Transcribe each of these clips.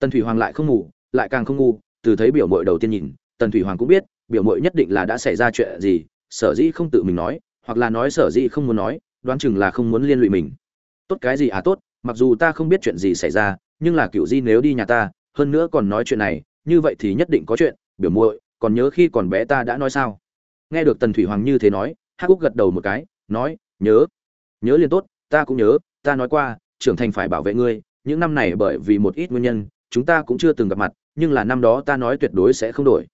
tần thủy hoàng lại không ngủ, lại càng không ngu, từ thấy biểu mội đầu tiên nhìn, tần thủy hoàng cũng biết, biểu mội nhất định là đã xảy ra chuyện gì, sở dĩ không tự mình nói, hoặc là nói sở dĩ không muốn nói, đoán chừng là không muốn liên lụy mình. Tốt cái gì à tốt, mặc dù ta không biết chuyện gì xảy ra, nhưng là cựu di nếu đi nhà ta, hơn nữa còn nói chuyện này, như vậy thì nhất định có chuyện, biểu muội, còn nhớ khi còn bé ta đã nói sao? Nghe được tần thủy hoàng như thế nói, hắc úc gật đầu một cái, nói, nhớ nhớ liền tốt, ta cũng nhớ, ta nói qua, trưởng thành phải bảo vệ ngươi, những năm này bởi vì một ít nguyên nhân chúng ta cũng chưa từng gặp mặt nhưng là năm đó ta nói tuyệt đối sẽ không đổi.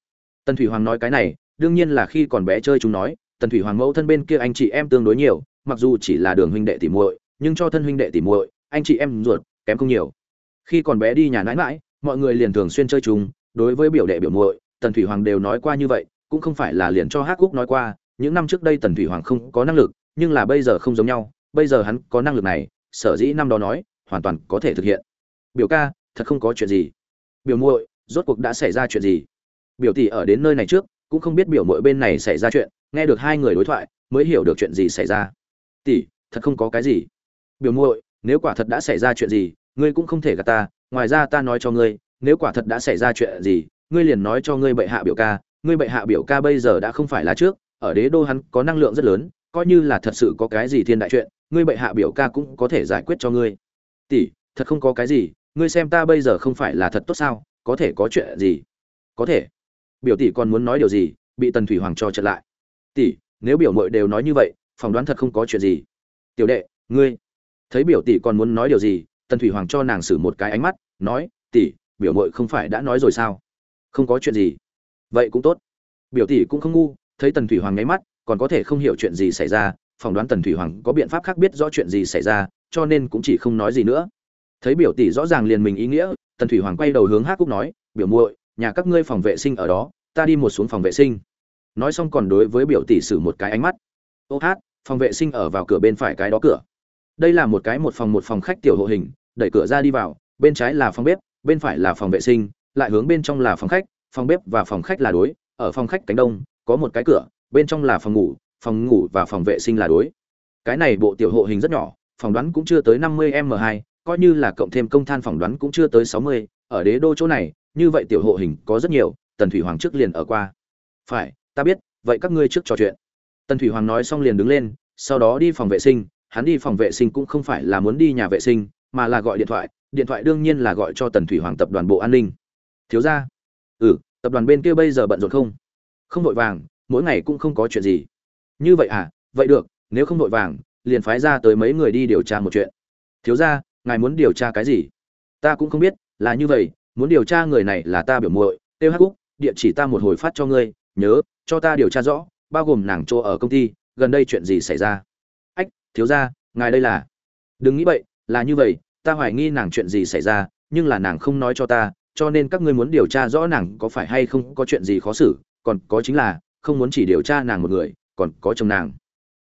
Tần thủy hoàng nói cái này đương nhiên là khi còn bé chơi chúng nói tần thủy hoàng mẫu thân bên kia anh chị em tương đối nhiều mặc dù chỉ là đường huynh đệ tỉ muội nhưng cho thân huynh đệ tỉ muội anh chị em ruột kém không nhiều. Khi còn bé đi nhà nãi mãi mọi người liền thường xuyên chơi chúng, đối với biểu đệ biểu muội tần thủy hoàng đều nói qua như vậy cũng không phải là liền cho hắc cúc nói qua những năm trước đây tần thủy hoàng không có năng lực nhưng là bây giờ không giống nhau bây giờ hắn có năng lực này sở dĩ năm đó nói hoàn toàn có thể thực hiện. Biểu ca thật không có chuyện gì. Biểu muội, rốt cuộc đã xảy ra chuyện gì? Biểu tỷ ở đến nơi này trước, cũng không biết biểu muội bên này xảy ra chuyện, nghe được hai người đối thoại, mới hiểu được chuyện gì xảy ra. Tỷ, thật không có cái gì. Biểu muội, nếu quả thật đã xảy ra chuyện gì, ngươi cũng không thể gạt ta, ngoài ra ta nói cho ngươi, nếu quả thật đã xảy ra chuyện gì, ngươi liền nói cho ngươi bệ hạ biểu ca, ngươi bệ hạ biểu ca bây giờ đã không phải là trước, ở đế đô hắn có năng lượng rất lớn, coi như là thật sự có cái gì thiên đại chuyện, ngươi bệ hạ biểu ca cũng có thể giải quyết cho ngươi. Tỷ, thật không có cái gì ngươi xem ta bây giờ không phải là thật tốt sao, có thể có chuyện gì? Có thể. Biểu tỷ còn muốn nói điều gì, bị tần thủy hoàng cho chặn lại. Tỷ, nếu biểu mội đều nói như vậy, phỏng đoán thật không có chuyện gì. Tiểu đệ, ngươi, thấy biểu tỷ còn muốn nói điều gì, tần thủy hoàng cho nàng xử một cái ánh mắt, nói, tỷ, biểu mội không phải đã nói rồi sao? Không có chuyện gì. Vậy cũng tốt. Biểu tỷ cũng không ngu, thấy tần thủy hoàng nháy mắt, còn có thể không hiểu chuyện gì xảy ra, phỏng đoán tần thủy hoàng có biện pháp khác biết rõ chuyện gì xảy ra, cho nên cũng chỉ không nói gì nữa thấy biểu tỷ rõ ràng liền mình ý nghĩa, tần thủy hoàng quay đầu hướng hát cúc nói, biểu muội, nhà các ngươi phòng vệ sinh ở đó, ta đi một xuống phòng vệ sinh. Nói xong còn đối với biểu tỷ sử một cái ánh mắt. Ô hát, phòng vệ sinh ở vào cửa bên phải cái đó cửa. Đây là một cái một phòng một phòng khách tiểu hộ hình, đẩy cửa ra đi vào, bên trái là phòng bếp, bên phải là phòng vệ sinh, lại hướng bên trong là phòng khách, phòng bếp và phòng khách là đối, ở phòng khách cánh đông, có một cái cửa, bên trong là phòng ngủ phòng ngủ và phòng vệ sinh là đối. Cái này bộ tiểu hộ hình rất nhỏ phòng đoán cũng chưa tới năm mươi m hai coi như là cộng thêm công than phỏng đoán cũng chưa tới sáu mươi, ở đế đô chỗ này, như vậy tiểu hộ hình có rất nhiều, tần thủy hoàng trước liền ở qua. Phải, ta biết, vậy các ngươi trước trò chuyện. Tần thủy hoàng nói xong liền đứng lên, sau đó đi phòng vệ sinh, hắn đi phòng vệ sinh cũng không phải là muốn đi nhà vệ sinh, mà là gọi điện thoại điện thoại đương nhiên là gọi cho tần thủy hoàng tập đoàn bộ an ninh. Thiếu ra ừ tập đoàn bên kia bây giờ bận rộn không? Không vội vàng, mỗi ngày cũng không có chuyện gì. Như vậy à vậy được, nếu không vội vàng, liền phái ra tới mấy người đi điều tra một chuyện. Thiếu ra ngài muốn điều tra cái gì? Ta cũng không biết, là như vậy, muốn điều tra người này là ta biểu muội, tiêu hắc cúc địa chỉ ta một hồi phát cho ngươi, nhớ, cho ta điều tra rõ, bao gồm nàng chỗ ở công ty, gần đây chuyện gì xảy ra. Ách, thiếu ra ngài đây là? Đừng nghĩ vậy là như vậy, ta hoài nghi nàng chuyện gì xảy ra, nhưng là nàng không nói cho ta, cho nên các ngươi muốn điều tra rõ nàng có phải hay không có chuyện gì khó xử, còn có chính là, không muốn chỉ điều tra nàng một người, còn có chồng nàng.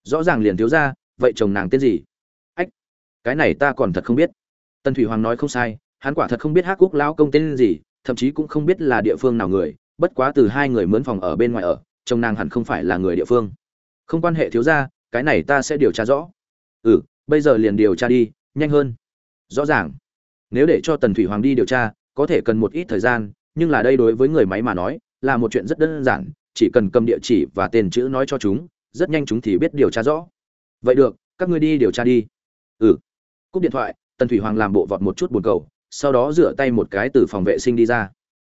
Rõ ràng liền thiếu ra vậy chồng nàng tên gì? Cái này ta còn thật không biết. Tần thủy hoàng nói không sai, hắn quả thật không biết hát quốc lão công tên gì, thậm chí cũng không biết là địa phương nào người, bất quá từ hai người mướn phòng ở bên ngoài ở, chồng nàng hẳn không phải là người địa phương. Không quan hệ thiếu ra cái này ta sẽ điều tra rõ. Ừ bây giờ liền điều tra đi, nhanh hơn. Rõ ràng. Nếu để cho tần thủy hoàng đi điều tra, có thể cần một ít thời gian, nhưng là đây đối với người máy mà nói, là một chuyện rất đơn giản, chỉ cần cầm địa chỉ và tên chữ nói cho chúng, rất nhanh chúng thì biết điều tra rõ. Vậy được, các ngươi đi điều tra đi. Ừ cúp điện thoại, tần thủy hoàng làm bộ vọt một chút buồn cầu, sau đó rửa tay một cái từ phòng vệ sinh đi ra.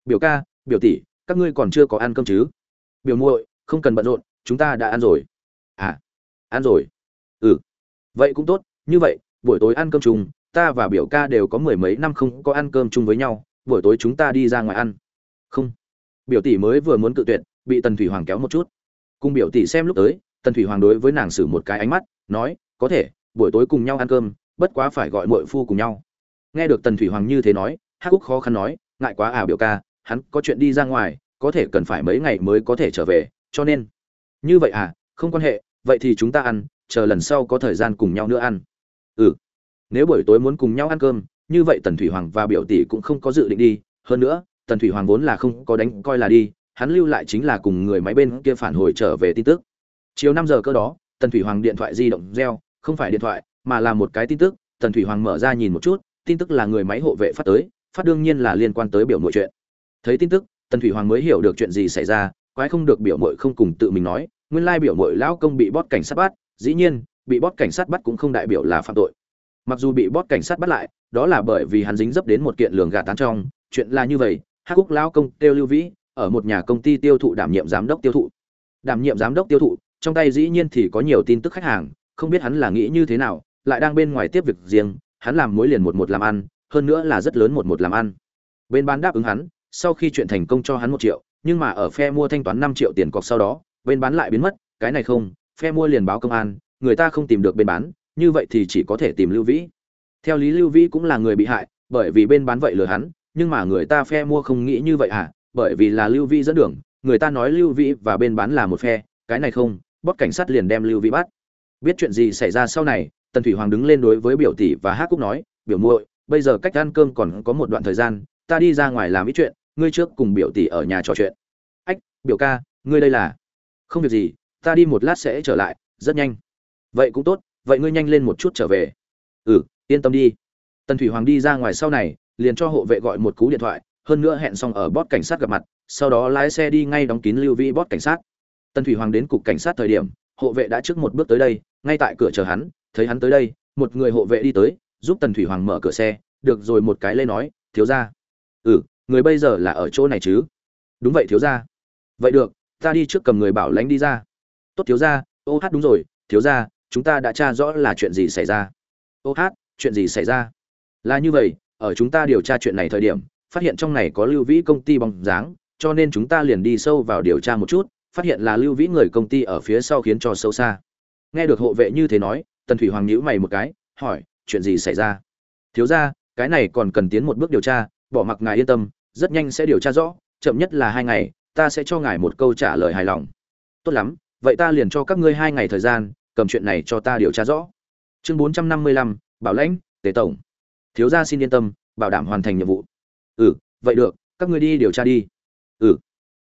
Biểu ca, biểu tỷ, các ngươi còn chưa có ăn cơm chứ? Biểu muội, không cần bận rộn, chúng ta đã ăn rồi. À ăn rồi. Ừ vậy cũng tốt, như vậy, buổi tối ăn cơm chung, ta và biểu ca đều có mười mấy năm không có ăn cơm chung với nhau, buổi tối chúng ta đi ra ngoài ăn. Không. Biểu tỷ mới vừa muốn cự tuyệt, bị tần thủy hoàng kéo một chút. Cùng biểu tỷ xem lúc tới, tần thủy hoàng đối với nàng xử một cái ánh mắt, nói, có thể, buổi tối cùng nhau ăn cơm bất quá phải gọi muội phu cùng nhau. Nghe được tần thủy hoàng như thế nói, hắc úc khó khăn nói, ngại quá à biểu ca, hắn có chuyện đi ra ngoài, có thể cần phải mấy ngày mới có thể trở về, cho nên như vậy à không quan hệ, vậy thì chúng ta ăn, chờ lần sau có thời gian cùng nhau nữa ăn. Ừ nếu buổi tối muốn cùng nhau ăn cơm, như vậy tần thủy hoàng và biểu tỷ cũng không có dự định đi, hơn nữa, tần thủy hoàng vốn là không có đánh coi là đi, hắn lưu lại chính là cùng người máy bên kia phản hồi trở về tin tức. Chiều năm giờ cơ đó, tần thủy hoàng điện thoại di động reo, không phải điện thoại mà là một cái tin tức, tần thủy hoàng mở ra nhìn một chút, tin tức là người máy hộ vệ phát tới, phát đương nhiên là liên quan tới biểu mội chuyện. Thấy tin tức, tần thủy hoàng mới hiểu được chuyện gì xảy ra, quái không được biểu mội không cùng tự mình nói, nguyên lai biểu mội lão công bị bót cảnh sát bắt, dĩ nhiên, bị bót cảnh sát bắt cũng không đại biểu là phạm tội. Mặc dù bị bót cảnh sát bắt lại, đó là bởi vì hắn dính dấp đến một kiện lường gà tán trong, chuyện là như vậy, hắc quốc lão công tiêu lưu vĩ, ở một nhà công ty tiêu thụ đảm nhiệm giám đốc tiêu thụ. Đảm nhiệm giám đốc tiêu thụ, trong tay dĩ nhiên thì có nhiều tin tức khách hàng, không biết hắn là nghĩ như thế nào lại đang bên ngoài tiếp việc riêng, hắn làm mối liền một một làm ăn, hơn nữa là rất lớn một một làm ăn. Bên bán đáp ứng hắn, sau khi chuyện thành công cho hắn một triệu, nhưng mà ở phe mua thanh toán năm triệu tiền cọc sau đó, bên bán lại biến mất, cái này không, phe mua liền báo công an, người ta không tìm được bên bán, như vậy thì chỉ có thể tìm lưu vĩ. Theo lý lưu vĩ cũng là người bị hại, bởi vì bên bán vậy lừa hắn, nhưng mà người ta phe mua không nghĩ như vậy à bởi vì là lưu vĩ dẫn đường, người ta nói lưu vĩ và bên bán là một phe, cái này không, bóp cảnh sát liền đem lưu vĩ bắt. Biết chuyện gì xảy ra sau này tần thủy hoàng đứng lên đối với biểu tỷ và hát cúc nói, biểu muội, bây giờ cách ăn cơm còn có một đoạn thời gian, ta đi ra ngoài làm ít chuyện, ngươi trước cùng biểu tỷ ở nhà trò chuyện. Ách, biểu ca, ngươi đây là? Không việc gì, ta đi một lát sẽ trở lại, rất nhanh. Vậy cũng tốt, vậy ngươi nhanh lên một chút trở về. Ừ yên tâm đi. Tần thủy hoàng đi ra ngoài sau này, liền cho hộ vệ gọi một cú điện thoại, hơn nữa hẹn xong ở bót cảnh sát gặp mặt, sau đó lái xe đi ngay đóng kín lưu vi bót cảnh sát. Tần thủy hoàng đến cục cảnh sát thời điểm, hộ vệ đã trước một bước tới đây, ngay tại cửa chờ hắn thấy hắn tới đây, một người hộ vệ đi tới, giúp tần thủy hoàng mở cửa xe, được rồi một cái lê nói, thiếu ra ừ người bây giờ là ở chỗ này chứ? Đúng vậy, thiếu ra vậy được, ta đi trước cầm người bảo lánh đi ra. Tốt, thiếu ra ô hát đúng rồi, thiếu ra chúng ta đã tra rõ là chuyện gì xảy ra. Ô hát, chuyện gì xảy ra? Là như vậy, ở chúng ta điều tra chuyện này thời điểm, phát hiện trong này có lưu vĩ công ty bóng dáng, cho nên chúng ta liền đi sâu vào điều tra một chút, phát hiện là lưu vĩ người công ty ở phía sau khiến cho sâu xa. Nghe được hộ vệ như thế nói tần thủy hoàng nhíu mày một cái, hỏi, chuyện gì xảy ra? Thiếu ra cái này còn cần tiến một bước điều tra, bỏ mặc ngài yên tâm, rất nhanh sẽ điều tra rõ, chậm nhất là hai ngày, ta sẽ cho ngài một câu trả lời hài lòng. Tốt lắm, vậy ta liền cho các ngươi hai ngày thời gian, cầm chuyện này cho ta điều tra rõ. Chương bốn trăm năm mươi lăm, bảo lãnh, tề tổng. Thiếu gia xin yên tâm, bảo đảm hoàn thành nhiệm vụ. Ừ vậy được, các ngươi đi điều tra đi. Ừ.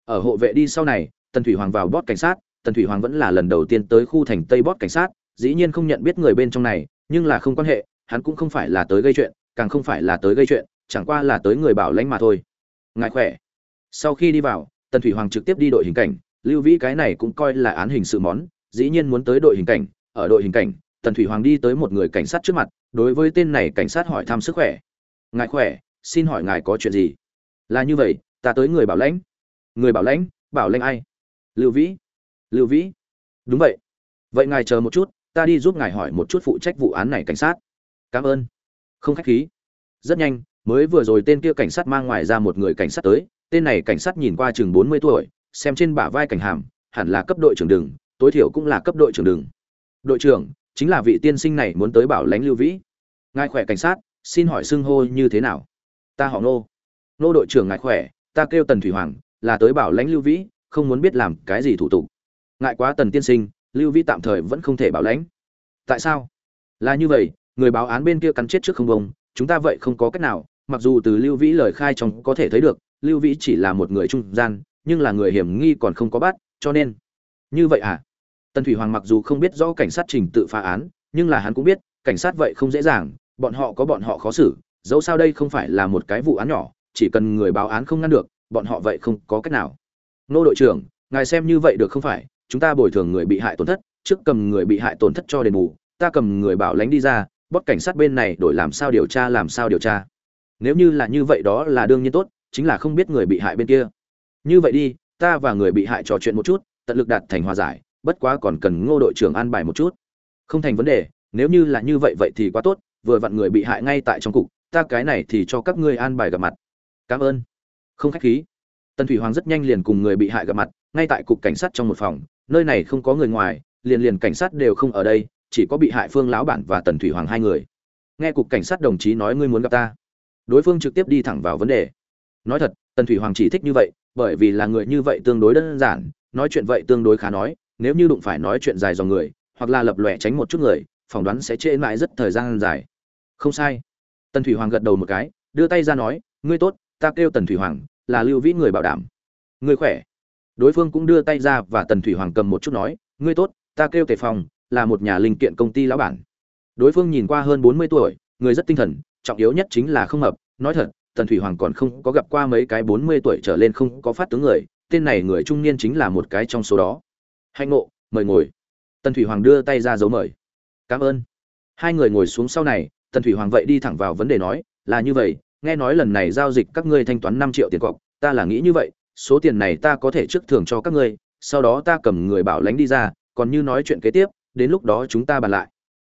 Ở hộ vệ đi sau này, tần thủy hoàng vào bót cảnh sát, tần thủy hoàng vẫn là lần đầu tiên tới khu thành tây bót cảnh sát dĩ nhiên không nhận biết người bên trong này, nhưng là không quan hệ, hắn cũng không phải là tới gây chuyện, càng không phải là tới gây chuyện, chẳng qua là tới người bảo lãnh mà thôi. Ngài khỏe. Sau khi đi vào, tần thủy hoàng trực tiếp đi đội hình cảnh, lưu vĩ cái này cũng coi là án hình sự món, dĩ nhiên muốn tới đội hình cảnh, ở đội hình cảnh, tần thủy hoàng đi tới một người cảnh sát trước mặt, đối với tên này cảnh sát hỏi thăm sức khỏe. Ngài khỏe, xin hỏi ngài có chuyện gì? Là như vậy, ta tới người bảo lãnh. Người bảo lãnh bảo lãnh ai? Lưu vĩ. Lưu vĩ. Đúng vậy. Vậy ngài chờ một chút ta đi giúp ngài hỏi một chút phụ trách vụ án này cảnh sát. Cảm ơn. Không khách khí. Rất nhanh, mới vừa rồi tên kia cảnh sát mang ngoài ra một người cảnh sát tới. Tên này cảnh sát nhìn qua chừng bốn mươi tuổi, xem trên bả vai cảnh hàm, hẳn là cấp đội trưởng đường, tối thiểu cũng là cấp đội trưởng đường. Đội trưởng, chính là vị tiên sinh này muốn tới bảo lãnh lưu vĩ. Ngài khỏe cảnh sát, xin hỏi xưng hô như thế nào? Ta họ nô nô đội trưởng ngài khỏe, ta kêu tần thủy hoàng, là tới bảo lãnh lưu vĩ, không muốn biết làm cái gì thủ tục. Ngại quá tần tiên sinh lưu vĩ tạm thời vẫn không thể bảo lãnh. Tại sao? Là như vậy, người báo án bên kia cắn chết trước không bông, chúng ta vậy không có cách nào, mặc dù từ lưu vĩ lời khai trong có thể thấy được, lưu vĩ chỉ là một người trung gian, nhưng là người hiểm nghi còn không có bắt, cho nên. Như vậy à? Tần thủy hoàng mặc dù không biết rõ cảnh sát trình tự phá án, nhưng là hắn cũng biết, cảnh sát vậy không dễ dàng, bọn họ có bọn họ khó xử, dẫu sao đây không phải là một cái vụ án nhỏ, chỉ cần người báo án không ngăn được, bọn họ vậy không có cách nào. Nô đội trưởng, ngài xem như vậy được không phải? Chúng ta bồi thường người bị hại tổn thất, trước cầm người bị hại tổn thất cho đền bù, ta cầm người bảo lãnh đi ra bót cảnh sát bên này đổi làm sao điều tra, làm sao điều tra. Nếu như là như vậy đó là đương nhiên tốt, chính là không biết người bị hại bên kia. Như vậy đi, ta và người bị hại trò chuyện một chút, tận lực đạt thành hòa giải, bất quá còn cần ngô đội trưởng an bài một chút. Không thành vấn đề, nếu như là như vậy vậy thì quá tốt, vừa vặn người bị hại ngay tại trong cục, ta cái này thì cho các ngươi an bài gặp mặt. Cảm ơn. Không khách khí. Tần thủy hoàng rất nhanh liền cùng người bị hại gặp mặt, ngay tại cục cảnh sát trong một phòng nơi này không có người ngoài, liền liền cảnh sát đều không ở đây, chỉ có bị hại phương lão bản và tần thủy hoàng hai người. Nghe cục cảnh sát đồng chí nói ngươi muốn gặp ta. Đối phương trực tiếp đi thẳng vào vấn đề. Nói thật, tần thủy hoàng chỉ thích như vậy, bởi vì là người như vậy tương đối đơn giản, nói chuyện vậy tương đối khá nói, nếu như đụng phải nói chuyện dài dòng người, hoặc là lập lòe tránh một chút người, phỏng đoán sẽ trễ mãi rất thời gian dài. Không sai. Tần thủy hoàng gật đầu một cái, đưa tay ra nói, ngươi tốt, ta kêu tần thủy hoàng, là lưu vĩ người bảo đảm. Ngươi khỏe? Đối phương cũng đưa tay ra và tần thủy hoàng cầm một chút nói, ngươi tốt, ta kêu tề phong, là một nhà linh kiện công ty lão bản. Đối phương nhìn qua hơn bốn mươi tuổi, người rất tinh thần, trọng yếu nhất chính là không hợp nói thật, tần thủy hoàng còn không có gặp qua mấy cái bốn mươi tuổi trở lên không có phát tướng người, tên này người trung niên chính là một cái trong số đó. Hạnh ngộ, mời ngồi. Tần thủy hoàng đưa tay ra dấu mời. Cảm ơn. Hai người ngồi xuống sau này, tần thủy hoàng vậy đi thẳng vào vấn đề nói, là như vậy, nghe nói lần này giao dịch các ngươi thanh toán năm triệu tiền cọc, ta là nghĩ như vậy số tiền này ta có thể trước thưởng cho các ngươi, sau đó ta cầm người bảo lãnh đi ra, còn như nói chuyện kế tiếp, đến lúc đó chúng ta bàn lại.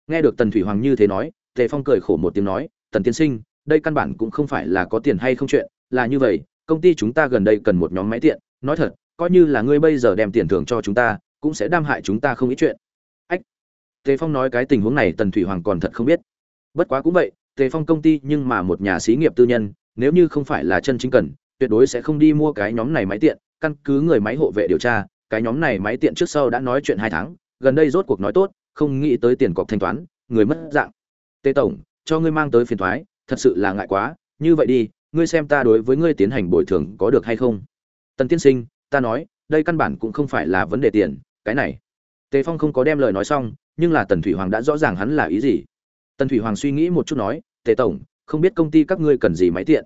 Nghe được tần thủy hoàng như thế nói, tề phong cười khổ một tiếng nói, tần tiên sinh, đây căn bản cũng không phải là có tiền hay không chuyện, là như vậy, công ty chúng ta gần đây cần một nhóm máy tiện, nói thật, coi như là ngươi bây giờ đem tiền thưởng cho chúng ta, cũng sẽ đam hại chúng ta không ít chuyện. Ách! Tề phong nói cái tình huống này tần thủy hoàng còn thật không biết. Bất quá cũng vậy, tề phong công ty nhưng mà một nhà xí nghiệp tư nhân, nếu như không phải là chân chính cần tuyệt đối sẽ không đi mua cái nhóm này máy tiện, căn cứ người máy hộ vệ điều tra, cái nhóm này máy tiện trước sau đã nói chuyện hai tháng, gần đây rốt cuộc nói tốt, không nghĩ tới tiền cọc thanh toán, người mất dạng. Tề tổng, cho ngươi mang tới phiền thoái, thật sự là ngại quá, như vậy đi, ngươi xem ta đối với ngươi tiến hành bồi thường có được hay không? Tần tiên sinh, ta nói, đây căn bản cũng không phải là vấn đề tiền, cái này. Tề phong không có đem lời nói xong, nhưng là tần thủy hoàng đã rõ ràng hắn là ý gì. Tần thủy hoàng suy nghĩ một chút nói, tề tổng, không biết công ty các ngươi cần gì máy tiện?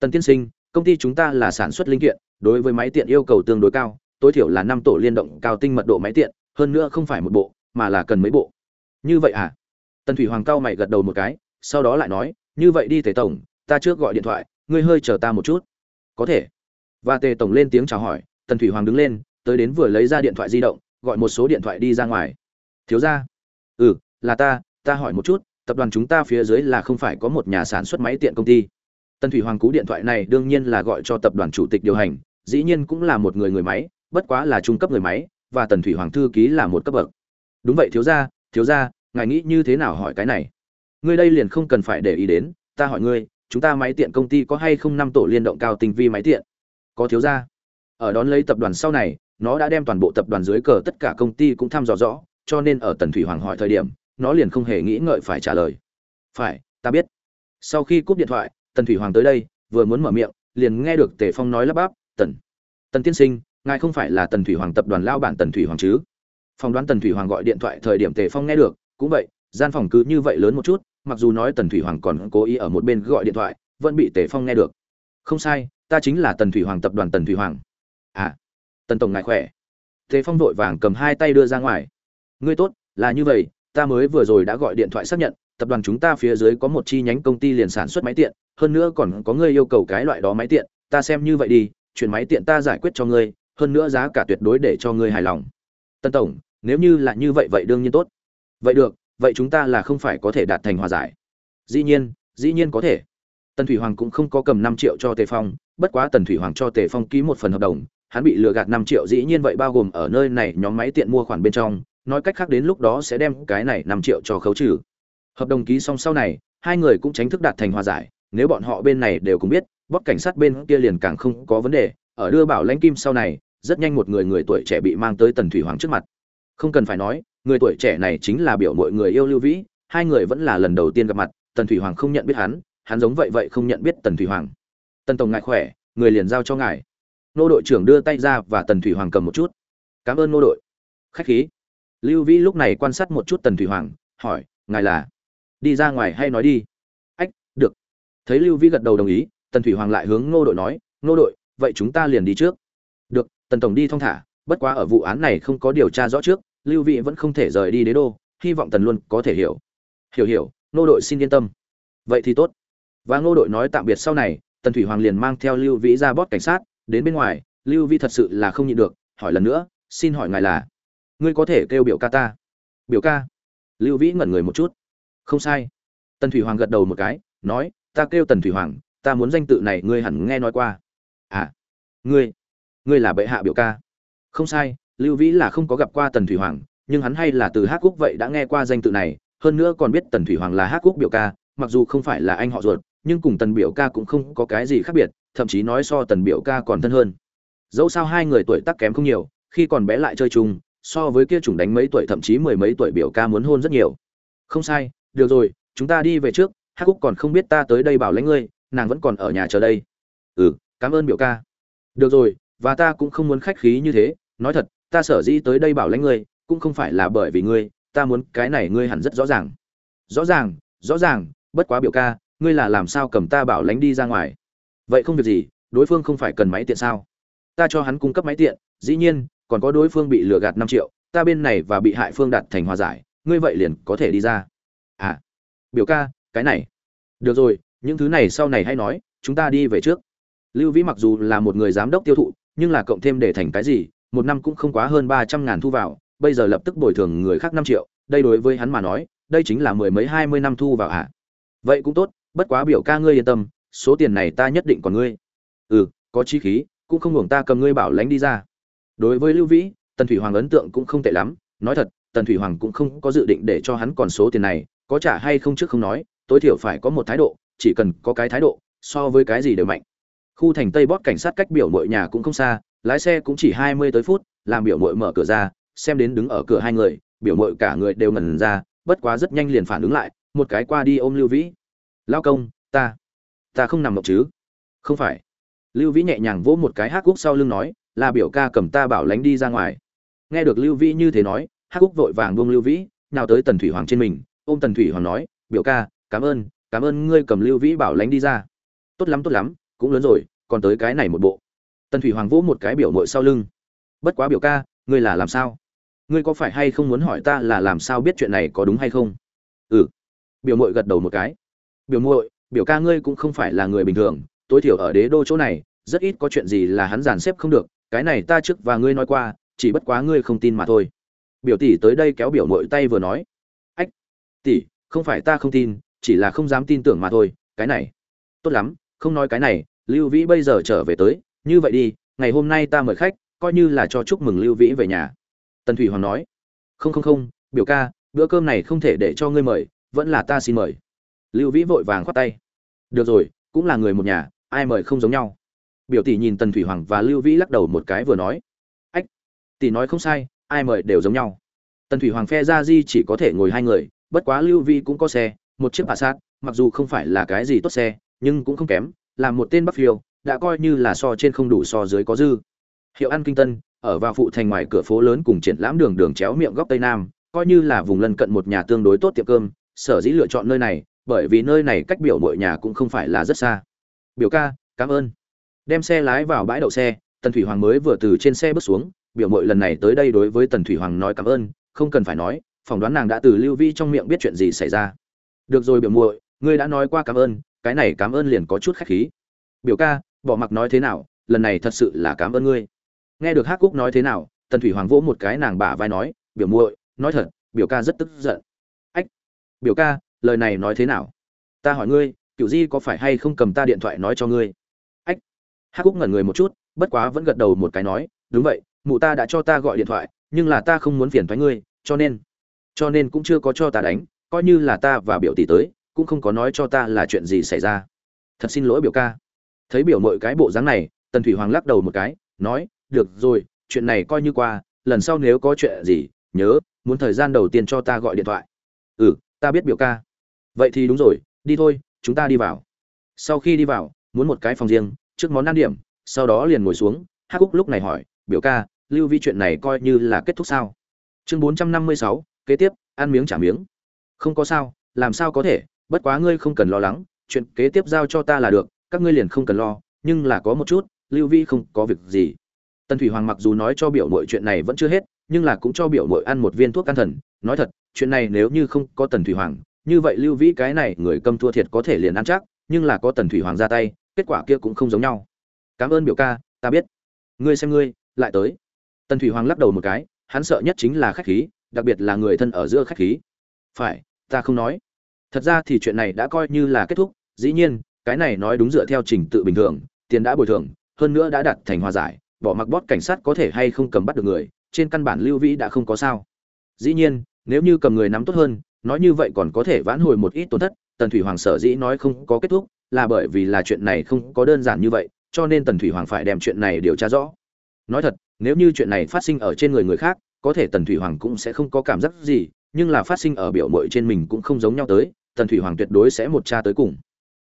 Tần tiên sinh công ty chúng ta là sản xuất linh kiện, đối với máy tiện yêu cầu tương đối cao, tối thiểu là năm tổ liên động cao tinh mật độ máy tiện, hơn nữa không phải một bộ, mà là cần mấy bộ. Như vậy à? Tần thủy hoàng cao mày gật đầu một cái, sau đó lại nói, như vậy đi tề tổng, ta trước gọi điện thoại, ngươi hơi chờ ta một chút. Có thể. Và tề tổng lên tiếng chào hỏi, tần thủy hoàng đứng lên, tới đến vừa lấy ra điện thoại di động, gọi một số điện thoại đi ra ngoài. Thiếu ra ừ là ta ta hỏi một chút, tập đoàn chúng ta phía dưới là không phải có một nhà sản xuất máy tiện công ty? Tần thủy hoàng cú điện thoại này đương nhiên là gọi cho tập đoàn chủ tịch điều hành dĩ nhiên cũng là một người người máy bất quá là trung cấp người máy và tần thủy hoàng thư ký là một cấp bậc. Đúng vậy thiếu gia, thiếu gia, ngài nghĩ như thế nào hỏi cái này? Ngươi đây liền không cần phải để ý đến ta hỏi ngươi chúng ta máy tiện công ty có hay không năm tổ liên động cao tinh vi máy tiện? Có thiếu gia, ở đón lấy tập đoàn sau này nó đã đem toàn bộ tập đoàn dưới cờ tất cả công ty cũng thăm dò rõ cho nên ở tần thủy hoàng hỏi thời điểm nó liền không hề nghĩ ngợi phải trả lời. Phải ta biết. Sau khi cúp điện thoại tần thủy hoàng tới đây, vừa muốn mở miệng, liền nghe được tề phong nói lắp bắp, tần tần tiên sinh, ngài không phải là tần thủy hoàng tập đoàn lao bản tần thủy hoàng chứ? Phong đoán tần thủy hoàng gọi điện thoại thời điểm tề phong nghe được, cũng vậy, gian phòng cứ như vậy lớn một chút, mặc dù nói tần thủy hoàng còn cố ý ở một bên gọi điện thoại, vẫn bị tề phong nghe được. Không sai, ta chính là tần thủy hoàng tập đoàn tần thủy hoàng. À tần tổng ngài khỏe. Tề phong vội vàng cầm hai tay đưa ra ngoài. Ngươi tốt, là như vậy, ta mới vừa rồi đã gọi điện thoại xác nhận, tập đoàn chúng ta phía dưới có một chi nhánh công ty liền sản xuất máy tiện hơn nữa còn có ngươi yêu cầu cái loại đó máy tiện, ta xem như vậy đi chuyển máy tiện ta giải quyết cho ngươi, hơn nữa giá cả tuyệt đối để cho ngươi hài lòng. Tân tổng, nếu như là như vậy vậy đương nhiên tốt. Vậy được, vậy chúng ta là không phải có thể đạt thành hòa giải. Dĩ nhiên dĩ nhiên có thể. Tần thủy hoàng cũng không có cầm năm triệu cho tề phong, bất quá tần thủy hoàng cho tề phong ký một phần hợp đồng, hắn bị lừa gạt năm triệu dĩ nhiên vậy bao gồm ở nơi này nhóm máy tiện mua khoản bên trong, nói cách khác đến lúc đó sẽ đem cái này năm triệu cho khấu trừ. Hợp đồng ký xong sau này, hai người cũng tránh thức đạt thành hòa giải nếu bọn họ bên này đều cũng biết, bóp cảnh sát bên kia liền càng không có vấn đề. Ở đưa bảo lãnh kim sau này, rất nhanh một người người tuổi trẻ bị mang tới tần thủy hoàng trước mặt. Không cần phải nói, người tuổi trẻ này chính là biểu mọi người yêu lưu vĩ, hai người vẫn là lần đầu tiên gặp mặt, tần thủy hoàng không nhận biết hắn hắn giống vậy vậy không nhận biết tần thủy hoàng. Tần tổng ngại khỏe, người liền giao cho ngài. Nô đội trưởng đưa tay ra và tần thủy hoàng cầm một chút. Cảm ơn nô đội. Khách khí. Lưu vĩ lúc này quan sát một chút tần thủy hoàng, hỏi, ngài là đi ra ngoài hay nói đi? Ách, được thấy lưu vĩ gật đầu đồng ý, tần thủy hoàng lại hướng nô đội nói nô đội, vậy chúng ta liền đi trước. Được, tần tổng đi thong thả, bất quá ở vụ án này không có điều tra rõ trước, lưu vĩ vẫn không thể rời đi đế đô, hy vọng tần luôn có thể hiểu. Hiểu hiểu nô đội xin yên tâm. Vậy thì tốt. Và ngô đội nói tạm biệt sau này, tần thủy hoàng liền mang theo lưu vĩ ra bót cảnh sát, đến bên ngoài, lưu vĩ thật sự là không nhịn được, hỏi lần nữa, xin hỏi ngài là, ngươi có thể kêu biểu ca ta? Biểu ca? Lưu vĩ ngẩn người một chút. Không sai. Tần thủy hoàng gật đầu một cái, nói ta kêu tần thủy hoàng, ta muốn danh tự này ngươi hẳn nghe nói qua. À ngươi ngươi là bệ hạ biểu ca. Không sai, lưu vĩ là không có gặp qua tần thủy hoàng, nhưng hắn hay là từ hát quốc vậy đã nghe qua danh tự này, hơn nữa còn biết tần thủy hoàng là hát quốc biểu ca, mặc dù không phải là anh họ ruột, nhưng cùng tần biểu ca cũng không có cái gì khác biệt, thậm chí nói so tần biểu ca còn thân hơn. Dẫu sao hai người tuổi tác kém không nhiều, khi còn bé lại chơi chung, so với kia chủng đánh mấy tuổi thậm chí mười mấy tuổi biểu ca muốn hôn rất nhiều. Không sai, được rồi, chúng ta đi về trước hắc úc còn không biết ta tới đây bảo lãnh ngươi, nàng vẫn còn ở nhà chờ đây. Ừ cảm ơn biểu ca. Được rồi, và ta cũng không muốn khách khí như thế. Nói thật, ta sở dĩ tới đây bảo lãnh ngươi, cũng không phải là bởi vì ngươi, ta muốn cái này ngươi hẳn rất rõ ràng. Rõ ràng rõ ràng, bất quá biểu ca, ngươi là làm sao cầm ta bảo lãnh đi ra ngoài? Vậy không việc gì, đối phương không phải cần máy tiện sao? Ta cho hắn cung cấp máy tiện, dĩ nhiên, còn có đối phương bị lừa gạt năm triệu, ta bên này và bị hại phương đạt thành hòa giải, ngươi vậy liền có thể đi ra. À biểu ca cái này. Được rồi, những thứ này sau này hay nói, chúng ta đi về trước. Lưu vĩ mặc dù là một người giám đốc tiêu thụ, nhưng là cộng thêm để thành cái gì, một năm cũng không quá hơn ba trăm ngàn thu vào, bây giờ lập tức bồi thường người khác năm triệu, đây đối với hắn mà nói, đây chính là mười mấy hai mươi năm thu vào ạ. À. vậy cũng tốt, bất quá biểu ca ngươi yên tâm, số tiền này ta nhất định còn ngươi. Ừ có chi khí, cũng không hưởng ta cầm ngươi bảo lánh đi ra. Đối với lưu vĩ, tần thủy hoàng ấn tượng cũng không tệ lắm, nói thật, tần thủy hoàng cũng không có dự định để cho hắn còn số tiền này, có trả hay không trước không nói tối thiểu phải có một thái độ, chỉ cần có cái thái độ, so với cái gì đều mạnh. Khu thành tây bót cảnh sát cách biểu mội nhà cũng không xa, lái xe cũng chỉ hai mươi tới phút, làm biểu mội mở cửa ra, xem đến đứng ở cửa hai người, biểu mội cả người đều ngẩn ra, bất quá rất nhanh liền phản ứng lại, một cái qua đi ôm lưu vĩ. Lao công, ta ta không nằm mộng chứ? Không phải. Lưu vĩ nhẹ nhàng vỗ một cái hát cúc sau lưng nói, là biểu ca cầm ta bảo lánh đi ra ngoài. Nghe được lưu vĩ như thế nói hát cúc vội vàng buông lưu vĩ nào tới tần thủy hoàng trên mình, ôm tần thủy hoàng nói, biểu ca cảm ơn cảm ơn ngươi cầm lưu vĩ bảo lánh đi ra. Tốt lắm tốt lắm, cũng lớn rồi, còn tới cái này một bộ. Tần thủy hoàng vỗ một cái biểu mội sau lưng. Bất quá biểu ca, ngươi là làm sao? Ngươi có phải hay không muốn hỏi ta là làm sao biết chuyện này có đúng hay không? Ừ. Biểu mội gật đầu một cái. Biểu muội, biểu ca ngươi cũng không phải là người bình thường, tối thiểu ở đế đô chỗ này, rất ít có chuyện gì là hắn dàn xếp không được, cái này ta trước và ngươi nói qua, chỉ bất quá ngươi không tin mà thôi. Biểu tỷ tới đây kéo biểu mội tay vừa nói. Ách, tỷ, không phải ta không tin chỉ là không dám tin tưởng mà thôi, cái này. Tốt lắm, không nói cái này, lưu vĩ bây giờ trở về tới, như vậy đi, ngày hôm nay ta mời khách, coi như là cho chúc mừng lưu vĩ về nhà. Tần thủy hoàng nói. Không không không, biểu ca, bữa cơm này không thể để cho ngươi mời, vẫn là ta xin mời. Lưu vĩ vội vàng khoát tay. Được rồi, cũng là người một nhà, ai mời không giống nhau. Biểu tỷ nhìn tần thủy hoàng và lưu vĩ lắc đầu một cái vừa nói. Ách, tỷ nói không sai, ai mời đều giống nhau. Tần thủy hoàng phe ra di chỉ có thể ngồi hai người, bất quá lưu vĩ cũng có xe một chiếc bà sát mặc dù không phải là cái gì tốt xe, nhưng cũng không kém, là một tên bắc phiêu, đã coi như là so trên không đủ so dưới có dư. Hiệu ăn kinh tân, ở vào phụ thành ngoài cửa phố lớn cùng triển lãm đường đường chéo miệng góc tây nam, coi như là vùng lân cận một nhà tương đối tốt tiệm cơm, sở dĩ lựa chọn nơi này, bởi vì nơi này cách biểu mọi nhà cũng không phải là rất xa. Biểu ca, cảm ơn. Đem xe lái vào bãi đậu xe, tần thủy hoàng mới vừa từ trên xe bước xuống, biểu mội lần này tới đây đối với tần thủy hoàng nói cảm ơn, không cần phải nói, phỏng đoán nàng đã từ lưu vi trong miệng biết chuyện gì xảy ra được rồi biểu muội, ngươi đã nói qua cảm ơn, cái này cảm ơn liền có chút khách khí. Biểu ca, bỏ mặc nói thế nào, lần này thật sự là cảm ơn ngươi. Nghe được hắc cúc nói thế nào, tần thủy hoàng vỗ một cái nàng bả vai nói, biểu muội, nói thật, biểu ca rất tức giận. Ách, biểu ca, lời này nói thế nào? Ta hỏi ngươi cựu di có phải hay không cầm ta điện thoại nói cho ngươi? Ách. Hắc cúc ngẩn người một chút, bất quá vẫn gật đầu một cái nói, đúng vậy, mụ ta đã cho ta gọi điện thoại, nhưng là ta không muốn phiền thoái ngươi, cho nên cho nên cũng chưa có cho ta đánh coi như là ta và biểu tỷ tới, cũng không có nói cho ta là chuyện gì xảy ra. Thật xin lỗi biểu ca. Thấy biểu mội cái bộ dáng này, tần thủy hoàng lắc đầu một cái, nói, được rồi, chuyện này coi như qua, lần sau nếu có chuyện gì, nhớ, muốn thời gian đầu tiên cho ta gọi điện thoại. Ừ ta biết biểu ca. Vậy thì đúng rồi, đi thôi, chúng ta đi vào. Sau khi đi vào, muốn một cái phòng riêng, trước món ăn điểm, sau đó liền ngồi xuống, hắc cúc lúc này hỏi, biểu ca, lưu vi chuyện này coi như là kết thúc sao? Chương bốn trăm năm mươi sáu, kế tiếp, ăn miếng trả miếng không có sao, làm sao có thể, bất quá ngươi không cần lo lắng, chuyện kế tiếp giao cho ta là được, các ngươi liền không cần lo, nhưng là có một chút, lưu vi không có việc gì. Tần thủy hoàng mặc dù nói cho biểu mội chuyện này vẫn chưa hết, nhưng là cũng cho biểu mội ăn một viên thuốc an thần, nói thật, chuyện này nếu như không có tần thủy hoàng, như vậy lưu vĩ cái này người cầm thua thiệt có thể liền ăn chắc, nhưng là có tần thủy hoàng ra tay, kết quả kia cũng không giống nhau. Cảm ơn biểu ca, ta biết. Ngươi xem ngươi, lại tới. Tần thủy hoàng lắc đầu một cái, hắn sợ nhất chính là khách khí, đặc biệt là người thân ở giữa khách khí phải, ta không nói. Thật ra thì chuyện này đã coi như là kết thúc, dĩ nhiên, cái này nói đúng dựa theo trình tự bình thường, tiền đã bồi thường, hơn nữa đã đặt thành hòa giải, bỏ mặc bót cảnh sát có thể hay không cầm bắt được người, trên căn bản lưu vĩ đã không có sao. Dĩ nhiên, nếu như cầm người nắm tốt hơn, nói như vậy còn có thể vãn hồi một ít tổn thất, tần thủy hoàng sở dĩ nói không có kết thúc, là bởi vì là chuyện này không có đơn giản như vậy, cho nên tần thủy hoàng phải đem chuyện này điều tra rõ. Nói thật, nếu như chuyện này phát sinh ở trên người người khác, có thể tần thủy hoàng cũng sẽ không có cảm giác gì nhưng là phát sinh ở biểu mội trên mình cũng không giống nhau tới, tần thủy hoàng tuyệt đối sẽ một cha tới cùng.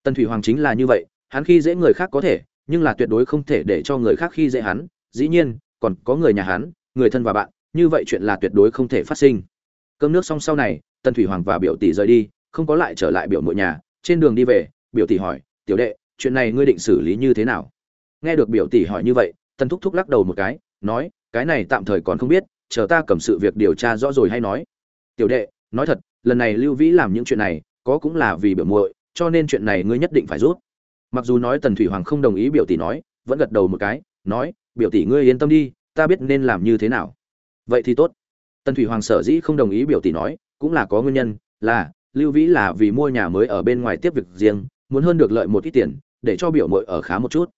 Tần thủy hoàng chính là như vậy, hắn khi dễ người khác có thể, nhưng là tuyệt đối không thể để cho người khác khi dễ hắn, dĩ nhiên, còn có người nhà hắn, người thân và bạn, như vậy chuyện là tuyệt đối không thể phát sinh. Cơm nước xong sau này, tần thủy hoàng và biểu tỷ rời đi, không có lại trở lại biểu mội nhà, trên đường đi về, biểu tỷ hỏi, tiểu đệ, chuyện này ngươi định xử lý như thế nào? Nghe được biểu tỷ hỏi như vậy, tần thúc thúc lắc đầu một cái, nói, cái này tạm thời còn không biết, chờ ta cầm sự việc điều tra rõ rồi hay nói tiểu đệ, nói thật, lần này lưu vĩ làm những chuyện này, có cũng là vì biểu muội, cho nên chuyện này ngươi nhất định phải rút. Mặc dù nói tần thủy hoàng không đồng ý biểu tỷ nói, vẫn gật đầu một cái, nói, biểu tỷ ngươi yên tâm đi, ta biết nên làm như thế nào. Vậy thì tốt. Tần thủy hoàng sở dĩ không đồng ý biểu tỷ nói, cũng là có nguyên nhân, là lưu vĩ là vì mua nhà mới ở bên ngoài tiếp việc riêng, muốn hơn được lợi một ít tiền, để cho biểu mội ở khá một chút.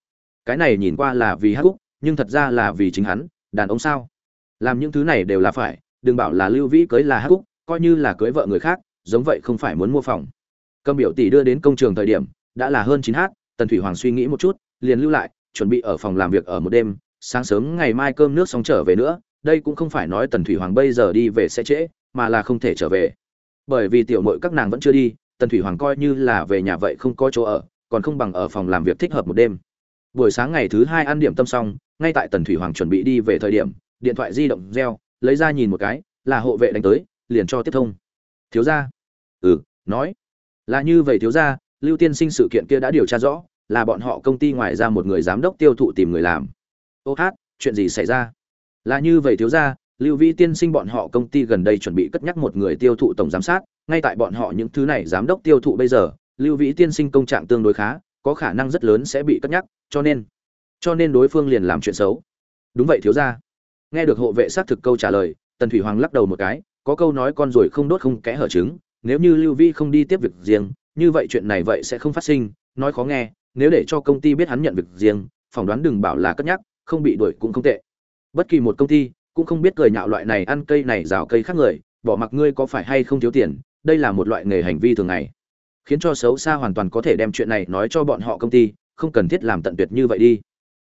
Cái này nhìn qua là vì hắc cúc nhưng thật ra là vì chính hắn, đàn ông sao? Làm những thứ này đều là phải đừng bảo là lưu vĩ cưới là hắc cúc coi như là cưới vợ người khác, giống vậy không phải muốn mua phòng. Cầm biểu tỷ đưa đến công trường thời điểm, đã là hơn chín h tần thủy hoàng suy nghĩ một chút, liền lưu lại, chuẩn bị ở phòng làm việc ở một đêm, sáng sớm ngày mai cơm nước xong trở về nữa, đây cũng không phải nói tần thủy hoàng bây giờ đi về sẽ trễ, mà là không thể trở về. Bởi vì tiểu mội các nàng vẫn chưa đi, tần thủy hoàng coi như là về nhà vậy không có chỗ ở, còn không bằng ở phòng làm việc thích hợp một đêm. Buổi sáng ngày thứ hai ăn điểm tâm xong, ngay tại tần thủy hoàng chuẩn bị đi về thời điểm, điện thoại di động reo lấy ra nhìn một cái, là hộ vệ đánh tới, liền cho tiếp thông. Thiếu gia. Ừ nói. Là như vậy thiếu gia, lưu tiên sinh sự kiện kia đã điều tra rõ, là bọn họ công ty ngoài ra một người giám đốc tiêu thụ tìm người làm. Ô hát, chuyện gì xảy ra? Là như vậy thiếu gia, lưu vĩ tiên sinh bọn họ công ty gần đây chuẩn bị cất nhắc một người tiêu thụ tổng giám sát, ngay tại bọn họ những thứ này giám đốc tiêu thụ bây giờ, lưu vĩ tiên sinh công trạng tương đối khá, có khả năng rất lớn sẽ bị cất nhắc, cho nên cho nên đối phương liền làm chuyện xấu. Đúng vậy thiếu gia nghe được hộ vệ xác thực câu trả lời, tần thủy hoàng lắc đầu một cái, có câu nói con ruồi không đốt không kẽ hở trứng, nếu như lưu vi không đi tiếp việc riêng, như vậy chuyện này vậy sẽ không phát sinh, nói khó nghe, nếu để cho công ty biết hắn nhận việc riêng, phỏng đoán đừng bảo là cất nhắc, không bị đuổi cũng không tệ. Bất kỳ một công ty cũng không biết cười nhạo loại này ăn cây này rào cây khác người, bỏ mặc ngươi có phải hay không thiếu tiền, đây là một loại nghề hành vi thường ngày. Khiến cho xấu xa hoàn toàn có thể đem chuyện này nói cho bọn họ công ty, không cần thiết làm tận tuyệt như vậy đi.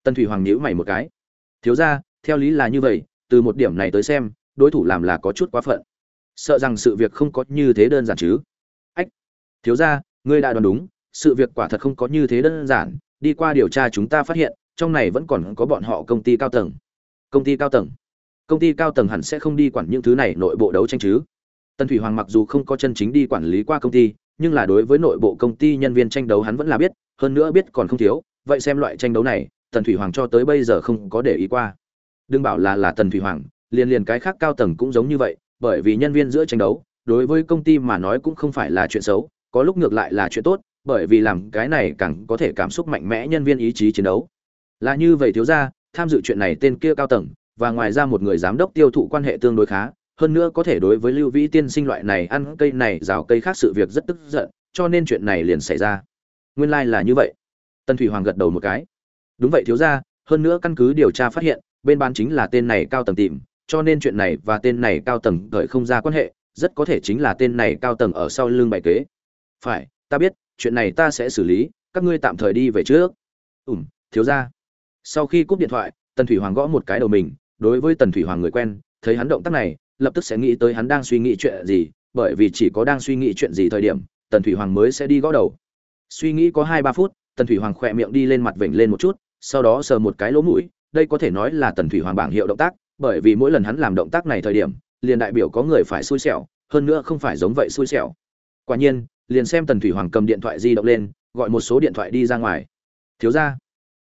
Tân thủy hoàng nhíu mày một cái. Thiếu ra theo lý là như vậy, từ một điểm này tới xem, đối thủ làm là có chút quá phận. Sợ rằng sự việc không có như thế đơn giản chứ. Ách, thiếu ra ngươi đã đoán đúng, sự việc quả thật không có như thế đơn giản. Đi qua điều tra chúng ta phát hiện, trong này vẫn còn có bọn họ công ty cao tầng. Công ty cao tầng? Công ty cao tầng hẳn sẽ không đi quản những thứ này nội bộ đấu tranh chứ. Tần thủy hoàng mặc dù không có chân chính đi quản lý qua công ty, nhưng là đối với nội bộ công ty nhân viên tranh đấu hắn vẫn là biết, hơn nữa biết còn không thiếu. Vậy xem loại tranh đấu này, tần thủy hoàng cho tới bây giờ không có để ý qua đừng bảo là là tần thủy hoàng, liền liền cái khác cao tầng cũng giống như vậy, bởi vì nhân viên giữa tranh đấu, đối với công ty mà nói cũng không phải là chuyện xấu, có lúc ngược lại là chuyện tốt, bởi vì làm cái này càng có thể cảm xúc mạnh mẽ nhân viên ý chí chiến đấu. Là như vậy thiếu ra tham dự chuyện này tên kia cao tầng, và ngoài ra một người giám đốc tiêu thụ quan hệ tương đối khá, hơn nữa có thể đối với lưu vĩ tiên sinh loại này ăn cây này, rào cây khác sự việc rất tức giận, cho nên chuyện này liền xảy ra. Nguyên lai、like、là như vậy. Tân thủy hoàng gật đầu một cái. Đúng vậy thiếu ra hơn nữa căn cứ điều tra phát hiện bên ban chính là tên này cao tầng tìm, cho nên chuyện này và tên này cao tầng gợi không ra quan hệ, rất có thể chính là tên này cao tầng ở sau lưng bài kế. Phải, ta biết, chuyện này ta sẽ xử lý, các ngươi tạm thời đi về trước. Ủm thiếu ra sau khi cúp điện thoại, tần thủy hoàng gõ một cái đầu mình, đối với tần thủy hoàng người quen, thấy hắn động tác này, lập tức sẽ nghĩ tới hắn đang suy nghĩ chuyện gì, bởi vì chỉ có đang suy nghĩ chuyện gì thời điểm, tần thủy hoàng mới sẽ đi gõ đầu. Suy nghĩ có hai ba phút, tần thủy hoàng khỏe miệng đi lên mặt vểnh lên một chút, sau đó sờ một cái lỗ mũi đây có thể nói là tần thủy hoàng bảng hiệu động tác, bởi vì mỗi lần hắn làm động tác này thời điểm, liền đại biểu có người phải xui xẻo, hơn nữa không phải giống vậy xui xẻo. Quả nhiên, liền xem tần thủy hoàng cầm điện thoại di động lên, gọi một số điện thoại đi ra ngoài. Thiếu ra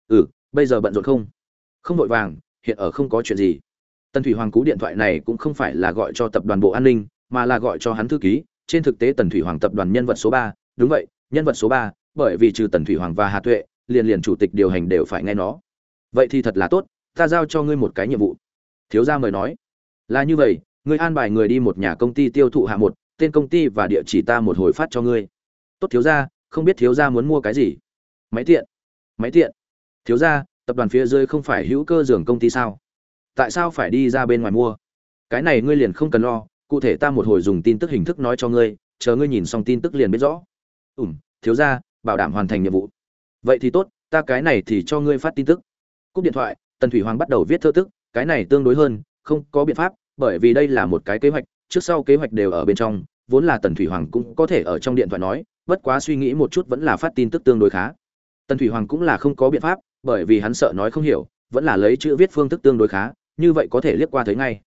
ừ bây giờ bận rộn không? Không vội vàng, hiện ở không có chuyện gì. Tần thủy hoàng cú điện thoại này cũng không phải là gọi cho tập đoàn bộ an ninh, mà là gọi cho hắn thư ký. Trên thực tế tần thủy hoàng tập đoàn nhân vật số ba, đúng vậy, nhân vật số ba, bởi vì trừ tần thủy hoàng và hà tuệ, liền liền chủ tịch điều hành đều phải nghe nó vậy thì thật là tốt, ta giao cho ngươi một cái nhiệm vụ. Thiếu gia mời nói. Là như vậy, ngươi an bài người đi một nhà công ty tiêu thụ hạ một, tên công ty và địa chỉ ta một hồi phát cho ngươi. Tốt thiếu gia, không biết thiếu gia muốn mua cái gì? Máy tiện. Máy tiện? Thiếu gia, tập đoàn phía dưới không phải hữu cơ dường công ty sao? Tại sao phải đi ra bên ngoài mua? Cái này ngươi liền không cần lo, cụ thể ta một hồi dùng tin tức hình thức nói cho ngươi, chờ ngươi nhìn xong tin tức liền biết rõ. Ủm thiếu gia, bảo đảm hoàn thành nhiệm vụ. Vậy thì tốt, ta cái này thì cho ngươi phát tin tức cúp điện thoại, tần thủy hoàng bắt đầu viết thơ tức, cái này tương đối hơn, không có biện pháp, bởi vì đây là một cái kế hoạch, trước sau kế hoạch đều ở bên trong, vốn là tần thủy hoàng cũng có thể ở trong điện thoại nói, bất quá suy nghĩ một chút vẫn là phát tin tức tương đối khá. Tần thủy hoàng cũng là không có biện pháp, bởi vì hắn sợ nói không hiểu, vẫn là lấy chữ viết phương thức tương đối khá, như vậy có thể liếc qua thấy ngay.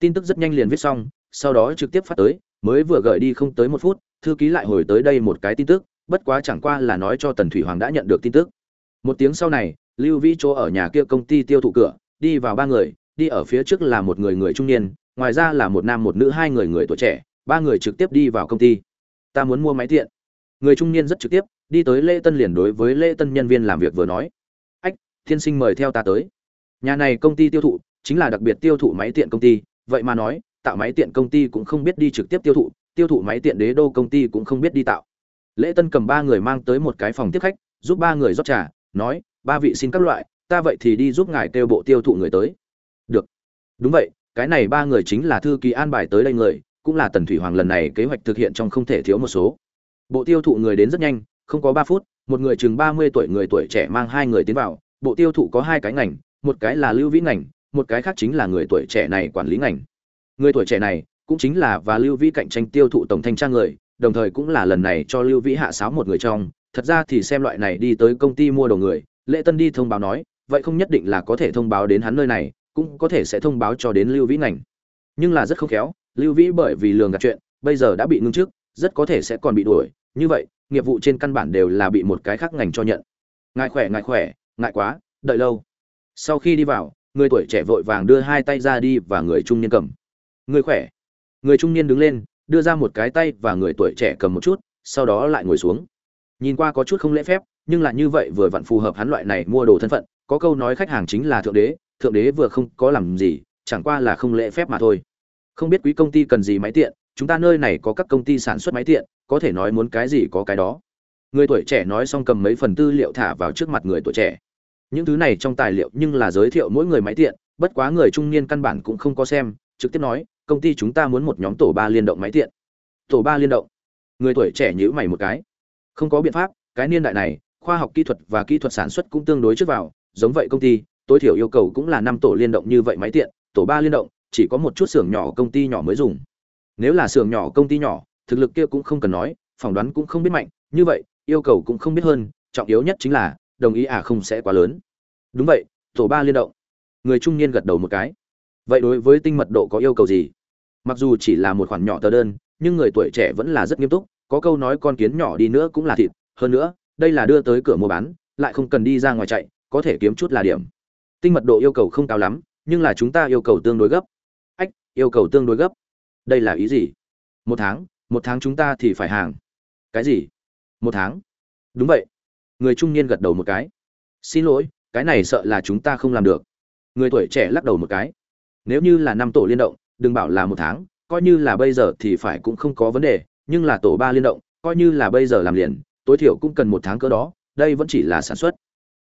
Tin tức rất nhanh liền viết xong, sau đó trực tiếp phát tới, mới vừa gửi đi không tới một phút, thư ký lại hồi tới đây một cái tin tức, bất quá chẳng qua là nói cho tần thủy hoàng đã nhận được tin tức. Một tiếng sau này lưu vĩ chỗ ở nhà kia công ty tiêu thụ cửa, đi vào ba người, đi ở phía trước là một người người trung niên, ngoài ra là một nam một nữ hai người người tuổi trẻ, ba người trực tiếp đi vào công ty. Ta muốn mua máy tiện. Người trung niên rất trực tiếp, đi tới lễ tân liền đối với lễ tân nhân viên làm việc vừa nói. Ách thiên sinh mời theo ta tới. Nhà này công ty tiêu thụ chính là đặc biệt tiêu thụ máy tiện công ty, vậy mà nói, tạo máy tiện công ty cũng không biết đi trực tiếp tiêu thụ tiêu thụ máy tiện đế đô công ty cũng không biết đi tạo. Lễ tân cầm ba người mang tới một cái phòng tiếp khách, giúp ba người rót trà, nói ba vị xin các loại, ta vậy thì đi giúp ngài kêu bộ tiêu thụ người tới. Được. Đúng vậy, cái này ba người chính là thư ký an bài tới đây người, cũng là tần thủy hoàng lần này kế hoạch thực hiện trong không thể thiếu một số. Bộ tiêu thụ người đến rất nhanh, không có ba phút, một người chừng ba mươi tuổi người tuổi trẻ mang hai người tiến vào, bộ tiêu thụ có hai cái ngành, một cái là lưu vĩ ngành, một cái khác chính là người tuổi trẻ này quản lý ngành. Người tuổi trẻ này cũng chính là và lưu vĩ cạnh tranh tiêu thụ tổng thanh tra người, đồng thời cũng là lần này cho lưu vĩ hạ sáo một người trong, thật ra thì xem loại này đi tới công ty mua đồ người lễ tân đi thông báo nói, vậy không nhất định là có thể thông báo đến hắn nơi này, cũng có thể sẽ thông báo cho đến lưu vĩ ngành. Nhưng là rất không khéo, lưu vĩ bởi vì lường gạt chuyện, bây giờ đã bị ngưng trước rất có thể sẽ còn bị đuổi. Như vậy, nghiệp vụ trên căn bản đều là bị một cái khác ngành cho nhận. Ngại khỏe ngại khỏe, ngại quá, đợi lâu. Sau khi đi vào, người tuổi trẻ vội vàng đưa hai tay ra đi và người trung niên cầm. Người khỏe. Người trung niên đứng lên, đưa ra một cái tay và người tuổi trẻ cầm một chút, sau đó lại ngồi xuống nhìn qua có chút không lễ phép, nhưng là như vậy vừa vặn phù hợp hắn loại này mua đồ thân phận, có câu nói khách hàng chính là thượng đế thượng đế vừa không có làm gì, chẳng qua là không lễ phép mà thôi. Không biết quý công ty cần gì máy tiện, chúng ta nơi này có các công ty sản xuất máy tiện, có thể nói muốn cái gì có cái đó. Người tuổi trẻ nói xong cầm mấy phần tư liệu thả vào trước mặt người tuổi trẻ. Những thứ này trong tài liệu nhưng là giới thiệu mỗi người máy tiện, bất quá người trung niên căn bản cũng không có xem, trực tiếp nói, công ty chúng ta muốn một nhóm tổ ba liên động máy tiện. Tổ ba liên động. Người tuổi trẻ nhữ mày một cái không có biện pháp, cái niên đại này, khoa học kỹ thuật và kỹ thuật sản xuất cũng tương đối trước vào, giống vậy công ty, tối thiểu yêu cầu cũng là năm tổ liên động như vậy máy tiện, tổ ba liên động, chỉ có một chút xưởng nhỏ công ty nhỏ mới dùng. Nếu là xưởng nhỏ công ty nhỏ, thực lực kia cũng không cần nói, phỏng đoán cũng không biết mạnh, như vậy, yêu cầu cũng không biết hơn, trọng yếu nhất chính là, đồng ý à không sẽ quá lớn. Đúng vậy, tổ ba liên động. Người trung niên gật đầu một cái. Vậy đối với tinh mật độ có yêu cầu gì? Mặc dù chỉ là một khoản nhỏ tờ đơn, nhưng người tuổi trẻ vẫn là rất nghiêm túc có câu nói con kiến nhỏ đi nữa cũng là thịt, hơn nữa, đây là đưa tới cửa mua bán, lại không cần đi ra ngoài chạy, có thể kiếm chút là điểm. Tinh mật độ yêu cầu không cao lắm, nhưng là chúng ta yêu cầu tương đối gấp. Ách, yêu cầu tương đối gấp. Đây là ý gì? Một tháng một tháng chúng ta thì phải hàng. Cái gì? Một tháng? Đúng vậy. Người trung niên gật đầu một cái. Xin lỗi, cái này sợ là chúng ta không làm được. Người tuổi trẻ lắc đầu một cái. Nếu như là năm tổ liên động, đừng bảo là một tháng, coi như là bây giờ thì phải cũng không có vấn đề nhưng là tổ ba liên động, coi như là bây giờ làm liền, tối thiểu cũng cần một tháng cỡ đó, đây vẫn chỉ là sản xuất.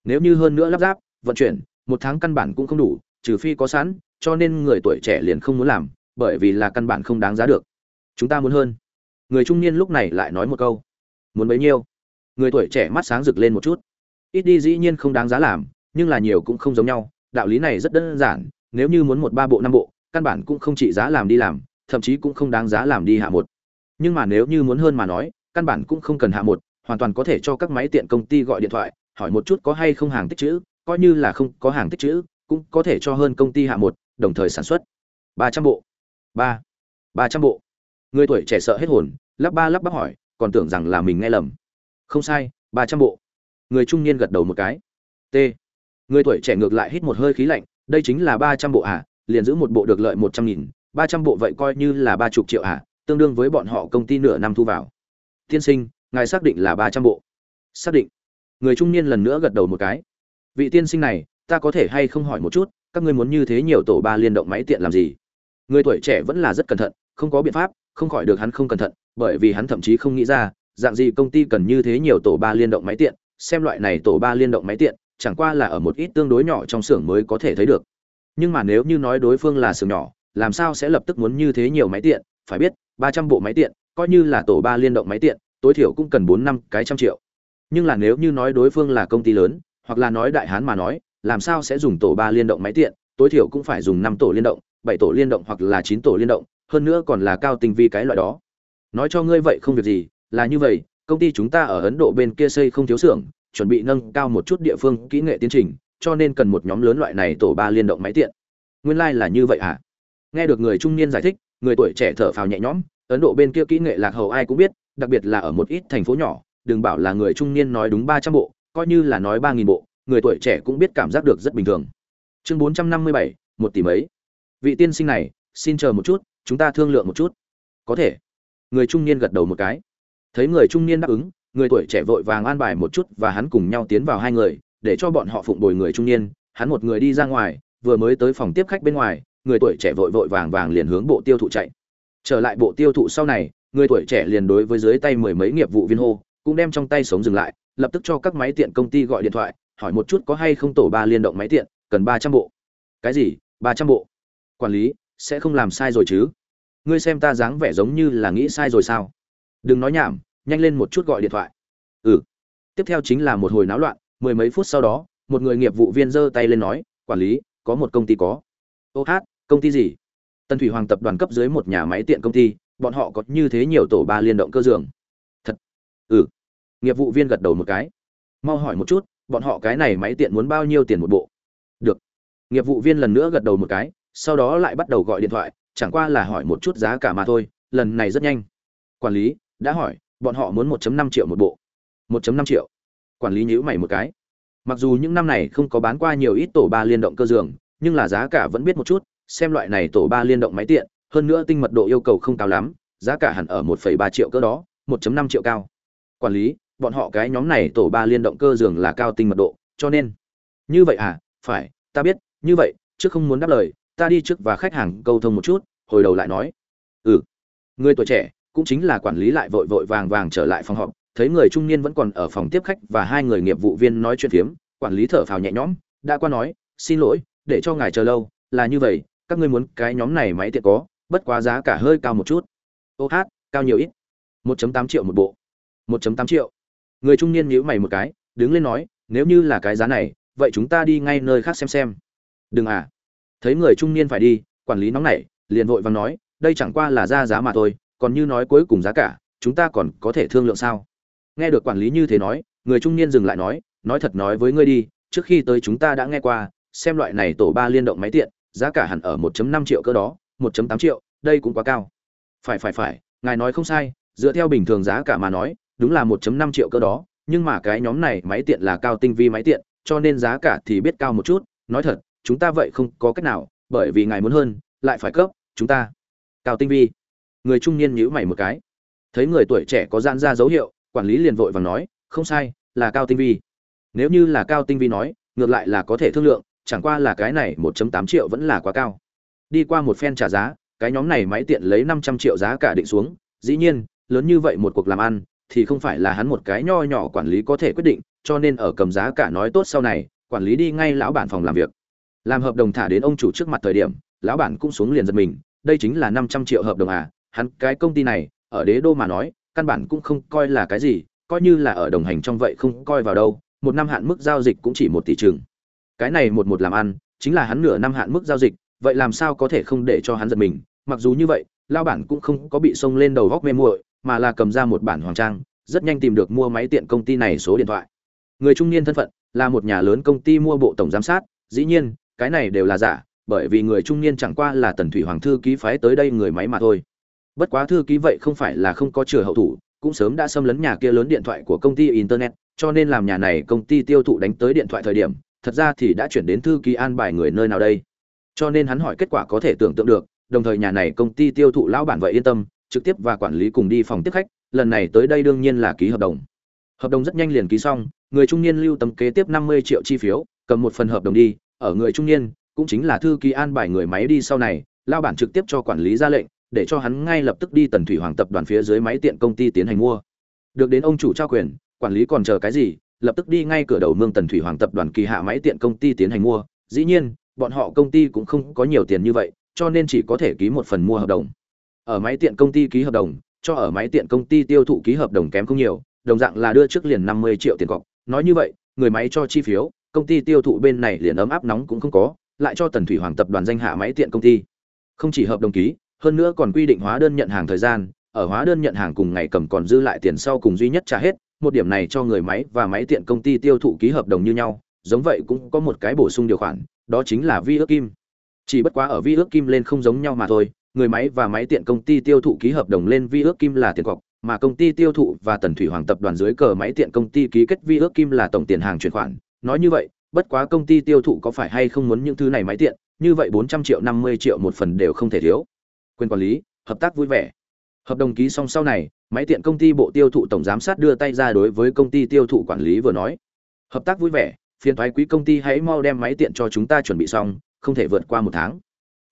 Nếu như hơn nữa lắp ráp, vận chuyển, một tháng căn bản cũng không đủ, trừ phi có sẵn, cho nên người tuổi trẻ liền không muốn làm, bởi vì là căn bản không đáng giá được. Chúng ta muốn hơn. Người trung niên lúc này lại nói một câu. Muốn bấy nhiêu? Người tuổi trẻ mắt sáng rực lên một chút. Ít đi dĩ nhiên không đáng giá làm, nhưng là nhiều cũng không giống nhau, đạo lý này rất đơn giản, nếu như muốn một ba bộ năm bộ, căn bản cũng không trị giá làm đi làm, thậm chí cũng không đáng giá làm đi hạ một nhưng mà nếu như muốn hơn mà nói, căn bản cũng không cần hạ một, hoàn toàn có thể cho các máy tiện công ty gọi điện thoại, hỏi một chút có hay không hàng tích chữ, coi như là không có hàng tích chữ, cũng có thể cho hơn công ty hạ một, đồng thời sản xuất. Ba trăm bộ. Ba. Ba trăm bộ. Người tuổi trẻ sợ hết hồn, lắp ba lắp bắp hỏi, còn tưởng rằng là mình nghe lầm. Không sai, ba trăm bộ. Người trung niên gật đầu một cái. T. Người tuổi trẻ ngược lại hít một hơi khí lạnh, đây chính là ba trăm bộ à liền giữ một bộ được lợi một trăm nghìn, ba trăm bộ vậy coi như là ba chục triệu à tương đương với bọn họ công ty nửa năm thu vào. Tiên sinh, ngài xác định là ba trăm bộ. Xác định. Người trung niên lần nữa gật đầu một cái. Vị tiên sinh này, ta có thể hay không hỏi một chút, các ngươi muốn như thế nhiều tổ ba liên động máy tiện làm gì? Người tuổi trẻ vẫn là rất cẩn thận, không có biện pháp, không khỏi được hắn không cẩn thận, bởi vì hắn thậm chí không nghĩ ra, dạng gì công ty cần như thế nhiều tổ ba liên động máy tiện, xem loại này tổ ba liên động máy tiện, chẳng qua là ở một ít tương đối nhỏ trong xưởng mới có thể thấy được. Nhưng mà nếu như nói đối phương là xưởng nhỏ làm sao sẽ lập tức muốn như thế nhiều máy tiện, phải biết, ba trăm bộ máy tiện, coi như là tổ ba liên động máy tiện, tối thiểu cũng cần bốn năm cái trăm triệu. Nhưng là nếu như nói đối phương là công ty lớn, hoặc là nói đại hán mà nói, làm sao sẽ dùng tổ ba liên động máy tiện, tối thiểu cũng phải dùng năm tổ liên động, bảy tổ liên động hoặc là chín tổ liên động, hơn nữa còn là cao tinh vi cái loại đó. Nói cho ngươi vậy không việc gì, là như vậy, công ty chúng ta ở ấn độ bên kia xây không thiếu xưởng, chuẩn bị nâng cao một chút địa phương kỹ nghệ tiến trình, cho nên cần một nhóm lớn loại này tổ ba liên động máy tiện. Nguyên lai là như vậy à nghe được người trung niên giải thích, người tuổi trẻ thở phào nhẹ nhõm, ấn độ bên kia kỹ nghệ lạc hậu ai cũng biết, đặc biệt là ở một ít thành phố nhỏ, đừng bảo là người trung niên nói đúng ba trăm bộ, coi như là nói ba nghìn bộ, người tuổi trẻ cũng biết cảm giác được rất bình thường. Chương bốn trăm năm mươi bảy, một tỷ mấy. Vị tiên sinh này, xin chờ một chút, chúng ta thương lượng một chút. Có thể. Người trung niên gật đầu một cái. Thấy người trung niên đáp ứng, người tuổi trẻ vội vàng an bài một chút và hắn cùng nhau tiến vào hai người, để cho bọn họ phụng bồi người trung niên. Hắn một người đi ra ngoài, vừa mới tới phòng tiếp khách bên ngoài người tuổi trẻ vội vội vàng vàng liền hướng bộ tiêu thụ chạy. Trở lại bộ tiêu thụ sau này, người tuổi trẻ liền đối với dưới tay mười mấy nghiệp vụ viên hô, cũng đem trong tay sống dừng lại, lập tức cho các máy tiện công ty gọi điện thoại, hỏi một chút có hay không tổ ba liên động máy tiện, cần ba trăm bộ. Cái gì? Ba trăm bộ? Quản lý, sẽ không làm sai rồi chứ? Ngươi xem ta dáng vẻ giống như là nghĩ sai rồi sao? Đừng nói nhảm, nhanh lên một chút gọi điện thoại. Ừ. Tiếp theo chính là một hồi náo loạn, mười mấy phút sau đó, một người nghiệp vụ viên giơ tay lên nói, quản lý, có một công ty có. Ô hát công ty gì? Tân thủy hoàng tập đoàn cấp dưới một nhà máy tiện công ty, bọn họ có như thế nhiều tổ ba liên động cơ giường. Thật? Ừ. Nghiệp vụ viên gật đầu một cái. Mau hỏi một chút, bọn họ cái này máy tiện muốn bao nhiêu tiền một bộ? Được. Nghiệp vụ viên lần nữa gật đầu một cái, sau đó lại bắt đầu gọi điện thoại, chẳng qua là hỏi một chút giá cả mà thôi, lần này rất nhanh. Quản lý, đã hỏi, bọn họ muốn 1.5 triệu một bộ. 1.5 triệu. Quản lý nhíu mày một cái. Mặc dù những năm này không có bán qua nhiều ít tổ ba liên động cơ giường, nhưng là giá cả vẫn biết một chút xem loại này tổ ba liên động máy tiện hơn nữa tinh mật độ yêu cầu không cao lắm giá cả hẳn ở 1,3 triệu cơ đó 1.5 triệu cao. Quản lý bọn họ cái nhóm này tổ ba liên động cơ giường là cao tinh mật độ cho nên như vậy à phải ta biết như vậy trước không muốn đáp lời ta đi trước và khách hàng câu thông một chút hồi đầu lại nói. Ừ người tuổi trẻ cũng chính là quản lý lại vội vội vàng vàng trở lại phòng họp thấy người trung niên vẫn còn ở phòng tiếp khách và hai người nghiệp vụ viên nói chuyện phiếm quản lý thở phào nhẹ nhõm đã qua nói xin lỗi để cho ngài chờ lâu là như vậy các ngươi muốn cái nhóm này máy tiện có, bất quá giá cả hơi cao một chút. Ô hát, cao nhiều ít. 1.8 triệu một bộ. 1.8 triệu. Người trung niên nhíu mày một cái, đứng lên nói, nếu như là cái giá này, vậy chúng ta đi ngay nơi khác xem xem. Đừng à. Thấy người trung niên phải đi, quản lý nóng nảy, liền vội vàng nói, đây chẳng qua là ra giá mà thôi, còn như nói cuối cùng giá cả, chúng ta còn có thể thương lượng sao? Nghe được quản lý như thế nói, người trung niên dừng lại nói nói thật nói với ngươi đi, trước khi tới chúng ta đã nghe qua, xem loại này tổ ba liên động máy tiện giá cả hẳn ở 1.5 triệu cơ đó 1.8 triệu, đây cũng quá cao. Phải phải phải, ngài nói không sai, dựa theo bình thường giá cả mà nói, đúng là 1.5 triệu cơ đó, nhưng mà cái nhóm này máy tiện là cao tinh vi máy tiện, cho nên giá cả thì biết cao một chút. Nói thật, chúng ta vậy không có cách nào, bởi vì ngài muốn hơn, lại phải cấp, chúng ta cao tinh vi. Người trung niên nhíu mày một cái. Thấy người tuổi trẻ có gian ra dấu hiệu, quản lý liền vội vàng nói, không sai, là cao tinh vi. Nếu như là cao tinh vi nói, ngược lại là có thể thương lượng chẳng qua là cái này 1.8 triệu vẫn là quá cao. Đi qua một phen trả giá, cái nhóm này máy tiện lấy 500 triệu giá cả định xuống. Dĩ nhiên, lớn như vậy một cuộc làm ăn, thì không phải là hắn một cái nho nhỏ quản lý có thể quyết định, cho nên ở cầm giá cả nói tốt sau này, quản lý đi ngay lão bản phòng làm việc. Làm hợp đồng thả đến ông chủ trước mặt thời điểm, lão bản cũng xuống liền giật mình, đây chính là 500 triệu hợp đồng à hắn cái công ty này, ở đế đô mà nói, căn bản cũng không coi là cái gì, coi như là ở đồng hành trong vậy không coi vào đâu, một năm hạn mức giao dịch cũng chỉ một tỷ chừng cái này một một làm ăn, chính là hắn nửa năm hạn mức giao dịch, vậy làm sao có thể không để cho hắn giật mình? Mặc dù như vậy lao bản cũng không có bị xông lên đầu góc mê muội, mà là cầm ra một bản hoàng trang, rất nhanh tìm được mua máy tiện công ty này số điện thoại. Người trung niên thân phận, là một nhà lớn công ty mua bộ tổng giám sát, dĩ nhiên, cái này đều là giả, bởi vì người trung niên chẳng qua là tần thủy hoàng thư ký phái tới đây người máy mà thôi. Bất quá thư ký vậy không phải là không có chừa hậu thủ, cũng sớm đã xâm lấn nhà kia lớn điện thoại của công ty internet, cho nên làm nhà này công ty tiêu thụ đánh tới điện thoại thời điểm thật ra thì đã chuyển đến thư ký an bài người nơi nào đây? Cho nên hắn hỏi kết quả có thể tưởng tượng được, đồng thời nhà này công ty tiêu thụ lão bản vậy yên tâm, trực tiếp và quản lý cùng đi phòng tiếp khách, lần này tới đây đương nhiên là ký hợp đồng. Hợp đồng rất nhanh liền ký xong, người trung niên lưu tâm kế tiếp năm mươi triệu chi phiếu, cầm một phần hợp đồng đi, ở người trung niên, cũng chính là thư ký an bài người máy đi sau này lao bản trực tiếp cho quản lý ra lệnh, để cho hắn ngay lập tức đi tần thủy hoàng tập đoàn phía dưới máy tiện công ty tiến hành mua. Được đến ông chủ trao quyền, quản lý còn chờ cái gì lập tức đi ngay cửa đầu mương tần thủy hoàng tập đoàn kỳ hạ máy tiện công ty tiến hành mua. Dĩ nhiên, bọn họ công ty cũng không có nhiều tiền như vậy, cho nên chỉ có thể ký một phần mua hợp đồng. Ở máy tiện công ty ký hợp đồng, cho ở máy tiện công ty tiêu thụ ký hợp đồng kém không nhiều, đồng dạng là đưa trước liền năm mươi triệu tiền cọc. Nói như vậy, người máy cho chi phiếu, công ty tiêu thụ bên này liền ấm áp nóng cũng không có, lại cho tần thủy hoàng tập đoàn danh hạ máy tiện công ty. Không chỉ hợp đồng ký, hơn nữa còn quy định hóa đơn nhận hàng thời gian, ở hóa đơn nhận hàng cùng ngày cầm còn dư lại tiền sau cùng duy nhất trả hết một điểm này cho người máy và máy tiện công ty tiêu thụ ký hợp đồng như nhau, giống vậy cũng có một cái bổ sung điều khoản, đó chính là vi ước kim. Chỉ bất quá ở vi ước kim lên không giống nhau mà thôi, người máy và máy tiện công ty tiêu thụ ký hợp đồng lên vi ước kim là tiền cọc, mà công ty tiêu thụ và tần thủy hoàng tập đoàn dưới cờ máy tiện công ty ký kết vi ước kim là tổng tiền hàng chuyển khoản. Nói như vậy, bất quá công ty tiêu thụ có phải hay không muốn những thứ này máy tiện, như vậy bốn trăm triệu, năm mươi triệu một phần đều không thể thiếu. Quyền quản lý, hợp tác vui vẻ. Hợp đồng ký xong sau này máy tiện công ty bộ tiêu thụ tổng giám sát đưa tay ra đối với công ty tiêu thụ quản lý vừa nói. Hợp tác vui vẻ, phiền thoái quý công ty hãy mau đem máy tiện cho chúng ta chuẩn bị xong, không thể vượt qua một tháng.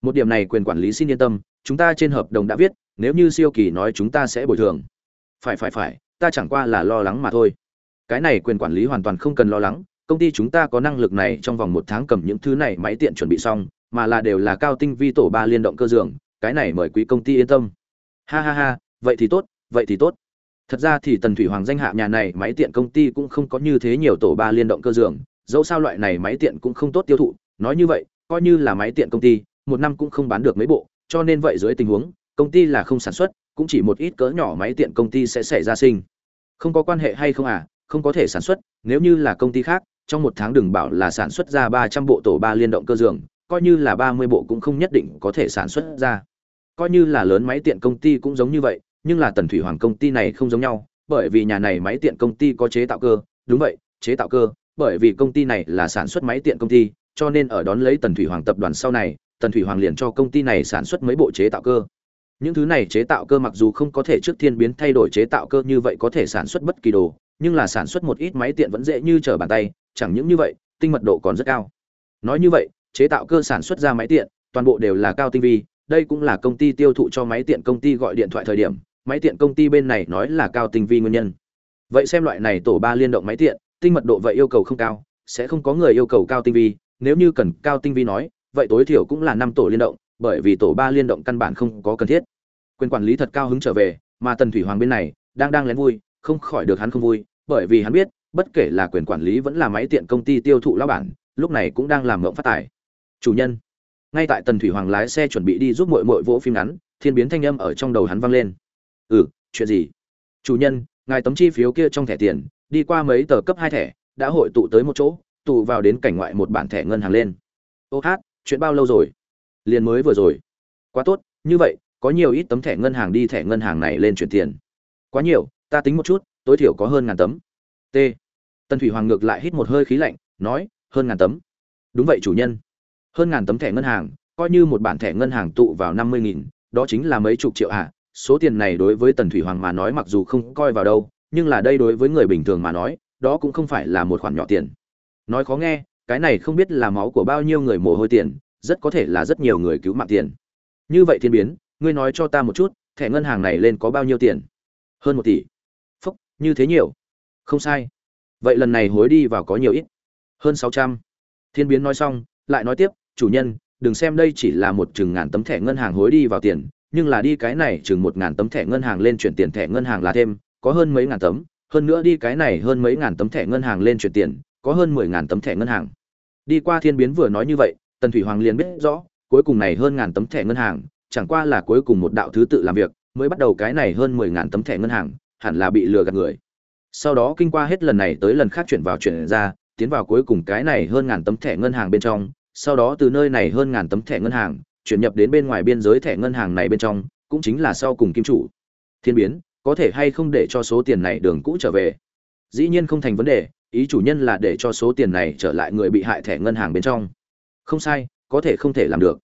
Một điểm này quyền quản lý xin yên tâm, chúng ta trên hợp đồng đã viết, nếu như siêu kỳ nói chúng ta sẽ bồi thường. Phải phải phải, ta chẳng qua là lo lắng mà thôi. Cái này quyền quản lý hoàn toàn không cần lo lắng, công ty chúng ta có năng lực này trong vòng một tháng cầm những thứ này máy tiện chuẩn bị xong, mà là đều là cao tinh vi tổ ba liên động cơ dường cái này mời quý công ty yên tâm. Ha ha ha, vậy thì tốt vậy thì tốt. Thật ra thì tần thủy hoàng danh hạ nhà này máy tiện công ty cũng không có như thế nhiều tổ ba liên động cơ dường, dẫu sao loại này máy tiện cũng không tốt tiêu thụ, nói như vậy, coi như là máy tiện công ty, một năm cũng không bán được mấy bộ, cho nên vậy dưới tình huống, công ty là không sản xuất, cũng chỉ một ít cỡ nhỏ máy tiện công ty sẽ xảy ra sinh. Không có quan hệ hay không à không có thể sản xuất, nếu như là công ty khác, trong một tháng đừng bảo là sản xuất ra ba trăm bộ tổ ba liên động cơ dường, coi như là ba mươi bộ cũng không nhất định có thể sản xuất ra. Coi như là lớn máy tiện công ty cũng giống như vậy nhưng là tần thủy hoàng công ty này không giống nhau, bởi vì nhà này máy tiện công ty có chế tạo cơ, đúng vậy, chế tạo cơ, bởi vì công ty này là sản xuất máy tiện công ty, cho nên ở đón lấy tần thủy hoàng tập đoàn sau này, tần thủy hoàng liền cho công ty này sản xuất mấy bộ chế tạo cơ. Những thứ này chế tạo cơ mặc dù không có thể trước thiên biến thay đổi chế tạo cơ như vậy có thể sản xuất bất kỳ đồ, nhưng là sản xuất một ít máy tiện vẫn dễ như trở bàn tay, chẳng những như vậy, tinh mật độ còn rất cao. Nói như vậy, chế tạo cơ sản xuất ra máy tiện, toàn bộ đều là cao tinh vi, đây cũng là công ty tiêu thụ cho máy tiện công ty gọi điện thoại thời điểm máy tiện công ty bên này nói là cao tinh vi nguyên nhân. Vậy xem loại này tổ ba liên động máy tiện, tinh mật độ vậy yêu cầu không cao, sẽ không có người yêu cầu cao tinh vi. Nếu như cần cao tinh vi nói, vậy tối thiểu cũng là năm tổ liên động, bởi vì tổ ba liên động căn bản không có cần thiết. Quyền quản lý thật cao hứng trở về, mà tần thủy hoàng bên này, đang đang lén vui, không khỏi được hắn không vui, bởi vì hắn biết, bất kể là quyền quản lý vẫn là máy tiện công ty tiêu thụ lao bản, lúc này cũng đang làm mộng phát tài. Chủ nhân, ngay tại tần thủy hoàng lái xe chuẩn bị đi giúp mội mội vỗ phim ngắn, thiên biến thanh âm ở trong đầu hắn vang lên ừ chuyện gì? Chủ nhân, ngài tấm chi phiếu kia trong thẻ tiền, đi qua mấy tờ cấp hai thẻ, đã hội tụ tới một chỗ, tụ vào đến cảnh ngoại một bản thẻ ngân hàng lên. Ô hát, chuyện bao lâu rồi? Liền mới vừa rồi. Quá tốt, như vậy, có nhiều ít tấm thẻ ngân hàng đi thẻ ngân hàng này lên chuyển tiền. Quá nhiều, ta tính một chút, tối thiểu có hơn ngàn tấm. T. Tân thủy hoàng ngược lại hít một hơi khí lạnh, nói, hơn ngàn tấm. Đúng vậy, chủ nhân. Hơn ngàn tấm thẻ ngân hàng, coi như một bản thẻ ngân hàng tụ vào năm mươi nghìn, đó chính là mấy chục triệu ạ. à số tiền này đối với tần thủy hoàng mà nói mặc dù không coi vào đâu, nhưng là đây đối với người bình thường mà nói, đó cũng không phải là một khoản nhỏ tiền. Nói khó nghe, cái này không biết là máu của bao nhiêu người mồ hôi tiền, rất có thể là rất nhiều người cứu mạng tiền. Như vậy thiên biến, ngươi nói cho ta một chút, thẻ ngân hàng này lên có bao nhiêu tiền? Hơn một tỷ. Phúc, như thế nhiều. Không sai. Vậy lần này hối đi vào có nhiều ít. Hơn sáu trăm. Thiên biến nói xong, lại nói tiếp, chủ nhân, đừng xem đây chỉ là một chừng ngàn tấm thẻ ngân hàng hối đi vào tiền nhưng là đi cái này chừng một ngàn tấm thẻ ngân hàng lên chuyển tiền thẻ ngân hàng là thêm, có hơn mấy ngàn tấm, hơn nữa đi cái này hơn mấy ngàn tấm thẻ ngân hàng lên chuyển tiền, có hơn mười ngàn tấm thẻ ngân hàng. Đi qua thiên biến vừa nói như vậy, tần thủy hoàng liền biết rõ, cuối cùng này hơn ngàn tấm thẻ ngân hàng, chẳng qua là cuối cùng một đạo thứ tự làm việc, mới bắt đầu cái này hơn mười ngàn tấm thẻ ngân hàng, hẳn là bị lừa gạt người. Sau đó kinh qua hết lần này tới lần khác chuyển vào chuyển ra, tiến vào cuối cùng cái này hơn ngàn tấm thẻ ngân hàng bên trong, sau đó từ nơi này hơn ngàn tấm thẻ ngân hàng chuyển nhập đến bên ngoài biên giới thẻ ngân hàng này bên trong, cũng chính là sau cùng kim chủ. Thiên biến, có thể hay không để cho số tiền này đường cũ trở về? Dĩ nhiên không thành vấn đề, ý chủ nhân là để cho số tiền này trở lại người bị hại thẻ ngân hàng bên trong. Không sai, có thể không thể làm được.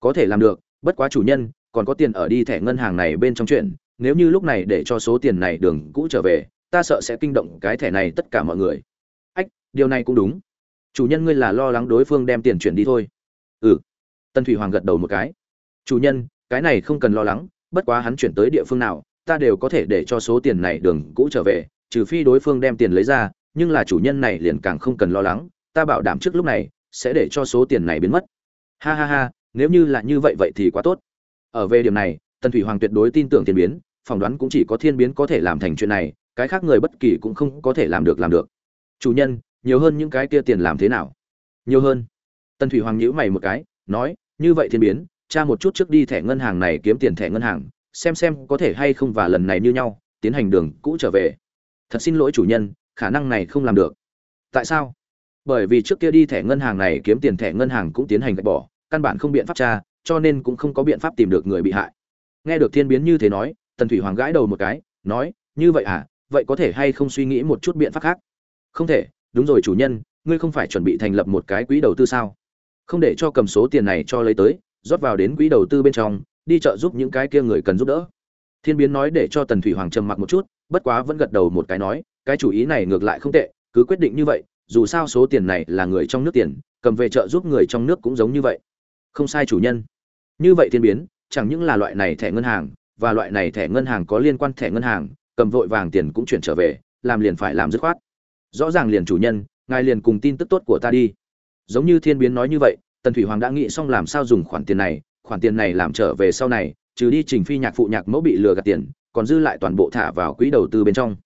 Có thể làm được, bất quá chủ nhân, còn có tiền ở đi thẻ ngân hàng này bên trong chuyện, nếu như lúc này để cho số tiền này đường cũ trở về, ta sợ sẽ kinh động cái thẻ này tất cả mọi người. Ách, điều này cũng đúng. Chủ nhân ngươi là lo lắng đối phương đem tiền chuyển đi thôi. Ừ tân thủy hoàng gật đầu một cái. Chủ nhân, cái này không cần lo lắng, bất quá hắn chuyển tới địa phương nào, ta đều có thể để cho số tiền này đường cũ trở về, trừ phi đối phương đem tiền lấy ra, nhưng là chủ nhân này liền càng không cần lo lắng, ta bảo đảm trước lúc này sẽ để cho số tiền này biến mất. Ha ha ha, nếu như là như vậy vậy thì quá tốt. Ở về điểm này, tần thủy hoàng tuyệt đối tin tưởng thiên biến, phỏng đoán cũng chỉ có thiên biến có thể làm thành chuyện này, cái khác người bất kỳ cũng không có thể làm được làm được. Chủ nhân, nhiều hơn những cái kia tiền làm thế nào? Nhiều hơn. Tần thủy hoàng nhíu mày một cái, nói như vậy thiên biến, tra một chút trước đi thẻ ngân hàng này kiếm tiền thẻ ngân hàng, xem xem có thể hay không và lần này như nhau, tiến hành đường cũ trở về. Thật xin lỗi chủ nhân, khả năng này không làm được. Tại sao? Bởi vì trước kia đi thẻ ngân hàng này kiếm tiền thẻ ngân hàng cũng tiến hành gạch bỏ, căn bản không biện pháp tra, cho nên cũng không có biện pháp tìm được người bị hại. Nghe được thiên biến như thế nói, tần thủy hoàng gãi đầu một cái, nói, như vậy à vậy có thể hay không suy nghĩ một chút biện pháp khác? Không thể, đúng rồi chủ nhân, ngươi không phải chuẩn bị thành lập một cái quỹ đầu tư sao? Không để cho cầm số tiền này cho lấy tới, rót vào đến quỹ đầu tư bên trong, đi chợ giúp những cái kia người cần giúp đỡ. Thiên biến nói để cho tần thủy hoàng trầm mặc một chút, bất quá vẫn gật đầu một cái nói, cái chủ ý này ngược lại không tệ, cứ quyết định như vậy, dù sao số tiền này là người trong nước tiền, cầm về chợ giúp người trong nước cũng giống như vậy. Không sai chủ nhân. Như vậy thiên biến, chẳng những là loại này thẻ ngân hàng, và loại này thẻ ngân hàng có liên quan thẻ ngân hàng, cầm vội vàng tiền cũng chuyển trở về, làm liền phải làm dứt khoát. Rõ ràng liền chủ nhân, ngài liền cùng tin tức tốt của ta đi giống như thiên biến nói như vậy, tần thủy hoàng đã nghĩ xong làm sao dùng khoản tiền này, khoản tiền này làm trở về sau này, trừ đi trình phi nhạc phụ nhạc mẫu bị lừa gạt tiền, còn dư lại toàn bộ thả vào quỹ đầu tư bên trong.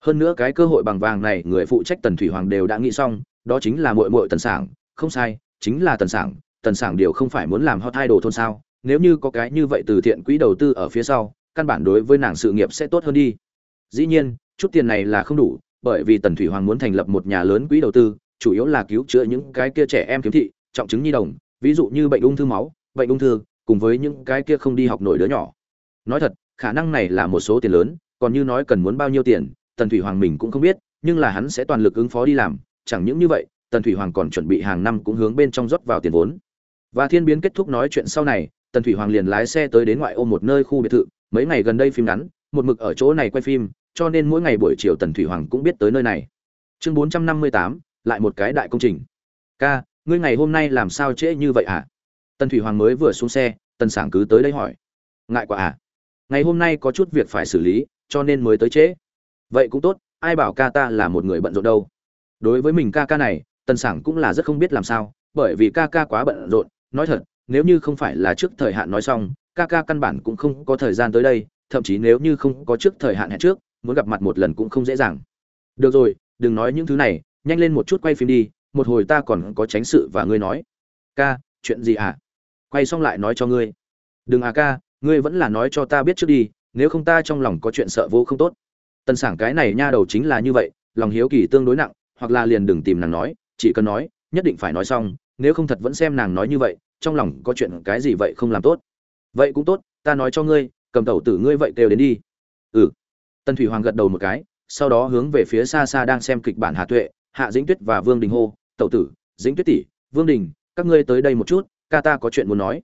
Hơn nữa cái cơ hội bằng vàng này người phụ trách tần thủy hoàng đều đã nghĩ xong, đó chính là muội muội tần sảng. Không sai, chính là tần sảng. Tần sảng điều không phải muốn làm hot idol thôn sao? Nếu như có cái như vậy từ thiện quỹ đầu tư ở phía sau, căn bản đối với nàng sự nghiệp sẽ tốt hơn đi. Dĩ nhiên, chút tiền này là không đủ, bởi vì tần thủy hoàng muốn thành lập một nhà lớn quỹ đầu tư chủ yếu là cứu chữa những cái kia trẻ em khiếm thị trọng chứng nhi đồng ví dụ như bệnh ung thư máu bệnh ung thư cùng với những cái kia không đi học nổi đứa nhỏ. Nói thật khả năng này là một số tiền lớn còn như nói cần muốn bao nhiêu tiền tần thủy hoàng mình cũng không biết nhưng là hắn sẽ toàn lực ứng phó đi làm chẳng những như vậy tần thủy hoàng còn chuẩn bị hàng năm cũng hướng bên trong rót vào tiền vốn. Và thiên biến kết thúc nói chuyện sau này tần thủy hoàng liền lái xe tới đến ngoại ô một nơi khu biệt thự mấy ngày gần đây phim ngắn một mực ở chỗ này quay phim cho nên mỗi ngày buổi chiều tần thủy hoàng cũng biết tới nơi này. Chương 458, lại một cái đại công trình. Ca, ngươi ngày hôm nay làm sao trễ như vậy à tần thủy hoàng mới vừa xuống xe, tần sảng cứ tới đây hỏi. Ngại quá à? Ngày hôm nay có chút việc phải xử lý, cho nên mới tới trễ. Vậy cũng tốt, ai bảo ca ta là một người bận rộn đâu. Đối với mình ca ca này, tần sảng cũng là rất không biết làm sao, bởi vì ca ca quá bận rộn. Nói thật, nếu như không phải là trước thời hạn nói xong, ca ca căn bản cũng không có thời gian tới đây, thậm chí nếu như không có trước thời hạn hẹn trước, muốn gặp mặt một lần cũng không dễ dàng. Được rồi, đừng nói những thứ này nhanh lên một chút quay phim đi, một hồi ta còn có tránh sự và ngươi nói. Ca, chuyện gì à? Quay xong lại nói cho ngươi. Đừng à ca, ngươi vẫn là nói cho ta biết trước đi, nếu không ta trong lòng có chuyện sợ vô không tốt. Tần sảng cái này nha đầu chính là như vậy, lòng hiếu kỳ tương đối nặng, hoặc là liền đừng tìm nàng nói, chỉ cần nói, nhất định phải nói xong, nếu không thật vẫn xem nàng nói như vậy, trong lòng có chuyện cái gì vậy không làm tốt. Vậy cũng tốt, ta nói cho ngươi, cầm tẩu tử ngươi vậy kêu đến đi. Ừ. Tần thủy hoàng gật đầu một cái, sau đó hướng về phía xa xa đang xem kịch bản Hà tuệ hạ dĩnh tuyết và vương đình hô, tẩu tử, dĩnh tuyết tỷ, vương đình, các ngươi tới đây một chút, ca ta có chuyện muốn nói.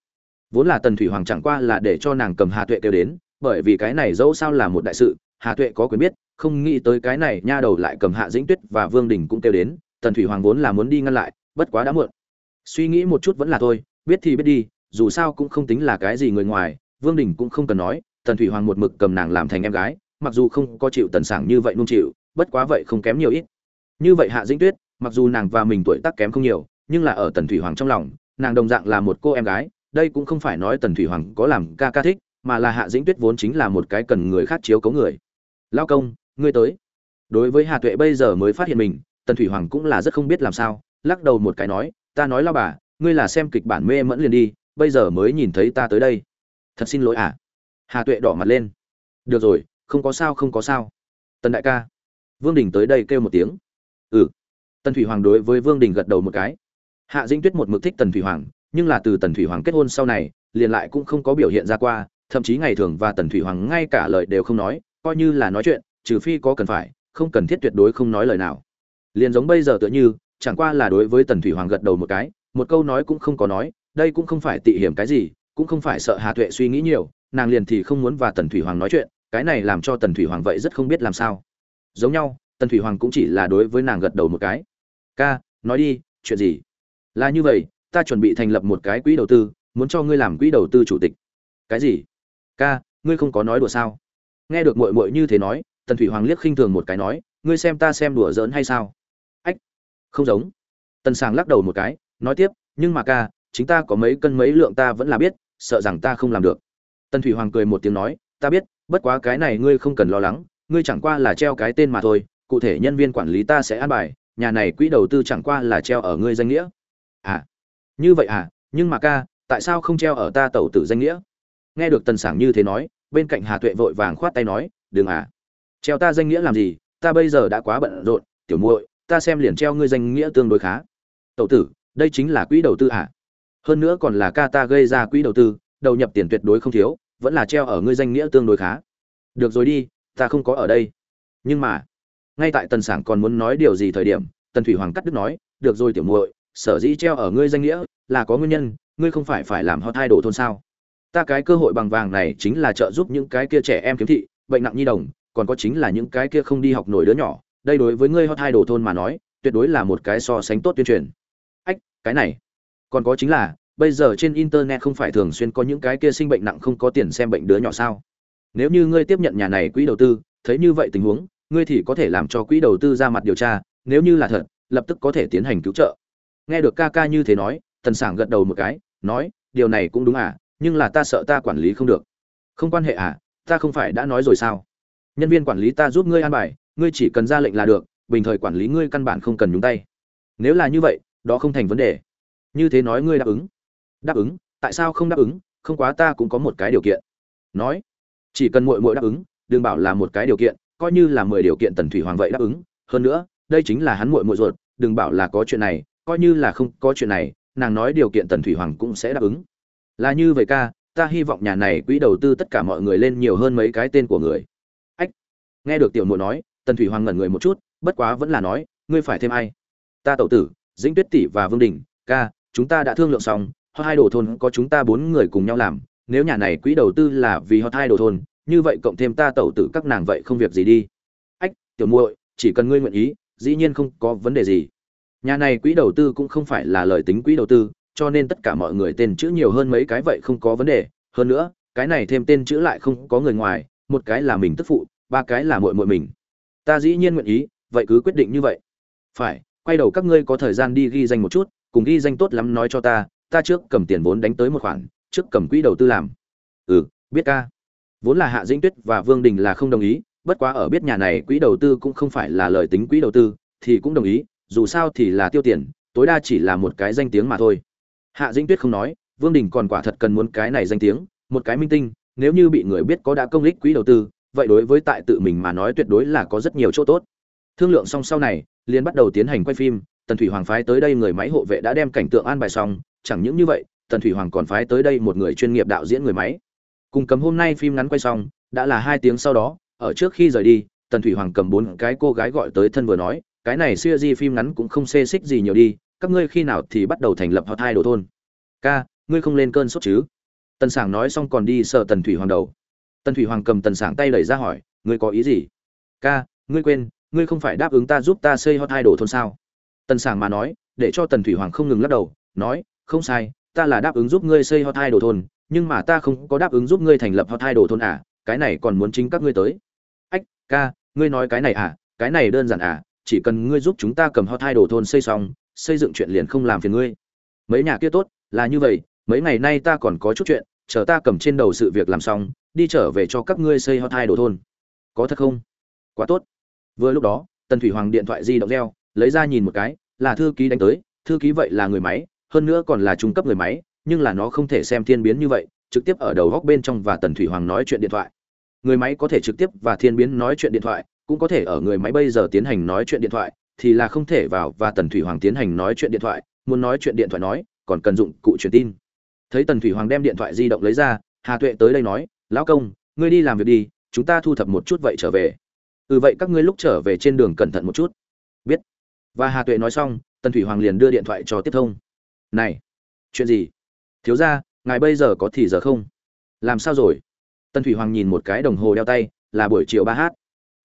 Vốn là tần thủy hoàng chẳng qua là để cho nàng cầm hà tuệ kêu đến, bởi vì cái này dẫu sao là một đại sự, hà tuệ có quyền biết, không nghĩ tới cái này nha đầu lại cầm hạ dĩnh tuyết và vương đình cũng kêu đến, tần thủy hoàng vốn là muốn đi ngăn lại, bất quá đã muộn. Suy nghĩ một chút vẫn là thôi, biết thì biết đi, dù sao cũng không tính là cái gì người ngoài, vương đình cũng không cần nói, tần thủy hoàng một mực cầm nàng làm thành em gái, mặc dù không có chịu tần sảng như vậy nung chịu bất quá vậy không kém nhiều ít như vậy hạ dĩnh tuyết, mặc dù nàng và mình tuổi tác kém không nhiều, nhưng là ở tần thủy hoàng trong lòng, nàng đồng dạng là một cô em gái, đây cũng không phải nói tần thủy hoàng có làm ca ca thích, mà là hạ dĩnh tuyết vốn chính là một cái cần người khác chiếu cấu người. Lao công, ngươi tới. Đối với hà tuệ bây giờ mới phát hiện mình, tần thủy hoàng cũng là rất không biết làm sao, lắc đầu một cái nói, ta nói lao bà, ngươi là xem kịch bản mê mẫn liền đi, bây giờ mới nhìn thấy ta tới đây. Thật xin lỗi à? Hà tuệ đỏ mặt lên. Được rồi, không có sao, không có sao. Tần đại ca. Vương đình tới đây kêu một tiếng ừ. Tần thủy hoàng đối với vương đình gật đầu một cái. Hạ dĩnh tuyết một mực thích tần thủy hoàng, nhưng là từ tần thủy hoàng kết hôn sau này, liền lại cũng không có biểu hiện ra qua, thậm chí ngày thường và tần thủy hoàng ngay cả lời đều không nói, coi như là nói chuyện, trừ phi có cần phải, không cần thiết tuyệt đối không nói lời nào. Liền giống bây giờ tựa như, chẳng qua là đối với tần thủy hoàng gật đầu một cái, một câu nói cũng không có nói, đây cũng không phải tị hiểm cái gì, cũng không phải sợ hà tuệ suy nghĩ nhiều, nàng liền thì không muốn và tần thủy hoàng nói chuyện, cái này làm cho tần thủy hoàng vậy rất không biết làm sao. Giống nhau tần thủy hoàng cũng chỉ là đối với nàng gật đầu một cái. Ca, nói đi, chuyện gì? Là như vậy, ta chuẩn bị thành lập một cái quỹ đầu tư, muốn cho ngươi làm quỹ đầu tư chủ tịch. Cái gì? Ca, ngươi không có nói đùa sao? Nghe được mội mội như thế nói, tần thủy hoàng liếc khinh thường một cái nói, ngươi xem ta xem đùa giỡn hay sao? Ách, không giống. Tần sàng lắc đầu một cái, nói tiếp, nhưng mà ca, chính ta có mấy cân mấy lượng ta vẫn là biết, sợ rằng ta không làm được. Tần thủy hoàng cười một tiếng nói, ta biết, bất quá cái này ngươi không cần lo lắng, ngươi chẳng qua là treo cái tên mà thôi cụ thể nhân viên quản lý ta sẽ an bài, nhà này quỹ đầu tư chẳng qua là treo ở ngươi danh nghĩa. À như vậy à nhưng mà ca, tại sao không treo ở ta tẩu tử danh nghĩa? Nghe được tần sảng như thế nói, bên cạnh hà tuệ vội vàng khoát tay nói, đừng à treo ta danh nghĩa làm gì? Ta bây giờ đã quá bận rộn, tiểu muội, ta xem liền treo ngươi danh nghĩa tương đối khá. Tẩu tử, đây chính là quỹ đầu tư à? Hơn nữa còn là ca ta gây ra quỹ đầu tư, đầu nhập tiền tuyệt đối không thiếu, vẫn là treo ở ngươi danh nghĩa tương đối khá. Được rồi đi, ta không có ở đây. Nhưng mà ngay tại tần sảng còn muốn nói điều gì thời điểm, tần thủy hoàng cắt đứt nói, được rồi tiểu muội, sở dĩ treo ở ngươi danh nghĩa là có nguyên nhân, ngươi không phải phải làm hot thay đồ thôn sao? Ta cái cơ hội bằng vàng này chính là trợ giúp những cái kia trẻ em kiếm thị, bệnh nặng nhi đồng, còn có chính là những cái kia không đi học nổi đứa nhỏ. Đây đối với ngươi hot hai đồ thôn mà nói, tuyệt đối là một cái so sánh tốt tuyên truyền. Ách, cái này, còn có chính là, bây giờ trên internet không phải thường xuyên có những cái kia sinh bệnh nặng không có tiền xem bệnh đứa nhỏ sao? Nếu như ngươi tiếp nhận nhà này quỹ đầu tư, thấy như vậy tình huống ngươi thì có thể làm cho quỹ đầu tư ra mặt điều tra, nếu như là thật, lập tức có thể tiến hành cứu trợ. Nghe được ca ca như thế nói, tần sảng gật đầu một cái, nói, điều này cũng đúng à nhưng là ta sợ ta quản lý không được. Không quan hệ à ta không phải đã nói rồi sao? Nhân viên quản lý ta giúp ngươi an bài, ngươi chỉ cần ra lệnh là được, bình thời quản lý ngươi căn bản không cần nhúng tay. Nếu là như vậy, đó không thành vấn đề. Như thế nói ngươi đáp ứng. Đáp ứng? Tại sao không đáp ứng? Không quá ta cũng có một cái điều kiện. Nói, chỉ cần muội muội đáp ứng, đừng bảo là một cái điều kiện coi như là mười điều kiện tần thủy hoàng vậy đáp ứng. Hơn nữa, đây chính là hắn muội muội ruột, đừng bảo là có chuyện này, coi như là không có chuyện này, nàng nói điều kiện tần thủy hoàng cũng sẽ đáp ứng. Là như vậy ca, ta hy vọng nhà này quỹ đầu tư tất cả mọi người lên nhiều hơn mấy cái tên của người. Ách, nghe được tiểu muội nói, tần thủy hoàng ngẩn người một chút, bất quá vẫn là nói, ngươi phải thêm ai? Ta tẩu tử, dĩnh tuyết tỷ và vương đình, ca, chúng ta đã thương lượng xong hai đồ thôn có chúng ta bốn người cùng nhau làm, nếu nhà này quỹ đầu tư là vì họ hai đồ thôn như vậy cộng thêm ta tẩu tử các nàng vậy không việc gì đi. Ách, tiểu muội, chỉ cần ngươi nguyện ý, dĩ nhiên không có vấn đề gì. Nhà này quỹ đầu tư cũng không phải là lời tính quỹ đầu tư, cho nên tất cả mọi người tên chữ nhiều hơn mấy cái vậy không có vấn đề. Hơn nữa, cái này thêm tên chữ lại không có người ngoài, một cái là mình tức phụ, ba cái là muội muội mình. Ta dĩ nhiên nguyện ý, vậy cứ quyết định như vậy. Phải, quay đầu các ngươi có thời gian đi ghi danh một chút, cùng ghi danh tốt lắm nói cho ta ta trước cầm tiền vốn đánh tới một khoản, trước cầm quỹ đầu tư làm. Ừ biết ca vốn là hạ dĩnh tuyết và vương đình là không đồng ý, bất quá ở biết nhà này quỹ đầu tư cũng không phải là lời tính quỹ đầu tư, thì cũng đồng ý, dù sao thì là tiêu tiền, tối đa chỉ là một cái danh tiếng mà thôi. Hạ dĩnh tuyết không nói, vương đình còn quả thật cần muốn cái này danh tiếng, một cái minh tinh, nếu như bị người biết có đã công lích quỹ đầu tư, vậy đối với tại tự mình mà nói tuyệt đối là có rất nhiều chỗ tốt. Thương lượng xong sau này, liền bắt đầu tiến hành quay phim, tần thủy hoàng phái tới đây người máy hộ vệ đã đem cảnh tượng an bài xong, chẳng những như vậy, tần thủy hoàng còn phái tới đây một người chuyên nghiệp đạo diễn người máy cùng cấm hôm nay phim ngắn quay xong, đã là hai tiếng sau đó, ở trước khi rời đi, tần thủy hoàng cầm bốn cái cô gái gọi tới thân vừa nói, cái này xưa di phim ngắn cũng không xê xích gì nhiều đi, các ngươi khi nào thì bắt đầu thành lập hot hai đồ thôn? Ca, ngươi không lên cơn sốt chứ? Tần sảng nói xong còn đi sợ tần thủy hoàng đầu. Tần thủy hoàng cầm tần sảng tay đẩy ra hỏi, ngươi có ý gì? Ca, ngươi quên, ngươi không phải đáp ứng ta giúp ta xây hot hai đồ thôn sao? Tần sảng mà nói, để cho tần thủy hoàng không ngừng lắc đầu, nói, không sai, ta là đáp ứng giúp ngươi xây hot hai đồ thôn nhưng mà ta không có đáp ứng giúp ngươi thành lập hot hai đồ thôn à cái này còn muốn chính các ngươi tới. Ách, ca, ngươi nói cái này à cái này đơn giản à chỉ cần ngươi giúp chúng ta cầm hot hai đồ thôn xây xong, xây dựng chuyện liền không làm phiền ngươi. Mấy nhà kia tốt, là như vậy, mấy ngày nay ta còn có chút chuyện, chờ ta cầm trên đầu sự việc làm xong, đi trở về cho các ngươi xây hot hai đồ thôn. Có thật không? Quá tốt. Vừa lúc đó, tần thủy hoàng điện thoại di động reo, lấy ra nhìn một cái, là thư ký đánh tới, thư ký vậy là người máy, hơn nữa còn là trung cấp người máy nhưng là nó không thể xem thiên biến như vậy, trực tiếp ở đầu góc bên trong và tần thủy hoàng nói chuyện điện thoại. Người máy có thể trực tiếp và thiên biến nói chuyện điện thoại, cũng có thể ở người máy bây giờ tiến hành nói chuyện điện thoại, thì là không thể vào và tần thủy hoàng tiến hành nói chuyện điện thoại, muốn nói chuyện điện thoại nói, còn cần dụng cụ truyền tin. Thấy tần thủy hoàng đem điện thoại di động lấy ra, hà tuệ tới đây nói, lão công, ngươi đi làm việc đi, chúng ta thu thập một chút vậy trở về. Ừ vậy các ngươi lúc trở về trên đường cẩn thận một chút. Biết. Và hà tuệ nói xong, tần thủy hoàng liền đưa điện thoại cho tiếp thông. Này, chuyện gì? Thiếu ra, ngài bây giờ có thì giờ không? Làm sao rồi? Tần thủy hoàng nhìn một cái đồng hồ đeo tay, là buổi chiều ba h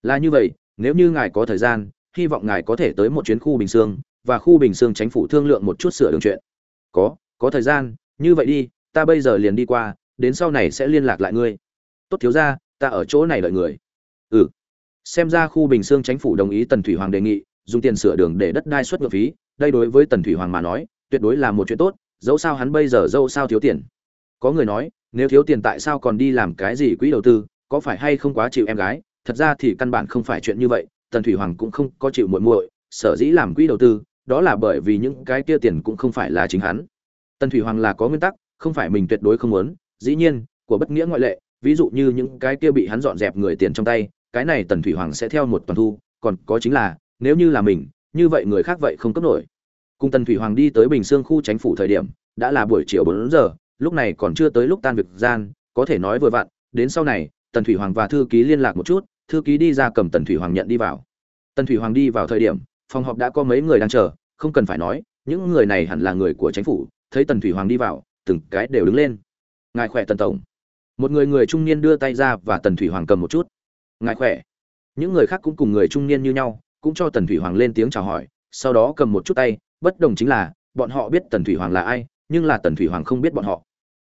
là như vậy, nếu như ngài có thời gian, hy vọng ngài có thể tới một chuyến khu bình sương, và khu bình sương chính phủ thương lượng một chút sửa đường chuyện. Có có thời gian, như vậy đi, ta bây giờ liền đi qua, đến sau này sẽ liên lạc lại ngươi. Tốt thiếu ra, ta ở chỗ này đợi người. Ừ. Xem ra khu bình sương chính phủ đồng ý tần thủy hoàng đề nghị, dùng tiền sửa đường để đất đai xuất ngược phí, đây đối với tần thủy hoàng mà nói, tuyệt đối là một chuyện tốt dẫu sao hắn bây giờ dẫu sao thiếu tiền. Có người nói, nếu thiếu tiền tại sao còn đi làm cái gì quỹ đầu tư, có phải hay không quá chịu em gái? Thật ra thì căn bản không phải chuyện như vậy, tần thủy hoàng cũng không có chịu muội muội, sở dĩ làm quỹ đầu tư, đó là bởi vì những cái kia tiền cũng không phải là chính hắn. Tần thủy hoàng là có nguyên tắc, không phải mình tuyệt đối không muốn. Dĩ nhiên, của bất nghĩa ngoại lệ, ví dụ như những cái kia bị hắn dọn dẹp người tiền trong tay, cái này tần thủy hoàng sẽ theo một toàn thu, còn có chính là, nếu như là mình, như vậy người khác vậy không cấp nổi cùng tần thủy hoàng đi tới bình sương khu chính phủ thời điểm, đã là buổi chiều bốn giờ, lúc này còn chưa tới lúc tan việc gian, có thể nói vừa vặn, đến sau này, tần thủy hoàng và thư ký liên lạc một chút, thư ký đi ra cầm tần thủy hoàng nhận đi vào. Tần thủy hoàng đi vào thời điểm, phòng họp đã có mấy người đang chờ, không cần phải nói, những người này hẳn là người của chính phủ, thấy tần thủy hoàng đi vào, từng cái đều đứng lên. Ngài khỏe tần tổng. Một người người trung niên đưa tay ra và tần thủy hoàng cầm một chút. Ngài khỏe. Những người khác cũng cùng người trung niên như nhau, cũng cho tần thủy hoàng lên tiếng chào hỏi, sau đó cầm một chút tay bất đồng chính là, bọn họ biết tần thủy hoàng là ai, nhưng là tần thủy hoàng không biết bọn họ.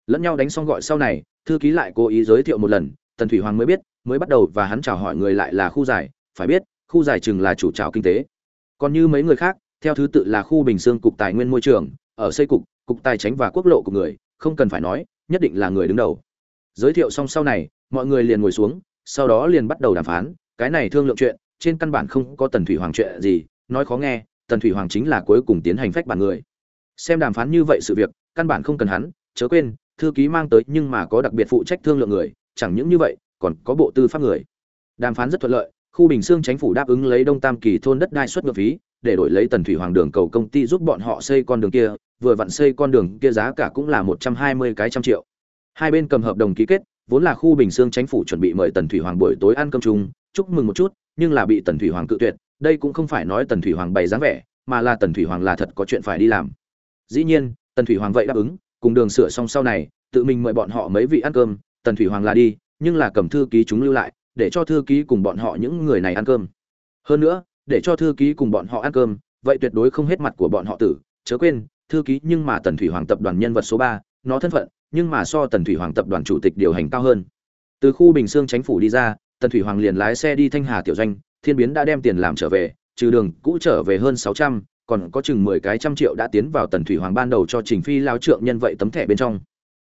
Lẫn nhau đánh xong gọi sau này, thư ký lại cố ý giới thiệu một lần, tần thủy hoàng mới biết, mới bắt đầu và hắn chào hỏi người lại là khu giải. Phải biết, khu giải chừng là chủ trào kinh tế. Còn như mấy người khác, theo thứ tự là khu bình dương cục tài nguyên môi trường, ở xây cục cục tài chính và quốc lộ của người, không cần phải nói, nhất định là người đứng đầu. Giới thiệu xong sau này, mọi người liền ngồi xuống, sau đó liền bắt đầu đàm phán. Cái này thương lượng chuyện, trên căn bản không có tần thủy hoàng chuyện gì, nói khó nghe tần thủy hoàng chính là cuối cùng tiến hành phách bản người. Xem đàm phán như vậy sự việc, căn bản không cần hắn, chớ quên, thư ký mang tới nhưng mà có đặc biệt phụ trách thương lượng người, chẳng những như vậy, còn có bộ tư pháp người. Đàm phán rất thuận lợi, khu bình Sương chính phủ đáp ứng lấy đông tam kỳ thôn đất đai xuất ngược phí, để đổi lấy tần thủy hoàng đường cầu công ty giúp bọn họ xây con đường kia, vừa vặn xây con đường kia giá cả cũng là một trăm hai mươi cái trăm triệu. Hai bên cầm hợp đồng ký kết, vốn là khu bình Sương chính phủ chuẩn bị mời tần thủy hoàng buổi tối ăn cơm chung, chúc mừng một chút, nhưng là bị tần thủy hoàng cự tuyệt đây cũng không phải nói tần thủy hoàng bày dáng vẻ, mà là tần thủy hoàng là thật có chuyện phải đi làm. Dĩ nhiên, tần thủy hoàng vậy đáp ứng, cùng đường sửa xong sau này, tự mình mời bọn họ mấy vị ăn cơm, tần thủy hoàng là đi, nhưng là cầm thư ký chúng lưu lại, để cho thư ký cùng bọn họ những người này ăn cơm. Hơn nữa, để cho thư ký cùng bọn họ ăn cơm, vậy tuyệt đối không hết mặt của bọn họ tử, chớ quên, thư ký nhưng mà tần thủy hoàng tập đoàn nhân vật số ba, nó thân phận, nhưng mà so tần thủy hoàng tập đoàn chủ tịch điều hành cao hơn. Từ khu bình xương chánh phủ đi ra, tần thủy hoàng liền lái xe đi thanh hà tiểu doanh thiên biến đã đem tiền làm trở về, trừ đường cũ trở về hơn sáu trăm, còn có chừng mười cái trăm triệu đã tiến vào tần thủy hoàng ban đầu cho trình phi lao trượng nhân vậy tấm thẻ bên trong.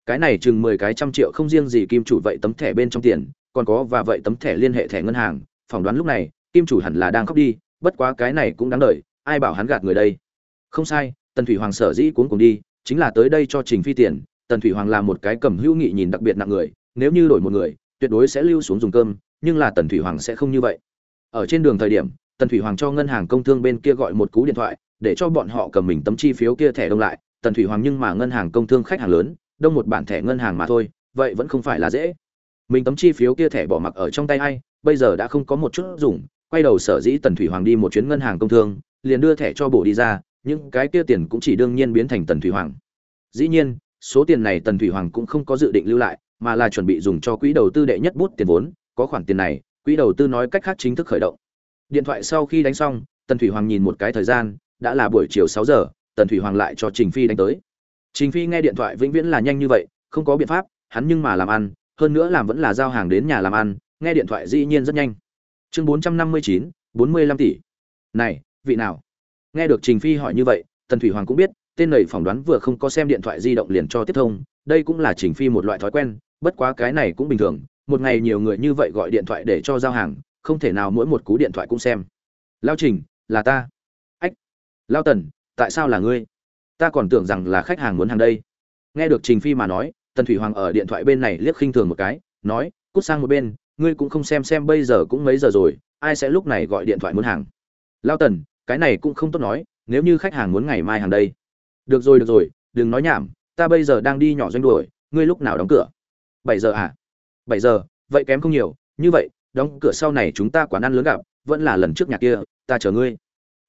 Cái này chừng mười cái trăm triệu không riêng gì kim chủ vậy tấm thẻ bên trong tiền, còn có và vậy tấm thẻ liên hệ thẻ ngân hàng. Phỏng đoán lúc này, kim chủ hẳn là đang khóc đi, bất quá cái này cũng đáng đợi, ai bảo hắn gạt người đây? Không sai, tần thủy hoàng sở dĩ cuốn cùng đi, chính là tới đây cho trình phi tiền. Tần thủy hoàng là một cái cầm hữu nghị nhìn đặc biệt nặng người, nếu như đổi một người, tuyệt đối sẽ lưu xuống dùng cơm, nhưng là tần thủy hoàng sẽ không như vậy ở trên đường thời điểm, tần thủy hoàng cho ngân hàng công thương bên kia gọi một cú điện thoại, để cho bọn họ cầm mình tấm chi phiếu kia thẻ đông lại. Tần thủy hoàng nhưng mà ngân hàng công thương khách hàng lớn, đông một bản thẻ ngân hàng mà thôi, vậy vẫn không phải là dễ. Mình tấm chi phiếu kia thẻ bỏ mặc ở trong tay ai, bây giờ đã không có một chút dùng, quay đầu sở dĩ tần thủy hoàng đi một chuyến ngân hàng công thương, liền đưa thẻ cho bổ đi ra, những cái kia tiền cũng chỉ đương nhiên biến thành tần thủy hoàng. Dĩ nhiên, số tiền này tần thủy hoàng cũng không có dự định lưu lại, mà là chuẩn bị dùng cho quỹ đầu tư đệ nhất bút tiền vốn, có khoản tiền này quỹ đầu tư nói cách khác chính thức khởi động. Điện thoại sau khi đánh xong, tần thủy hoàng nhìn một cái thời gian, đã là buổi chiều sáu giờ, tần thủy hoàng lại cho trình phi đánh tới. Trình phi nghe điện thoại vĩnh viễn là nhanh như vậy, không có biện pháp, hắn nhưng mà làm ăn, hơn nữa làm vẫn là giao hàng đến nhà làm ăn, nghe điện thoại dĩ nhiên rất nhanh. Chương bốn trăm năm mươi chín, bốn mươi lăm tỷ. Này, vị nào? Nghe được trình phi hỏi như vậy, tần thủy hoàng cũng biết, tên này phỏng đoán vừa không có xem điện thoại di động liền cho tiếp thông, đây cũng là trình phi một loại thói quen, bất quá cái này cũng bình thường một ngày nhiều người như vậy gọi điện thoại để cho giao hàng, không thể nào mỗi một cú điện thoại cũng xem. Lao trình, là ta. Ách, lao tần, tại sao là ngươi? Ta còn tưởng rằng là khách hàng muốn hàng đây. Nghe được trình phi mà nói, tần thủy hoàng ở điện thoại bên này liếc khinh thường một cái, nói, cút sang một bên, ngươi cũng không xem xem bây giờ cũng mấy giờ rồi, ai sẽ lúc này gọi điện thoại muốn hàng? Lao tần, cái này cũng không tốt nói, nếu như khách hàng muốn ngày mai hàng đây. Được rồi được rồi, đừng nói nhảm, ta bây giờ đang đi nhỏ doanh đuổi, ngươi lúc nào đóng cửa? Bảy giờ à? Bảy giờ, vậy kém không nhiều. Như vậy, đóng cửa sau này chúng ta quán ăn lớn gặp, vẫn là lần trước nhà kia, ta chờ ngươi.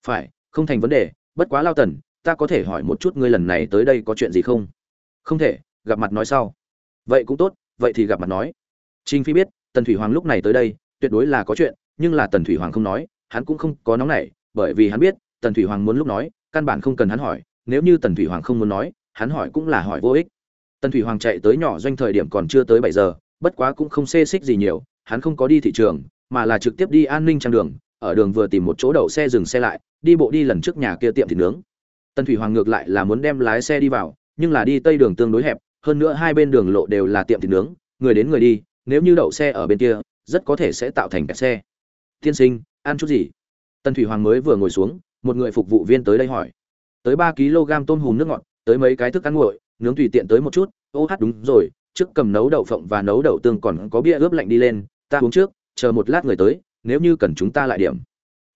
Phải, không thành vấn đề, bất quá lao tần, ta có thể hỏi một chút ngươi lần này tới đây có chuyện gì không? Không thể, gặp mặt nói sau. Vậy cũng tốt, vậy thì gặp mặt nói. Trình phi biết, tần thủy hoàng lúc này tới đây, tuyệt đối là có chuyện, nhưng là tần thủy hoàng không nói, hắn cũng không có nóng nảy, bởi vì hắn biết, tần thủy hoàng muốn lúc nói, căn bản không cần hắn hỏi, nếu như tần thủy hoàng không muốn nói, hắn hỏi cũng là hỏi vô ích. Tần thủy hoàng chạy tới nhỏ doanh thời điểm còn chưa tới bảy giờ bất quá cũng không xê xích gì nhiều, hắn không có đi thị trường, mà là trực tiếp đi an ninh trang đường, ở đường vừa tìm một chỗ đậu xe dừng xe lại, đi bộ đi lần trước nhà kia tiệm thịt nướng. Tần thủy hoàng ngược lại là muốn đem lái xe đi vào, nhưng là đi tây đường tương đối hẹp, hơn nữa hai bên đường lộ đều là tiệm thịt nướng, người đến người đi, nếu như đậu xe ở bên kia, rất có thể sẽ tạo thành kẹt xe. Tiên sinh, ăn chút gì? Tần thủy hoàng mới vừa ngồi xuống, một người phục vụ viên tới đây hỏi. Tới ba kg tôm hùm nước ngọt, tới mấy cái thức ăn nguội, nướng tùy tiện tới một chút, ô hát đúng rồi trước cầm nấu đậu phộng và nấu đậu tương còn có bia ướp lạnh đi lên, ta uống trước, chờ một lát người tới, nếu như cần chúng ta lại điểm.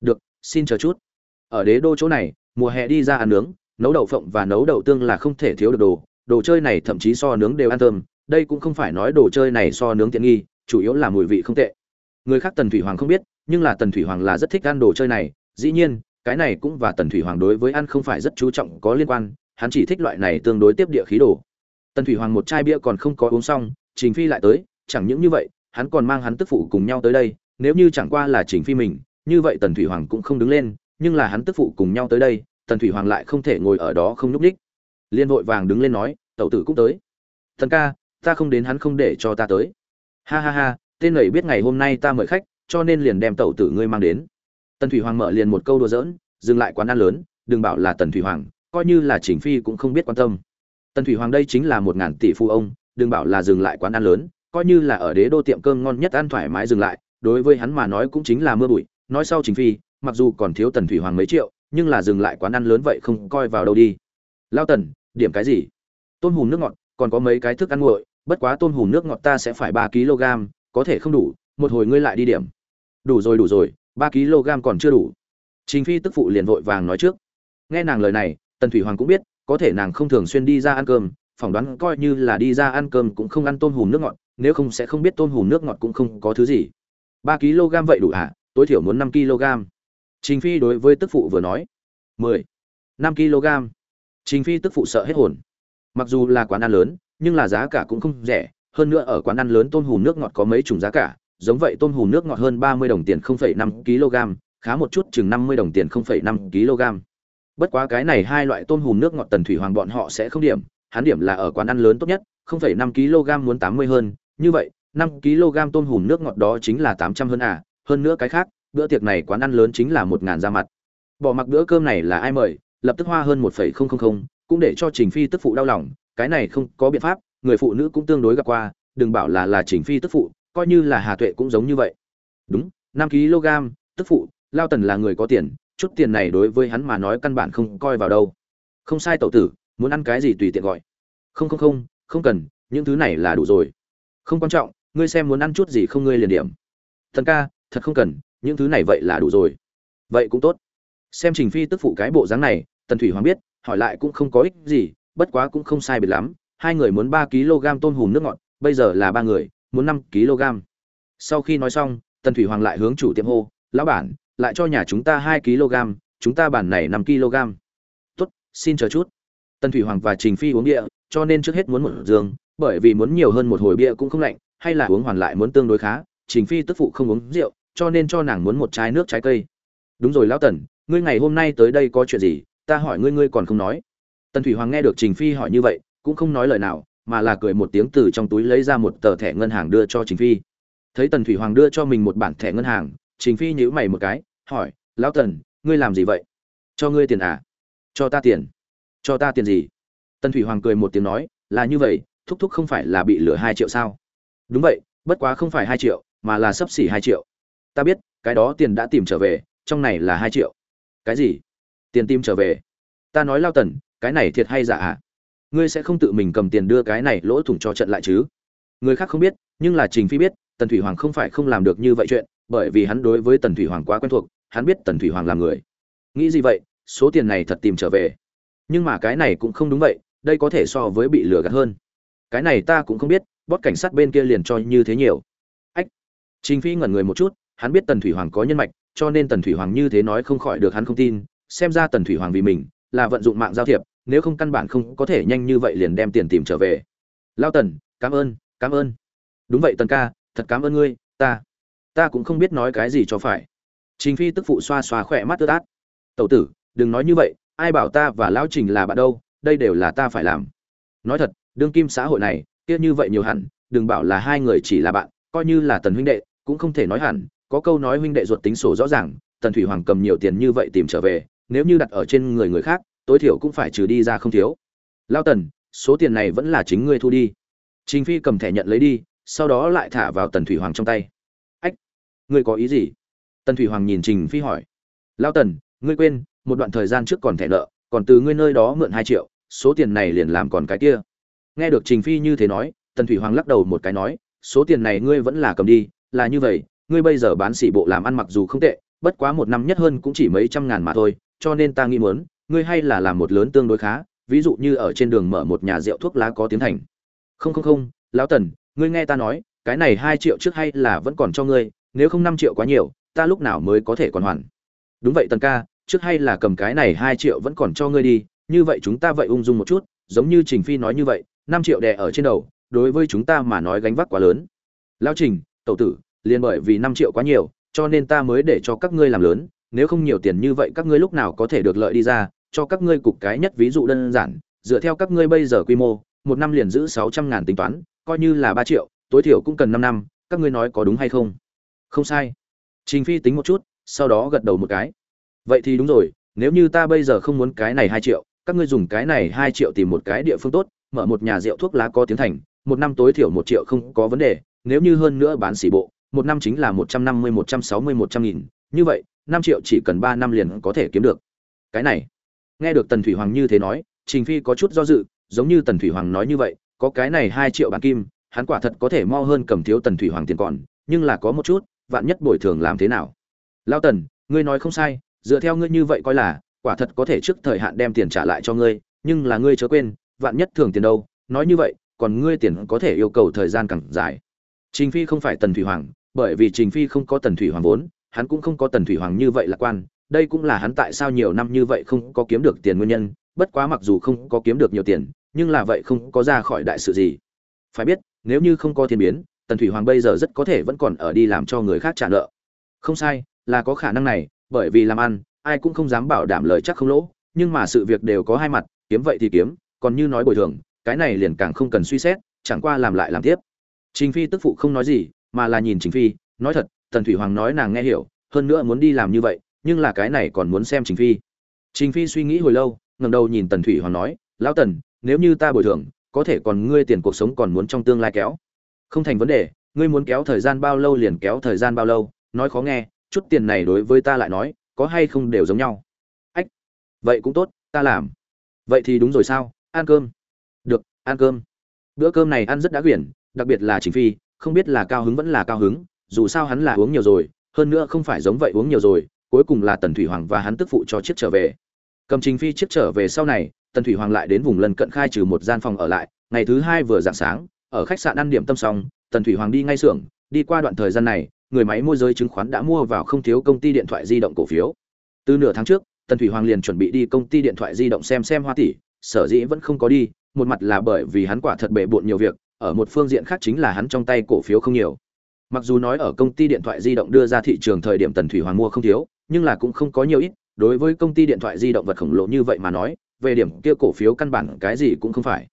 Được, xin chờ chút. Ở đế đô chỗ này, mùa hè đi ra ăn nướng, nấu đậu phộng và nấu đậu tương là không thể thiếu được đồ. Đồ chơi này thậm chí so nướng đều ăn thơm, đây cũng không phải nói đồ chơi này so nướng tiện nghi, chủ yếu là mùi vị không tệ. Người khác tần thủy hoàng không biết, nhưng là tần thủy hoàng là rất thích ăn đồ chơi này. Dĩ nhiên, cái này cũng và tần thủy hoàng đối với ăn không phải rất chú trọng có liên quan, hắn chỉ thích loại này tương đối tiếp địa khí đồ tần thủy hoàng một chai bia còn không có uống xong, trình phi lại tới, chẳng những như vậy, hắn còn mang hắn tức phụ cùng nhau tới đây, nếu như chẳng qua là trình phi mình, như vậy tần thủy hoàng cũng không đứng lên, nhưng là hắn tức phụ cùng nhau tới đây, tần thủy hoàng lại không thể ngồi ở đó không nhúc ních liên vội vàng đứng lên nói, tẩu tử cũng tới. Thần ca, ta không đến hắn không để cho ta tới. Ha ha ha, tên lầy biết ngày hôm nay ta mời khách, cho nên liền đem tẩu tử ngươi mang đến. Tần thủy hoàng mở liền một câu đùa giỡn, dừng lại quán ăn lớn, đừng bảo là tần thủy hoàng, coi như là chỉnh phi cũng không biết quan tâm tần thủy hoàng đây chính là một ngàn tỷ phu ông, đừng bảo là dừng lại quán ăn lớn, coi như là ở đế đô tiệm cơm ngon nhất ăn thoải mái dừng lại, đối với hắn mà nói cũng chính là mưa bụi. Nói sau chính phi, mặc dù còn thiếu tần thủy hoàng mấy triệu, nhưng là dừng lại quán ăn lớn vậy không coi vào đâu đi. Lao tần, điểm cái gì? Tôm hùm nước ngọt, còn có mấy cái thức ăn nguội, bất quá tôm hùm nước ngọt ta sẽ phải ba kg, có thể không đủ, một hồi ngươi lại đi điểm. Đủ rồi đủ rồi, ba kg còn chưa đủ. Chính phi tức phụ liền vội vàng nói trước. Nghe nàng lời này, tần thủy hoàng cũng biết có thể nàng không thường xuyên đi ra ăn cơm phỏng đoán coi như là đi ra ăn cơm cũng không ăn tôm hùm nước ngọt nếu không sẽ không biết tôm hùm nước ngọt cũng không có thứ gì. Ba kg vậy đủ ạ à? tối thiểu muốn năm kg. Trình phi đối với tức phụ vừa nói mười năm kg. Trình phi tức phụ sợ hết hồn. Mặc dù là quán ăn lớn nhưng là giá cả cũng không rẻ hơn nữa ở quán ăn lớn tôm hùm nước ngọt có mấy chủng giá cả giống vậy tôm hùm nước ngọt hơn ba mươi đồng tiền 0,5 kg khá một chút chừng năm mươi đồng tiền 0,5 kg bất quá cái này hai loại tôm hùm nước ngọt tần thủy hoàng bọn họ sẽ không điểm hắn điểm là ở quán ăn lớn tốt nhất 0,5 kg muốn 80 hơn. Như vậy 5 kg tôm hùm nước ngọt đó chính là 800 hơn à hơn nữa cái khác bữa tiệc này quán ăn lớn chính là một ngàn ra mặt. Bỏ mặc bữa cơm này là ai mời lập tức hoa hơn 1,000 cũng để cho trình phi tức phụ đau lòng cái này không có biện pháp người phụ nữ cũng tương đối gặp qua đừng bảo là là trình phi tức phụ coi như là hà tuệ cũng giống như vậy. Đúng 5 kg tức phụ lao tần là người có tiền chút tiền này đối với hắn mà nói căn bản không coi vào đâu. Không sai tẩu tử, muốn ăn cái gì tùy tiện gọi. Không không không không cần, những thứ này là đủ rồi. Không quan trọng, ngươi xem muốn ăn chút gì không ngươi liền điểm. Thần ca, thật không cần, những thứ này vậy là đủ rồi. Vậy cũng tốt. Xem trình phi tức phụ cái bộ dáng này, tần thủy hoàng biết, hỏi lại cũng không có ích gì, bất quá cũng không sai biệt lắm. Hai người muốn ba kg tôm hùm nước ngọt, bây giờ là ba người, muốn năm kg. Sau khi nói xong, tần thủy hoàng lại hướng chủ tiệm hô, lão bản lại cho nhà chúng ta hai kg chúng ta bản này năm kg. Tốt xin chờ chút. Tần thủy hoàng và trình phi uống bia, cho nên trước hết muốn một giường bởi vì muốn nhiều hơn một hồi bia cũng không lạnh hay là uống hoàn lại muốn tương đối khá trình phi tức phụ không uống rượu cho nên cho nàng muốn một chai nước trái cây. Đúng rồi lão tần ngươi ngày hôm nay tới đây có chuyện gì? Ta hỏi ngươi ngươi còn không nói. Tần thủy hoàng nghe được trình phi hỏi như vậy cũng không nói lời nào mà là cười một tiếng từ trong túi lấy ra một tờ thẻ ngân hàng đưa cho trình phi. Thấy tần thủy hoàng đưa cho mình một bản thẻ ngân hàng trình phi nhíu mày một cái hỏi, lão tần, ngươi làm gì vậy? Cho ngươi tiền à? Cho ta tiền? Cho ta tiền gì? Tần thủy hoàng cười một tiếng nói, là như vậy, thúc thúc không phải là bị lừa hai triệu sao? Đúng vậy, bất quá không phải hai triệu, mà là sấp xỉ hai triệu. Ta biết, cái đó tiền đã tìm trở về, trong này là hai triệu. Cái gì? Tiền tìm trở về? Ta nói lao tần, cái này thiệt hay giả à? Ngươi sẽ không tự mình cầm tiền đưa cái này lỗ thủng cho trận lại chứ? Người khác không biết, nhưng là trình phi biết, tần thủy hoàng không phải không làm được như vậy chuyện, bởi vì hắn đối với tần thủy hoàng quá quen thuộc hắn biết tần thủy hoàng là người. Nghĩ gì vậy, số tiền này thật tìm trở về. Nhưng mà cái này cũng không đúng vậy, đây có thể so với bị lừa gạt hơn. Cái này ta cũng không biết, bót cảnh sát bên kia liền cho như thế nhiều. Ách. Trình phi ngẩn người một chút, hắn biết tần thủy hoàng có nhân mạch, cho nên tần thủy hoàng như thế nói không khỏi được hắn không tin, xem ra tần thủy hoàng vì mình, là vận dụng mạng giao thiệp, nếu không căn bản không có thể nhanh như vậy liền đem tiền tìm trở về. Lao tần, cảm ơn cảm ơn. Đúng vậy tần ca, thật cảm ơn ngươi, ta. Ta cũng không biết nói cái gì cho phải trình phi tức phụ xoa xoa khỏe mắt tứ tát, tẩu tử đừng nói như vậy ai bảo ta và lão trình là bạn đâu đây đều là ta phải làm. Nói thật đương kim xã hội này kia như vậy nhiều hẳn đừng bảo là hai người chỉ là bạn coi như là tần huynh đệ cũng không thể nói hẳn có câu nói huynh đệ ruột tính sổ rõ ràng tần thủy hoàng cầm nhiều tiền như vậy tìm trở về nếu như đặt ở trên người người khác tối thiểu cũng phải trừ đi ra không thiếu. Lao tần số tiền này vẫn là chính ngươi thu đi. Trình phi cầm thẻ nhận lấy đi sau đó lại thả vào tần thủy hoàng trong tay. Ách ngươi có ý gì? Tần thủy hoàng nhìn trình phi hỏi. Lao tần, ngươi quên, một đoạn thời gian trước còn thẻ nợ, còn từ ngươi nơi đó mượn hai triệu, số tiền này liền làm còn cái kia. Nghe được trình phi như thế nói, tần thủy hoàng lắc đầu một cái nói, số tiền này ngươi vẫn là cầm đi, là như vậy, ngươi bây giờ bán xỉ bộ làm ăn mặc dù không tệ, bất quá một năm nhất hơn cũng chỉ mấy trăm ngàn mà thôi, cho nên ta nghĩ muốn, ngươi hay là làm một lớn tương đối khá, ví dụ như ở trên đường mở một nhà rượu thuốc lá có tiếng thành. Không không không, lão tần, ngươi nghe ta nói, cái này hai triệu trước hay là vẫn còn cho ngươi, nếu không năm triệu quá nhiều ta lúc nào mới có thể còn hoàn? Đúng vậy tần ca, trước hay là cầm cái này hai triệu vẫn còn cho ngươi đi, như vậy chúng ta vậy ung dung một chút, giống như trình phi nói như vậy, năm triệu đè ở trên đầu, đối với chúng ta mà nói gánh vác quá lớn. Lao trình, tẩu tử, liền bởi vì năm triệu quá nhiều, cho nên ta mới để cho các ngươi làm lớn, nếu không nhiều tiền như vậy các ngươi lúc nào có thể được lợi đi ra, cho các ngươi cục cái nhất ví dụ đơn giản, dựa theo các ngươi bây giờ quy mô, một năm liền giữ sáu trăm ngàn tính toán, coi như là ba triệu, tối thiểu cũng cần năm năm, các ngươi nói có đúng hay không? Không sai trình phi tính một chút, sau đó gật đầu một cái. Vậy thì đúng rồi, nếu như ta bây giờ không muốn cái này hai triệu, các ngươi dùng cái này hai triệu tìm một cái địa phương tốt, mở một nhà rượu thuốc lá có tiếng thành, một năm tối thiểu một triệu không có vấn đề, nếu như hơn nữa bán xỉ bộ, một năm chính là một trăm năm mươi, một trăm sáu mươi, một trăm nghìn, như vậy, năm triệu chỉ cần ba năm liền có thể kiếm được. Cái này, nghe được tần thủy hoàng như thế nói, trình phi có chút do dự, giống như tần thủy hoàng nói như vậy, có cái này hai triệu bản kim, hắn quả thật có thể mo hơn cầm thiếu tần thủy hoàng tiền còn, nhưng là có một chút vạn nhất bồi thường làm thế nào? Lao tần, ngươi nói không sai, dựa theo ngươi như vậy coi là, quả thật có thể trước thời hạn đem tiền trả lại cho ngươi, nhưng là ngươi chớ quên, vạn nhất thường tiền đâu, nói như vậy, còn ngươi tiền có thể yêu cầu thời gian càng dài. Trình phi không phải tần thủy hoàng, bởi vì trình phi không có tần thủy hoàng vốn, hắn cũng không có tần thủy hoàng như vậy lạc quan, đây cũng là hắn tại sao nhiều năm như vậy không có kiếm được tiền nguyên nhân, bất quá mặc dù không có kiếm được nhiều tiền, nhưng là vậy không có ra khỏi đại sự gì. Phải biết, nếu như không có thiên biến tần thủy hoàng bây giờ rất có thể vẫn còn ở đi làm cho người khác trả nợ. Không sai, là có khả năng này, bởi vì làm ăn, ai cũng không dám bảo đảm lời chắc không lỗ, nhưng mà sự việc đều có hai mặt, kiếm vậy thì kiếm, còn như nói bồi thường, cái này liền càng không cần suy xét, chẳng qua làm lại làm tiếp. Trình phi tức phụ không nói gì, mà là nhìn trình phi, nói thật, tần thủy hoàng nói nàng nghe hiểu, hơn nữa muốn đi làm như vậy, nhưng là cái này còn muốn xem trình phi. Trình phi suy nghĩ hồi lâu, ngẩng đầu nhìn tần thủy hoàng nói, lão tần, nếu như ta bồi thường, có thể còn ngươi tiền cuộc sống còn muốn trong tương lai kéo không thành vấn đề, ngươi muốn kéo thời gian bao lâu liền kéo thời gian bao lâu, nói khó nghe, chút tiền này đối với ta lại nói, có hay không đều giống nhau. Ách, vậy cũng tốt, ta làm. Vậy thì đúng rồi sao, ăn cơm. Được, ăn cơm. Bữa cơm này ăn rất đã quyển, đặc biệt là chính phi, không biết là cao hứng vẫn là cao hứng, dù sao hắn là uống nhiều rồi, hơn nữa không phải giống vậy uống nhiều rồi, cuối cùng là tần thủy hoàng và hắn tức phụ cho chiếc trở về. Cầm trình phi chiếc trở về sau này, tần thủy hoàng lại đến vùng lân cận khai trừ một gian phòng ở lại, ngày thứ hai vừa dạng sáng ở khách sạn ăn điểm tâm xong, tần thủy hoàng đi ngay xưởng, đi qua đoạn thời gian này, người máy môi giới chứng khoán đã mua vào không thiếu công ty điện thoại di động cổ phiếu. Từ nửa tháng trước, tần thủy hoàng liền chuẩn bị đi công ty điện thoại di động xem xem hoa tỷ, sở dĩ vẫn không có đi, một mặt là bởi vì hắn quả thật bệ bội nhiều việc, ở một phương diện khác chính là hắn trong tay cổ phiếu không nhiều. Mặc dù nói ở công ty điện thoại di động đưa ra thị trường thời điểm tần thủy hoàng mua không thiếu, nhưng là cũng không có nhiều ít, đối với công ty điện thoại di động vật khổng lồ như vậy mà nói, về điểm kia cổ phiếu căn bản cái gì cũng không phải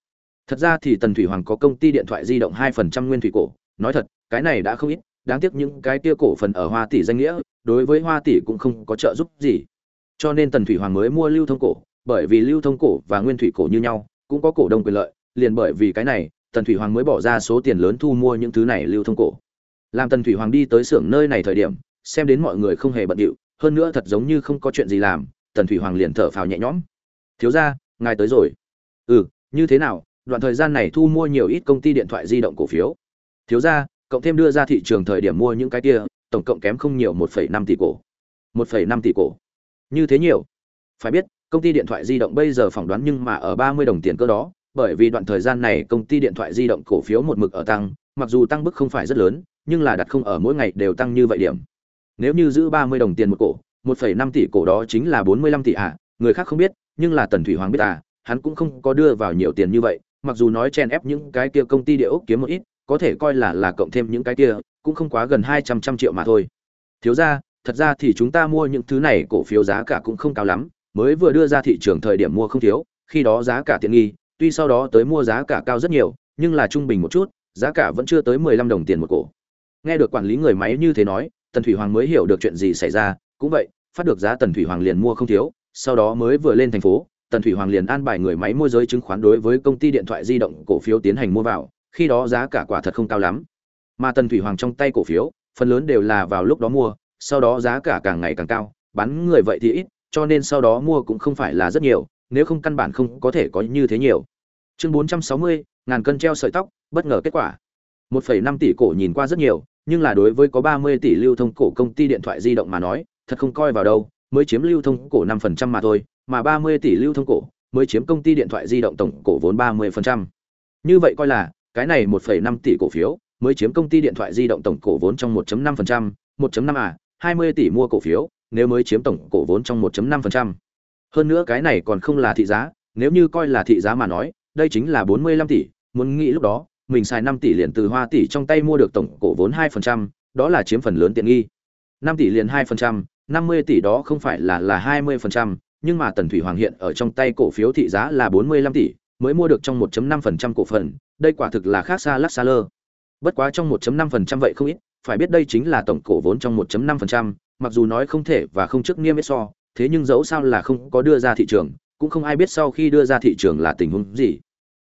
thật ra thì tần thủy hoàng có công ty điện thoại di động hai phần trăm nguyên thủy cổ. Nói thật, cái này đã không ít, đáng tiếc những cái kia cổ phần ở hoa tỷ danh nghĩa, đối với hoa tỷ cũng không có trợ giúp gì. Cho nên tần thủy hoàng mới mua lưu thông cổ, bởi vì lưu thông cổ và nguyên thủy cổ như nhau, cũng có cổ đông quyền lợi, liền bởi vì cái này, tần thủy hoàng mới bỏ ra số tiền lớn thu mua những thứ này lưu thông cổ. Làm tần thủy hoàng đi tới xưởng nơi này thời điểm, xem đến mọi người không hề bận điệu, hơn nữa thật giống như không có chuyện gì làm, tần thủy hoàng liền thở phào nhẹ nhõm. Thiếu ra ngài tới rồi. Ừ như thế nào? Đoạn thời gian này thu mua nhiều ít công ty điện thoại di động cổ phiếu. Thiếu ra cộng thêm đưa ra thị trường thời điểm mua những cái kia, tổng cộng kém không nhiều một phẩy năm tỷ cổ. Một phẩy năm tỷ cổ. Như thế nhiều. Phải biết, công ty điện thoại di động bây giờ phỏng đoán nhưng mà ở ba mươi đồng tiền cơ đó, bởi vì đoạn thời gian này công ty điện thoại di động cổ phiếu một mực ở tăng, mặc dù tăng mức không phải rất lớn, nhưng là đặt không ở mỗi ngày đều tăng như vậy điểm. Nếu như giữ ba mươi đồng tiền một cổ, một phẩy năm tỷ cổ đó chính là bốn mươi lăm tỷ ạ à. người khác không biết, nhưng là tần thủy hoàng biết à hắn cũng không có đưa vào nhiều tiền như vậy mặc dù nói chen ép những cái kia công ty địa ốc kiếm một ít, có thể coi là là cộng thêm những cái kia, cũng không quá gần hai trăm trăm triệu mà thôi. Thiếu ra, thật ra thì chúng ta mua những thứ này cổ phiếu giá cả cũng không cao lắm, mới vừa đưa ra thị trường thời điểm mua không thiếu, khi đó giá cả tiện nghi, tuy sau đó tới mua giá cả cao rất nhiều, nhưng là trung bình một chút, giá cả vẫn chưa tới mười lăm đồng tiền một cổ. Nghe được quản lý người máy như thế nói, tần thủy hoàng mới hiểu được chuyện gì xảy ra, cũng vậy, phát được giá tần thủy hoàng liền mua không thiếu, sau đó mới vừa lên thành phố tần thủy hoàng liền an bài người máy môi giới chứng khoán đối với công ty điện thoại di động cổ phiếu tiến hành mua vào khi đó giá cả quả thật không cao lắm. Mà tần thủy hoàng trong tay cổ phiếu phần lớn đều là vào lúc đó mua sau đó giá cả càng ngày càng cao bán người vậy thì ít cho nên sau đó mua cũng không phải là rất nhiều nếu không căn bản không có thể có như thế nhiều. Chương 460, ngàn cân treo sợi tóc bất ngờ kết quả. 1,5 tỷ cổ nhìn qua rất nhiều nhưng là đối với có 30 tỷ lưu thông cổ công ty điện thoại di động mà nói thật không coi vào đâu mới chiếm lưu thông cổ 5% mà thôi mà 30 tỷ lưu thông cổ mới chiếm công ty điện thoại di động tổng cổ vốn 30%. Như vậy coi là cái này 1.5 tỷ cổ phiếu mới chiếm công ty điện thoại di động tổng cổ vốn trong 1.5%, 1.5 à, 20 tỷ mua cổ phiếu, nếu mới chiếm tổng cổ vốn trong 1.5%. Hơn nữa cái này còn không là thị giá, nếu như coi là thị giá mà nói, đây chính là 45 tỷ, muốn nghĩ lúc đó, mình xài 5 tỷ liền từ Hoa tỷ trong tay mua được tổng cổ vốn 2%, đó là chiếm phần lớn tiện nghi. 5 tỷ liền 2%, 50 tỷ đó không phải là là 20%, nhưng mà Tần Thủy Hoàng hiện ở trong tay cổ phiếu thị giá là 45 tỷ, mới mua được trong 1.5% cổ phần, đây quả thực là khác xa lắc xa lơ. Bất quá trong 1.5% vậy không ít, phải biết đây chính là tổng cổ vốn trong 1.5%, mặc dù nói không thể và không trước niêm yết so, thế nhưng dẫu sao là không có đưa ra thị trường, cũng không ai biết sau khi đưa ra thị trường là tình huống gì.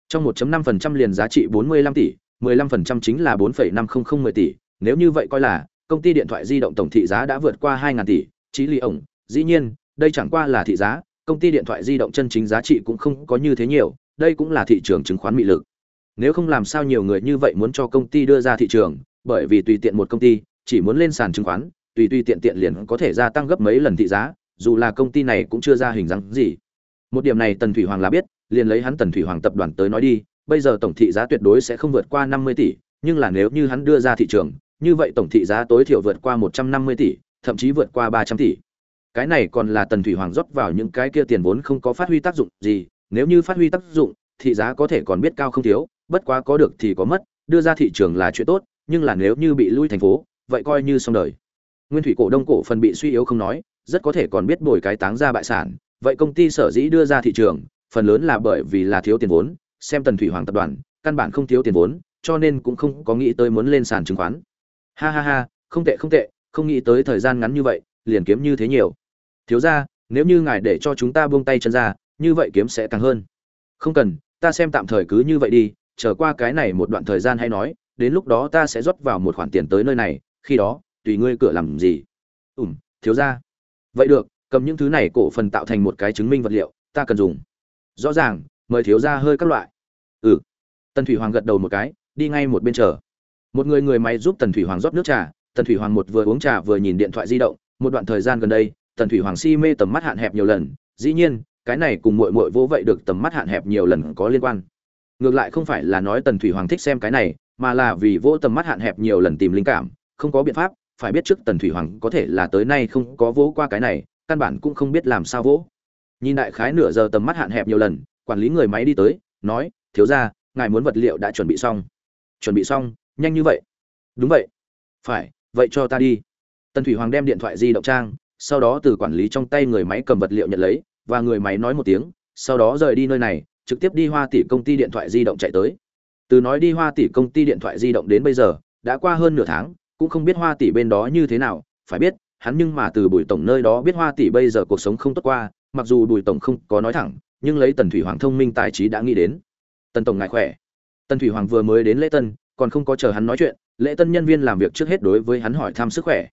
Trong 1.5% liền giá trị 45 tỷ, 15% chính là 4,5010 tỷ, nếu như vậy coi là công ty điện thoại di động tổng thị giá đã vượt qua 2000 tỷ, chí lý ổng, dĩ nhiên, đây chẳng qua là thị giá, công ty điện thoại di động chân chính giá trị cũng không có như thế nhiều, đây cũng là thị trường chứng khoán mị lực. Nếu không làm sao nhiều người như vậy muốn cho công ty đưa ra thị trường, bởi vì tùy tiện một công ty chỉ muốn lên sàn chứng khoán, tùy tùy tiện tiện liền có thể gia tăng gấp mấy lần thị giá, dù là công ty này cũng chưa ra hình dáng gì. Một điểm này Tần Thủy Hoàng là biết, liền lấy hắn Tần Thủy Hoàng tập đoàn tới nói đi, bây giờ tổng thị giá tuyệt đối sẽ không vượt qua 50 tỷ, nhưng là nếu như hắn đưa ra thị trường, như vậy tổng thị giá tối thiểu vượt qua 150 tỷ, thậm chí vượt qua 300 tỷ. Cái này còn là Tần Thủy Hoàng rót vào những cái kia tiền vốn không có phát huy tác dụng gì, nếu như phát huy tác dụng, thị giá có thể còn biết cao không thiếu, bất quá có được thì có mất, đưa ra thị trường là chuyện tốt, nhưng là nếu như bị lui thành phố, vậy coi như xong đời. Nguyên thủy cổ đông cổ phần bị suy yếu không nói, rất có thể còn biết bồi cái táng ra bại sản, vậy công ty sở dĩ đưa ra thị trường, phần lớn là bởi vì là thiếu tiền vốn, xem Tần Thủy Hoàng tập đoàn, căn bản không thiếu tiền vốn, cho nên cũng không có nghĩ tới muốn lên sàn chứng khoán. Ha ha ha, không tệ không tệ, không nghĩ tới thời gian ngắn như vậy, liền kiếm như thế nhiều. Thiếu gia, nếu như ngài để cho chúng ta buông tay chân ra, như vậy kiếm sẽ càng hơn. Không cần, ta xem tạm thời cứ như vậy đi, chờ qua cái này một đoạn thời gian hay nói, đến lúc đó ta sẽ rót vào một khoản tiền tới nơi này, khi đó, tùy ngươi cửa làm gì. Ừm, thiếu gia. Vậy được, cầm những thứ này cổ phần tạo thành một cái chứng minh vật liệu, ta cần dùng. Rõ ràng, mời thiếu gia hơi các loại. Ừ. Tần Thủy Hoàng gật đầu một cái, đi ngay một bên chờ. Một người người máy giúp Tần Thủy Hoàng rót nước trà, Tần Thủy Hoàng một vừa uống trà vừa nhìn điện thoại di động, một đoạn thời gian gần đây, Tần Thủy Hoàng si mê tầm mắt hạn hẹp nhiều lần, dĩ nhiên, cái này cùng muội muội vô vậy được tầm mắt hạn hẹp nhiều lần có liên quan. Ngược lại không phải là nói Tần Thủy Hoàng thích xem cái này, mà là vì vô tầm mắt hạn hẹp nhiều lần tìm linh cảm, không có biện pháp, phải biết trước Tần Thủy Hoàng có thể là tới nay không có vỗ qua cái này, căn bản cũng không biết làm sao vỗ. Nhìn đại khái nửa giờ tầm mắt hạn hẹp nhiều lần, quản lý người máy đi tới, nói: "Thiếu gia, ngài muốn vật liệu đã chuẩn bị xong." "Chuẩn bị xong, nhanh như vậy?" "Đúng vậy." "Phải, vậy cho ta đi." Tần Thủy Hoàng đem điện thoại di động trang, sau đó từ quản lý trong tay người máy cầm vật liệu nhận lấy, và người máy nói một tiếng, sau đó rời đi nơi này, trực tiếp đi Hoa tỷ công ty điện thoại di động chạy tới. Từ nói đi Hoa tỷ công ty điện thoại di động đến bây giờ, đã qua hơn nửa tháng, cũng không biết Hoa tỷ bên đó như thế nào, phải biết, hắn nhưng mà từ Bùi tổng nơi đó biết Hoa tỷ bây giờ cuộc sống không tốt qua, mặc dù Bùi tổng không có nói thẳng, nhưng lấy Tần Thủy Hoàng thông minh tài trí đã nghĩ đến. Tần tổng ngài khỏe. Tần Thủy Hoàng vừa mới đến lễ tân, còn không có chờ hắn nói chuyện, lễ tân nhân viên làm việc trước hết đối với hắn hỏi thăm sức khỏe.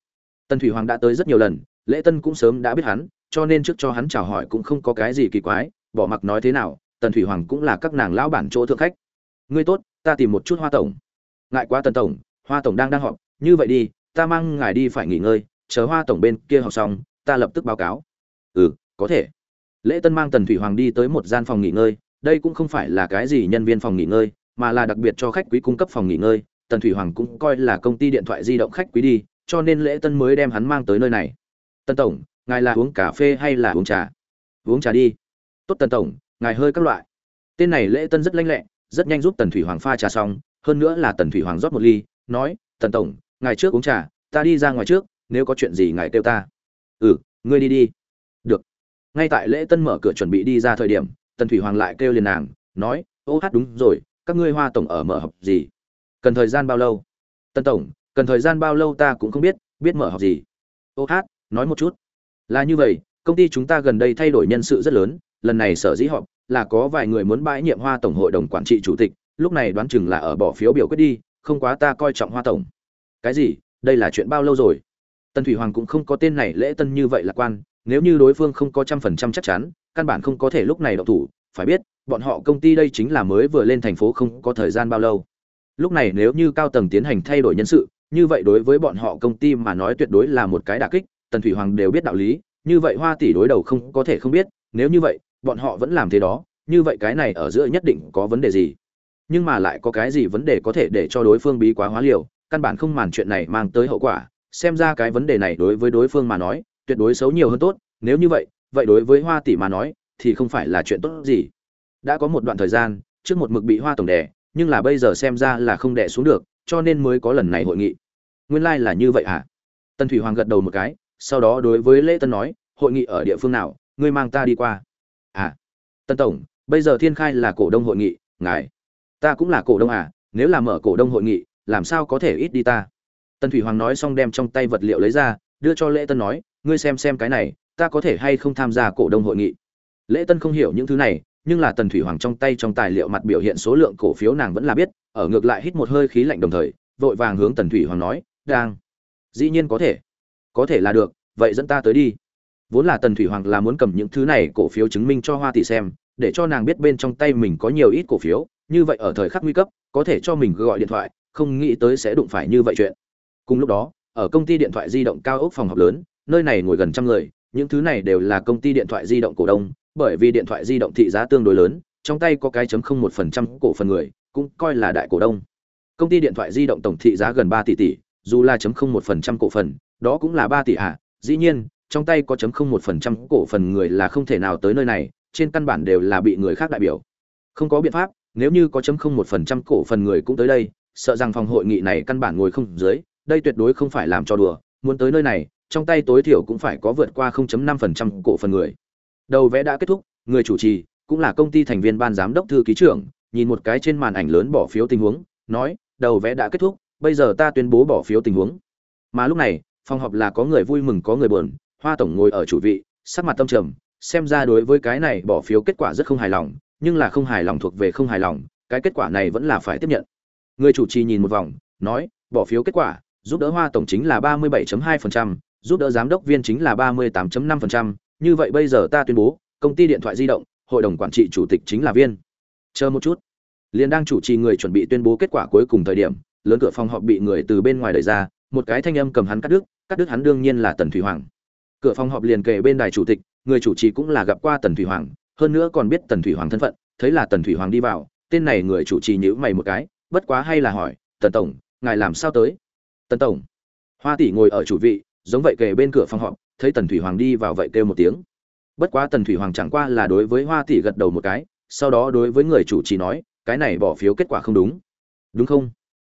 Tần Thủy Hoàng đã tới rất nhiều lần, lễ tân cũng sớm đã biết hắn, cho nên trước cho hắn chào hỏi cũng không có cái gì kỳ quái, bỏ mặc nói thế nào, Tần Thủy Hoàng cũng là các nàng lão bản chỗ thượng khách. Ngươi tốt, ta tìm một chút Hoa tổng. Ngại quá Tần tổng, Hoa tổng đang đang họp, như vậy đi, ta mang ngài đi phải nghỉ ngơi, chờ Hoa tổng bên kia họp xong, ta lập tức báo cáo. Ừ, có thể. Lễ Tân mang Tần Thủy Hoàng đi tới một gian phòng nghỉ ngơi, đây cũng không phải là cái gì nhân viên phòng nghỉ ngơi, mà là đặc biệt cho khách quý cung cấp phòng nghỉ ngơi, Tần Thủy Hoàng cũng coi là công ty điện thoại di động khách quý đi, cho nên Lễ Tân mới đem hắn mang tới nơi này. Tân tổng, ngài là uống cà phê hay là uống trà? Uống trà đi. Tốt Tần tổng, ngài hơi các loại. Tên này Lễ Tân rất lanh lẹ, rất nhanh giúp Tần Thủy Hoàng pha trà xong, hơn nữa là Tần Thủy Hoàng rót một ly, nói: "Tần tổng, ngài trước uống trà, ta đi ra ngoài trước, nếu có chuyện gì ngài kêu ta." "Ừ, ngươi đi đi." "Được." Ngay tại Lễ Tân mở cửa chuẩn bị đi ra thời điểm, Tần Thủy Hoàng lại kêu liền nàng, nói: "Ô hát đúng rồi, các ngươi Hoa tổng ở mở học gì? Cần thời gian bao lâu?" "Tần tổng, cần thời gian bao lâu ta cũng không biết, biết mở học gì." "Ô hát, nói một chút." "Là như vậy, công ty chúng ta gần đây thay đổi nhân sự rất lớn, lần này sở dĩ họp là có vài người muốn bãi nhiệm Hoa tổng hội đồng quản trị chủ tịch, lúc này đoán chừng là ở bỏ phiếu biểu quyết đi, không quá ta coi trọng Hoa tổng. Cái gì? Đây là chuyện bao lâu rồi? Tân Thủy Hoàng cũng không có tên này lễ tân như vậy lạc quan, nếu như đối phương không có trăm phần trăm chắc chắn, căn bản không có thể lúc này động thủ, phải biết, bọn họ công ty đây chính là mới vừa lên thành phố không có thời gian bao lâu. Lúc này nếu như cao tầng tiến hành thay đổi nhân sự, như vậy đối với bọn họ công ty mà nói tuyệt đối là một cái đả kích, Tần Thủy Hoàng đều biết đạo lý, như vậy Hoa tỷ đối đầu không có thể không biết, nếu như vậy, bọn họ vẫn làm thế đó, như vậy cái này ở giữa nhất định có vấn đề gì. Nhưng mà lại có cái gì vấn đề có thể để cho đối phương bí quá hóa liều, căn bản không màn chuyện này mang tới hậu quả, xem ra cái vấn đề này đối với đối phương mà nói tuyệt đối xấu nhiều hơn tốt nếu như vậy vậy đối với hoa tỷ mà nói thì không phải là chuyện tốt gì. Đã có một đoạn thời gian trước một mực bị hoa tổng đẻ nhưng là bây giờ xem ra là không đẻ xuống được cho nên mới có lần này hội nghị. Nguyên lai là như vậy à Tần thủy hoàng gật đầu một cái sau đó đối với lễ tân nói, hội nghị ở địa phương nào? Ngươi mang ta đi qua. À tân tổng, bây giờ thiên khai là cổ đông hội nghị, ngài, ta cũng là cổ đông à nếu là mở cổ đông hội nghị, làm sao có thể ít đi ta? Tân thủy hoàng nói xong đem trong tay vật liệu lấy ra, đưa cho lễ tân nói, ngươi xem xem cái này, ta có thể hay không tham gia cổ đông hội nghị? Lễ tân không hiểu những thứ này, nhưng là tần thủy hoàng trong tay trong tài liệu mặt biểu hiện số lượng cổ phiếu nàng vẫn là biết, ở ngược lại hít một hơi khí lạnh đồng thời, vội vàng hướng tần thủy hoàng nói, đang, dĩ nhiên có thể có thể là được, vậy dẫn ta tới đi. Vốn là tần thủy hoàng là muốn cầm những thứ này cổ phiếu chứng minh cho hoa tỷ xem, để cho nàng biết bên trong tay mình có nhiều ít cổ phiếu, như vậy ở thời khắc nguy cấp, có thể cho mình gọi điện thoại, không nghĩ tới sẽ đụng phải như vậy chuyện. Cùng lúc đó, ở công ty điện thoại di động cao ốc phòng họp lớn, nơi này ngồi gần trăm người, những thứ này đều là công ty điện thoại di động cổ đông, bởi vì điện thoại di động thị giá tương đối lớn, trong tay có cái chấm không một phần trăm cổ phần người, cũng coi là đại cổ đông. Công ty điện thoại di động tổng thị giá gần ba tỷ tỷ, dù là chấm không một phần trăm cổ phần đó cũng là ba tỷ ạ. Dĩ nhiên, trong tay có chấm không một phần trăm cổ phần người là không thể nào tới nơi này, trên căn bản đều là bị người khác đại biểu. Không có biện pháp, nếu như có chấm không một phần trăm cổ phần người cũng tới đây, sợ rằng phòng hội nghị này căn bản ngồi không dưới, đây tuyệt đối không phải làm cho đùa. Muốn tới nơi này, trong tay tối thiểu cũng phải có vượt qua 0.5% cổ phần người. Đầu vẽ đã kết thúc, người chủ trì, cũng là công ty thành viên ban giám đốc thư ký trưởng, nhìn một cái trên màn ảnh lớn bỏ phiếu tình huống, nói, đầu vẽ đã kết thúc, bây giờ ta tuyên bố bỏ phiếu tình huống. Mà lúc này phòng họp là có người vui mừng có người buồn. Hoa tổng ngồi ở chủ vị sắc mặt tâm trầm xem ra đối với cái này bỏ phiếu kết quả rất không hài lòng nhưng là không hài lòng thuộc về không hài lòng cái kết quả này vẫn là phải tiếp nhận. Người chủ trì nhìn một vòng nói bỏ phiếu kết quả giúp đỡ hoa tổng chính là 37.2%, giúp đỡ giám đốc viên chính là 38.5%, như vậy bây giờ ta tuyên bố công ty điện thoại di động hội đồng quản trị chủ tịch chính là viên. Chờ một chút. Liền đang chủ trì người chuẩn bị tuyên bố kết quả cuối cùng thời điểm lớn cửa phòng họp bị người từ bên ngoài đẩy ra một cái thanh âm cầm hắn cắt đứt cắt đứt hắn đương nhiên là tần thủy hoàng. Cửa phòng họp liền kề bên đài chủ tịch, người chủ trì cũng là gặp qua tần thủy hoàng, hơn nữa còn biết tần thủy hoàng thân phận, thấy là tần thủy hoàng đi vào, tên này người chủ trì nhữ mày một cái, bất quá hay là hỏi, tần tổng, ngài làm sao tới? Tần tổng. Hoa tỷ ngồi ở chủ vị, giống vậy kề bên cửa phòng họp, thấy tần thủy hoàng đi vào vậy kêu một tiếng. Bất quá tần thủy hoàng chẳng qua là đối với hoa tỷ gật đầu một cái, sau đó đối với người chủ trì nói, cái này bỏ phiếu kết quả không đúng. Đúng không?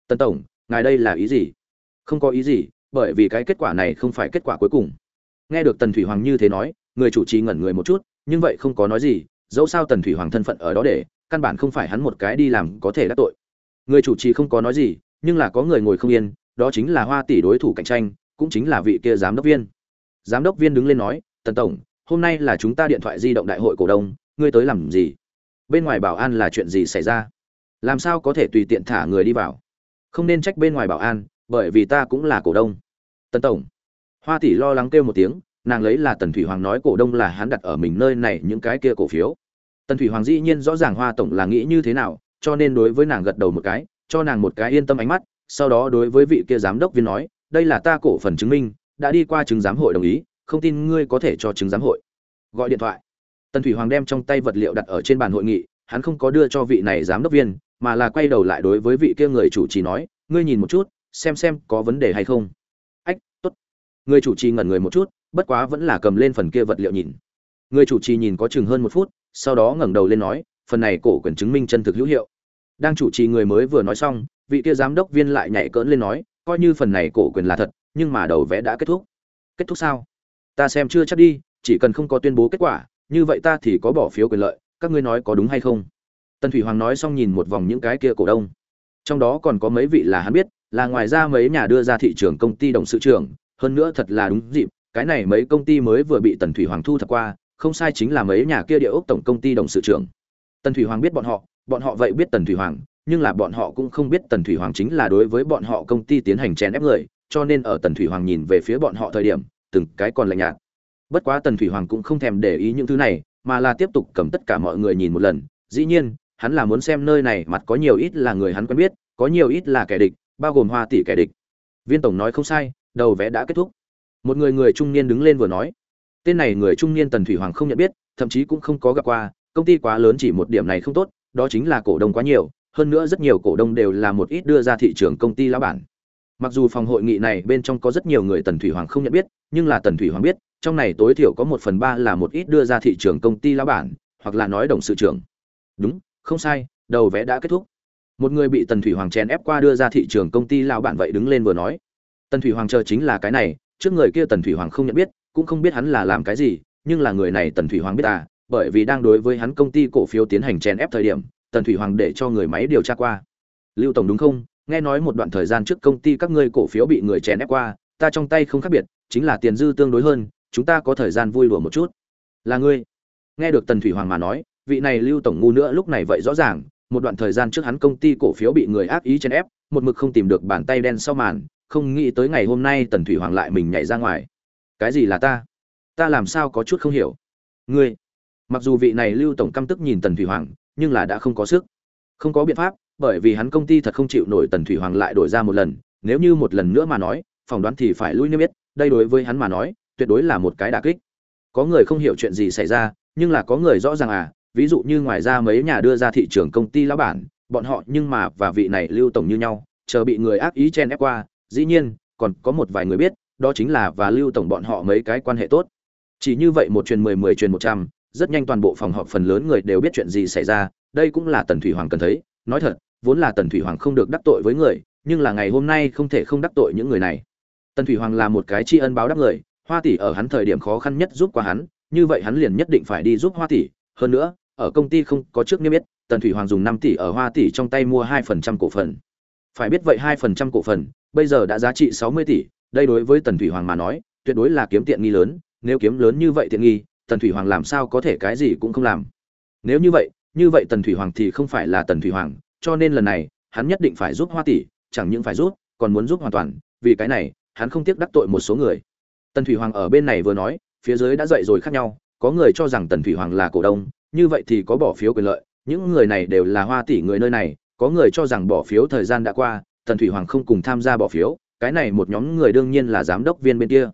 Tần tổng, ngài đây là ý gì? Không có ý gì bởi vì cái kết quả này không phải kết quả cuối cùng. Nghe được tần thủy hoàng như thế nói, người chủ trì ngẩn người một chút, nhưng vậy không có nói gì, dẫu sao tần thủy hoàng thân phận ở đó để, căn bản không phải hắn một cái đi làm có thể đắc tội. Người chủ trì không có nói gì, nhưng là có người ngồi không yên, đó chính là hoa tỷ đối thủ cạnh tranh, cũng chính là vị kia giám đốc viên. Giám đốc viên đứng lên nói, tần tổng, hôm nay là chúng ta điện thoại di động đại hội cổ đông, ngươi tới làm gì? Bên ngoài bảo an là chuyện gì xảy ra? Làm sao có thể tùy tiện thả người đi vào? Không nên trách bên ngoài bảo an, bởi vì ta cũng là cổ đông tần tổng. Hoa tỷ lo lắng kêu một tiếng, nàng lấy là tần thủy hoàng nói cổ đông là hắn đặt ở mình nơi này những cái kia cổ phiếu. Tần thủy hoàng dĩ nhiên rõ ràng hoa tổng là nghĩ như thế nào, cho nên đối với nàng gật đầu một cái, cho nàng một cái yên tâm ánh mắt, sau đó đối với vị kia giám đốc viên nói, đây là ta cổ phần chứng minh, đã đi qua chứng giám hội đồng ý, không tin ngươi có thể cho chứng giám hội. Gọi điện thoại. Tần thủy hoàng đem trong tay vật liệu đặt ở trên bàn hội nghị, hắn không có đưa cho vị này giám đốc viên, mà là quay đầu lại đối với vị kia người chủ trì nói, ngươi nhìn một chút, xem xem có vấn đề hay không người chủ trì ngẩn người một chút, bất quá vẫn là cầm lên phần kia vật liệu nhìn. Người chủ trì nhìn có chừng hơn một phút, sau đó ngẩng đầu lên nói, phần này cổ quyền chứng minh chân thực hữu hiệu. Đang chủ trì người mới vừa nói xong, vị kia giám đốc viên lại nhảy cỡn lên nói, coi như phần này cổ quyền là thật, nhưng mà đầu vẽ đã kết thúc. Kết thúc sao? Ta xem chưa chắc đi, chỉ cần không có tuyên bố kết quả, như vậy ta thì có bỏ phiếu quyền lợi, các ngươi nói có đúng hay không? Tần thủy hoàng nói xong nhìn một vòng những cái kia cổ đông. Trong đó còn có mấy vị là hắn biết, là ngoài ra mấy nhà đưa ra thị trường công ty đồng sự trưởng hơn nữa thật là đúng dịp, cái này mấy công ty mới vừa bị tần thủy hoàng thu thập qua, không sai chính là mấy nhà kia địa ốc tổng công ty đồng sự trưởng. Tần thủy hoàng biết bọn họ bọn họ vậy biết tần thủy hoàng, nhưng là bọn họ cũng không biết tần thủy hoàng chính là đối với bọn họ công ty tiến hành chèn ép người, cho nên ở tần thủy hoàng nhìn về phía bọn họ thời điểm, từng cái còn lạnh nhạt. Bất quá tần thủy hoàng cũng không thèm để ý những thứ này, mà là tiếp tục cầm tất cả mọi người nhìn một lần. Dĩ nhiên, hắn là muốn xem nơi này mặt có nhiều ít là người hắn quen biết, có nhiều ít là kẻ địch, bao gồm hoa tỷ kẻ địch. Viên tổng nói không sai đầu vé đã kết thúc. Một người người trung niên đứng lên vừa nói, tên này người trung niên tần thủy hoàng không nhận biết, thậm chí cũng không có gặp qua, công ty quá lớn chỉ một điểm này không tốt, đó chính là cổ đông quá nhiều, hơn nữa rất nhiều cổ đông đều là một ít đưa ra thị trường công ty lão bản. Mặc dù phòng hội nghị này bên trong có rất nhiều người tần thủy hoàng không nhận biết, nhưng là tần thủy hoàng biết, trong này tối thiểu có một phần ba là một ít đưa ra thị trường công ty lão bản, hoặc là nói đồng sự trưởng. Đúng, không sai, đầu vẽ đã kết thúc. Một người bị tần thủy hoàng chèn ép qua đưa ra thị trường công ty lão bản vậy đứng lên vừa nói tần thủy hoàng chờ chính là cái này, trước người kia tần thủy hoàng không nhận biết, cũng không biết hắn là làm cái gì, nhưng là người này tần thủy hoàng biết à bởi vì đang đối với hắn công ty cổ phiếu tiến hành chèn ép thời điểm, tần thủy hoàng để cho người máy điều tra qua. Lưu tổng đúng không? Nghe nói một đoạn thời gian trước công ty các ngươi cổ phiếu bị người chèn ép qua, ta trong tay không khác biệt, chính là tiền dư tương đối hơn, chúng ta có thời gian vui đùa một chút. Là ngươi. Nghe được tần thủy hoàng mà nói, vị này lưu tổng ngu nữa lúc này vậy rõ ràng, một đoạn thời gian trước hắn công ty cổ phiếu bị người ác ý chèn ép, một mực không tìm được bàn tay đen sau màn không nghĩ tới ngày hôm nay tần thủy hoàng lại mình nhảy ra ngoài. Cái gì là ta? Ta làm sao có chút không hiểu? Ngươi, mặc dù vị này lưu tổng căm tức nhìn tần thủy hoàng, nhưng là đã không có sức. Không có biện pháp, bởi vì hắn công ty thật không chịu nổi tần thủy hoàng lại đổi ra một lần. Nếu như một lần nữa mà nói, phỏng đoán thì phải lui niêm yết. Đây đối với hắn mà nói, tuyệt đối là một cái đà kích. Có người không hiểu chuyện gì xảy ra, nhưng là có người rõ ràng à. Ví dụ như ngoài ra mấy nhà đưa ra thị trường công ty lão bản, bọn họ nhưng mà và vị này lưu tổng như nhau, chờ bị người ác ý chen ép qua dĩ nhiên, còn có một vài người biết, đó chính là và lưu tổng bọn họ mấy cái quan hệ tốt. Chỉ như vậy một truyền mười mười truyền một trăm, rất nhanh toàn bộ phòng họp phần lớn người đều biết chuyện gì xảy ra. Đây cũng là tần thủy hoàng cần thấy. Nói thật, vốn là tần thủy hoàng không được đắc tội với người, nhưng là ngày hôm nay không thể không đắc tội những người này. Tần thủy hoàng là một cái tri ân báo đáp người, hoa tỷ ở hắn thời điểm khó khăn nhất giúp qua hắn, như vậy hắn liền nhất định phải đi giúp hoa tỷ. Hơn nữa, ở công ty không có trước niêm yết, tần thủy hoàng dùng năm tỷ ở hoa tỷ trong tay mua hai phần trăm cổ phần phải biết vậy hai phần trăm cổ phần, bây giờ đã giá trị sáu mươi tỷ, đây đối với tần thủy hoàng mà nói, tuyệt đối là kiếm tiện nghi lớn, nếu kiếm lớn như vậy tiện nghi, tần thủy hoàng làm sao có thể cái gì cũng không làm. Nếu như vậy như vậy tần thủy hoàng thì không phải là tần thủy hoàng, cho nên lần này, hắn nhất định phải giúp hoa tỷ, chẳng những phải giúp, còn muốn giúp hoàn toàn, vì cái này, hắn không tiếc đắc tội một số người. Tần thủy hoàng ở bên này vừa nói, phía dưới đã dậy rồi khác nhau, có người cho rằng tần thủy hoàng là cổ đông, như vậy thì có bỏ phiếu quyền lợi, những người này đều là hoa tỷ người nơi này có người cho rằng bỏ phiếu thời gian đã qua, tần thủy hoàng không cùng tham gia bỏ phiếu, cái này một nhóm người đương nhiên là giám đốc viên bên kia.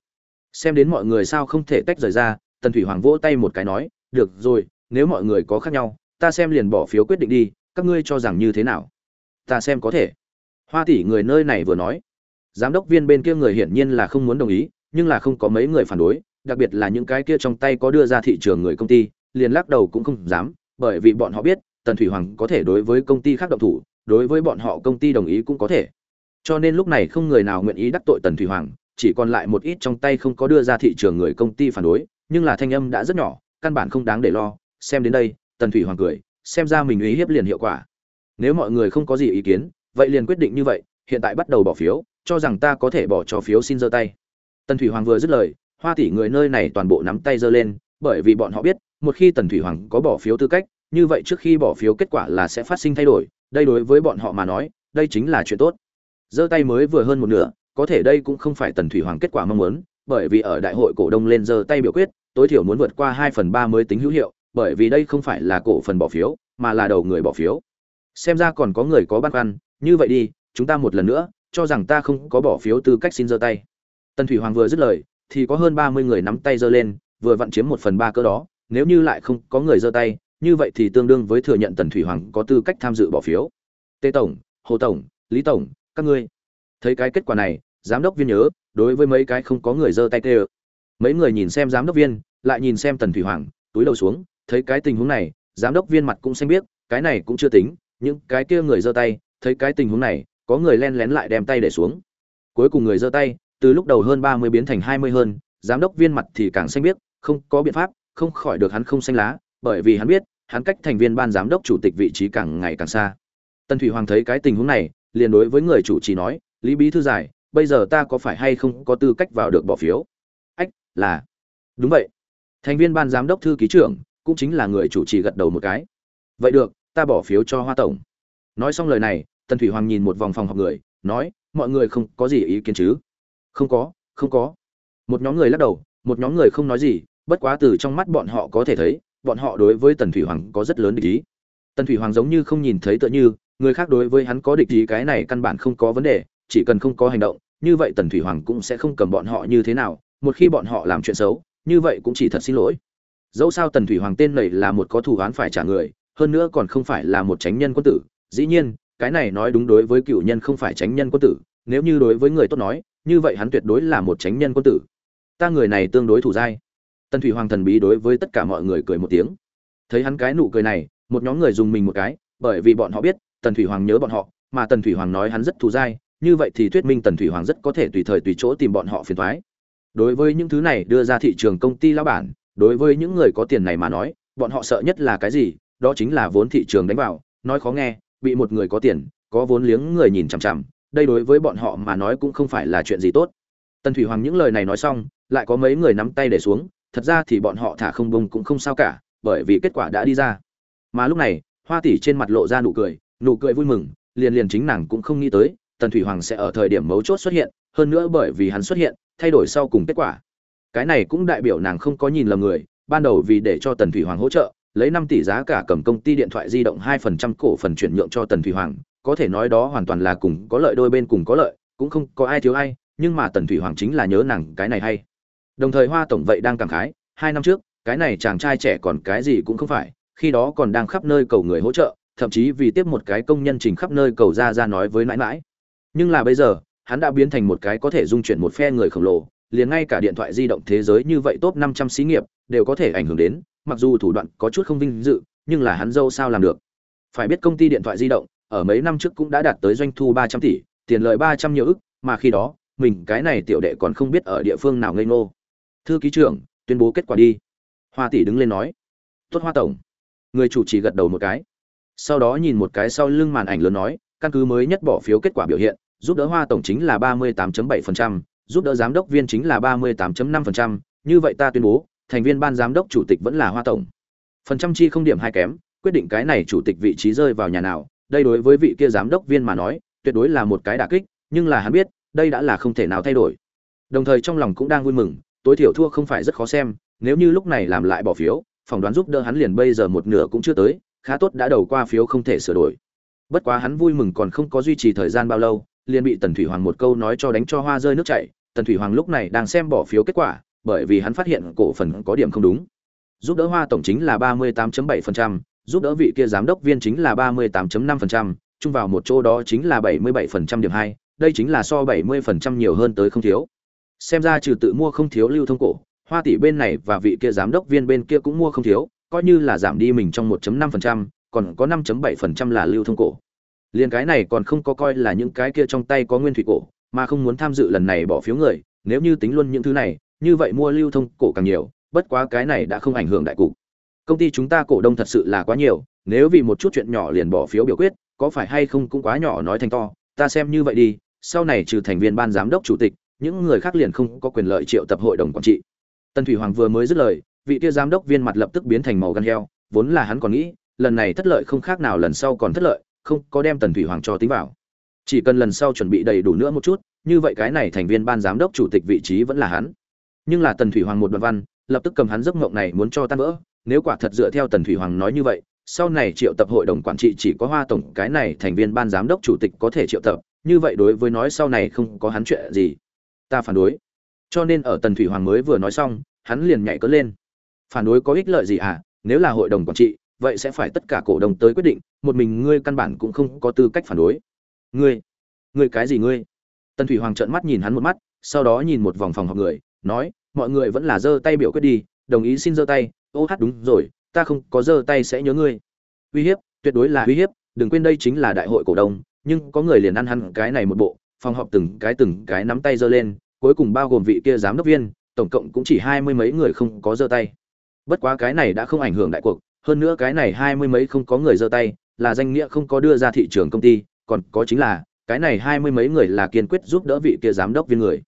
Xem đến mọi người sao không thể tách rời ra, tần thủy hoàng vỗ tay một cái nói, được rồi, nếu mọi người có khác nhau, ta xem liền bỏ phiếu quyết định đi, các ngươi cho rằng như thế nào? Ta xem có thể. Hoa tỷ người nơi này vừa nói. Giám đốc viên bên kia người hiển nhiên là không muốn đồng ý, nhưng là không có mấy người phản đối, đặc biệt là những cái kia trong tay có đưa ra thị trường người công ty, liền lắc đầu cũng không dám, bởi vì bọn họ biết tần thủy hoàng có thể đối với công ty khác động thủ, đối với bọn họ công ty đồng ý cũng có thể. Cho nên lúc này không người nào nguyện ý đắc tội tần thủy hoàng, chỉ còn lại một ít trong tay không có đưa ra thị trường người công ty phản đối, nhưng là thanh âm đã rất nhỏ, căn bản không đáng để lo. Xem đến đây, tần thủy hoàng cười, xem ra mình ý hiếp liền hiệu quả. Nếu mọi người không có gì ý kiến, vậy liền quyết định như vậy, hiện tại bắt đầu bỏ phiếu, cho rằng ta có thể bỏ cho phiếu xin giơ tay. Tần thủy hoàng vừa dứt lời, hoa tỷ người nơi này toàn bộ nắm tay giơ lên, bởi vì bọn họ biết, một khi tần thủy hoàng có bỏ phiếu tư cách như vậy trước khi bỏ phiếu kết quả là sẽ phát sinh thay đổi, đây đối với bọn họ mà nói, đây chính là chuyện tốt. Giơ tay mới vừa hơn một nửa, có thể đây cũng không phải tần thủy hoàng kết quả mong muốn, bởi vì ở đại hội cổ đông lên giơ tay biểu quyết, tối thiểu muốn vượt qua hai phần ba mới tính hữu hiệu, bởi vì đây không phải là cổ phần bỏ phiếu, mà là đầu người bỏ phiếu. Xem ra còn có người có băn khoăn, như vậy đi, chúng ta một lần nữa, cho rằng ta không có bỏ phiếu tư cách xin giơ tay. Tần thủy hoàng vừa dứt lời, thì có hơn ba mươi người nắm tay giơ lên, vừa vặn chiếm một phần ba cỡ đó, nếu như lại không có người giơ tay như vậy thì tương đương với thừa nhận tần thủy hoàng có tư cách tham dự bỏ phiếu. Tê tổng, hồ tổng, lý tổng, các ngươi. Thấy cái kết quả này, giám đốc viên nhớ, đối với mấy cái không có người giơ tay tê mấy người nhìn xem giám đốc viên, lại nhìn xem tần thủy hoàng, túi đầu xuống, thấy cái tình huống này, giám đốc viên mặt cũng xanh biết cái này cũng chưa tính, những cái kia người giơ tay, thấy cái tình huống này, có người len lén lại đem tay để xuống. Cuối cùng người giơ tay, từ lúc đầu hơn ba mươi biến thành hai mươi hơn, giám đốc viên mặt thì càng xanh biết không có biện pháp, không khỏi được hắn không xanh lá bởi vì hắn biết, hắn cách thành viên ban giám đốc chủ tịch vị trí càng ngày càng xa. Tân thủy hoàng thấy cái tình huống này, liền đối với người chủ trì nói, lý bí thư giải, bây giờ ta có phải hay không có tư cách vào được bỏ phiếu? Ách, là. Đúng vậy. Thành viên ban giám đốc thư ký trưởng cũng chính là người chủ trì gật đầu một cái. Vậy được, ta bỏ phiếu cho hoa tổng. Nói xong lời này tân thủy hoàng nhìn một vòng phòng họp người, nói, mọi người không có gì ý kiến chứ? Không có không có. Một nhóm người lắc đầu, một nhóm người không nói gì, bất quá từ trong mắt bọn họ có thể thấy bọn họ đối với tần thủy hoàng có rất lớn địch ý. Tần thủy hoàng giống như không nhìn thấy tựa như, người khác đối với hắn có địch ý cái này căn bản không có vấn đề, chỉ cần không có hành động, như vậy tần thủy hoàng cũng sẽ không cầm bọn họ như thế nào, một khi bọn họ làm chuyện xấu, như vậy cũng chỉ thật xin lỗi. Dẫu sao tần thủy hoàng tên này là một có thủ án phải trả người, hơn nữa còn không phải là một tránh nhân quân tử, dĩ nhiên, cái này nói đúng đối với cựu nhân không phải tránh nhân quân tử, nếu như đối với người tốt nói, như vậy hắn tuyệt đối là một tránh nhân quân tử. Ta người này tương đối thủ dai tần thủy hoàng thần bí đối với tất cả mọi người cười một tiếng. Thấy hắn cái nụ cười này, một nhóm người dùng mình một cái, bởi vì bọn họ biết, tần thủy hoàng nhớ bọn họ, mà tần thủy hoàng nói hắn rất thù dai, như vậy thì thuyết minh tần thủy hoàng rất có thể tùy thời tùy chỗ tìm bọn họ phiền thoái đối với những thứ này đưa ra thị trường công ty lao bản, đối với những người có tiền này mà nói, bọn họ sợ nhất là cái gì? Đó chính là vốn thị trường đánh vào, nói khó nghe, bị một người có tiền, có vốn liếng người nhìn chằm chằm, đây đối với bọn họ mà nói cũng không phải là chuyện gì tốt. Tần thủy hoàng những lời này nói xong, lại có mấy người nắm tay để xuống thật ra thì bọn họ thả không bông cũng không sao cả, bởi vì kết quả đã đi ra. Mà lúc này, hoa tỷ trên mặt lộ ra nụ cười nụ cười vui mừng, liền liền chính nàng cũng không nghĩ tới, tần thủy hoàng sẽ ở thời điểm mấu chốt xuất hiện, hơn nữa bởi vì hắn xuất hiện, thay đổi sau cùng kết quả. Cái này cũng đại biểu nàng không có nhìn lầm người, ban đầu vì để cho tần thủy hoàng hỗ trợ, lấy năm tỷ giá cả cầm công ty điện thoại di động hai phần trăm cổ phần chuyển nhượng cho tần thủy hoàng, có thể nói đó hoàn toàn là cùng có lợi đôi bên cùng có lợi, cũng không có ai thiếu ai, nhưng mà tần thủy hoàng chính là nhớ nàng cái này hay đồng thời hoa tổng vậy đang cảm khái, hai năm trước, cái này chàng trai trẻ còn cái gì cũng không phải, khi đó còn đang khắp nơi cầu người hỗ trợ, thậm chí vì tiếp một cái công nhân trình khắp nơi cầu ra ra nói với mãi mãi. Nhưng là bây giờ, hắn đã biến thành một cái có thể dung chuyển một phe người khổng lồ, liền ngay cả điện thoại di động thế giới như vậy top 500 xí nghiệp, đều có thể ảnh hưởng đến, mặc dù thủ đoạn có chút không vinh dự, nhưng là hắn dâu sao làm được. Phải biết công ty điện thoại di động, ở mấy năm trước cũng đã đạt tới doanh thu 300 tỷ, tiền lợi 300 nhiều ức, mà khi đó, mình cái này tiểu đệ còn không biết ở địa phương nào ngây ngô thư ký trưởng tuyên bố kết quả đi. Hoa tỷ đứng lên nói. Tốt hoa tổng. Người chủ trì gật đầu một cái. Sau đó nhìn một cái sau lưng màn ảnh lớn nói căn cứ mới nhất bỏ phiếu kết quả biểu hiện giúp đỡ hoa tổng chính là 38.7%, giúp đỡ giám đốc viên chính là 38.5%, như vậy ta tuyên bố thành viên ban giám đốc chủ tịch vẫn là hoa tổng. Phần trăm chi không điểm hai kém quyết định cái này chủ tịch vị trí rơi vào nhà nào đây đối với vị kia giám đốc viên mà nói tuyệt đối là một cái đả kích nhưng là hắn biết đây đã là không thể nào thay đổi. Đồng thời trong lòng cũng đang vui mừng tối thiểu thua không phải rất khó xem nếu như lúc này làm lại bỏ phiếu phỏng đoán giúp đỡ hắn liền bây giờ một nửa cũng chưa tới khá tốt đã đầu qua phiếu không thể sửa đổi. Bất quá hắn vui mừng còn không có duy trì thời gian bao lâu liền bị tần thủy hoàng một câu nói cho đánh cho hoa rơi nước chảy. Tần thủy hoàng lúc này đang xem bỏ phiếu kết quả bởi vì hắn phát hiện cổ phần có điểm không đúng. Giúp đỡ hoa tổng chính là ba mươi 38.7%, giúp đỡ vị kia giám đốc viên chính là ba mươi 38.5%, chung vào một chỗ đó chính là bảy mươi 77% điểm hai đây chính là so 70% nhiều hơn tới không thiếu. Xem ra trừ tự mua không thiếu lưu thông cổ, Hoa tỷ bên này và vị kia giám đốc viên bên kia cũng mua không thiếu, coi như là giảm đi mình trong 1.5%, còn có 5.7% là lưu thông cổ. Liên cái này còn không có coi là những cái kia trong tay có nguyên thủy cổ, mà không muốn tham dự lần này bỏ phiếu người, nếu như tính luôn những thứ này, như vậy mua lưu thông cổ càng nhiều, bất quá cái này đã không ảnh hưởng đại cục. Công ty chúng ta cổ đông thật sự là quá nhiều, nếu vì một chút chuyện nhỏ liền bỏ phiếu biểu quyết, có phải hay không cũng quá nhỏ nói thành to, ta xem như vậy đi, sau này trừ thành viên ban giám đốc chủ tịch những người khác liền không có quyền lợi triệu tập hội đồng quản trị. Tần thủy hoàng vừa mới dứt lời, vị kia giám đốc viên mặt lập tức biến thành màu gan heo, vốn là hắn còn nghĩ, lần này thất lợi không khác nào lần sau còn thất lợi, không có đem tần thủy hoàng cho tính vào. Chỉ cần lần sau chuẩn bị đầy đủ nữa một chút, như vậy cái này thành viên ban giám đốc chủ tịch vị trí vẫn là hắn. Nhưng là tần thủy hoàng một đoạn văn, lập tức cầm hắn giấc mộng này muốn cho tan vỡ, nếu quả thật dựa theo tần thủy hoàng nói như vậy, sau này triệu tập hội đồng quản trị chỉ có hoa tổng, cái này thành viên ban giám đốc chủ tịch có thể triệu tập, như vậy đối với nói sau này không có hắn chuyện gì ta phản đối. Cho nên ở tần thủy hoàng mới vừa nói xong, hắn liền nhảy cớ lên. Phản đối có ích lợi gì à? Nếu là hội đồng quản trị, vậy sẽ phải tất cả cổ đông tới quyết định, một mình ngươi căn bản cũng không có tư cách phản đối. Ngươi ngươi cái gì ngươi? Tần thủy hoàng trợn mắt nhìn hắn một mắt, sau đó nhìn một vòng phòng họp người, nói, mọi người vẫn là giơ tay biểu quyết đi, đồng ý xin giơ tay. Ô hát đúng rồi, ta không có giơ tay sẽ nhớ ngươi. Uy hiếp, tuyệt đối là uy hiếp, đừng quên đây chính là đại hội cổ đông, nhưng có người liền ăn hắn cái này một bộ phòng họp từng cái từng cái nắm tay giơ lên, cuối cùng bao gồm vị kia giám đốc viên, tổng cộng cũng chỉ hai mươi mấy người không có giơ tay. Bất quá cái này đã không ảnh hưởng đại cuộc, hơn nữa cái này hai mươi mấy không có người giơ tay, là danh nghĩa không có đưa ra thị trường công ty, còn có chính là, cái này hai mươi mấy người là kiên quyết giúp đỡ vị kia giám đốc viên người.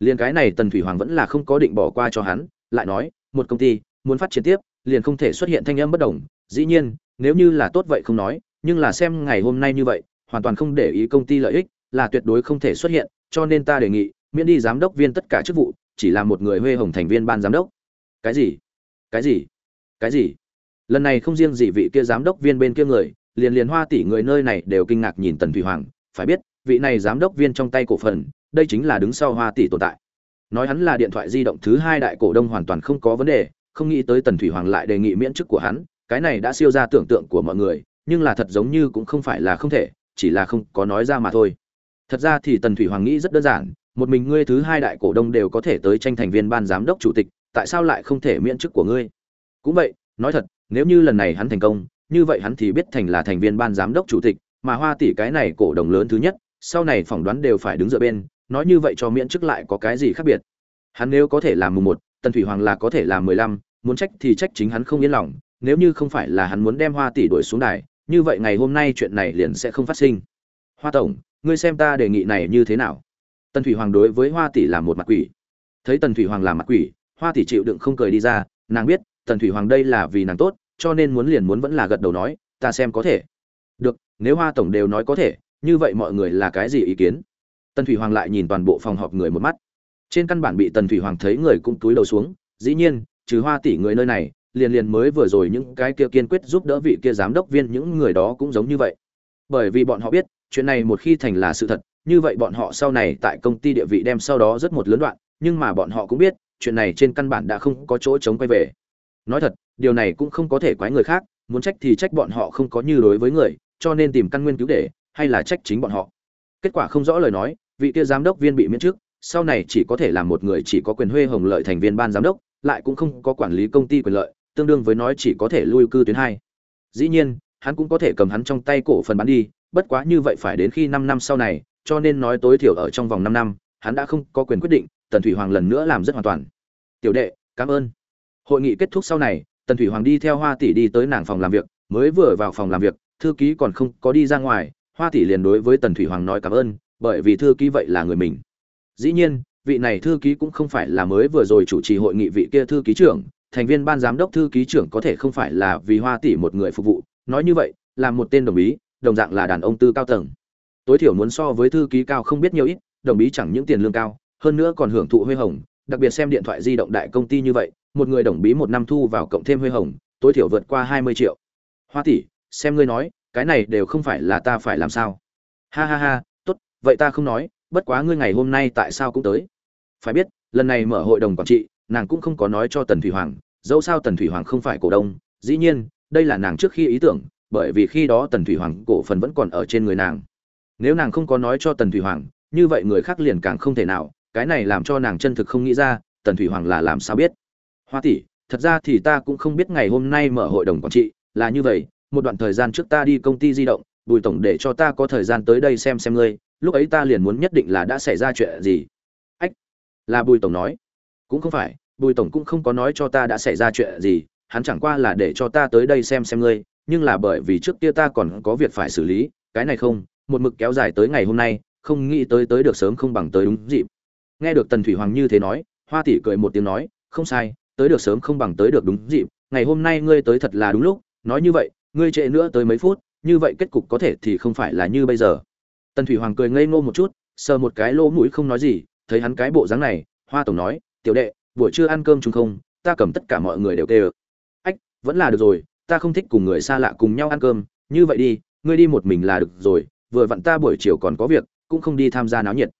Liền cái này tần thủy hoàng vẫn là không có định bỏ qua cho hắn, lại nói, một công ty, muốn phát triển tiếp, liền không thể xuất hiện thanh âm bất đồng. Dĩ nhiên, nếu như là tốt vậy không nói, nhưng là xem ngày hôm nay như vậy, hoàn toàn không để ý công ty lợi ích là tuyệt đối không thể xuất hiện, cho nên ta đề nghị, miễn đi giám đốc viên tất cả chức vụ, chỉ là một người huê hồng thành viên ban giám đốc. Cái gì? Cái gì? Cái gì? Lần này không riêng gì vị kia giám đốc viên bên kia người, liền liền hoa tỷ người nơi này đều kinh ngạc nhìn tần thủy hoàng. Phải biết, vị này giám đốc viên trong tay cổ phần, đây chính là đứng sau hoa tỷ tồn tại. Nói hắn là điện thoại di động thứ hai đại cổ đông hoàn toàn không có vấn đề, không nghĩ tới tần thủy hoàng lại đề nghị miễn chức của hắn, cái này đã siêu ra tưởng tượng của mọi người, nhưng là thật giống như cũng không phải là không thể, chỉ là không có nói ra mà thôi thật ra thì tần thủy hoàng nghĩ rất đơn giản, một mình ngươi thứ hai đại cổ đông đều có thể tới tranh thành viên ban giám đốc chủ tịch, tại sao lại không thể miễn chức của ngươi? Cũng vậy, nói thật, nếu như lần này hắn thành công, như vậy hắn thì biết thành là thành viên ban giám đốc chủ tịch, mà hoa tỷ cái này cổ đông lớn thứ nhất, sau này phỏng đoán đều phải đứng dựa bên, nói như vậy cho miễn chức lại có cái gì khác biệt? Hắn nếu có thể làm mùng một, tần thủy hoàng là có thể làm mười lăm, muốn trách thì trách chính hắn không yên lòng, nếu như không phải là hắn muốn đem hoa tỷ đuổi xuống đài, như vậy ngày hôm nay chuyện này liền sẽ không phát sinh. Hoa tổng ngươi xem ta đề nghị này như thế nào? Tần thủy hoàng đối với hoa tỷ là một mặt quỷ. Thấy tần thủy hoàng làm mặt quỷ, hoa tỷ chịu đựng không cười đi ra, nàng biết, tần thủy hoàng đây là vì nàng tốt, cho nên muốn liền muốn vẫn là gật đầu nói, ta xem có thể. Được, nếu hoa tổng đều nói có thể, như vậy mọi người là cái gì ý kiến? Tần thủy hoàng lại nhìn toàn bộ phòng họp người một mắt. Trên căn bản bị tần thủy hoàng thấy người cũng túi đầu xuống, dĩ nhiên, trừ hoa tỷ người nơi này, liền liền mới vừa rồi những cái kia kiên quyết giúp đỡ vị kia giám đốc viên, những người đó cũng giống như vậy. Bởi vì bọn họ biết chuyện này một khi thành là sự thật, như vậy bọn họ sau này tại công ty địa vị đem sau đó rất một lớn đoạn, nhưng mà bọn họ cũng biết, chuyện này trên căn bản đã không có chỗ chống quay về. Nói thật, điều này cũng không có thể quái người khác, muốn trách thì trách bọn họ không có như đối với người, cho nên tìm căn nguyên cứu để, hay là trách chính bọn họ. Kết quả không rõ lời nói, vị kia giám đốc viên bị miễn chức sau này chỉ có thể là một người chỉ có quyền huê hồng lợi thành viên ban giám đốc, lại cũng không có quản lý công ty quyền lợi, tương đương với nói chỉ có thể lui cư tuyến hai. Dĩ nhiên, hắn cũng có thể cầm hắn trong tay cổ phần bán đi bất quá như vậy phải đến khi năm năm sau này, cho nên nói tối thiểu ở trong vòng năm năm, hắn đã không có quyền quyết định, tần thủy hoàng lần nữa làm rất hoàn toàn. Tiểu đệ, cảm ơn. Hội nghị kết thúc sau này, tần thủy hoàng đi theo hoa tỷ đi tới nàng phòng làm việc, mới vừa vào phòng làm việc, thư ký còn không có đi ra ngoài, hoa tỷ liền đối với tần thủy hoàng nói cảm ơn, bởi vì thư ký vậy là người mình. Dĩ nhiên, vị này thư ký cũng không phải là mới vừa rồi chủ trì hội nghị vị kia thư ký trưởng, thành viên ban giám đốc thư ký trưởng có thể không phải là vì hoa tỷ một người phục vụ. Nói như vậy, là một tên đồng ý đồng dạng là đàn ông tư cao tầng. Tối thiểu muốn so với thư ký cao không biết nhiều ít, đồng ý chẳng những tiền lương cao, hơn nữa còn hưởng thụ huê hồng, đặc biệt xem điện thoại di động đại công ty như vậy, một người đồng bí một năm thu vào cộng thêm huê hồng, tối thiểu vượt qua hai mươi triệu. Hoa tỷ, xem ngươi nói, cái này đều không phải là ta phải làm sao. Ha ha ha, tốt, vậy ta không nói, bất quá ngươi ngày hôm nay tại sao cũng tới? Phải biết, lần này mở hội đồng quản trị, nàng cũng không có nói cho tần thủy hoàng, dẫu sao tần thủy hoàng không phải cổ đông, dĩ nhiên, đây là nàng trước khi ý tưởng bởi vì khi đó tần thủy hoàng cổ phần vẫn còn ở trên người nàng. Nếu nàng không có nói cho tần thủy hoàng, như vậy người khác liền càng không thể nào, cái này làm cho nàng chân thực không nghĩ ra, tần thủy hoàng là làm sao biết? Hoa tỷ, thật ra thì ta cũng không biết ngày hôm nay mở hội đồng quản trị là như vậy, một đoạn thời gian trước ta đi công ty di động, bùi tổng để cho ta có thời gian tới đây xem xem ngươi, lúc ấy ta liền muốn nhất định là đã xảy ra chuyện gì. Ách, là bùi tổng nói. Cũng không phải, bùi tổng cũng không có nói cho ta đã xảy ra chuyện gì, hắn chẳng qua là để cho ta tới đây xem xem ngươi nhưng là bởi vì trước kia ta còn có việc phải xử lý, cái này không, một mực kéo dài tới ngày hôm nay, không nghĩ tới tới được sớm không bằng tới đúng dịp. Nghe được tần thủy hoàng như thế nói, hoa tỷ cười một tiếng nói, không sai, tới được sớm không bằng tới được đúng dịp, ngày hôm nay ngươi tới thật là đúng lúc, nói như vậy, ngươi trễ nữa tới mấy phút, như vậy kết cục có thể thì không phải là như bây giờ. Tần thủy hoàng cười ngây ngô một chút, sờ một cái lỗ mũi không nói gì, thấy hắn cái bộ dáng này, hoa tổng nói, tiểu đệ, buổi trưa ăn cơm chung không? Ta cầm tất cả mọi người đều kêu. Ách, vẫn là được rồi ta không thích cùng người xa lạ cùng nhau ăn cơm, như vậy đi, ngươi đi một mình là được rồi, vừa vặn ta buổi chiều còn có việc, cũng không đi tham gia náo nhiệt.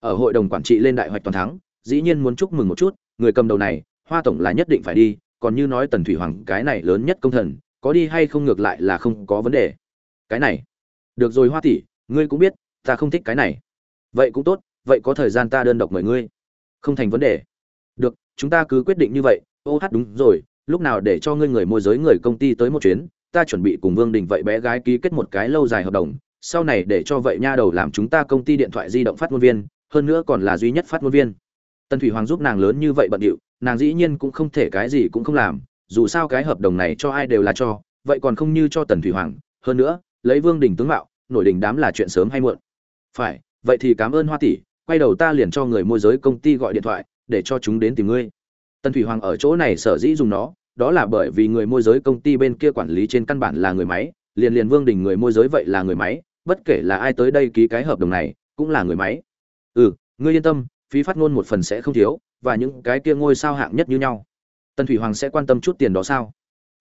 Ở hội đồng quản trị lên đại hoạch toàn thắng, dĩ nhiên muốn chúc mừng một chút, người cầm đầu này, hoa tổng là nhất định phải đi, còn như nói tần thủy hoàng, cái này lớn nhất công thần, có đi hay không ngược lại là không có vấn đề. Cái này, được rồi hoa tỷ, ngươi cũng biết, ta không thích cái này. Vậy cũng tốt, vậy có thời gian ta đơn độc mời ngươi. Không thành vấn đề. Được, chúng ta cứ quyết định như vậy. Ô hát đúng rồi lúc nào để cho ngươi người môi giới người công ty tới một chuyến, ta chuẩn bị cùng vương đình vậy bé gái ký kết một cái lâu dài hợp đồng, sau này để cho vậy nha đầu làm chúng ta công ty điện thoại di động phát ngôn viên, hơn nữa còn là duy nhất phát ngôn viên. Tần thủy hoàng giúp nàng lớn như vậy bận điệu, nàng dĩ nhiên cũng không thể cái gì cũng không làm, dù sao cái hợp đồng này cho ai đều là cho, vậy còn không như cho tần thủy hoàng, hơn nữa, lấy vương đình tướng mạo, nổi đình đám là chuyện sớm hay muộn. Phải, vậy thì cảm ơn hoa tỷ, quay đầu ta liền cho người môi giới công ty gọi điện thoại, để cho chúng đến tìm ngươi. Tần thủy hoàng ở chỗ này sở dĩ dùng nó đó là bởi vì người môi giới công ty bên kia quản lý trên căn bản là người máy, liền liền vương đình người môi giới vậy là người máy, bất kể là ai tới đây ký cái hợp đồng này, cũng là người máy. Ừ ngươi yên tâm, phí phát ngôn một phần sẽ không thiếu, và những cái kia ngôi sao hạng nhất như nhau. Tần thủy hoàng sẽ quan tâm chút tiền đó sao?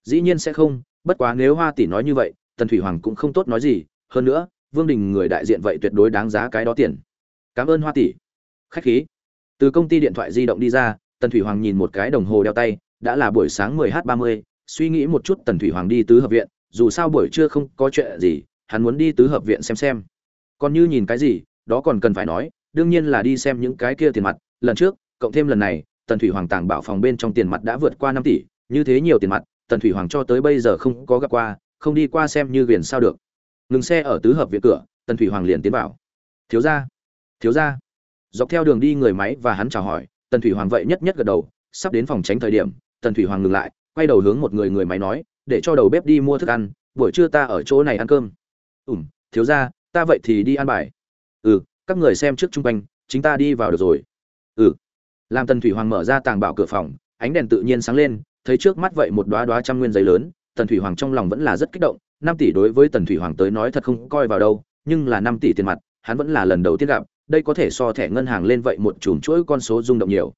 Dĩ nhiên sẽ không, bất quá nếu hoa tỷ nói như vậy, tần thủy hoàng cũng không tốt nói gì. Hơn nữa, vương đình người đại diện vậy tuyệt đối đáng giá cái đó tiền. Cảm ơn hoa tỷ. Khách khí. Từ công ty điện thoại di động đi ra, tần thủy hoàng nhìn một cái đồng hồ đeo tay đã là buổi sáng 10 h 30 suy nghĩ một chút tần thủy hoàng đi tứ hợp viện, dù sao buổi trưa không có chuyện gì, hắn muốn đi tứ hợp viện xem xem. Còn như nhìn cái gì, đó còn cần phải nói, đương nhiên là đi xem những cái kia tiền mặt. Lần trước, cộng thêm lần này, tần thủy hoàng tàng bảo phòng bên trong tiền mặt đã vượt qua năm tỷ, như thế nhiều tiền mặt, tần thủy hoàng cho tới bây giờ không có gặp qua, không đi qua xem như viền sao được. Ngừng xe ở tứ hợp viện cửa, tần thủy hoàng liền tiến vào. Thiếu gia thiếu gia. Dọc theo đường đi người máy và hắn chào hỏi, tần thủy hoàng vậy nhất nhất gật đầu, sắp đến phòng tránh thời điểm tần thủy hoàng ngừng lại quay đầu hướng một người người máy nói để cho đầu bếp đi mua thức ăn buổi trưa ta ở chỗ này ăn cơm. Ừm, thiếu gia ta vậy thì đi ăn bài. Ừ các người xem trước chung quanh chính ta đi vào được rồi. Ừ. Làm tần thủy hoàng mở ra tàng bảo cửa phòng ánh đèn tự nhiên sáng lên thấy trước mắt vậy một đoá đoá trăm nguyên giấy lớn tần thủy hoàng trong lòng vẫn là rất kích động năm tỷ đối với tần thủy hoàng tới nói thật không coi vào đâu nhưng là năm tỷ tiền mặt hắn vẫn là lần đầu tiên gặp đây có thể so thẻ ngân hàng lên vậy một chùm chuỗi con số rung động nhiều.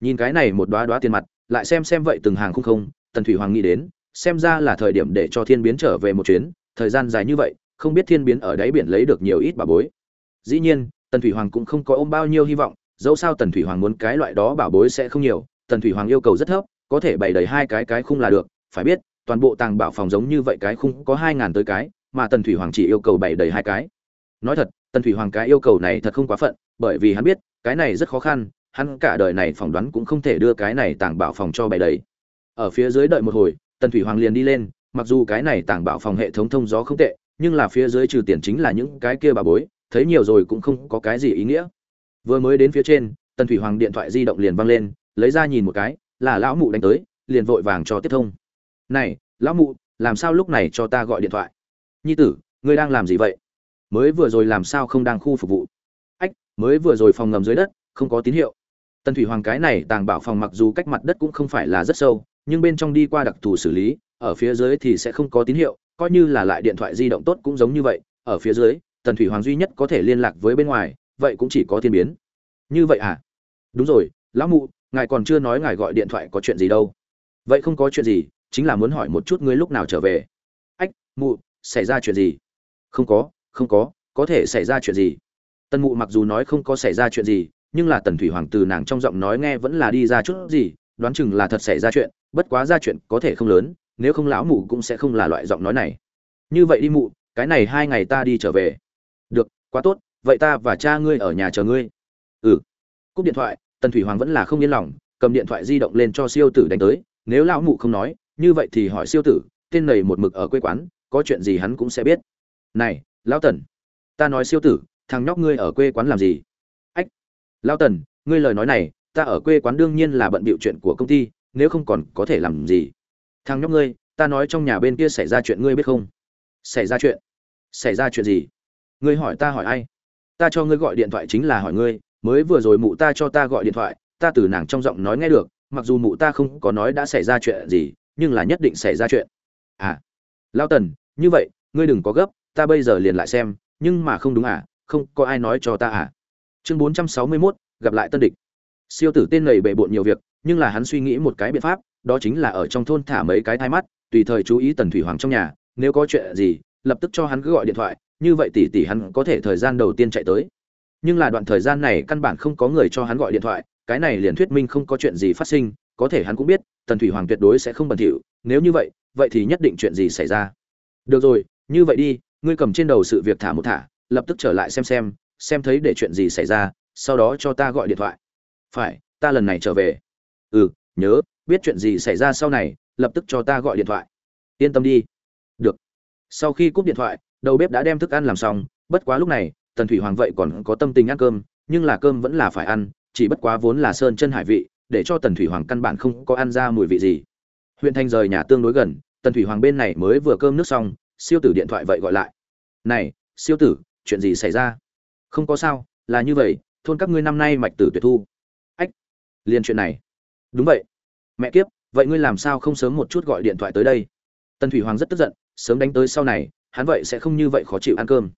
Nhìn cái này một đoá đoá tiền mặt lại xem xem vậy từng hàng không không, tần thủy hoàng nghĩ đến, xem ra là thời điểm để cho thiên biến trở về một chuyến, thời gian dài như vậy, không biết thiên biến ở đáy biển lấy được nhiều ít bà bối. Dĩ nhiên, tần thủy hoàng cũng không có ôm bao nhiêu hy vọng, dẫu sao tần thủy hoàng muốn cái loại đó bảo bối sẽ không nhiều, tần thủy hoàng yêu cầu rất thấp, có thể bày đầy hai cái cái khung là được, phải biết, toàn bộ tàng bảo phòng giống như vậy cái khung có hai ngàn tới cái, mà tần thủy hoàng chỉ yêu cầu bày đầy hai cái. Nói thật, tần thủy hoàng cái yêu cầu này thật không quá phận, bởi vì hắn biết, cái này rất khó khăn hắn cả đời này phỏng đoán cũng không thể đưa cái này tàng bảo phòng cho bày đầy. Ở phía dưới đợi một hồi, tần thủy hoàng liền đi lên, mặc dù cái này tàng bảo phòng hệ thống thông gió không tệ, nhưng là phía dưới trừ tiền chính là những cái kia bà bối, thấy nhiều rồi cũng không có cái gì ý nghĩa. Vừa mới đến phía trên, tần thủy hoàng điện thoại di động liền văng lên, lấy ra nhìn một cái, là lão mụ đánh tới, liền vội vàng cho tiếp thông. Này, lão mụ, làm sao lúc này cho ta gọi điện thoại? Nhi tử, ngươi đang làm gì vậy? Mới vừa rồi làm sao không đang khu phục vụ? Ách, mới vừa rồi phòng ngầm dưới đất, không có tín hiệu tần thủy hoàng cái này tàng bảo phòng mặc dù cách mặt đất cũng không phải là rất sâu, nhưng bên trong đi qua đặc thù xử lý, ở phía dưới thì sẽ không có tín hiệu, coi như là lại điện thoại di động tốt cũng giống như vậy, ở phía dưới, tần thủy hoàng duy nhất có thể liên lạc với bên ngoài, vậy cũng chỉ có thiên biến. Như vậy à? Đúng rồi, lão mụ, ngài còn chưa nói ngài gọi điện thoại có chuyện gì đâu. Vậy không có chuyện gì, chính là muốn hỏi một chút ngươi lúc nào trở về. Ách, mụ, xảy ra chuyện gì? Không có không có có thể xảy ra chuyện gì? Tần mụ mặc dù nói không có xảy ra chuyện gì nhưng là tần thủy hoàng từ nàng trong giọng nói nghe vẫn là đi ra chút gì, đoán chừng là thật xảy ra chuyện, bất quá ra chuyện có thể không lớn, nếu không lão mụ cũng sẽ không là loại giọng nói này. Như vậy đi mụ, cái này hai ngày ta đi trở về. Được, quá tốt, vậy ta và cha ngươi ở nhà chờ ngươi. Ừ. Cúp điện thoại, tần thủy hoàng vẫn là không yên lòng, cầm điện thoại di động lên cho siêu tử đánh tới, nếu lão mụ không nói, như vậy thì hỏi siêu tử, tên này một mực ở quê quán, có chuyện gì hắn cũng sẽ biết. Này, lão tần, ta nói siêu tử, thằng nhóc ngươi ở quê quán làm gì? Lão tần, ngươi lời nói này, ta ở quê quán đương nhiên là bận bịu chuyện của công ty, nếu không còn có thể làm gì? Thằng nhóc ngươi, ta nói trong nhà bên kia xảy ra chuyện ngươi biết không? Xảy ra chuyện? Xảy ra chuyện gì? Ngươi hỏi ta hỏi ai? Ta cho ngươi gọi điện thoại chính là hỏi ngươi, mới vừa rồi mụ ta cho ta gọi điện thoại, ta từ nàng trong giọng nói nghe được, mặc dù mụ ta không có nói đã xảy ra chuyện gì, nhưng là nhất định xảy ra chuyện. À lao tần, như vậy, ngươi đừng có gấp, ta bây giờ liền lại xem, nhưng mà không đúng à không có ai nói cho ta à chương bốn trăm sáu mươi 461, gặp lại tân địch. Siêu tử tên lầy bề bộn nhiều việc nhưng là hắn suy nghĩ một cái biện pháp đó chính là ở trong thôn thả mấy cái thai mắt tùy thời chú ý tần thủy hoàng trong nhà nếu có chuyện gì lập tức cho hắn cứ gọi điện thoại như vậy tỷ tỷ hắn có thể thời gian đầu tiên chạy tới. Nhưng là đoạn thời gian này căn bản không có người cho hắn gọi điện thoại cái này liền thuyết minh không có chuyện gì phát sinh có thể hắn cũng biết tần thủy hoàng tuyệt đối sẽ không bẩn thỉu nếu như vậy vậy thì nhất định chuyện gì xảy ra. Được rồi như vậy đi ngươi cầm trên đầu sự việc thả một thả lập tức trở lại xem xem xem thấy để chuyện gì xảy ra, sau đó cho ta gọi điện thoại. Phải, ta lần này trở về. Ừ nhớ, biết chuyện gì xảy ra sau này, lập tức cho ta gọi điện thoại. Yên tâm đi. Được. Sau khi cúp điện thoại, đầu bếp đã đem thức ăn làm xong, bất quá lúc này, tần thủy hoàng vậy còn có tâm tình ăn cơm, nhưng là cơm vẫn là phải ăn, chỉ bất quá vốn là sơn chân hải vị, để cho tần thủy hoàng căn bản không có ăn ra mùi vị gì. Huyện thanh rời nhà tương đối gần, tần thủy hoàng bên này mới vừa cơm nước xong, siêu tử điện thoại vậy gọi lại. Này, siêu tử, chuyện gì xảy ra? Không có sao, là như vậy, thôn các ngươi năm nay mạch tử tuyệt thu. Ách, liền chuyện này. Đúng vậy. Mẹ kiếp, vậy ngươi làm sao không sớm một chút gọi điện thoại tới đây? Tần thủy hoàng rất tức giận, sớm đánh tới sau này, hắn vậy sẽ không như vậy khó chịu ăn cơm.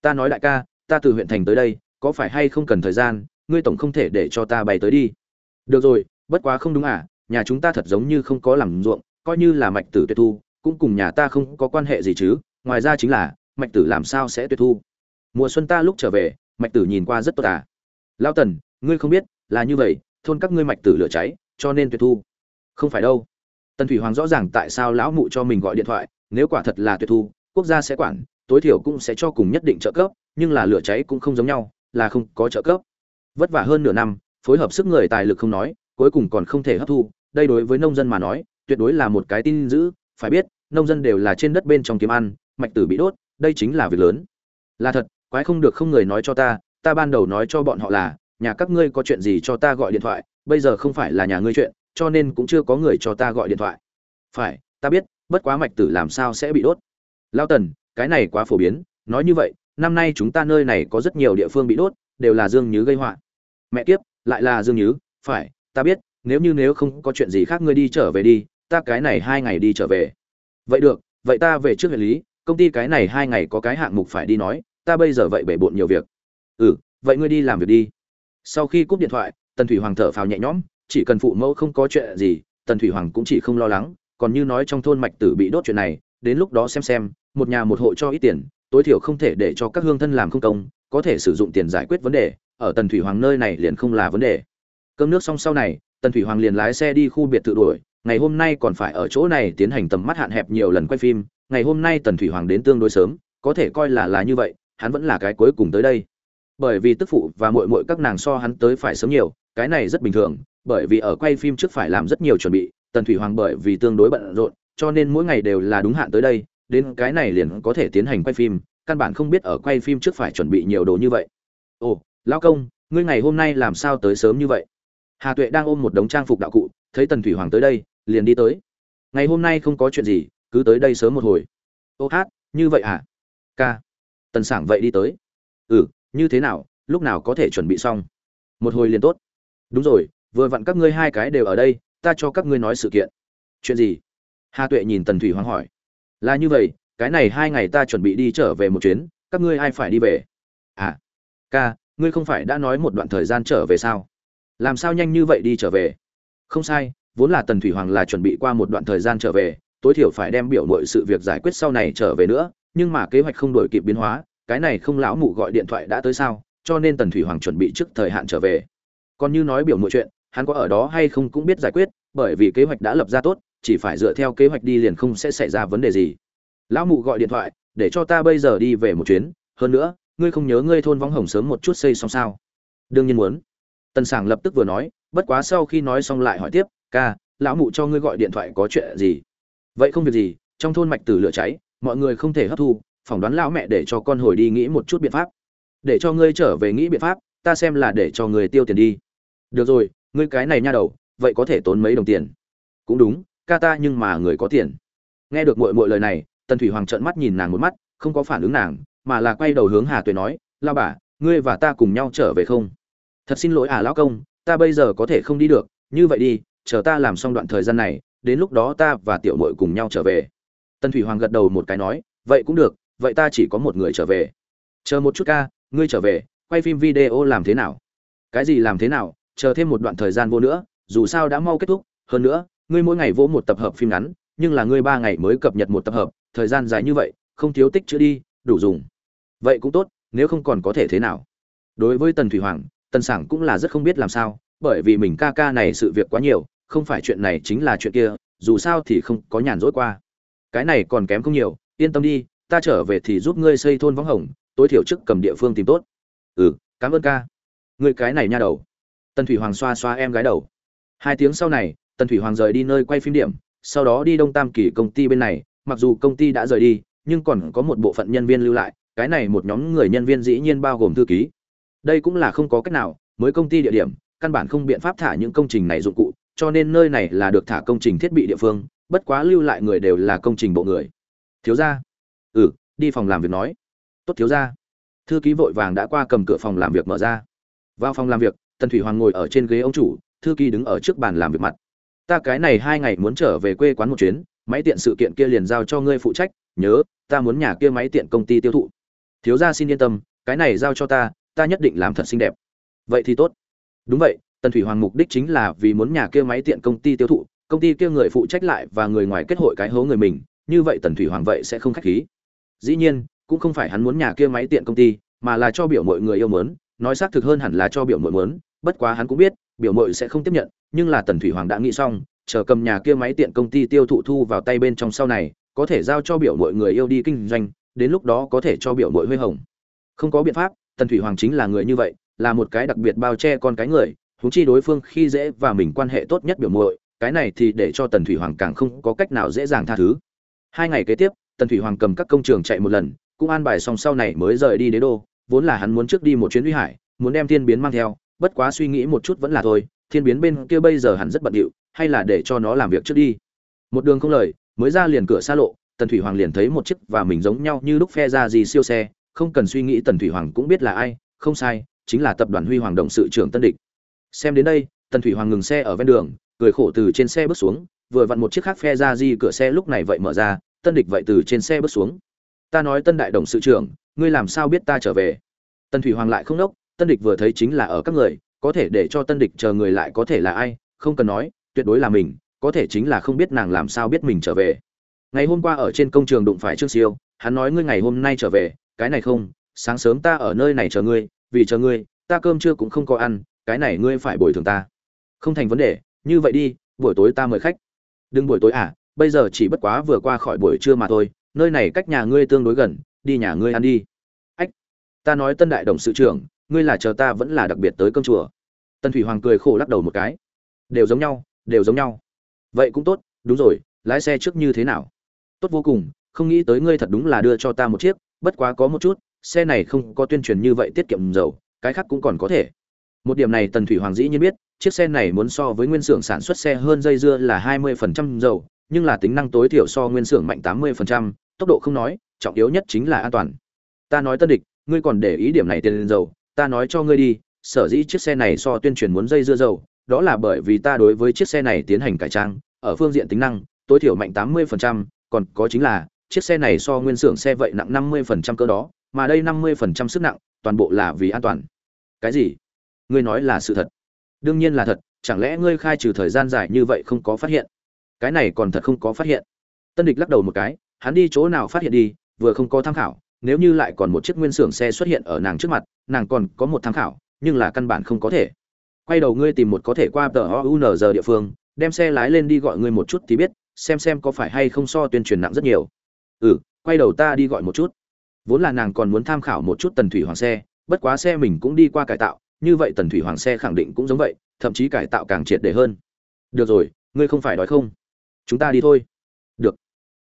Ta nói đại ca, ta từ huyện thành tới đây, có phải hay không cần thời gian, ngươi tổng không thể để cho ta bay tới đi. Được rồi, bất quá không đúng à nhà chúng ta thật giống như không có làm ruộng, coi như là mạch tử tuyệt thu, cũng cùng nhà ta không có quan hệ gì chứ, ngoài ra chính là, mạch tử làm sao sẽ tuyệt thu? Mùa xuân ta lúc trở về, mạch tử nhìn qua rất tốt à. Lao tần, ngươi không biết, là như vậy, thôn các ngươi mạch tử lửa cháy, cho nên tuyệt thu. Không phải đâu. Tần thủy hoàng rõ ràng tại sao lão mụ cho mình gọi điện thoại, nếu quả thật là tuyệt thu, quốc gia sẽ quản, tối thiểu cũng sẽ cho cùng nhất định trợ cấp, nhưng là lửa cháy cũng không giống nhau, là không có trợ cấp. Vất vả hơn nửa năm, phối hợp sức người tài lực không nói, cuối cùng còn không thể hấp thu, đây đối với nông dân mà nói, tuyệt đối là một cái tin dữ, phải biết, nông dân đều là trên đất bên trong kiếm ăn, mạch tử bị đốt, đây chính là việc lớn. Là thật quái không được không người nói cho ta ta ban đầu nói cho bọn họ là, nhà các ngươi có chuyện gì cho ta gọi điện thoại, bây giờ không phải là nhà ngươi chuyện, cho nên cũng chưa có người cho ta gọi điện thoại. Phải, ta biết, bất quá mạch tử làm sao sẽ bị đốt? Lao tần, cái này quá phổ biến, nói như vậy, năm nay chúng ta nơi này có rất nhiều địa phương bị đốt, đều là dương nhứ gây họa. Mẹ kiếp, lại là dương nhứ, phải, ta biết, nếu như nếu không có chuyện gì khác ngươi đi trở về đi, ta cái này hai ngày đi trở về. Vậy được, vậy ta về trước huyện lý, công ty cái này hai ngày có cái hạng mục phải đi nói ta bây giờ vậy bể bộn nhiều việc. Ừ vậy ngươi đi làm việc đi. Sau khi cúp điện thoại, tần thủy hoàng thở phào nhẹ nhõm, chỉ cần phụ mẫu không có chuyện gì, tần thủy hoàng cũng chỉ không lo lắng, còn như nói trong thôn mạch tử bị đốt chuyện này, đến lúc đó xem xem, một nhà một hộ cho ít tiền, tối thiểu không thể để cho các hương thân làm không công, có thể sử dụng tiền giải quyết vấn đề, ở tần thủy hoàng nơi này liền không là vấn đề. Cơm nước xong sau này, tần thủy hoàng liền lái xe đi khu biệt thự đuổi, ngày hôm nay còn phải ở chỗ này tiến hành tầm mắt hạn hẹp nhiều lần quay phim, ngày hôm nay tần thủy hoàng đến tương đối sớm, có thể coi là là như vậy hắn vẫn là cái cuối cùng tới đây. Bởi vì tức phụ và muội muội các nàng so hắn tới phải sớm nhiều, cái này rất bình thường, bởi vì ở quay phim trước phải làm rất nhiều chuẩn bị, tần thủy hoàng bởi vì tương đối bận rộn, cho nên mỗi ngày đều là đúng hạn tới đây, đến cái này liền có thể tiến hành quay phim, căn bản không biết ở quay phim trước phải chuẩn bị nhiều đồ như vậy. Ồ, lão công, ngươi ngày hôm nay làm sao tới sớm như vậy? Hà tuệ đang ôm một đống trang phục đạo cụ, thấy tần thủy hoàng tới đây, liền đi tới. Ngày hôm nay không có chuyện gì, cứ tới đây sớm một hồi. Ô hát, như vậy à? Ca tần sảng vậy đi tới. Ừ như thế nào, lúc nào có thể chuẩn bị xong? Một hồi liền tốt. Đúng rồi, vừa vặn các ngươi hai cái đều ở đây, ta cho các ngươi nói sự kiện. Chuyện gì? Hà tuệ nhìn tần thủy hoàng hỏi. Là như vậy, cái này hai ngày ta chuẩn bị đi trở về một chuyến, các ngươi ai phải đi về? À ca, ngươi không phải đã nói một đoạn thời gian trở về sao? Làm sao nhanh như vậy đi trở về? Không sai, vốn là tần thủy hoàng là chuẩn bị qua một đoạn thời gian trở về, tối thiểu phải đem biểu mọi sự việc giải quyết sau này trở về nữa nhưng mà kế hoạch không đổi kịp biến hóa, cái này không lão mụ gọi điện thoại đã tới sao, cho nên tần thủy hoàng chuẩn bị trước thời hạn trở về. Còn như nói biểu mọi chuyện, hắn có ở đó hay không cũng biết giải quyết, bởi vì kế hoạch đã lập ra tốt, chỉ phải dựa theo kế hoạch đi liền không sẽ xảy ra vấn đề gì. Lão mụ gọi điện thoại, để cho ta bây giờ đi về một chuyến, hơn nữa, ngươi không nhớ ngươi thôn võng hồng sớm một chút xây xong sao? Đương nhiên muốn. Tần sảng lập tức vừa nói, bất quá sau khi nói xong lại hỏi tiếp, ca, lão mụ cho ngươi gọi điện thoại có chuyện gì? Vậy không việc gì, trong thôn mạch tử lửa cháy mọi người không thể hấp thu, phỏng đoán lão mẹ để cho con hồi đi nghĩ một chút biện pháp. Để cho ngươi trở về nghĩ biện pháp, ta xem là để cho người tiêu tiền đi. Được rồi, ngươi cái này nha đầu, vậy có thể tốn mấy đồng tiền? Cũng đúng, ca ta nhưng mà người có tiền. Nghe được muội muội lời này, tần thủy hoàng trợn mắt nhìn nàng một mắt, không có phản ứng nàng, mà là quay đầu hướng hà tuệ nói lao bà, ngươi và ta cùng nhau trở về không? Thật xin lỗi à lão công, ta bây giờ có thể không đi được, như vậy đi, chờ ta làm xong đoạn thời gian này, đến lúc đó ta và tiểu muội cùng nhau trở về tần thủy hoàng gật đầu một cái nói, vậy cũng được, vậy ta chỉ có một người trở về. Chờ một chút ca, ngươi trở về, quay phim video làm thế nào? Cái gì làm thế nào? Chờ thêm một đoạn thời gian vô nữa, dù sao đã mau kết thúc. Hơn nữa, ngươi mỗi ngày vỗ một tập hợp phim ngắn, nhưng là ngươi ba ngày mới cập nhật một tập hợp, thời gian dài như vậy, không thiếu tích chữ đi, đủ dùng. Vậy cũng tốt, nếu không còn có thể thế nào? Đối với tần thủy hoàng, tần sảng cũng là rất không biết làm sao, bởi vì mình ca ca này sự việc quá nhiều, không phải chuyện này chính là chuyện kia, dù sao thì không có nhàn rỗi qua cái này còn kém không nhiều, yên tâm đi, ta trở về thì giúp ngươi xây thôn võng hồng, tối thiểu chức cầm địa phương tìm tốt. Ừ cảm ơn ca. Ngươi cái này nha đầu. Tần thủy hoàng xoa xoa em gái đầu. Hai tiếng sau này, tần thủy hoàng rời đi nơi quay phim điểm, sau đó đi đông tam kỳ công ty bên này, mặc dù công ty đã rời đi, nhưng còn có một bộ phận nhân viên lưu lại, cái này một nhóm người nhân viên dĩ nhiên bao gồm thư ký. Đây cũng là không có cách nào, mới công ty địa điểm, căn bản không biện pháp thả những công trình này dụng cụ, cho nên nơi này là được thả công trình thiết bị địa phương bất quá lưu lại người đều là công trình bộ người. Thiếu gia. Ừ đi phòng làm việc nói. Tốt thiếu gia. Thư ký vội vàng đã qua cầm cửa phòng làm việc mở ra. Vào phòng làm việc, tần thủy hoàng ngồi ở trên ghế ông chủ, thư ký đứng ở trước bàn làm việc mặt. Ta cái này hai ngày muốn trở về quê quán một chuyến, máy tiện sự kiện kia liền giao cho ngươi phụ trách, nhớ, ta muốn nhà kia máy tiện công ty tiêu thụ. Thiếu gia xin yên tâm, cái này giao cho ta ta nhất định làm thật xinh đẹp. Vậy thì tốt. Đúng vậy, tần thủy hoàng mục đích chính là vì muốn nhà kia máy tiện công ty tiêu thụ công ty kia người phụ trách lại và người ngoài kết hội cái hố người mình, như vậy tần thủy hoàng vậy sẽ không khách khí. Dĩ nhiên, cũng không phải hắn muốn nhà kia máy tiện công ty, mà là cho biểu mọi người yêu mớn, nói xác thực hơn hẳn là cho biểu mọi mớn, bất quá hắn cũng biết, biểu mội sẽ không tiếp nhận, nhưng là tần thủy hoàng đã nghĩ xong, chờ cầm nhà kia máy tiện công ty tiêu thụ thu vào tay bên trong sau này, có thể giao cho biểu mọi người yêu đi kinh doanh, đến lúc đó có thể cho biểu mội huê hồng. Không có biện pháp, tần thủy hoàng chính là người như vậy, là một cái đặc biệt bao che con cái người húng chi đối phương khi dễ và mình quan hệ tốt nhất biểu muội cái này thì để cho tần thủy hoàng càng không có cách nào dễ dàng tha thứ. Hai ngày kế tiếp, tần thủy hoàng cầm các công trường chạy một lần, cũng an bài xong sau này mới rời đi đế đô, vốn là hắn muốn trước đi một chuyến uy hải, muốn đem thiên biến mang theo, bất quá suy nghĩ một chút vẫn là thôi, thiên biến bên kia bây giờ hắn rất bận điệu, hay là để cho nó làm việc trước đi. Một đường không lời, mới ra liền cửa xa lộ, tần thủy hoàng liền thấy một chiếc và mình giống nhau như lúc phe ra gì siêu xe, không cần suy nghĩ tần thủy hoàng cũng biết là ai, không sai, chính là tập đoàn huy hoàng đồng sự trưởng tân địch. Xem đến đây, tần thủy hoàng ngừng xe ở ven đường cười khổ từ trên xe bước xuống, vừa vặn một chiếc khác phe ra di cửa xe lúc này vậy mở ra, tân địch vậy từ trên xe bước xuống. Ta nói tân đại đồng sự trưởng, ngươi làm sao biết ta trở về? Tân thủy hoàng lại không đốc, tân địch vừa thấy chính là ở các người, có thể để cho tân địch chờ người lại có thể là ai, không cần nói, tuyệt đối là mình, có thể chính là không biết nàng làm sao biết mình trở về. Ngày hôm qua ở trên công trường đụng phải trương siêu, hắn nói ngươi ngày hôm nay trở về, cái này không, sáng sớm ta ở nơi này chờ ngươi, vì chờ ngươi, ta cơm trưa cũng không có ăn, cái này ngươi phải bồi thường ta. Không thành vấn đề như vậy đi, buổi tối ta mời khách. Đừng buổi tối à bây giờ chỉ bất quá vừa qua khỏi buổi trưa mà thôi, nơi này cách nhà ngươi tương đối gần, đi nhà ngươi ăn đi. Ách, ta nói tân đại đồng sự trưởng, ngươi là chờ ta vẫn là đặc biệt tới cơm chùa. Tân thủy hoàng cười khổ lắc đầu một cái. Đều giống nhau, đều giống nhau. Vậy cũng tốt, đúng rồi, lái xe trước như thế nào? Tốt vô cùng, không nghĩ tới ngươi thật đúng là đưa cho ta một chiếc, bất quá có một chút, xe này không có tuyên truyền như vậy tiết kiệm dầu, cái khác cũng còn có thể. Một điểm này tần thủy hoàng dĩ nhiên biết chiếc xe này muốn so với nguyên xưởng sản xuất xe hơn dây dưa là 20% dầu nhưng là tính năng tối thiểu so nguyên xưởng mạnh 80%, tốc độ không nói trọng yếu nhất chính là an toàn. Ta nói tân địch ngươi còn để ý điểm này tiền dầu ta nói cho ngươi đi sở dĩ chiếc xe này so tuyên truyền muốn dây dưa dầu đó là bởi vì ta đối với chiếc xe này tiến hành cải trang ở phương diện tính năng tối thiểu mạnh 80%, còn có chính là chiếc xe này so nguyên xưởng xe vậy nặng 50% cơ đó mà đây 50% sức nặng toàn bộ là vì an toàn. Cái gì? Ngươi nói là sự thật đương nhiên là thật, chẳng lẽ ngươi khai trừ thời gian dài như vậy không có phát hiện? Cái này còn thật không có phát hiện. Tân địch lắc đầu một cái, hắn đi chỗ nào phát hiện đi, vừa không có tham khảo, nếu như lại còn một chiếc nguyên xưởng xe xuất hiện ở nàng trước mặt, nàng còn có một tham khảo, nhưng là căn bản không có thể. Quay đầu ngươi tìm một có thể qua tờ ounz địa phương, đem xe lái lên đi gọi ngươi một chút thì biết, xem xem có phải hay không so tuyên truyền nặng rất nhiều. Ừ quay đầu ta đi gọi một chút. Vốn là nàng còn muốn tham khảo một chút tần thủy hoàng xe, bất quá xe mình cũng đi qua cải tạo như vậy tần thủy hoàng xe khẳng định cũng giống vậy, thậm chí cải tạo càng triệt để hơn. Được rồi, ngươi không phải đói không? Chúng ta đi thôi. Được.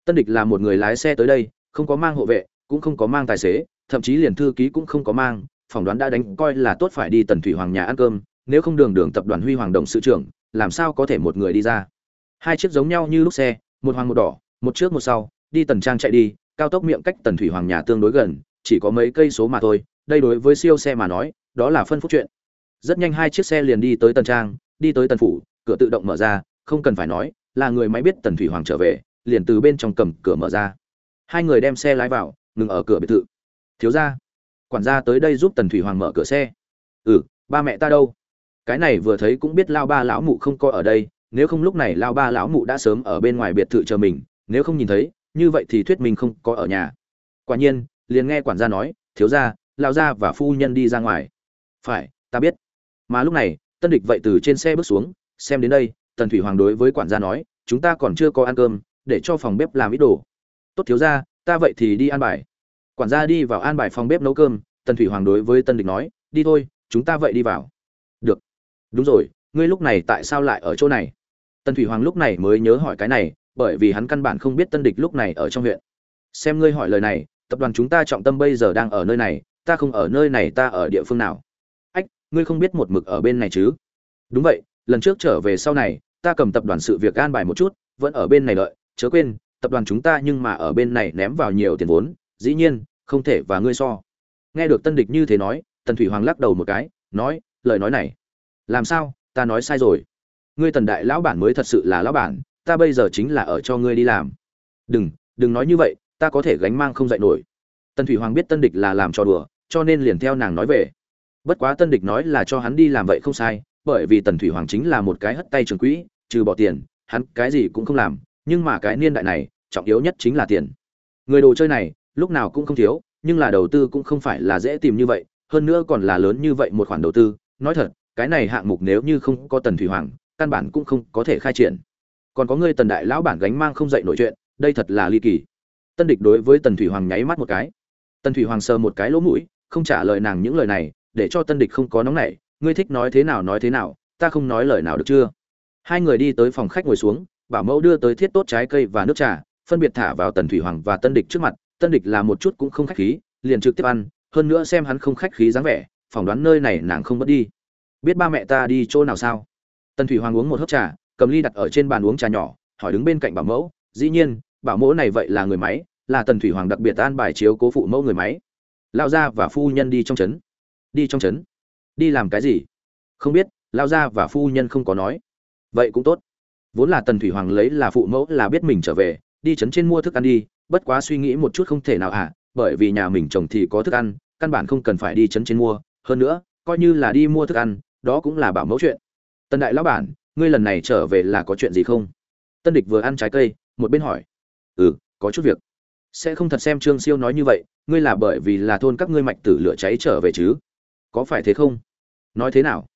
Tân địch là một người lái xe tới đây, không có mang hộ vệ, cũng không có mang tài xế, thậm chí liền thư ký cũng không có mang, phỏng đoán đã đánh coi là tốt phải đi tần thủy hoàng nhà ăn cơm, nếu không đường đường tập đoàn huy hoàng đồng sự trưởng, làm sao có thể một người đi ra? Hai chiếc giống nhau như lúc xe, một hoàng một đỏ, một trước một sau, đi tần trang chạy đi, cao tốc miệng cách tần thủy hoàng nhà tương đối gần, chỉ có mấy cây số mà thôi, đây đối với siêu xe mà nói đó là phân phúc chuyện. Rất nhanh hai chiếc xe liền đi tới tần trang, đi tới tần phủ, cửa tự động mở ra, không cần phải nói, là người máy biết tần thủy hoàng trở về, liền từ bên trong cầm cửa mở ra. Hai người đem xe lái vào, ngừng ở cửa biệt thự. Thiếu ra quản gia tới đây giúp tần thủy hoàng mở cửa xe. Ừ ba mẹ ta đâu? Cái này vừa thấy cũng biết lao ba lão mụ không coi ở đây, nếu không lúc này lao ba lão mụ đã sớm ở bên ngoài biệt thự chờ mình, nếu không nhìn thấy, như vậy thì thuyết mình không có ở nhà. Quả nhiên, liền nghe quản gia nói, thiếu gia lao gia và phu nhân đi ra ngoài phải, ta biết. Mà lúc này, tân địch vậy từ trên xe bước xuống, xem đến đây, tần thủy hoàng đối với quản gia nói, chúng ta còn chưa có ăn cơm, để cho phòng bếp làm ít đồ. Tốt thiếu gia, ta vậy thì đi ăn bài. Quản gia đi vào an bài phòng bếp nấu cơm, tần thủy hoàng đối với tân địch nói, đi thôi, chúng ta vậy đi vào. Được. Đúng rồi, ngươi lúc này tại sao lại ở chỗ này? Tần thủy hoàng lúc này mới nhớ hỏi cái này, bởi vì hắn căn bản không biết tân địch lúc này ở trong huyện. Xem ngươi hỏi lời này, tập đoàn chúng ta trọng tâm bây giờ đang ở nơi này, ta không ở nơi này, ta ở địa phương nào? Ngươi không biết một mực ở bên này chứ? Đúng vậy, lần trước trở về sau này, ta cầm tập đoàn sự việc an bài một chút, vẫn ở bên này đợi, chớ quên, tập đoàn chúng ta nhưng mà ở bên này ném vào nhiều tiền vốn, dĩ nhiên, không thể và ngươi so. Nghe được tân địch như thế nói, tần thủy hoàng lắc đầu một cái, nói, lời nói này, làm sao, ta nói sai rồi. Ngươi tần đại lão bản mới thật sự là lão bản, ta bây giờ chính là ở cho ngươi đi làm. Đừng đừng nói như vậy, ta có thể gánh mang không dạy nổi. Tần thủy hoàng biết tân địch là làm trò đùa, cho nên liền theo nàng nói về bất quá tân địch nói là cho hắn đi làm vậy không sai, bởi vì tần thủy hoàng chính là một cái hất tay trường quỹ, trừ bỏ tiền, hắn cái gì cũng không làm, nhưng mà cái niên đại này, trọng yếu nhất chính là tiền. Người đồ chơi này, lúc nào cũng không thiếu, nhưng là đầu tư cũng không phải là dễ tìm như vậy, hơn nữa còn là lớn như vậy một khoản đầu tư. Nói thật, cái này hạng mục nếu như không có tần thủy hoàng, căn bản cũng không có thể khai triển. Còn có người tần đại lão bản gánh mang không dậy nổi chuyện, đây thật là ly kỳ. Tân địch đối với tần thủy hoàng nháy mắt một cái. Tần thủy hoàng sờ một cái lỗ mũi, không trả lời nàng những lời này để cho tân địch không có nóng nảy, ngươi thích nói thế nào nói thế nào, ta không nói lời nào được chưa? Hai người đi tới phòng khách ngồi xuống, bảo mẫu đưa tới thiết tốt trái cây và nước trà, phân biệt thả vào tần thủy hoàng và tân địch trước mặt, tân địch là một chút cũng không khách khí, liền trực tiếp ăn, hơn nữa xem hắn không khách khí dáng vẻ, phỏng đoán nơi này nàng không mất đi. Biết ba mẹ ta đi chỗ nào sao? Tần thủy hoàng uống một hớp trà, cầm ly đặt ở trên bàn uống trà nhỏ, hỏi đứng bên cạnh bảo mẫu, dĩ nhiên, bảo mẫu này vậy là người máy, là tần thủy hoàng đặc biệt an bài chiếu cố phụ mẫu người máy. Lao gia và phu nhân đi trong trấn đi trong trấn. Đi làm cái gì? Không biết lao gia và phu nhân không có nói. Vậy cũng tốt. Vốn là tần thủy hoàng lấy là phụ mẫu là biết mình trở về, đi trấn trên mua thức ăn đi, bất quá suy nghĩ một chút không thể nào à bởi vì nhà mình chồng thì có thức ăn, căn bản không cần phải đi trấn trên mua. Hơn nữa, coi như là đi mua thức ăn, đó cũng là bảo mẫu chuyện. Tần đại lão bản, ngươi lần này trở về là có chuyện gì không? Tân địch vừa ăn trái cây, một bên hỏi. Ừ có chút việc. Sẽ không thật xem trương siêu nói như vậy, ngươi là bởi vì là thôn các ngươi mạch tử lửa cháy trở về chứ? Có phải thế không? Nói thế nào?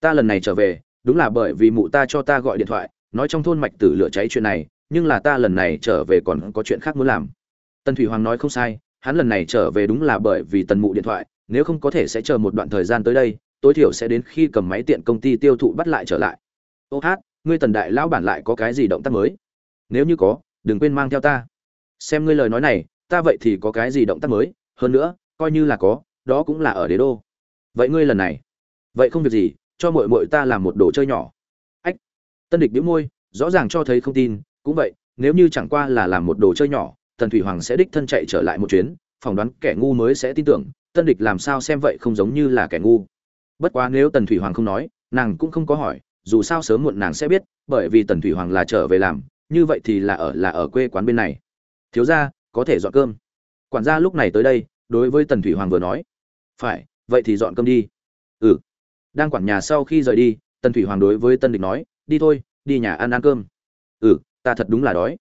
Ta lần này trở về, đúng là bởi vì mụ ta cho ta gọi điện thoại, nói trong thôn mạch tử lửa cháy chuyện này, nhưng là ta lần này trở về còn có chuyện khác muốn làm. Tần thủy hoàng nói không sai, hắn lần này trở về đúng là bởi vì tần mụ điện thoại, nếu không có thể sẽ chờ một đoạn thời gian tới đây, tối thiểu sẽ đến khi cầm máy tiện công ty tiêu thụ bắt lại trở lại. Ô hát, ngươi tần đại lão bản lại có cái gì động tác mới? Nếu như có, đừng quên mang theo ta. Xem ngươi lời nói này, ta vậy thì có cái gì động tác mới? Hơn nữa, coi như là có, đó cũng là ở đế đô vậy ngươi lần này. Vậy không việc gì, cho mội mội ta làm một đồ chơi nhỏ. Ách. Tân địch biễu môi, rõ ràng cho thấy không tin. Cũng vậy, nếu như chẳng qua là làm một đồ chơi nhỏ, tần thủy hoàng sẽ đích thân chạy trở lại một chuyến, phỏng đoán kẻ ngu mới sẽ tin tưởng. Tân địch làm sao xem vậy không giống như là kẻ ngu. Bất quá nếu tần thủy hoàng không nói, nàng cũng không có hỏi, dù sao sớm muộn nàng sẽ biết, bởi vì tần thủy hoàng là trở về làm, như vậy thì là ở là ở quê quán bên này. Thiếu gia, có thể dọn cơm. Quản gia lúc này tới đây, đối với tần thủy hoàng vừa nói. Phải vậy thì dọn cơm đi. Ừ. Đang quản nhà sau khi rời đi Tân thủy hoàng đối với tân địch nói, đi thôi, đi nhà ăn ăn cơm. Ừ ta thật đúng là đói.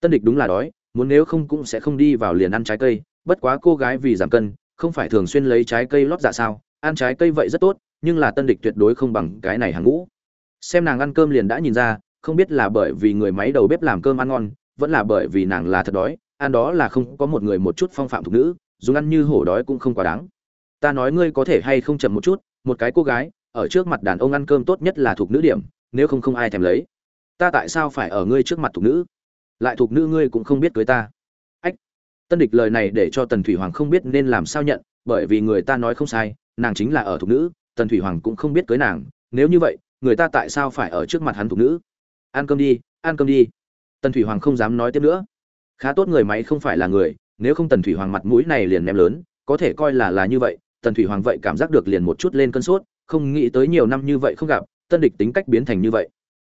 Tân địch đúng là đói, muốn nếu không cũng sẽ không đi vào liền ăn trái cây, bất quá cô gái vì giảm cân, không phải thường xuyên lấy trái cây lót dạ sao, ăn trái cây vậy rất tốt, nhưng là tân địch tuyệt đối không bằng cái này hàng ngũ. Xem nàng ăn cơm liền đã nhìn ra, không biết là bởi vì người máy đầu bếp làm cơm ăn ngon, vẫn là bởi vì nàng là thật đói, ăn đó là không có một người một chút phong phạm thục nữ, dùng ăn như hổ đói cũng không quá đáng ta nói ngươi có thể hay không chậm một chút, một cái cô gái, ở trước mặt đàn ông ăn cơm tốt nhất là thuộc nữ điểm, nếu không không ai thèm lấy. Ta tại sao phải ở ngươi trước mặt thuộc nữ? Lại thuộc nữ ngươi cũng không biết cưới ta. Ách. Tân địch lời này để cho tần thủy hoàng không biết nên làm sao nhận, bởi vì người ta nói không sai, nàng chính là ở thuộc nữ, tần thủy hoàng cũng không biết cưới nàng. Nếu như vậy, người ta tại sao phải ở trước mặt hắn thuộc nữ? Ăn cơm đi, ăn cơm đi. Tần thủy hoàng không dám nói tiếp nữa. Khá tốt người máy không phải là người, nếu không tần thủy hoàng mặt mũi này liền ném lớn, có thể coi là là như vậy tần thủy hoàng vậy cảm giác được liền một chút lên cơn sốt, không nghĩ tới nhiều năm như vậy không gặp, tân địch tính cách biến thành như vậy.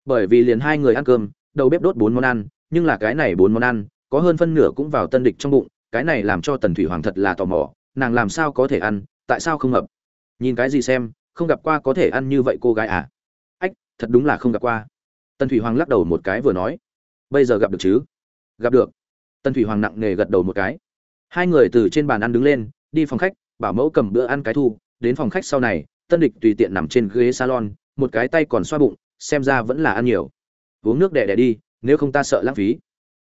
Bởi vì liền hai người ăn cơm, đầu bếp đốt bốn món ăn, nhưng là cái này bốn món ăn, có hơn phân nửa cũng vào tân địch trong bụng, cái này làm cho tần thủy hoàng thật là tò mò, nàng làm sao có thể ăn, tại sao không hợp nhìn cái gì xem, không gặp qua có thể ăn như vậy cô gái à? Ách, thật đúng là không gặp qua. Tần thủy hoàng lắc đầu một cái vừa nói. Bây giờ gặp được chứ? Gặp được. Tần thủy hoàng nặng nề gật đầu một cái. Hai người từ trên bàn ăn đứng lên, đi phòng khách bảo mẫu cầm bữa ăn cái thu, đến phòng khách sau này, tân địch tùy tiện nằm trên ghế salon, một cái tay còn xoa bụng, xem ra vẫn là ăn nhiều. Uống nước đẻ đẻ đi, nếu không ta sợ lãng phí.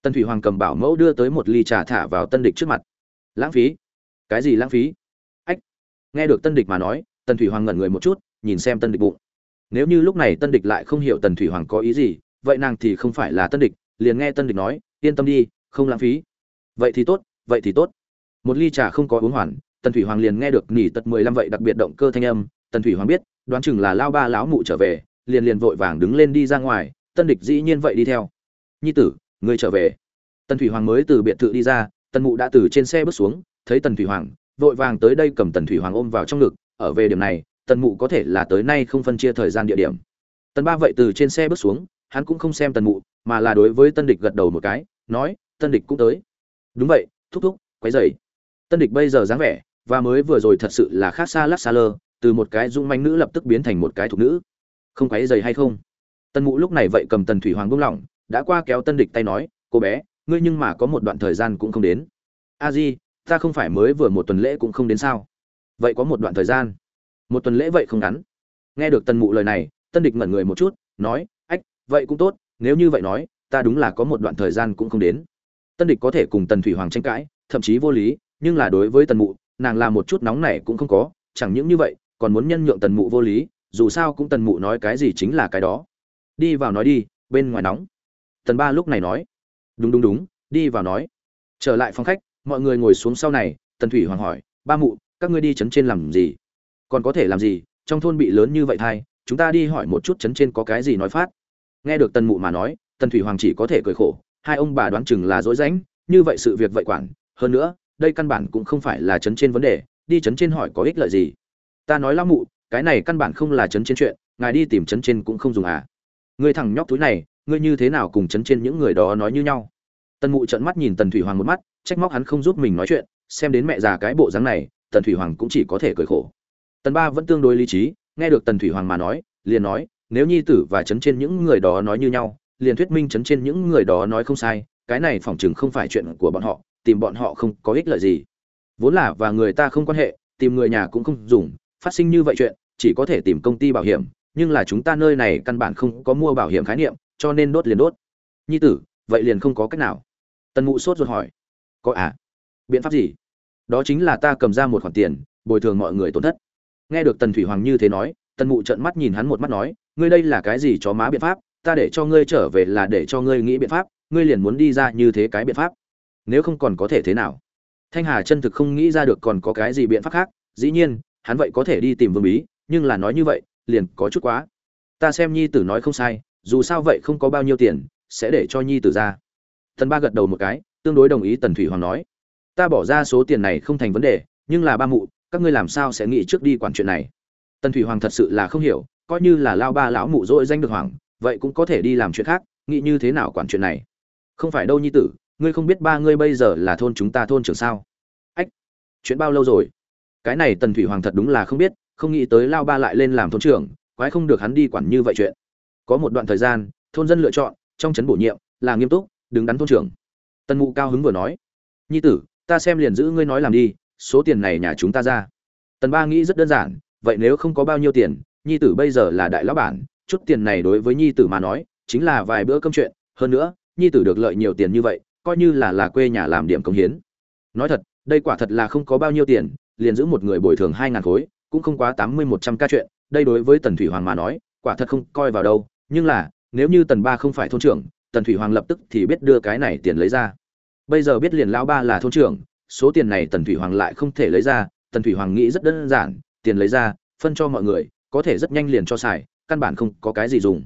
Tân thủy hoàng cầm bảo mẫu đưa tới một ly trà thả vào tân địch trước mặt. Lãng phí? Cái gì lãng phí? Ách! Nghe được tân địch mà nói, tân thủy hoàng ngẩn người một chút, nhìn xem tân địch bụng. Nếu như lúc này tân địch lại không hiểu tần thủy hoàng có ý gì, vậy nàng thì không phải là tân địch, liền nghe tân địch nói, yên tâm đi, không lãng phí. Vậy thì tốt, vậy thì tốt. Một ly trà không có uống hoàn tần thủy hoàng liền nghe được nỉ tật mười lăm vậy đặc biệt động cơ thanh âm, tần thủy hoàng biết, đoán chừng là lao ba lão mụ trở về, liền liền vội vàng đứng lên đi ra ngoài, tân địch dĩ nhiên vậy đi theo. Nhi tử ngươi trở về. Tần thủy hoàng mới từ biệt thự đi ra, tần mụ đã từ trên xe bước xuống, thấy tần thủy hoàng, vội vàng tới đây cầm tần thủy hoàng ôm vào trong ngực, ở về điểm này, tần mụ có thể là tới nay không phân chia thời gian địa điểm. Tần ba vậy từ trên xe bước xuống, hắn cũng không xem tần mụ, mà là đối với tân địch gật đầu một cái, nói, tân địch cũng tới. Đúng vậy, thúc thúc, quấy dày tân địch bây giờ dáng vẻ và mới vừa rồi thật sự là khác xa lắc xa lơ, từ một cái dung manh nữ lập tức biến thành một cái thục nữ. Không quáy dày hay không? Tân mụ lúc này vậy cầm tần thủy hoàng buông lỏng, đã qua kéo tân địch tay nói, cô bé, ngươi nhưng mà có một đoạn thời gian cũng không đến. A di, ta không phải mới vừa một tuần lễ cũng không đến sao? Vậy có một đoạn thời gian. Một tuần lễ vậy không ngắn. Nghe được tân mụ lời này, tân địch ngẩn người một chút, nói, ách, vậy cũng tốt, nếu như vậy nói, ta đúng là có một đoạn thời gian cũng không đến. Tân địch có thể cùng tần thủy hoàng tranh cãi, thậm chí vô lý, nhưng là đối với tần mụ nàng làm một chút nóng này cũng không có, chẳng những như vậy, còn muốn nhân nhượng tần mụ vô lý, dù sao cũng tần mụ nói cái gì chính là cái đó. Đi vào nói đi, bên ngoài nóng. Tần ba lúc này nói. Đúng đúng đúng, đi vào nói. Trở lại phòng khách, mọi người ngồi xuống sau này, tần thủy hoàng hỏi, ba mụ, các ngươi đi chấn trên làm gì? Còn có thể làm gì? Trong thôn bị lớn như vậy thay chúng ta đi hỏi một chút chấn trên có cái gì nói phát. Nghe được tần mụ mà nói, tần thủy hoàng chỉ có thể cười khổ, hai ông bà đoán chừng là dối rãnh, như vậy sự việc vậy quản, hơn nữa đây căn bản cũng không phải là chấn trên vấn đề, đi chấn trên hỏi có ích lợi gì? Ta nói lão mụ, cái này căn bản không là chấn trên chuyện, ngài đi tìm chấn trên cũng không dùng à? Người thằng nhóc túi này, ngươi như thế nào cùng chấn trên những người đó nói như nhau? Tần mụ trợn mắt nhìn tần thủy hoàng một mắt, trách móc hắn không giúp mình nói chuyện, xem đến mẹ già cái bộ dáng này, tần thủy hoàng cũng chỉ có thể cười khổ. Tần ba vẫn tương đối lý trí, nghe được tần thủy hoàng mà nói, liền nói, nếu nhi tử và chấn trên những người đó nói như nhau, liền thuyết minh chấn trên những người đó nói không sai, cái này phỏng chừng không phải chuyện của bọn họ tìm bọn họ không có ích lợi gì. Vốn là và người ta không quan hệ, tìm người nhà cũng không dùng, phát sinh như vậy chuyện, chỉ có thể tìm công ty bảo hiểm, nhưng là chúng ta nơi này căn bản không có mua bảo hiểm khái niệm, cho nên đốt liền đốt. Nhi tử, vậy liền không có cách nào. Tần mụ sốt ruột hỏi. Có à? Biện pháp gì? Đó chính là ta cầm ra một khoản tiền, bồi thường mọi người tổn thất. Nghe được tần thủy hoàng như thế nói, tần mụ trợn mắt nhìn hắn một mắt nói, ngươi đây là cái gì chó má biện pháp, ta để cho ngươi trở về là để cho ngươi nghĩ biện pháp, ngươi liền muốn đi ra như thế cái biện pháp nếu không còn có thể thế nào. Thanh hà chân thực không nghĩ ra được còn có cái gì biện pháp khác, dĩ nhiên, hắn vậy có thể đi tìm vương bí, nhưng là nói như vậy, liền có chút quá. Ta xem nhi tử nói không sai, dù sao vậy không có bao nhiêu tiền, sẽ để cho nhi tử ra. Tần ba gật đầu một cái, tương đối đồng ý tần thủy hoàng nói. Ta bỏ ra số tiền này không thành vấn đề, nhưng là ba mụ, các ngươi làm sao sẽ nghĩ trước đi quản chuyện này? Tần thủy hoàng thật sự là không hiểu, coi như là lao ba lão mụ dỗi danh được hoàng vậy cũng có thể đi làm chuyện khác, nghĩ như thế nào quản chuyện này? Không phải đâu nhi tử ngươi không biết ba ngươi bây giờ là thôn chúng ta thôn trưởng sao? Ách, chuyện bao lâu rồi? Cái này tần thủy hoàng thật đúng là không biết, không nghĩ tới lao ba lại lên làm thôn trưởng, quái không được hắn đi quản như vậy chuyện. Có một đoạn thời gian, thôn dân lựa chọn, trong trấn bổ nhiệm, là nghiêm túc, đứng đắn thôn trưởng. Tần mụ cao hứng vừa nói, nhi tử, ta xem liền giữ ngươi nói làm đi, số tiền này nhà chúng ta ra. Tần ba nghĩ rất đơn giản, vậy nếu không có bao nhiêu tiền, nhi tử bây giờ là đại lão bản, chút tiền này đối với nhi tử mà nói, chính là vài bữa cơm chuyện, hơn nữa, nhi tử được lợi nhiều tiền như vậy coi như là là quê nhà làm điểm công hiến. Nói thật, đây quả thật là không có bao nhiêu tiền, liền giữ một người bồi thường hai ngàn khối, cũng không quá tám mươi một trăm ca chuyện, đây đối với tần thủy hoàng mà nói, quả thật không coi vào đâu, nhưng là, nếu như tần ba không phải thôn trưởng, tần thủy hoàng lập tức thì biết đưa cái này tiền lấy ra. Bây giờ biết liền lão ba là thôn trưởng, số tiền này tần thủy hoàng lại không thể lấy ra, tần thủy hoàng nghĩ rất đơn giản, tiền lấy ra, phân cho mọi người, có thể rất nhanh liền cho xài, căn bản không có cái gì dùng.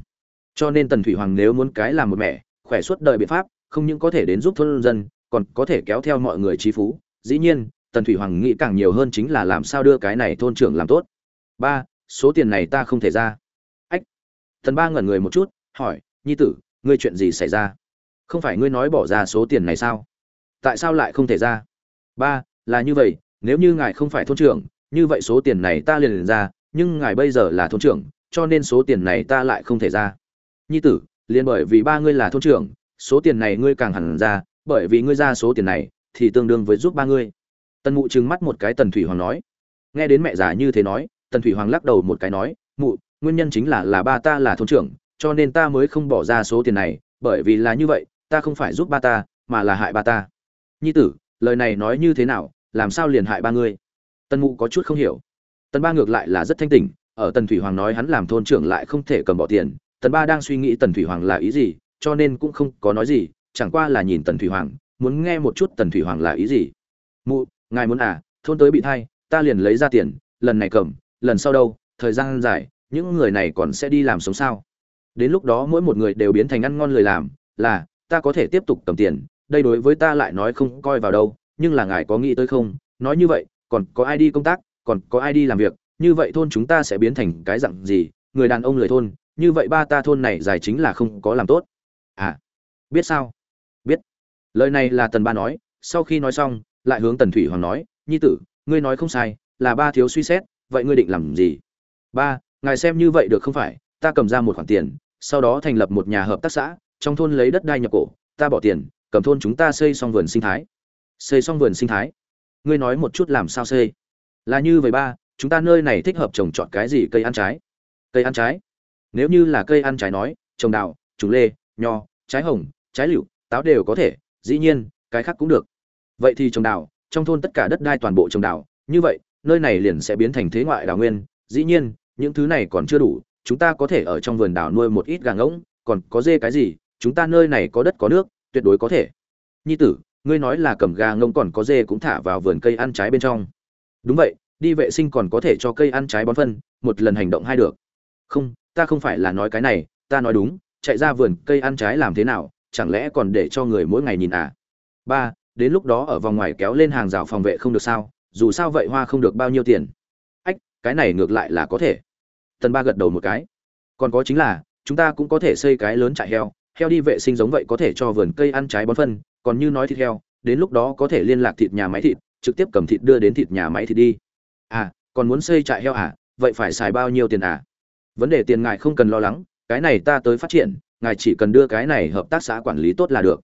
Cho nên tần thủy hoàng nếu muốn cái làm một mẹ khỏe suốt đời biện pháp không những có thể đến giúp thôn dân còn có thể kéo theo mọi người trí phú. Dĩ nhiên tần thủy hoàng nghĩ càng nhiều hơn chính là làm sao đưa cái này thôn trưởng làm tốt. Ba số tiền này ta không thể ra. Ách. Tần ba ngẩn người một chút hỏi nhi tử ngươi chuyện gì xảy ra? Không phải ngươi nói bỏ ra số tiền này sao? Tại sao lại không thể ra? Ba là như vậy nếu như ngài không phải thôn trưởng như vậy số tiền này ta liền, liền ra nhưng ngài bây giờ là thôn trưởng cho nên số tiền này ta lại không thể ra. Nhi tử liền bởi vì ba ngươi là thôn trưởng số tiền này ngươi càng hẳn ra, bởi vì ngươi ra số tiền này, thì tương đương với giúp ba ngươi. Tần mụ trừng mắt một cái tần thủy hoàng nói. Nghe đến mẹ già như thế nói, tần thủy hoàng lắc đầu một cái nói, mụ, nguyên nhân chính là là ba ta là thôn trưởng, cho nên ta mới không bỏ ra số tiền này, bởi vì là như vậy, ta không phải giúp ba ta, mà là hại ba ta. Nhi tử, lời này nói như thế nào, làm sao liền hại ba ngươi? Tần mụ có chút không hiểu. Tần ba ngược lại là rất thanh tỉnh, ở tần thủy hoàng nói hắn làm thôn trưởng lại không thể cầm bỏ tiền, tần ba đang suy nghĩ tần thủy hoàng là ý gì cho nên cũng không có nói gì, chẳng qua là nhìn tần thủy hoàng, muốn nghe một chút tần thủy hoàng là ý gì. Mụ, ngài muốn à thôn tới bị thay ta liền lấy ra tiền, lần này cầm, lần sau đâu, thời gian dài, những người này còn sẽ đi làm sống sao? Đến lúc đó mỗi một người đều biến thành ăn ngon lời làm, là, ta có thể tiếp tục cầm tiền, đây đối với ta lại nói không coi vào đâu, nhưng là ngài có nghĩ tới không? Nói như vậy, còn có ai đi công tác, còn có ai đi làm việc, như vậy thôn chúng ta sẽ biến thành cái dặn gì? Người đàn ông lười thôn, như vậy ba ta thôn này dài chính là không có làm tốt biết sao? Biết. Lời này là tần ba nói, sau khi nói xong, lại hướng tần thủy hoàng nói, nhi tử, ngươi nói không sai, là ba thiếu suy xét, vậy ngươi định làm gì? Ba, ngài xem như vậy được không phải? Ta cầm ra một khoản tiền, sau đó thành lập một nhà hợp tác xã, trong thôn lấy đất đai nhập cổ, ta bỏ tiền, cầm thôn chúng ta xây xong vườn sinh thái. Xây xong vườn sinh thái? Ngươi nói một chút làm sao xây? Là như vậy ba, chúng ta nơi này thích hợp trồng trọt cái gì cây ăn trái? Cây ăn trái? Nếu như là cây ăn trái nói, trồng đào trùng lê, nho, trái hồng trái lựu, táo đều có thể, dĩ nhiên, cái khác cũng được. Vậy thì trồng đào, trong thôn tất cả đất đai toàn bộ trồng đào, như vậy, nơi này liền sẽ biến thành thế ngoại đào nguyên, dĩ nhiên, những thứ này còn chưa đủ, chúng ta có thể ở trong vườn đào nuôi một ít gà ngỗng, còn có dê cái gì, chúng ta nơi này có đất có nước, tuyệt đối có thể. Nhi tử, ngươi nói là cầm gà ngỗng còn có dê cũng thả vào vườn cây ăn trái bên trong. Đúng vậy, đi vệ sinh còn có thể cho cây ăn trái bón phân, một lần hành động hai được. Không, ta không phải là nói cái này, ta nói đúng, chạy ra vườn cây ăn trái làm thế nào chẳng lẽ còn để cho người mỗi ngày nhìn à? Ba, đến lúc đó ở vòng ngoài kéo lên hàng rào phòng vệ không được sao? Dù sao vậy hoa không được bao nhiêu tiền? Ách, cái này ngược lại là có thể. Tần ba gật đầu một cái. Còn có chính là, chúng ta cũng có thể xây cái lớn trại heo. Heo đi vệ sinh giống vậy có thể cho vườn cây ăn trái bón phân. Còn như nói thịt heo, đến lúc đó có thể liên lạc thịt nhà máy thịt, trực tiếp cầm thịt đưa đến thịt nhà máy thịt đi. À còn muốn xây trại heo à? Vậy phải xài bao nhiêu tiền à? Vấn đề tiền ngài không cần lo lắng, cái này ta tới phát triển ngài chỉ cần đưa cái này hợp tác xã quản lý tốt là được.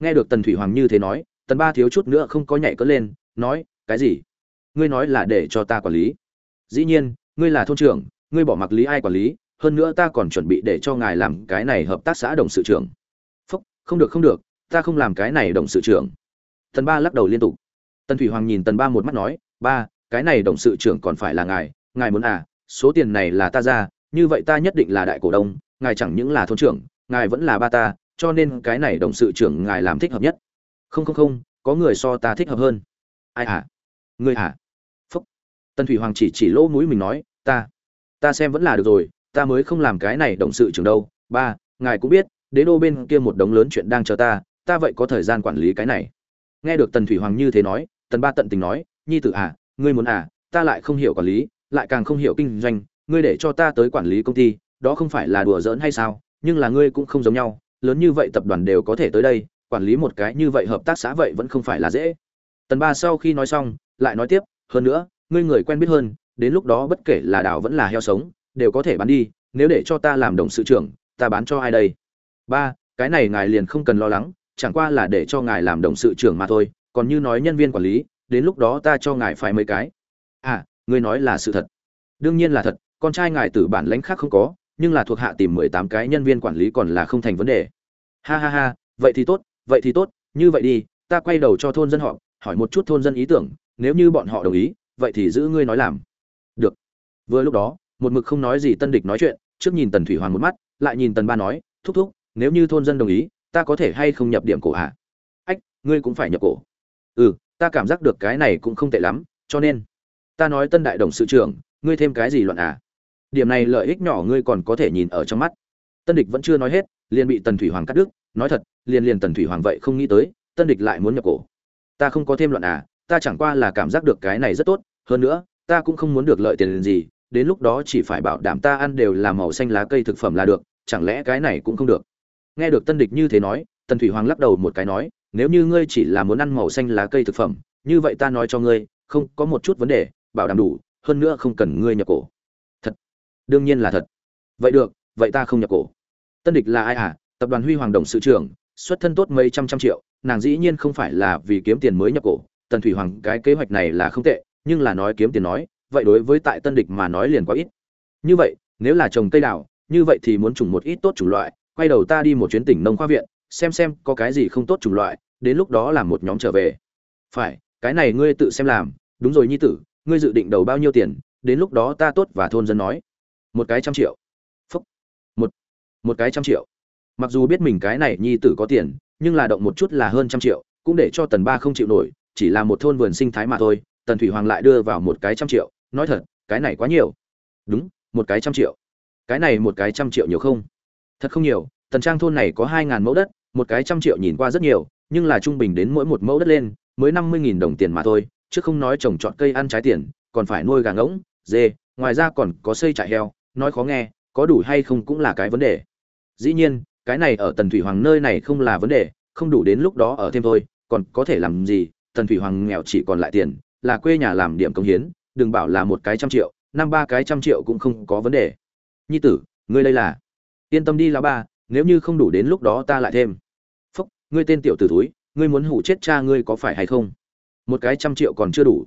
Nghe được tần thủy hoàng như thế nói, tần ba thiếu chút nữa không có nhảy cất lên, nói, cái gì? Ngươi nói là để cho ta quản lý. Dĩ nhiên, ngươi là thôn trưởng, ngươi bỏ mặc lý ai quản lý, hơn nữa ta còn chuẩn bị để cho ngài làm cái này hợp tác xã đồng sự trưởng. Phúc, không được không được, ta không làm cái này đồng sự trưởng. Tần ba lắc đầu liên tục. Tần thủy hoàng nhìn tần ba một mắt nói, ba, cái này đồng sự trưởng còn phải là ngài ngài muốn à số tiền này là ta ra, như vậy ta nhất định là đại cổ đông, ngài chẳng những là thôn trưởng ngài vẫn là ba ta, cho nên cái này đồng sự trưởng ngài làm thích hợp nhất. Không không không, có người so ta thích hợp hơn. Ai à? hả ngươi hả à? phúc. Tần thủy hoàng chỉ chỉ lỗ mũi mình nói, ta ta xem vẫn là được rồi, ta mới không làm cái này đồng sự trưởng đâu. Ba, ngài cũng biết, đế đô bên kia một đống lớn chuyện đang chờ ta ta vậy có thời gian quản lý cái này. Nghe được tần thủy hoàng như thế nói, tần ba tận tình nói, nhi tử à ngươi muốn à ta lại không hiểu quản lý, lại càng không hiểu kinh doanh, ngươi để cho ta tới quản lý công ty, đó không phải là đùa giỡn hay sao? Nhưng là ngươi cũng không giống nhau, lớn như vậy tập đoàn đều có thể tới đây, quản lý một cái như vậy hợp tác xã vậy vẫn không phải là dễ. Tần ba sau khi nói xong, lại nói tiếp, hơn nữa, ngươi người quen biết hơn, đến lúc đó bất kể là đảo vẫn là heo sống, đều có thể bán đi, nếu để cho ta làm đồng sự trưởng, ta bán cho ai đây? Ba, cái này ngài liền không cần lo lắng, chẳng qua là để cho ngài làm đồng sự trưởng mà thôi, còn như nói nhân viên quản lý, đến lúc đó ta cho ngài phải mấy cái. À ngươi nói là sự thật. Đương nhiên là thật, con trai ngài tử bản lãnh khác không có nhưng là thuộc hạ tìm mười tám cái nhân viên quản lý còn là không thành vấn đề. Ha ha ha, vậy thì tốt, vậy thì tốt, như vậy đi, ta quay đầu cho thôn dân họ, hỏi một chút thôn dân ý tưởng, nếu như bọn họ đồng ý, vậy thì giữ ngươi nói làm. Được. Vừa lúc đó, một mực không nói gì tân địch nói chuyện, trước nhìn tần thủy hoàng một mắt, lại nhìn tần ba nói, thúc thúc, nếu như thôn dân đồng ý, ta có thể hay không nhập điểm cổ hạ ách, ngươi cũng phải nhập cổ. Ừ ta cảm giác được cái này cũng không tệ lắm, cho nên, ta nói tân đại đồng sự trưởng, ngươi thêm cái gì luận à? Điểm này lợi ích nhỏ ngươi còn có thể nhìn ở trong mắt. Tân địch vẫn chưa nói hết, liền bị tần thủy hoàng cắt đứt. Nói thật, liền liền tần thủy hoàng vậy không nghĩ tới, tân địch lại muốn nhập cổ. Ta không có thêm luận à ta chẳng qua là cảm giác được cái này rất tốt. Hơn nữa, ta cũng không muốn được lợi tiền gì, đến lúc đó chỉ phải bảo đảm ta ăn đều là màu xanh lá cây thực phẩm là được, chẳng lẽ cái này cũng không được? Nghe được tân địch như thế nói, tần thủy hoàng lắc đầu một cái nói, nếu như ngươi chỉ là muốn ăn màu xanh lá cây thực phẩm, như vậy ta nói cho ngươi, không có một chút vấn đề, bảo đảm đủ, hơn nữa không cần ngươi nhập cổ đương nhiên là thật. Vậy được, vậy ta không nhập cổ. Tân địch là ai à tập đoàn huy hoàng đồng sự trưởng, xuất thân tốt mấy trăm trăm triệu, nàng dĩ nhiên không phải là vì kiếm tiền mới nhập cổ. Tần thủy hoàng, cái kế hoạch này là không tệ, nhưng là nói kiếm tiền nói, vậy đối với tại tân địch mà nói liền quá ít. Như vậy, nếu là trồng cây đào, như vậy thì muốn trồng một ít tốt chủng loại, quay đầu ta đi một chuyến tỉnh nông khoa viện, xem xem có cái gì không tốt chủng loại, đến lúc đó làm một nhóm trở về. Phải, cái này ngươi tự xem làm, đúng rồi nhi tử, ngươi dự định đầu bao nhiêu tiền, đến lúc đó ta tốt và thôn dân nói một cái trăm triệu. Phúc. Một. Một cái trăm triệu. Mặc dù biết mình cái này nhi tử có tiền, nhưng là động một chút là hơn trăm triệu, cũng để cho tần ba không chịu nổi, chỉ là một thôn vườn sinh thái mà thôi, tần thủy hoàng lại đưa vào một cái trăm triệu. Nói thật, cái này quá nhiều. Đúng, một cái trăm triệu. Cái này một cái trăm triệu nhiều không? Thật không nhiều, tần trang thôn này có hai ngàn mẫu đất, một cái trăm triệu nhìn qua rất nhiều, nhưng là trung bình đến mỗi một mẫu đất lên, mới năm mươi nghìn đồng tiền mà thôi, chứ không nói trồng trọt cây ăn trái tiền, còn phải nuôi gà ngỗng, dê, ngoài ra còn có xây trại heo nói khó nghe, có đủ hay không cũng là cái vấn đề. Dĩ nhiên, cái này ở tần thủy hoàng nơi này không là vấn đề, không đủ đến lúc đó ở thêm thôi, còn có thể làm gì? Tần thủy hoàng nghèo chỉ còn lại tiền, là quê nhà làm điểm công hiến, đừng bảo là một cái trăm triệu, năm ba cái trăm triệu cũng không có vấn đề. Nhi tử, ngươi đây là? Yên tâm đi là ba, nếu như không đủ đến lúc đó ta lại thêm. Phúc, ngươi tên tiểu tử túi ngươi muốn hủ chết cha ngươi có phải hay không? Một cái trăm triệu còn chưa đủ.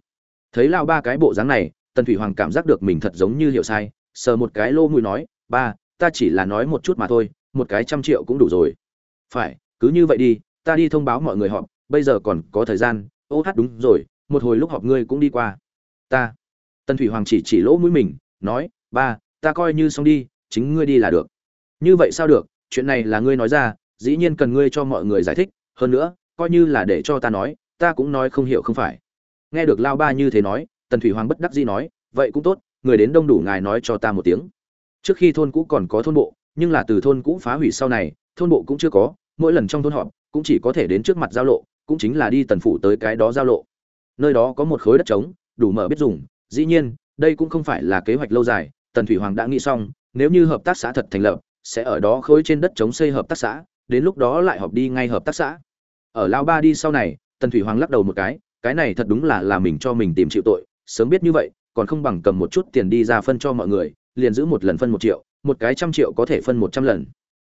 Thấy lao ba cái bộ dáng này, tần thủy hoàng cảm giác được mình thật giống như hiểu sai sờ một cái lô mũi nói, ba, ta chỉ là nói một chút mà thôi, một cái trăm triệu cũng đủ rồi. Phải, cứ như vậy đi, ta đi thông báo mọi người họp, bây giờ còn có thời gian. Ô hát, đúng rồi, một hồi lúc họp ngươi cũng đi qua. Ta. Tần thủy hoàng chỉ chỉ lỗ mũi mình, nói, ba, ta coi như xong đi, chính ngươi đi là được. Như vậy sao được? Chuyện này là ngươi nói ra, dĩ nhiên cần ngươi cho mọi người giải thích, hơn nữa, coi như là để cho ta nói, ta cũng nói không hiểu không phải. Nghe được lao ba như thế nói, tần thủy hoàng bất đắc dĩ nói, vậy cũng tốt người đến đông đủ ngài nói cho ta một tiếng. Trước khi thôn cũ còn có thôn bộ, nhưng là từ thôn cũ phá hủy sau này, thôn bộ cũng chưa có, mỗi lần trong thôn họp, cũng chỉ có thể đến trước mặt giao lộ, cũng chính là đi tần phủ tới cái đó giao lộ. Nơi đó có một khối đất trống, đủ mở biết dùng, dĩ nhiên, đây cũng không phải là kế hoạch lâu dài, tần thủy hoàng đã nghĩ xong, nếu như hợp tác xã thật thành lập, sẽ ở đó khối trên đất trống xây hợp tác xã, đến lúc đó lại họp đi ngay hợp tác xã. Ở lao ba đi sau này, tần thủy hoàng lắc đầu một cái cái này thật đúng là là mình cho mình tìm chịu tội, sớm biết như vậy còn không bằng cầm một chút tiền đi ra phân cho mọi người liền giữ một lần phân một triệu một cái trăm triệu có thể phân một trăm lần.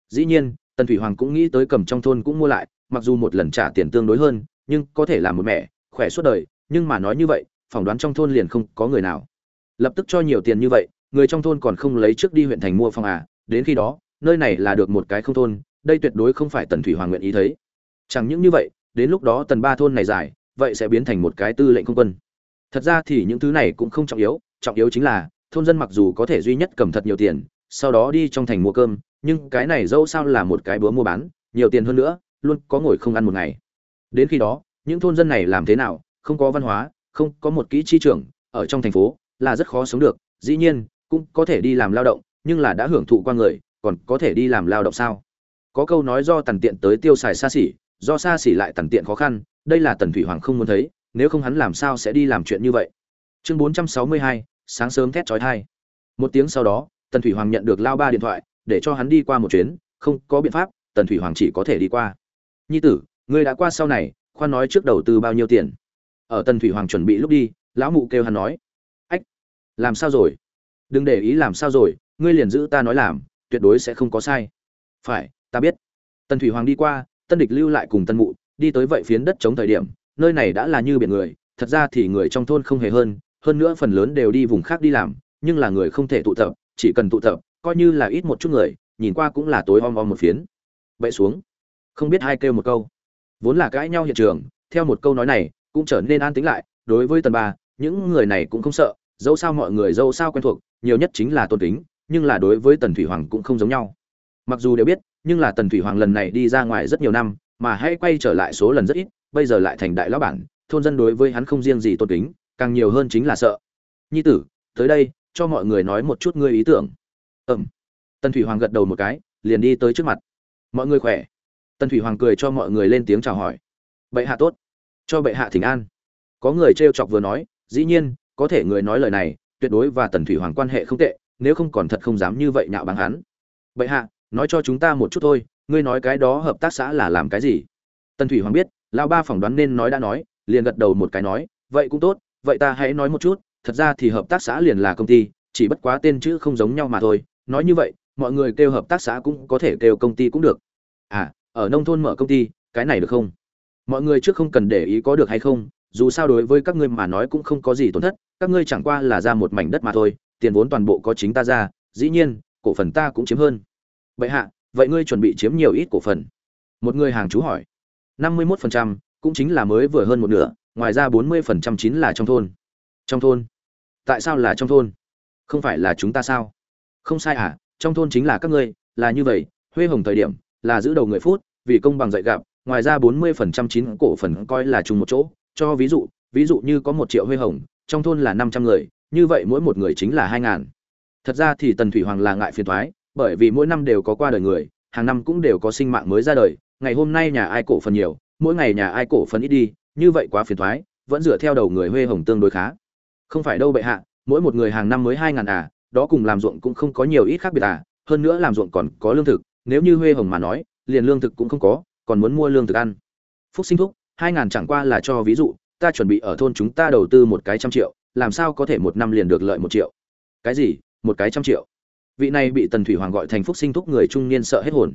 Dĩ nhiên tần thủy hoàng cũng nghĩ tới cầm trong thôn cũng mua lại mặc dù một lần trả tiền tương đối hơn nhưng có thể làm một mẹ khỏe suốt đời nhưng mà nói như vậy phỏng đoán trong thôn liền không có người nào. Lập tức cho nhiều tiền như vậy người trong thôn còn không lấy trước đi huyện thành mua phòng à đến khi đó nơi này là được một cái không thôn đây tuyệt đối không phải tần thủy hoàng nguyện ý thấy. Chẳng những như vậy đến lúc đó tần ba thôn này giải, vậy sẽ biến thành một cái tư lệnh không quân thật ra thì những thứ này cũng không trọng yếu trọng yếu chính là, thôn dân mặc dù có thể duy nhất cầm thật nhiều tiền, sau đó đi trong thành mua cơm, nhưng cái này dẫu sao là một cái búa mua bán, nhiều tiền hơn nữa, luôn có ngồi không ăn một ngày. Đến khi đó, những thôn dân này làm thế nào, không có văn hóa, không có một kỹ chi trưởng, ở trong thành phố, là rất khó sống được. Dĩ nhiên, cũng có thể đi làm lao động, nhưng là đã hưởng thụ qua người, còn có thể đi làm lao động sao? Có câu nói do tần tiện tới tiêu xài xa xỉ, do xa xỉ lại tần tiện khó khăn, đây là tần thủy hoàng không muốn thấy nếu không hắn làm sao sẽ đi làm chuyện như vậy? Chương bốn trăm sáu mươi hai, sáng sớm thét chói thai một tiếng sau đó, tần thủy hoàng nhận được lao ba điện thoại, để cho hắn đi qua một chuyến, không có biện pháp, tần thủy hoàng chỉ có thể đi qua. Nhi tử, ngươi đã qua sau này, khoan nói trước đầu tư bao nhiêu tiền? Ở tần thủy hoàng chuẩn bị lúc đi, lão mụ kêu hắn nói. Ách, làm sao rồi? Đừng để ý làm sao rồi, ngươi liền giữ ta nói làm, tuyệt đối sẽ không có sai. Phải, ta biết. Tần thủy hoàng đi qua, tân địch lưu lại cùng tân mụ, đi tới vậy phiến đất chống thời điểm nơi này đã là như biển người, thật ra thì người trong thôn không hề hơn hơn nữa phần lớn đều đi vùng khác đi làm, nhưng là người không thể tụ tập, chỉ cần tụ tập, coi như là ít một chút người, nhìn qua cũng là tối om om một phiến. Vậy xuống. Không biết hai kêu một câu. Vốn là cãi nhau hiện trường, theo một câu nói này, cũng trở nên an tĩnh lại, đối với tần ba những người này cũng không sợ, dẫu sao mọi người dẫu sao quen thuộc, nhiều nhất chính là tôn kính, nhưng là đối với tần thủy hoàng cũng không giống nhau. Mặc dù đều biết, nhưng là tần thủy hoàng lần này đi ra ngoài rất nhiều năm, mà hãy quay trở lại số lần rất ít bây giờ lại thành đại lão bản, thôn dân đối với hắn không riêng gì tôn kính, càng nhiều hơn chính là sợ. Nhi tử, tới đây, cho mọi người nói một chút ngươi ý tưởng. Ừm. Tần thủy hoàng gật đầu một cái, liền đi tới trước mặt. Mọi người khỏe? Tần thủy hoàng cười cho mọi người lên tiếng chào hỏi. Bệ hạ tốt. Cho bệ hạ thỉnh an. Có người treo chọc vừa nói, dĩ nhiên, có thể người nói lời này, tuyệt đối và tần thủy hoàng quan hệ không tệ, nếu không còn thật không dám như vậy nhạo báng hắn. Bệ hạ, nói cho chúng ta một chút thôi, ngươi nói cái đó hợp tác xã là làm cái gì? Tần thủy hoàng biết lão ba phỏng đoán nên nói đã nói, liền gật đầu một cái nói, vậy cũng tốt, vậy ta hãy nói một chút, thật ra thì hợp tác xã liền là công ty, chỉ bất quá tên chữ không giống nhau mà thôi, nói như vậy, mọi người kêu hợp tác xã cũng có thể kêu công ty cũng được. À ở nông thôn mở công ty, cái này được không? Mọi người trước không cần để ý có được hay không, dù sao đối với các ngươi mà nói cũng không có gì tổn thất, các ngươi chẳng qua là ra một mảnh đất mà thôi, tiền vốn toàn bộ có chính ta ra, dĩ nhiên, cổ phần ta cũng chiếm hơn. Vậy hạ, vậy ngươi chuẩn bị chiếm nhiều ít cổ phần? Một người hàng chú hỏi. 51%, cũng chính là mới vừa hơn một nửa ngoài ra bốn mươi phần trăm chính là trong thôn. Trong thôn? Tại sao là trong thôn? Không phải là chúng ta sao? Không sai à trong thôn chính là các ngươi là như vậy huê hồng thời điểm là giữ đầu người phút vì công bằng dạy gặp ngoài ra bốn mươi phần trăm chín cổ phần coi là chung một chỗ. Cho ví dụ ví dụ như có một triệu huê hồng trong thôn là năm trăm người như vậy mỗi một người chính là hai ngàn. Thật ra thì tần thủy hoàng là ngại phiền toái, bởi vì mỗi năm đều có qua đời người hàng năm cũng đều có sinh mạng mới ra đời ngày hôm nay nhà ai cổ phần nhiều, mỗi ngày nhà ai cổ phần ít đi, như vậy quá phiền thoái, vẫn dựa theo đầu người huê hồng tương đối khá. Không phải đâu bệ hạ, mỗi một người hàng năm mới hai ngàn à đó cùng làm ruộng cũng không có nhiều ít khác biệt à hơn nữa làm ruộng còn có lương thực, nếu như huê hồng mà nói, liền lương thực cũng không có, còn muốn mua lương thực ăn. Phúc sinh thúc, hai ngàn chẳng qua là cho ví dụ, ta chuẩn bị ở thôn chúng ta đầu tư một cái trăm triệu, làm sao có thể một năm liền được lợi một triệu? Cái gì, một cái trăm triệu? Vị này bị tần thủy hoàng gọi thành phúc sinh thúc người trung niên sợ hết hồn.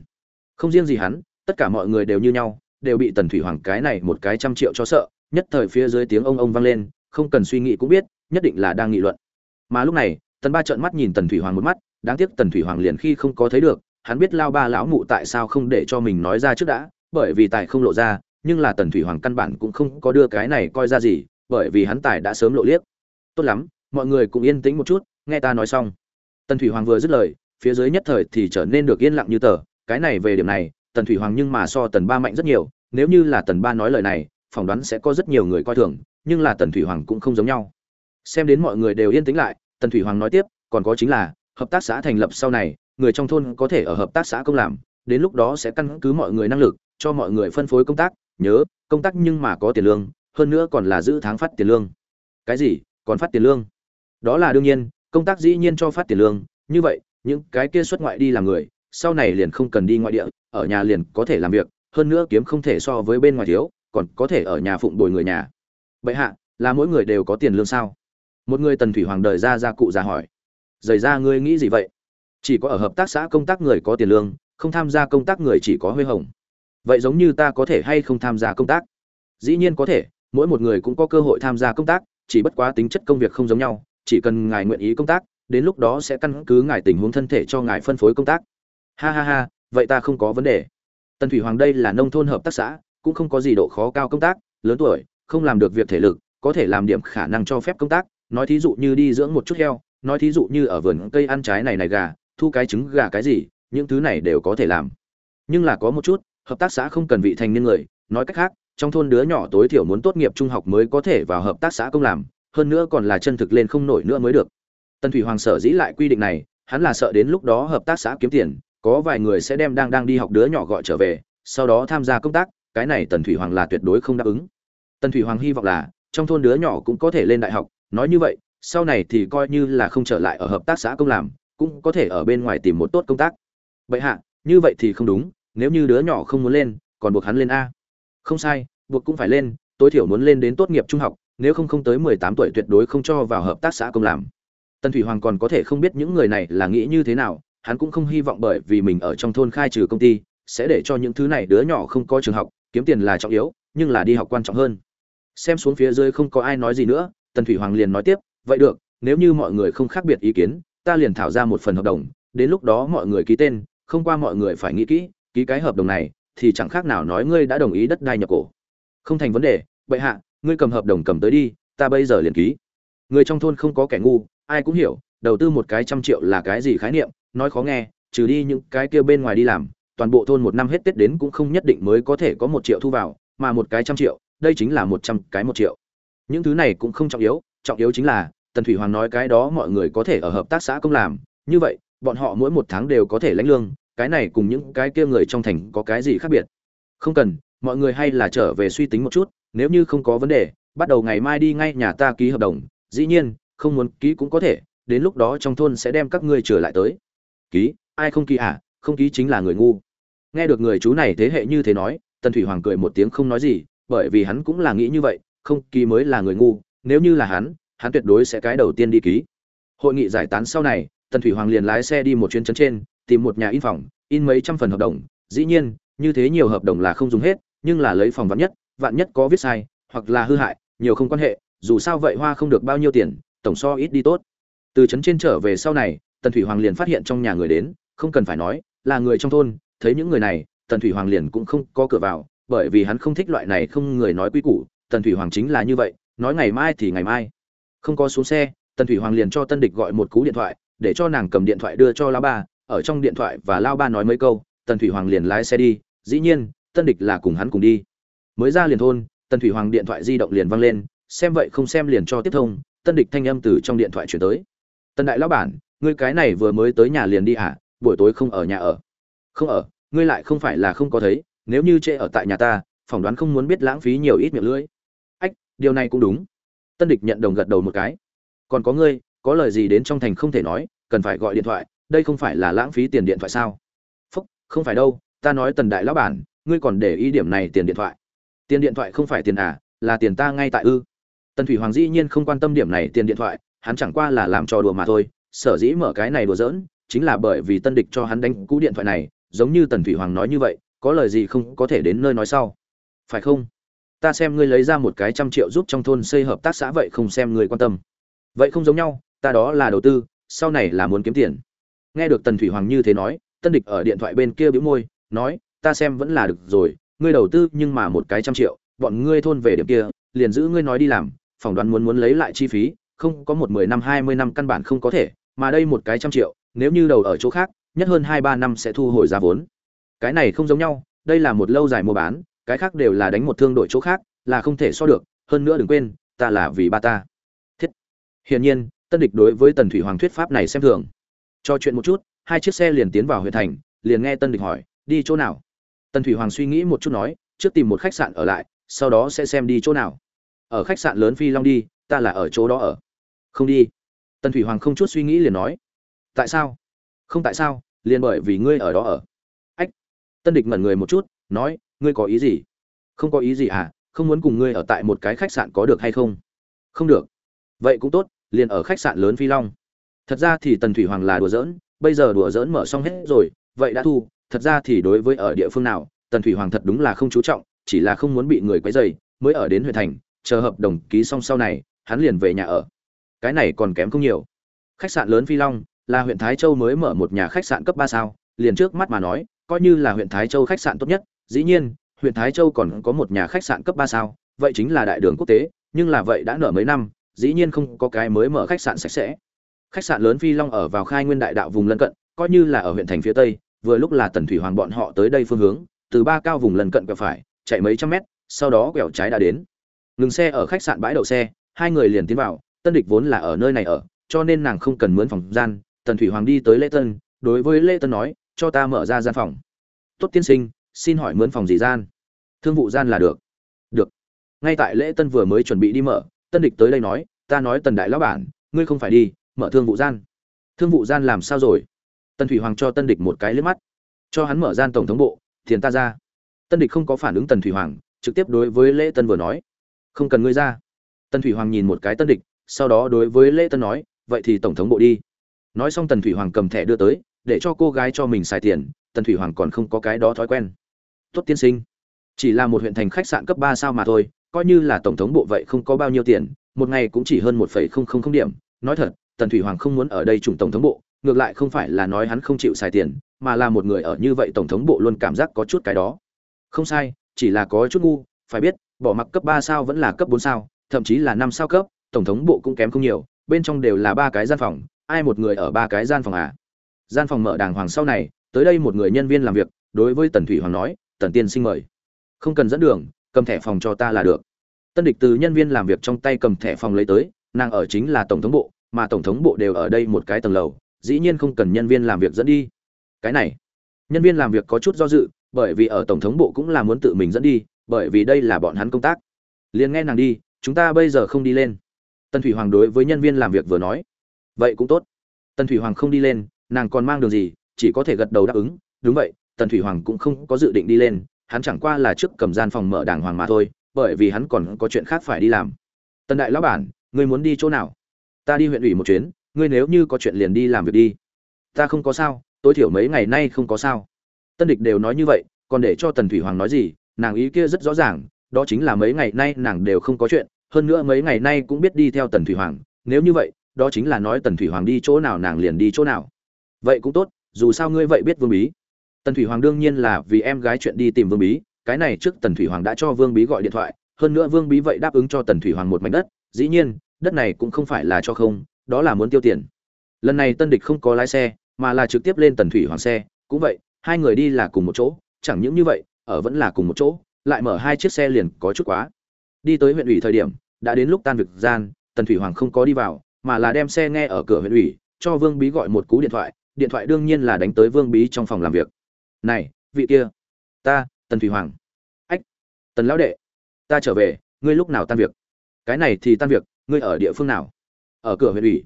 Không riêng gì hắn tất cả mọi người đều như nhau, đều bị tần thủy hoàng cái này một cái trăm triệu cho sợ, nhất thời phía dưới tiếng ông ông vang lên, không cần suy nghĩ cũng biết, nhất định là đang nghị luận. Mà lúc này, tần ba trợn mắt nhìn tần thủy hoàng một mắt, đáng tiếc tần thủy hoàng liền khi không có thấy được, hắn biết lao ba lão mụ tại sao không để cho mình nói ra trước đã, bởi vì tài không lộ ra, nhưng là tần thủy hoàng căn bản cũng không có đưa cái này coi ra gì, bởi vì hắn tài đã sớm lộ liếc. Tốt lắm, mọi người cũng yên tĩnh một chút, nghe ta nói xong. Tần thủy hoàng vừa dứt lời, phía dưới nhất thời thì trở nên được yên lặng như tờ, cái này về điểm này tần thủy hoàng nhưng mà so tần ba mạnh rất nhiều, nếu như là tần ba nói lời này, phỏng đoán sẽ có rất nhiều người coi thường, nhưng là tần thủy hoàng cũng không giống nhau. Xem đến mọi người đều yên tĩnh lại, tần thủy hoàng nói tiếp, còn có chính là, hợp tác xã thành lập sau này, người trong thôn có thể ở hợp tác xã công làm, đến lúc đó sẽ căn cứ mọi người năng lực, cho mọi người phân phối công tác, nhớ, công tác nhưng mà có tiền lương, hơn nữa còn là giữ tháng phát tiền lương. Cái gì? Còn phát tiền lương? Đó là đương nhiên, công tác dĩ nhiên cho phát tiền lương, như vậy, những cái kia xuất ngoại đi làm người, sau này liền không cần đi ngoại địa ở nhà liền có thể làm việc, hơn nữa kiếm không thể so với bên ngoài thiếu, còn có thể ở nhà phụng bồi người nhà. Vậy hạ, là mỗi người đều có tiền lương sao? Một người tần thủy hoàng đời ra ra cụ già hỏi. Dày ra ngươi nghĩ gì vậy? Chỉ có ở hợp tác xã công tác người có tiền lương, không tham gia công tác người chỉ có huê hồng. Vậy giống như ta có thể hay không tham gia công tác? Dĩ nhiên có thể, mỗi một người cũng có cơ hội tham gia công tác, chỉ bất quá tính chất công việc không giống nhau, chỉ cần ngài nguyện ý công tác, đến lúc đó sẽ căn cứ ngài tình huống thân thể cho ngài phân phối công tác. Ha ha ha vậy ta không có vấn đề. Tần thủy hoàng đây là nông thôn hợp tác xã, cũng không có gì độ khó cao công tác, lớn tuổi, không làm được việc thể lực, có thể làm điểm khả năng cho phép công tác. Nói thí dụ như đi dưỡng một chút heo, nói thí dụ như ở vườn cây ăn trái này này gà, thu cái trứng gà cái gì, những thứ này đều có thể làm. Nhưng là có một chút, hợp tác xã không cần vị thành niên người, nói cách khác, trong thôn đứa nhỏ tối thiểu muốn tốt nghiệp trung học mới có thể vào hợp tác xã công làm, hơn nữa còn là chân thực lên không nổi nữa mới được. Tần thủy hoàng sở dĩ lại quy định này, hắn là sợ đến lúc đó hợp tác xã kiếm tiền có vài người sẽ đem đang đang đi học đứa nhỏ gọi trở về, sau đó tham gia công tác, cái này tần thủy hoàng là tuyệt đối không đáp ứng. Tần thủy hoàng hy vọng là, trong thôn đứa nhỏ cũng có thể lên đại học, nói như vậy, sau này thì coi như là không trở lại ở hợp tác xã công làm, cũng có thể ở bên ngoài tìm một tốt công tác. Vậy hạ, như vậy thì không đúng, nếu như đứa nhỏ không muốn lên, còn buộc hắn lên a. Không sai, buộc cũng phải lên, tối thiểu muốn lên đến tốt nghiệp trung học, nếu không không tới mười tám tuổi tuyệt đối không cho vào hợp tác xã công làm. Tần thủy hoàng còn có thể không biết những người này là nghĩ như thế nào hắn cũng không hy vọng bởi vì mình ở trong thôn khai trừ công ty, sẽ để cho những thứ này đứa nhỏ không có trường học, kiếm tiền là trọng yếu, nhưng là đi học quan trọng hơn. Xem xuống phía dưới không có ai nói gì nữa, tần thủy hoàng liền nói tiếp, vậy được, nếu như mọi người không khác biệt ý kiến, ta liền thảo ra một phần hợp đồng, đến lúc đó mọi người ký tên, không qua mọi người phải nghĩ kỹ, ký cái hợp đồng này, thì chẳng khác nào nói ngươi đã đồng ý đất đai nhập cổ. Không thành vấn đề, bệ hạ, ngươi cầm hợp đồng cầm tới đi, ta bây giờ liền ký. Người trong thôn không có kẻ ngu, ai cũng hiểu, đầu tư một cái trăm triệu là cái gì khái niệm nói khó nghe, trừ đi những cái kia bên ngoài đi làm, toàn bộ thôn một năm hết tết đến cũng không nhất định mới có thể có một triệu thu vào, mà một cái trăm triệu, đây chính là một trăm cái một triệu. Những thứ này cũng không trọng yếu trọng yếu chính là, tần thủy hoàng nói cái đó mọi người có thể ở hợp tác xã công làm, như vậy, bọn họ mỗi một tháng đều có thể lãnh lương, cái này cùng những cái kia người trong thành có cái gì khác biệt? Không cần, mọi người hay là trở về suy tính một chút, nếu như không có vấn đề, bắt đầu ngày mai đi ngay nhà ta ký hợp đồng, dĩ nhiên, không muốn ký cũng có thể, đến lúc đó trong thôn sẽ đem các ngươi trở lại tới ký, ai không ký à không ký chính là người ngu. Nghe được người chú này thế hệ như thế nói, tần thủy hoàng cười một tiếng không nói gì, bởi vì hắn cũng là nghĩ như vậy, không ký mới là người ngu, nếu như là hắn hắn tuyệt đối sẽ cái đầu tiên đi ký. Hội nghị giải tán sau này, tần thủy hoàng liền lái xe đi một chuyến chấn trên, tìm một nhà in phòng, in mấy trăm phần hợp đồng. Dĩ nhiên, như thế nhiều hợp đồng là không dùng hết, nhưng là lấy phòng vạn nhất vạn nhất có viết sai, hoặc là hư hại, nhiều không quan hệ, dù sao vậy hoa không được bao nhiêu tiền, tổng so ít đi tốt. Từ trấn trên trở về sau này tần thủy hoàng liền phát hiện trong nhà người đến, không cần phải nói, là người trong thôn, thấy những người này, tần thủy hoàng liền cũng không có cửa vào, bởi vì hắn không thích loại này không người nói quy củ, tần thủy hoàng chính là như vậy, nói ngày mai thì ngày mai. Không có xuống xe, tần thủy hoàng liền cho tân địch gọi một cú điện thoại, để cho nàng cầm điện thoại đưa cho lao ba, ở trong điện thoại và lao ba nói mấy câu, tần thủy hoàng liền lái xe đi, dĩ nhiên, tân địch là cùng hắn cùng đi. Mới ra liền thôn, tần thủy hoàng điện thoại di động liền văng lên, xem vậy không xem liền cho tiếp thông, tân địch thanh âm từ trong điện thoại chuyển tới. Tần đại lão bản ngươi cái này vừa mới tới nhà liền đi à? buổi tối không ở nhà ở. Không ở, ngươi lại không phải là không có thấy, nếu như trễ ở tại nhà ta, phỏng đoán không muốn biết lãng phí nhiều ít miệng lưỡi. Ách, điều này cũng đúng. Tân địch nhận đồng gật đầu một cái. Còn có ngươi, có lời gì đến trong thành không thể nói, cần phải gọi điện thoại, đây không phải là lãng phí tiền điện thoại sao? Phúc, không phải đâu, ta nói tần đại lão bản, ngươi còn để ý điểm này tiền điện thoại. Tiền điện thoại không phải tiền à là tiền ta ngay tại ư. Tần thủy hoàng dĩ nhiên không quan tâm điểm này tiền điện thoại, hắn chẳng qua là làm trò đùa mà thôi sở dĩ mở cái này đùa giỡn, chính là bởi vì tân địch cho hắn đánh cú điện thoại này, giống như tần thủy hoàng nói như vậy, có lời gì không có thể đến nơi nói sau. Phải không? Ta xem ngươi lấy ra một cái trăm triệu giúp trong thôn xây hợp tác xã vậy không xem ngươi quan tâm. Vậy không giống nhau, ta đó là đầu tư, sau này là muốn kiếm tiền. Nghe được tần thủy hoàng như thế nói, tân địch ở điện thoại bên kia bĩu môi, nói, ta xem vẫn là được rồi, ngươi đầu tư nhưng mà một cái trăm triệu, bọn ngươi thôn về điểm kia, liền giữ ngươi nói đi làm, phỏng đoán muốn muốn lấy lại chi phí, không có một mười năm, hai mươi năm căn bản không có thể mà đây một cái trăm triệu, nếu như đầu ở chỗ khác, nhất hơn hai ba năm sẽ thu hồi giá vốn. Cái này không giống nhau, đây là một lâu dài mua bán, cái khác đều là đánh một thương đội chỗ khác, là không thể so được, hơn nữa đừng quên, ta là vì ba ta. Thiết. Hiển nhiên, tân địch đối với tần thủy hoàng thuyết pháp này xem thường. Cho chuyện một chút, hai chiếc xe liền tiến vào huyện thành, liền nghe tân địch hỏi, đi chỗ nào? Tần thủy hoàng suy nghĩ một chút nói, trước tìm một khách sạn ở lại, sau đó sẽ xem đi chỗ nào. Ở khách sạn lớn phi long đi, ta là ở chỗ đó ở. Không đi tần thủy hoàng không chút suy nghĩ liền nói, tại sao? Không tại sao, liền bởi vì ngươi ở đó ở. Ách. Tân địch ngẩn người một chút, nói, ngươi có ý gì? Không có ý gì à không muốn cùng ngươi ở tại một cái khách sạn có được hay không? Không được. Vậy cũng tốt, liền ở khách sạn lớn phi long. Thật ra thì tần thủy hoàng là đùa giỡn, bây giờ đùa giỡn mở xong hết rồi, vậy đã thu, thật ra thì đối với ở địa phương nào, tần thủy hoàng thật đúng là không chú trọng, chỉ là không muốn bị người quấy dày mới ở đến huyện thành, chờ hợp đồng ký xong sau này, hắn liền về nhà ở cái này còn kém không nhiều. Khách sạn lớn phi long, là huyện thái châu mới mở một nhà khách sạn cấp ba sao, liền trước mắt mà nói, coi như là huyện thái châu khách sạn tốt nhất, dĩ nhiên, huyện thái châu còn có một nhà khách sạn cấp ba sao, vậy chính là đại đường quốc tế, nhưng là vậy đã nở mấy năm, dĩ nhiên không có cái mới mở khách sạn sạch sẽ. Khách sạn lớn phi long ở vào khai nguyên đại đạo vùng lân cận, coi như là ở huyện thành phía tây, vừa lúc là tần thủy hoàng bọn họ tới đây phương hướng, từ ba cao vùng lân cận quẹo phải, chạy mấy trăm mét, sau đó quẹo trái đã đến. Ngừng xe ở khách sạn bãi đậu xe, hai người liền tiến vào tân địch vốn là ở nơi này ở, cho nên nàng không cần mướn phòng gian. Tần thủy hoàng đi tới lễ tân, đối với lễ tân nói, cho ta mở ra gian phòng. Tốt tiên sinh, xin hỏi mướn phòng gì gian? Thương vụ gian là được. Được. Ngay tại lễ tân vừa mới chuẩn bị đi mở, tân địch tới đây nói, ta nói tần đại lão bản, ngươi không phải đi, mở thương vụ gian. Thương vụ gian làm sao rồi? Tân thủy hoàng cho tân địch một cái liếc mắt. Cho hắn mở gian tổng thống bộ, tiền ta ra. Tân địch không có phản ứng tần thủy hoàng, trực tiếp đối với lễ tân vừa nói, không cần ngươi ra. Tân thủy hoàng nhìn một cái tân địch sau đó đối với lễ tân nói, vậy thì tổng thống bộ đi. Nói xong tần thủy hoàng cầm thẻ đưa tới, để cho cô gái cho mình xài tiền, tần thủy hoàng còn không có cái đó thói quen. Tốt tiên sinh, chỉ là một huyện thành khách sạn cấp ba sao mà thôi, coi như là tổng thống bộ vậy không có bao nhiêu tiền, một ngày cũng chỉ hơn một phẩy không không không điểm. Nói thật, tần thủy hoàng không muốn ở đây trùng tổng thống bộ, ngược lại không phải là nói hắn không chịu xài tiền, mà là một người ở như vậy tổng thống bộ luôn cảm giác có chút cái đó. Không sai, chỉ là có chút ngu, phải biết, bỏ mặc cấp ba sao vẫn là cấp bốn sao, thậm chí là năm sao cấp tổng thống bộ cũng kém không nhiều, bên trong đều là ba cái gian phòng, ai một người ở ba cái gian phòng à? Gian phòng mở đàng hoàng sau này, tới đây một người nhân viên làm việc, đối với tần thủy hoàng nói, tần tiên sinh mời. Không cần dẫn đường, cầm thẻ phòng cho ta là được. Tân địch từ nhân viên làm việc trong tay cầm thẻ phòng lấy tới, nàng ở chính là tổng thống bộ, mà tổng thống bộ đều ở đây một cái tầng lầu, dĩ nhiên không cần nhân viên làm việc dẫn đi. Cái này, nhân viên làm việc có chút do dự, bởi vì ở tổng thống bộ cũng là muốn tự mình dẫn đi, bởi vì đây là bọn hắn công tác. Liền nghe nàng đi, chúng ta bây giờ không đi lên tân thủy hoàng đối với nhân viên làm việc vừa nói, vậy cũng tốt. Tân thủy hoàng không đi lên, nàng còn mang đường gì, chỉ có thể gật đầu đáp ứng. Đúng vậy, tần thủy hoàng cũng không có dự định đi lên, hắn chẳng qua là trước cầm gian phòng mở đàng hoàng mà thôi, bởi vì hắn còn có chuyện khác phải đi làm. Tần đại lão bản, ngươi muốn đi chỗ nào? Ta đi huyện ủy một chuyến, ngươi nếu như có chuyện liền đi làm việc đi. Ta không có sao, tối thiểu mấy ngày nay không có sao. Tân địch đều nói như vậy, còn để cho tần thủy hoàng nói gì, nàng ý kia rất rõ ràng, đó chính là mấy ngày nay nàng đều không có chuyện hơn nữa mấy ngày nay cũng biết đi theo tần thủy hoàng, nếu như vậy, đó chính là nói tần thủy hoàng đi chỗ nào nàng liền đi chỗ nào. Vậy cũng tốt, dù sao ngươi vậy biết vương bí. Tần thủy hoàng đương nhiên là vì em gái chuyện đi tìm vương bí, cái này trước tần thủy hoàng đã cho vương bí gọi điện thoại, hơn nữa vương bí vậy đáp ứng cho tần thủy hoàng một mảnh đất, dĩ nhiên, đất này cũng không phải là cho không, đó là muốn tiêu tiền. Lần này tân địch không có lái xe, mà là trực tiếp lên tần thủy hoàng xe, cũng vậy, hai người đi là cùng một chỗ, chẳng những như vậy, ở vẫn là cùng một chỗ, lại mở hai chiếc xe liền có chút quá đi tới huyện ủy thời điểm, đã đến lúc tan việc gian, tần thủy hoàng không có đi vào, mà là đem xe nghe ở cửa huyện ủy, cho vương bí gọi một cú điện thoại điện thoại đương nhiên là đánh tới vương bí trong phòng làm việc. Này, vị kia, ta, tần thủy hoàng. Ách, tần lão đệ, ta trở về, ngươi lúc nào tan việc? Cái này thì tan việc, ngươi ở địa phương nào? Ở cửa huyện ủy.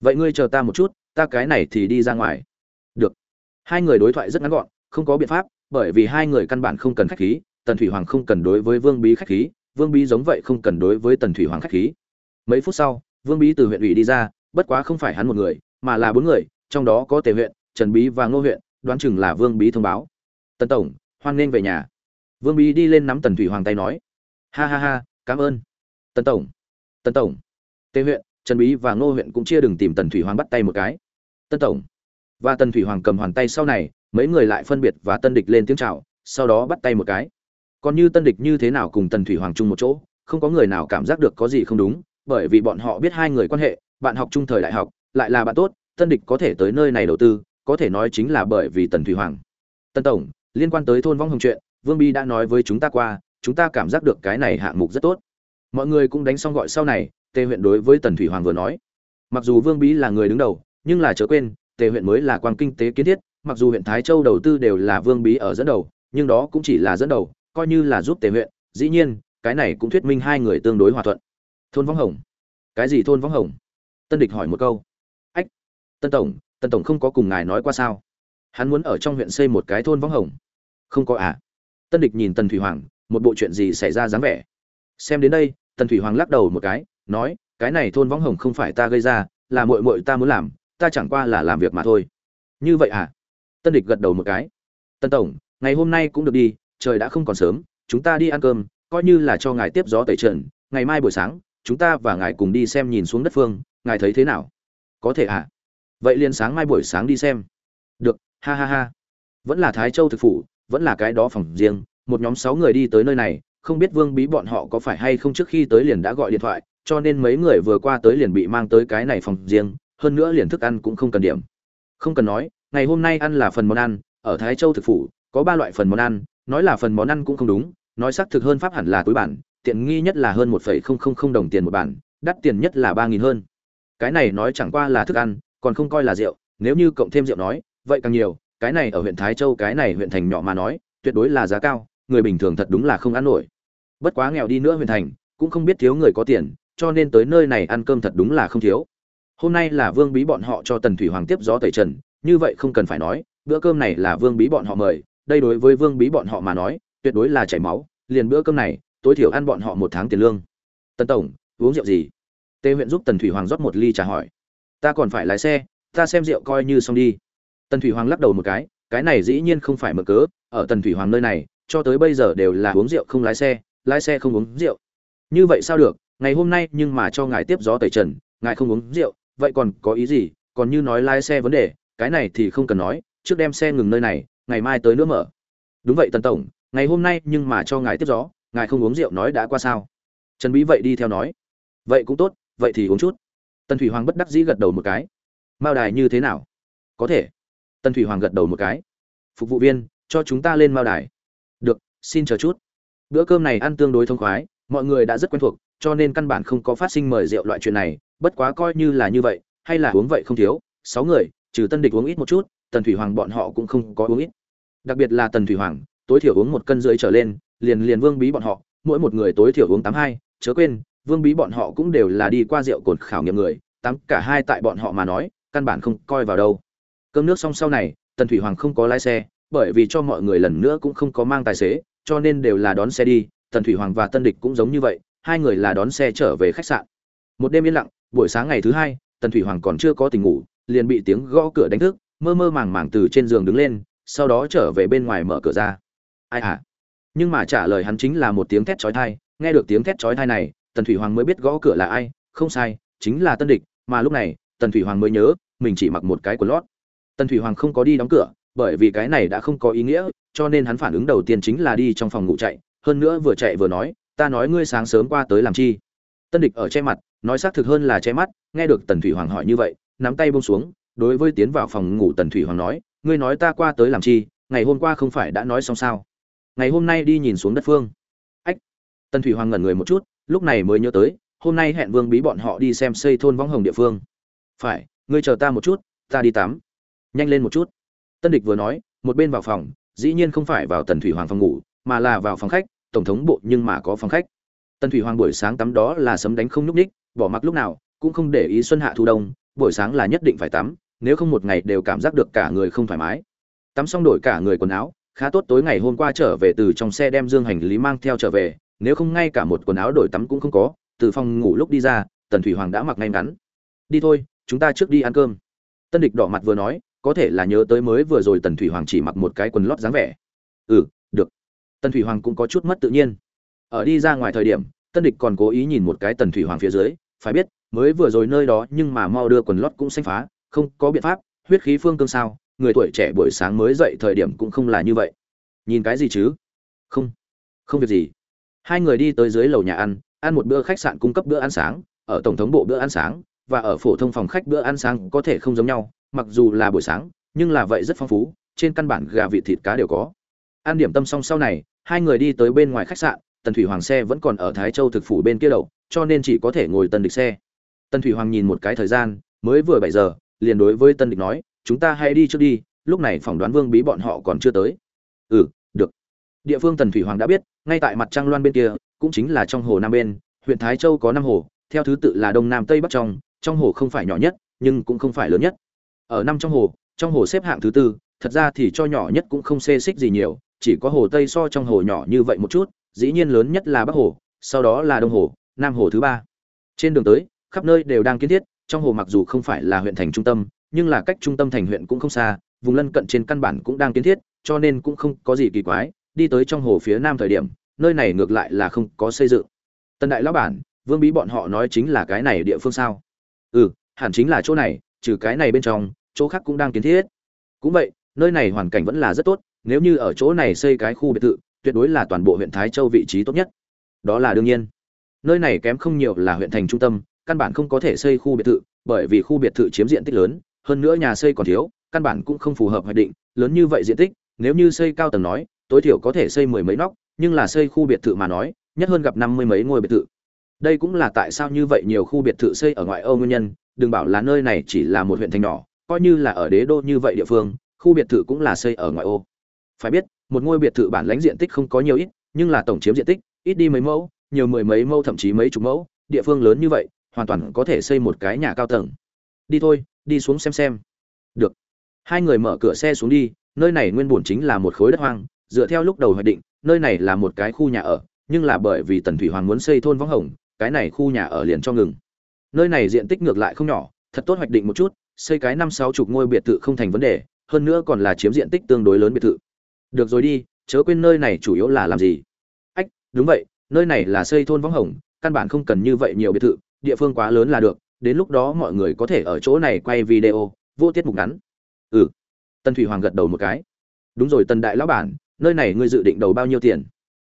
Vậy ngươi chờ ta một chút, ta cái này thì đi ra ngoài. Được. Hai người đối thoại rất ngắn gọn, không có biện pháp, bởi vì hai người căn bản không cần khách khí, tần thủy hoàng không cần đối với vương bí khách khí vương bí giống vậy không cần đối với tần thủy hoàng khách khí. Mấy phút sau, vương bí từ huyện ủy đi ra, bất quá không phải hắn một người, mà là bốn người, trong đó có tề huyện, trần bí và ngô huyện, đoán chừng là vương bí thông báo. Tần tổng, hoan nghênh về nhà. Vương bí đi lên nắm tần thủy hoàng tay nói. Ha ha ha, cảm ơn. Tần tổng. Tần tổng. Tề huyện, trần bí và ngô huyện cũng chia đừng tìm tần thủy hoàng bắt tay một cái. Tần tổng. Và tần thủy hoàng cầm hoàn tay sau này, mấy người lại phân biệt và tân địch lên tiếng chào, sau đó bắt tay một cái còn như tân địch như thế nào cùng tần thủy hoàng chung một chỗ, không có người nào cảm giác được có gì không đúng, bởi vì bọn họ biết hai người quan hệ, bạn học chung thời đại học, lại là bạn tốt, tân địch có thể tới nơi này đầu tư, có thể nói chính là bởi vì tần thủy hoàng. Tân tổng, liên quan tới thôn vong hồng chuyện, vương bi đã nói với chúng ta qua, chúng ta cảm giác được cái này hạng mục rất tốt. Mọi người cũng đánh xong gọi sau này, tề huyện đối với tần thủy hoàng vừa nói. Mặc dù vương bí là người đứng đầu, nhưng là chớ quên, tề huyện mới là quan kinh tế kiến thiết, mặc dù huyện thái châu đầu tư đều là vương bí ở dẫn đầu, nhưng đó cũng chỉ là dẫn đầu coi như là giúp tề huyện, dĩ nhiên, cái này cũng thuyết minh hai người tương đối hòa thuận. Thôn võng hồng. Cái gì thôn võng hồng? Tân địch hỏi một câu. Ách, tân tổng tân tổng không có cùng ngài nói qua sao? Hắn muốn ở trong huyện xây một cái thôn võng hồng. Không có à? Tân địch nhìn tần thủy hoàng, một bộ chuyện gì xảy ra dáng vẻ? Xem đến đây, tần thủy hoàng lắc đầu một cái, nói, cái này thôn võng hồng không phải ta gây ra, là muội muội ta muốn làm, ta chẳng qua là làm việc mà thôi. Như vậy à? Tân địch gật đầu một cái. Tân tổng, ngày hôm nay cũng được đi trời đã không còn sớm, chúng ta đi ăn cơm, coi như là cho ngài tiếp gió tẩy trần, ngày mai buổi sáng, chúng ta và ngài cùng đi xem nhìn xuống đất phương, ngài thấy thế nào? Có thể à vậy liền sáng mai buổi sáng đi xem. Được, ha ha ha. Vẫn là thái châu thực phụ, vẫn là cái đó phòng riêng, một nhóm sáu người đi tới nơi này, không biết vương bí bọn họ có phải hay không trước khi tới liền đã gọi điện thoại, cho nên mấy người vừa qua tới liền bị mang tới cái này phòng riêng, hơn nữa liền thức ăn cũng không cần điểm. Không cần nói, ngày hôm nay ăn là phần món ăn, ở thái châu thực phủ có ba loại phần món ăn nói là phần món ăn cũng không đúng, nói xác thực hơn pháp hẳn là túi bản, tiện nghi nhất là hơn một phẩy không không không đồng tiền một bản, đắt tiền nhất là ba nghìn hơn. Cái này nói chẳng qua là thức ăn, còn không coi là rượu, nếu như cộng thêm rượu nói, vậy càng nhiều, cái này ở huyện thái châu, cái này huyện thành nhỏ mà nói, tuyệt đối là giá cao, người bình thường thật đúng là không ăn nổi. Bất quá nghèo đi nữa huyện thành, cũng không biết thiếu người có tiền, cho nên tới nơi này ăn cơm thật đúng là không thiếu. Hôm nay là vương bí bọn họ cho tần thủy hoàng tiếp gió tẩy trần, như vậy không cần phải nói, bữa cơm này là vương bí bọn họ mời đây đối với vương bí bọn họ mà nói, tuyệt đối là chảy máu, liền bữa cơm này, tối thiểu ăn bọn họ một tháng tiền lương. Tần tổng, uống rượu gì? Tề huyện giúp tần thủy hoàng rót một ly trà hỏi. Ta còn phải lái xe, ta xem rượu coi như xong đi. Tần thủy hoàng lắc đầu một cái cái này dĩ nhiên không phải mở cớ, ở tần thủy hoàng nơi này, cho tới bây giờ đều là uống rượu không lái xe lái xe không uống rượu. Như vậy sao được, ngày hôm nay nhưng mà cho ngài tiếp gió tẩy trần, ngài không uống rượu, vậy còn có ý gì? Còn như nói lái xe vấn đề, cái này thì không cần nói, trước đem xe ngừng nơi này ngày mai tới nữa mở. Đúng vậy tần tổng, ngày hôm nay nhưng mà cho ngài tiếp gió, ngài không uống rượu nói đã qua sao? Trần bí vậy đi theo nói. Vậy cũng tốt, vậy thì uống chút. Tần thủy hoàng bất đắc dĩ gật đầu một cái. Mao đài như thế nào? Có thể. Tần thủy hoàng gật đầu một cái. Phục vụ viên, cho chúng ta lên mao đài. Được, xin chờ chút. Bữa cơm này ăn tương đối thông khoái, mọi người đã rất quen thuộc, cho nên căn bản không có phát sinh mời rượu loại chuyện này, bất quá coi như là như vậy, hay là uống vậy không thiếu. Sáu người, trừ tân địch uống ít một chút, tần thủy hoàng bọn họ cũng không có uống ít đặc biệt là tần thủy hoàng, tối thiểu uống một cân rưỡi trở lên, liền liền vương bí bọn họ, mỗi một người tối thiểu uống tám hai, chớ quên, vương bí bọn họ cũng đều là đi qua rượu cồn khảo nghiệm người, tám cả hai tại bọn họ mà nói, căn bản không coi vào đâu. Cơm nước xong sau này, tần thủy hoàng không có lái xe, bởi vì cho mọi người lần nữa cũng không có mang tài xế, cho nên đều là đón xe đi, tần thủy hoàng và tân địch cũng giống như vậy, hai người là đón xe trở về khách sạn. Một đêm yên lặng, buổi sáng ngày thứ hai, tần thủy hoàng còn chưa có tình ngủ, liền bị tiếng gõ cửa đánh thức, mơ mơ màng màng từ trên giường đứng lên sau đó trở về bên ngoài mở cửa ra. Ai hả nhưng mà trả lời hắn chính là một tiếng thét chói thai nghe được tiếng thét chói thai này, tần thủy hoàng mới biết gõ cửa là ai, không sai, chính là tân địch, mà lúc này, tần thủy hoàng mới nhớ, mình chỉ mặc một cái quần lót. Tần thủy hoàng không có đi đóng cửa, bởi vì cái này đã không có ý nghĩa, cho nên hắn phản ứng đầu tiên chính là đi trong phòng ngủ chạy, hơn nữa vừa chạy vừa nói, ta nói ngươi sáng sớm qua tới làm chi? Tân địch ở che mặt, nói xác thực hơn là che mắt, nghe được tần thủy hoàng hỏi như vậy, nắm tay buông xuống, đối với tiến vào phòng ngủ tần thủy hoàng nói ngươi nói ta qua tới làm chi, ngày hôm qua không phải đã nói xong sao? Ngày hôm nay đi nhìn xuống đất phương. Ách. Tần thủy hoàng ngẩn người một chút, lúc này mới nhớ tới, hôm nay hẹn vương bí bọn họ đi xem xây thôn võng hồng địa phương. Phải, ngươi chờ ta một chút, ta đi tắm. Nhanh lên một chút. Tân địch vừa nói, một bên vào phòng, dĩ nhiên không phải vào tần thủy hoàng phòng ngủ, mà là vào phòng khách, tổng thống bộ nhưng mà có phòng khách. Tần thủy hoàng buổi sáng tắm đó là sấm đánh không nhúc ních bỏ mặc lúc nào, cũng không để ý xuân hạ thu đông, buổi sáng là nhất định phải tắm nếu không một ngày đều cảm giác được cả người không thoải mái. Tắm xong đổi cả người quần áo, khá tốt tối ngày hôm qua trở về từ trong xe đem dương hành lý mang theo trở về, nếu không ngay cả một quần áo đổi tắm cũng không có, từ phòng ngủ lúc đi ra, tần thủy hoàng đã mặc ngay ngắn. Đi thôi, chúng ta trước đi ăn cơm. Tân địch đỏ mặt vừa nói, có thể là nhớ tới mới vừa rồi tần thủy hoàng chỉ mặc một cái quần lót dáng vẻ. Ừ được. Tần thủy hoàng cũng có chút mất tự nhiên. Ở đi ra ngoài thời điểm, tân địch còn cố ý nhìn một cái tần thủy hoàng phía dưới, phải biết, mới vừa rồi nơi đó nhưng mà mau đưa quần lót cũng xanh phá không có biện pháp, huyết khí phương cương sao, người tuổi trẻ buổi sáng mới dậy thời điểm cũng không là như vậy. Nhìn cái gì chứ? Không không việc gì. Hai người đi tới dưới lầu nhà ăn ăn một bữa khách sạn cung cấp bữa ăn sáng, ở tổng thống bộ bữa ăn sáng, và ở phổ thông phòng khách bữa ăn sáng có thể không giống nhau, mặc dù là buổi sáng, nhưng là vậy rất phong phú, trên căn bản gà vịt thịt cá đều có. Ăn điểm tâm xong sau này, hai người đi tới bên ngoài khách sạn, tần thủy hoàng xe vẫn còn ở thái châu thực phủ bên kia đậu cho nên chỉ có thể ngồi tần địch xe. Tần thủy hoàng nhìn một cái thời gian, mới vừa bảy giờ liền đối với tân địch nói, chúng ta hãy đi trước đi, lúc này phỏng đoán vương bí bọn họ còn chưa tới. Ừ được. Địa phương tần thủy hoàng đã biết, ngay tại mặt trăng loan bên kia, cũng chính là trong hồ nam bên, huyện thái châu có năm hồ, theo thứ tự là đông nam tây bắc trong trong hồ không phải nhỏ nhất, nhưng cũng không phải lớn nhất. Ở năm trong hồ trong hồ xếp hạng thứ tư, thật ra thì cho nhỏ nhất cũng không xê xích gì nhiều, chỉ có hồ tây so trong hồ nhỏ như vậy một chút, dĩ nhiên lớn nhất là bắc hồ, sau đó là đông hồ, nam hồ thứ ba. Trên đường tới, khắp nơi đều đang kiến thiết trong hồ mặc dù không phải là huyện thành trung tâm, nhưng là cách trung tâm thành huyện cũng không xa, vùng lân cận trên căn bản cũng đang kiến thiết, cho nên cũng không có gì kỳ quái, đi tới trong hồ phía nam thời điểm, nơi này ngược lại là không có xây dựng. Tần đại lão bản, vương bí bọn họ nói chính là cái này địa phương sao? Ừ hẳn chính là chỗ này, trừ cái này bên trong, chỗ khác cũng đang kiến thiết. Cũng vậy, nơi này hoàn cảnh vẫn là rất tốt, nếu như ở chỗ này xây cái khu biệt thự, tuyệt đối là toàn bộ huyện thái châu vị trí tốt nhất. Đó là đương nhiên. Nơi này kém không nhiều là huyện thành trung tâm căn bản không có thể xây khu biệt thự, bởi vì khu biệt thự chiếm diện tích lớn, hơn nữa nhà xây còn thiếu, căn bản cũng không phù hợp hoạch định, lớn như vậy diện tích, nếu như xây cao tầng nói, tối thiểu có thể xây mười mấy nóc, nhưng là xây khu biệt thự mà nói, nhất hơn gặp năm mươi mấy ngôi biệt thự. Đây cũng là tại sao như vậy nhiều khu biệt thự xây ở ngoại ô nguyên nhân, đừng bảo là nơi này chỉ là một huyện thành nhỏ, coi như là ở đế đô như vậy địa phương, khu biệt thự cũng là xây ở ngoại ô. Phải biết, một ngôi biệt thự bản lãnh diện tích không có nhiều ít, nhưng là tổng chiếm diện tích, ít đi mấy mẫu, nhiều mười mấy mẫu, thậm chí mấy chục mẫu, địa phương lớn như vậy hoàn toàn có thể xây một cái nhà cao tầng. Đi thôi, đi xuống xem xem. Được. Hai người mở cửa xe xuống đi, nơi này nguyên bổn chính là một khối đất hoang, dựa theo lúc đầu hoạch định, nơi này là một cái khu nhà ở, nhưng là bởi vì tần thủy hoàng muốn xây thôn võng hồng, cái này khu nhà ở liền cho ngừng. Nơi này diện tích ngược lại không nhỏ, thật tốt hoạch định một chút, xây cái năm sáu chục ngôi biệt thự không thành vấn đề, hơn nữa còn là chiếm diện tích tương đối lớn biệt thự. Được rồi đi, chớ quên nơi này chủ yếu là làm gì? Ách, đúng vậy, nơi này là xây thôn võng hồng, căn bản không cần như vậy nhiều biệt thự địa phương quá lớn là được, đến lúc đó mọi người có thể ở chỗ này quay video, vô tiết mục ngắn. Ừ. Tân thủy hoàng gật đầu một cái. Đúng rồi tần đại lão bản, nơi này ngươi dự định đầu bao nhiêu tiền?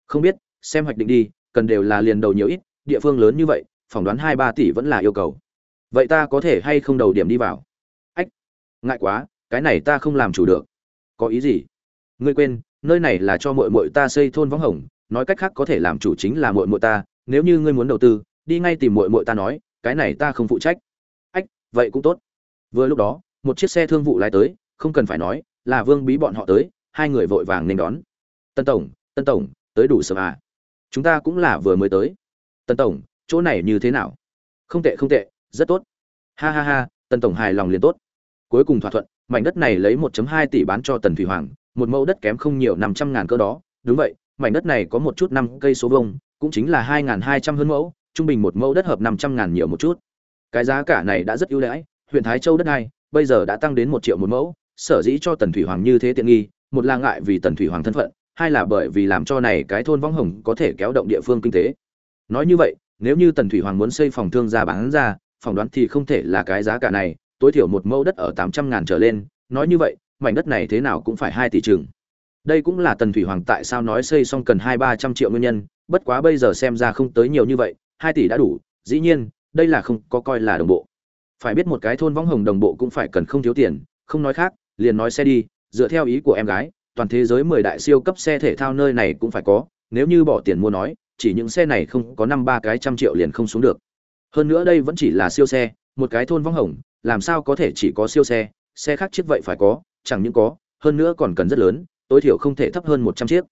Không biết, xem hoạch định đi, cần đều là liền đầu nhiều ít, địa phương lớn như vậy, phỏng đoán hai ba tỷ vẫn là yêu cầu. Vậy ta có thể hay không đầu điểm đi vào? Ách, ngại quá, cái này ta không làm chủ được. Có ý gì? Ngươi quên, nơi này là cho mội mội ta xây thôn võng hồng, nói cách khác có thể làm chủ chính là mội mội ta, nếu như ngươi muốn đầu tư đi ngay tìm muội muội ta nói, cái này ta không phụ trách. Ách, vậy cũng tốt. Vừa lúc đó, một chiếc xe thương vụ lái tới, không cần phải nói, là vương bí bọn họ tới, hai người vội vàng nên đón. Tân tổng tân tổng, tới đủ sớm à? Chúng ta cũng là vừa mới tới. Tân tổng, chỗ này như thế nào? Không tệ không tệ, rất tốt. Ha ha ha, tân tổng hài lòng liền tốt. Cuối cùng thỏa thuận, mảnh đất này lấy 1.2 tỷ bán cho tần thủy hoàng, một mẫu đất kém không nhiều 500 ngàn cơ đó. Đúng vậy, mảnh đất này có một chút năm cây số vông cũng chính là 2200 hơn mẫu trung bình một mẫu đất hợp 500 ngàn nhiều một chút. Cái giá cả này đã rất ưu đãi, huyện thái châu đất này, bây giờ đã tăng đến một triệu một mẫu, sở dĩ cho tần thủy hoàng như thế tiện nghi, một là ngại vì tần thủy hoàng thân phận, hai là bởi vì làm cho này cái thôn võng hồng có thể kéo động địa phương kinh tế. Nói như vậy, nếu như tần thủy hoàng muốn xây phòng thương gia bán ra, phỏng đoán thì không thể là cái giá cả này, tối thiểu một mẫu đất ở tám trăm ngàn trở lên. Nói như vậy, mảnh đất này thế nào cũng phải hai tỷ chừng đây cũng là tần thủy hoàng tại sao nói xây xong cần hai ba trăm triệu nguyên nhân, bất quá bây giờ xem ra không tới nhiều như vậy hai tỷ đã đủ, dĩ nhiên, đây là không có coi là đồng bộ. Phải biết một cái thôn võng hồng đồng bộ cũng phải cần không thiếu tiền, không nói khác, liền nói xe đi, dựa theo ý của em gái, toàn thế giới mười đại siêu cấp xe thể thao nơi này cũng phải có, nếu như bỏ tiền mua nói, chỉ những xe này không có năm ba cái trăm triệu liền không xuống được. Hơn nữa đây vẫn chỉ là siêu xe, một cái thôn võng hồng, làm sao có thể chỉ có siêu xe xe khác chiếc vậy phải có, chẳng những có, hơn nữa còn cần rất lớn, tối thiểu không thể thấp hơn một trăm chiếc.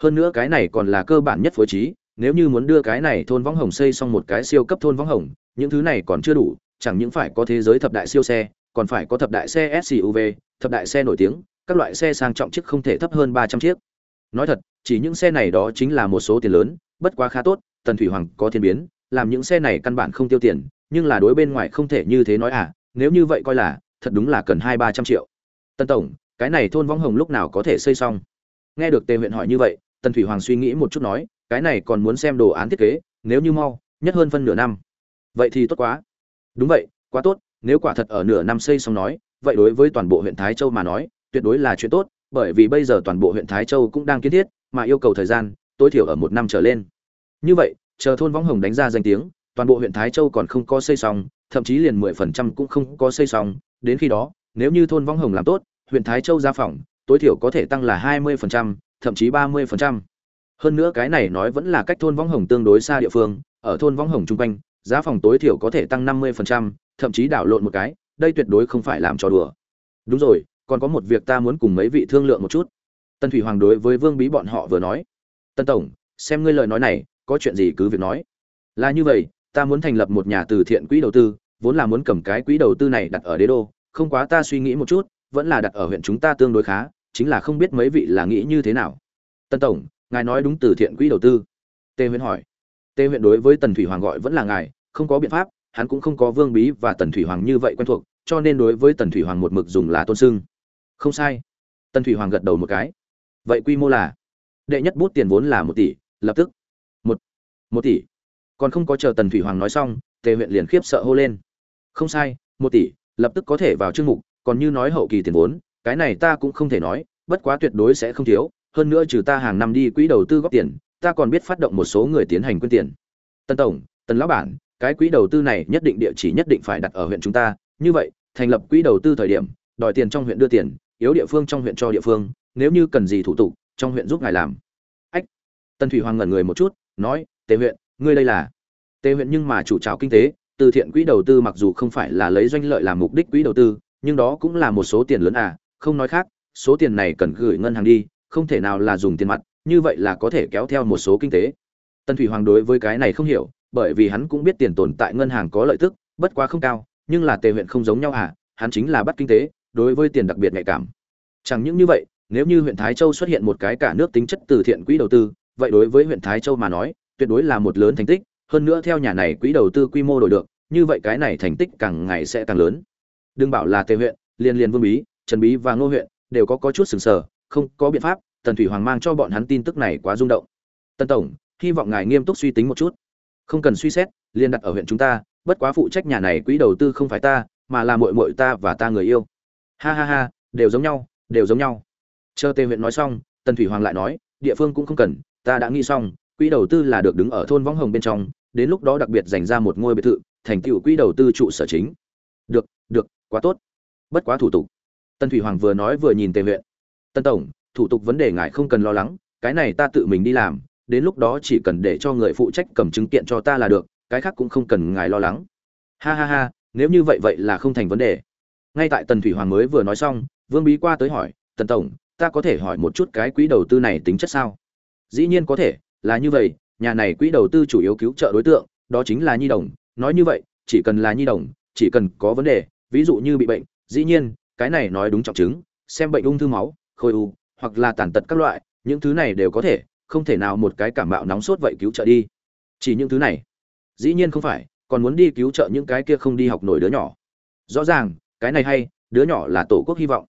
Hơn nữa cái này còn là cơ bản nhất phối trí nếu như muốn đưa cái này thôn võng hồng xây xong một cái siêu cấp thôn võng hồng những thứ này còn chưa đủ chẳng những phải có thế giới thập đại siêu xe còn phải có thập đại xe SUV, thập đại xe nổi tiếng, các loại xe sang trọng chiếc không thể thấp hơn 300 chiếc. Nói thật, chỉ những xe này đó chính là một số tiền lớn, bất quá khá tốt, Tần Thủy Hoàng có thiên biến, làm những xe này căn bản không tiêu tiền, nhưng là đối bên ngoài không thể như thế nói à, nếu như vậy coi là, thật đúng là cần 2 300 triệu. Tần tổng, cái này thôn võng hồng lúc nào có thể xây xong? Nghe được Tề huyện hỏi như vậy, Tần Thủy Hoàng suy nghĩ một chút nói, cái này còn muốn xem đồ án thiết kế, nếu như mau, nhất hơn phân nửa năm. Vậy thì tốt quá. Đúng vậy, quá tốt, nếu quả thật ở nửa năm xây xong nói vậy đối với toàn bộ huyện thái châu mà nói tuyệt đối là chuyện tốt bởi vì bây giờ toàn bộ huyện thái châu cũng đang kiến thiết mà yêu cầu thời gian tối thiểu ở một năm trở lên như vậy chờ thôn võng hồng đánh ra danh tiếng toàn bộ huyện thái châu còn không có xây xong thậm chí liền mười phần trăm cũng không có xây xong đến khi đó nếu như thôn võng hồng làm tốt huyện thái châu gia phòng tối thiểu có thể tăng là hai mươi phần trăm thậm chí ba mươi phần trăm hơn nữa cái này nói vẫn là cách thôn võng hồng tương đối xa địa phương, ở thôn võng hồng chung quanh, giá phòng tối thiểu có thể tăng năm mươi phần trăm, thậm chí đảo lộn một cái, đây tuyệt đối không phải làm trò đùa. Đúng rồi, còn có một việc ta muốn cùng mấy vị thương lượng một chút. Tần thủy hoàng đối với vương bí bọn họ vừa nói. Tân tổng, xem ngươi lời nói này, có chuyện gì cứ việc nói. Là như vậy, ta muốn thành lập một nhà từ thiện quỹ đầu tư, vốn là muốn cầm cái quỹ đầu tư này đặt ở đế đô, không quá ta suy nghĩ một chút, vẫn là đặt ở huyện chúng ta tương đối khá, chính là không biết mấy vị là nghĩ như thế nào. Tân tổng ngài nói đúng từ thiện quỹ đầu tư. Tề huyện hỏi. Tề huyện đối với tần thủy hoàng gọi vẫn là ngài, không có biện pháp, hắn cũng không có vương bí và tần thủy hoàng như vậy quen thuộc, cho nên đối với tần thủy hoàng một mực dùng là tôn sưng. Không sai. Tần thủy hoàng gật đầu một cái. Vậy quy mô là? Đệ nhất bút tiền vốn là một tỷ, lập tức. Một. Một tỷ. Còn không có chờ tần thủy hoàng nói xong, tề huyện liền khiếp sợ hô lên. Không sai, một tỷ, lập tức có thể vào chương mục, còn như nói hậu kỳ tiền vốn, cái này ta cũng không thể nói, bất quá tuyệt đối sẽ không thiếu hơn nữa trừ ta hàng năm đi quỹ đầu tư góp tiền, ta còn biết phát động một số người tiến hành quyên tiền. Tân tổng tần lão bản, cái quỹ đầu tư này nhất định địa chỉ nhất định phải đặt ở huyện chúng ta. Như vậy, thành lập quỹ đầu tư thời điểm, đòi tiền trong huyện đưa tiền, yếu địa phương trong huyện cho địa phương, nếu như cần gì thủ tục, trong huyện giúp ngài làm. Ách! Tân thủy hoàng ngẩn người một chút, nói, tề huyện, ngươi đây là? Tề huyện nhưng mà chủ trào kinh tế, từ thiện quỹ đầu tư mặc dù không phải là lấy doanh lợi làm mục đích quỹ đầu tư, nhưng đó cũng là một số tiền lớn à không nói khác, số tiền này cần gửi ngân hàng đi không thể nào là dùng tiền mặt, như vậy là có thể kéo theo một số kinh tế. Tân thủy hoàng đối với cái này không hiểu, bởi vì hắn cũng biết tiền tồn tại ngân hàng có lợi tức, bất quá không cao, nhưng là tề huyện không giống nhau à hắn chính là bắt kinh tế, đối với tiền đặc biệt nhạy cảm. Chẳng những như vậy, nếu như huyện thái châu xuất hiện một cái cả nước tính chất từ thiện quỹ đầu tư, vậy đối với huyện thái châu mà nói, tuyệt đối là một lớn thành tích, hơn nữa theo nhà này quỹ đầu tư quy mô đổi được, như vậy cái này thành tích càng ngày sẽ càng lớn. Đừng bảo là tề huyện, liên liên vương bí, trần bí và ngô huyện đều có có chút sừng sờ, không có biện pháp tần thủy hoàng mang cho bọn hắn tin tức này quá rung động. Tân tổng, hy vọng ngài nghiêm túc suy tính một chút. Không cần suy xét liên đặt ở huyện chúng ta, bất quá phụ trách nhà này quỹ đầu tư không phải ta, mà là muội muội ta và ta người yêu. Ha ha ha, đều giống nhau, đều giống nhau. Chờ tề huyện nói xong, tần thủy hoàng lại nói, địa phương cũng không cần, ta đã nghĩ xong, quỹ đầu tư là được đứng ở thôn võng hồng bên trong, đến lúc đó đặc biệt dành ra một ngôi biệt thự, thành tựu quỹ đầu tư trụ sở chính. Được được, quá tốt. Bất quá thủ tục. Tần thủy hoàng vừa nói vừa nhìn tề huyện. Tân tổng thủ tục vấn đề ngài không cần lo lắng, cái này ta tự mình đi làm, đến lúc đó chỉ cần để cho người phụ trách cầm chứng kiện cho ta là được, cái khác cũng không cần ngài lo lắng. Ha ha ha, nếu như vậy vậy là không thành vấn đề. Ngay tại tần thủy hoàng mới vừa nói xong, vương bí qua tới hỏi, tần tổng, ta có thể hỏi một chút cái quỹ đầu tư này tính chất sao? Dĩ nhiên có thể, là như vậy, nhà này quỹ đầu tư chủ yếu cứu trợ đối tượng, đó chính là nhi đồng. Nói như vậy, chỉ cần là nhi đồng, chỉ cần có vấn đề, ví dụ như bị bệnh, dĩ nhiên, cái này nói đúng trọng chứng, xem bệnh ung thư máu khôi u hoặc là tàn tật các loại, những thứ này đều có thể, không thể nào một cái cảm bạo nóng sốt vậy cứu trợ đi. Chỉ những thứ này. Dĩ nhiên không phải, còn muốn đi cứu trợ những cái kia không đi học nổi đứa nhỏ. Rõ ràng, cái này hay, đứa nhỏ là tổ quốc hy vọng.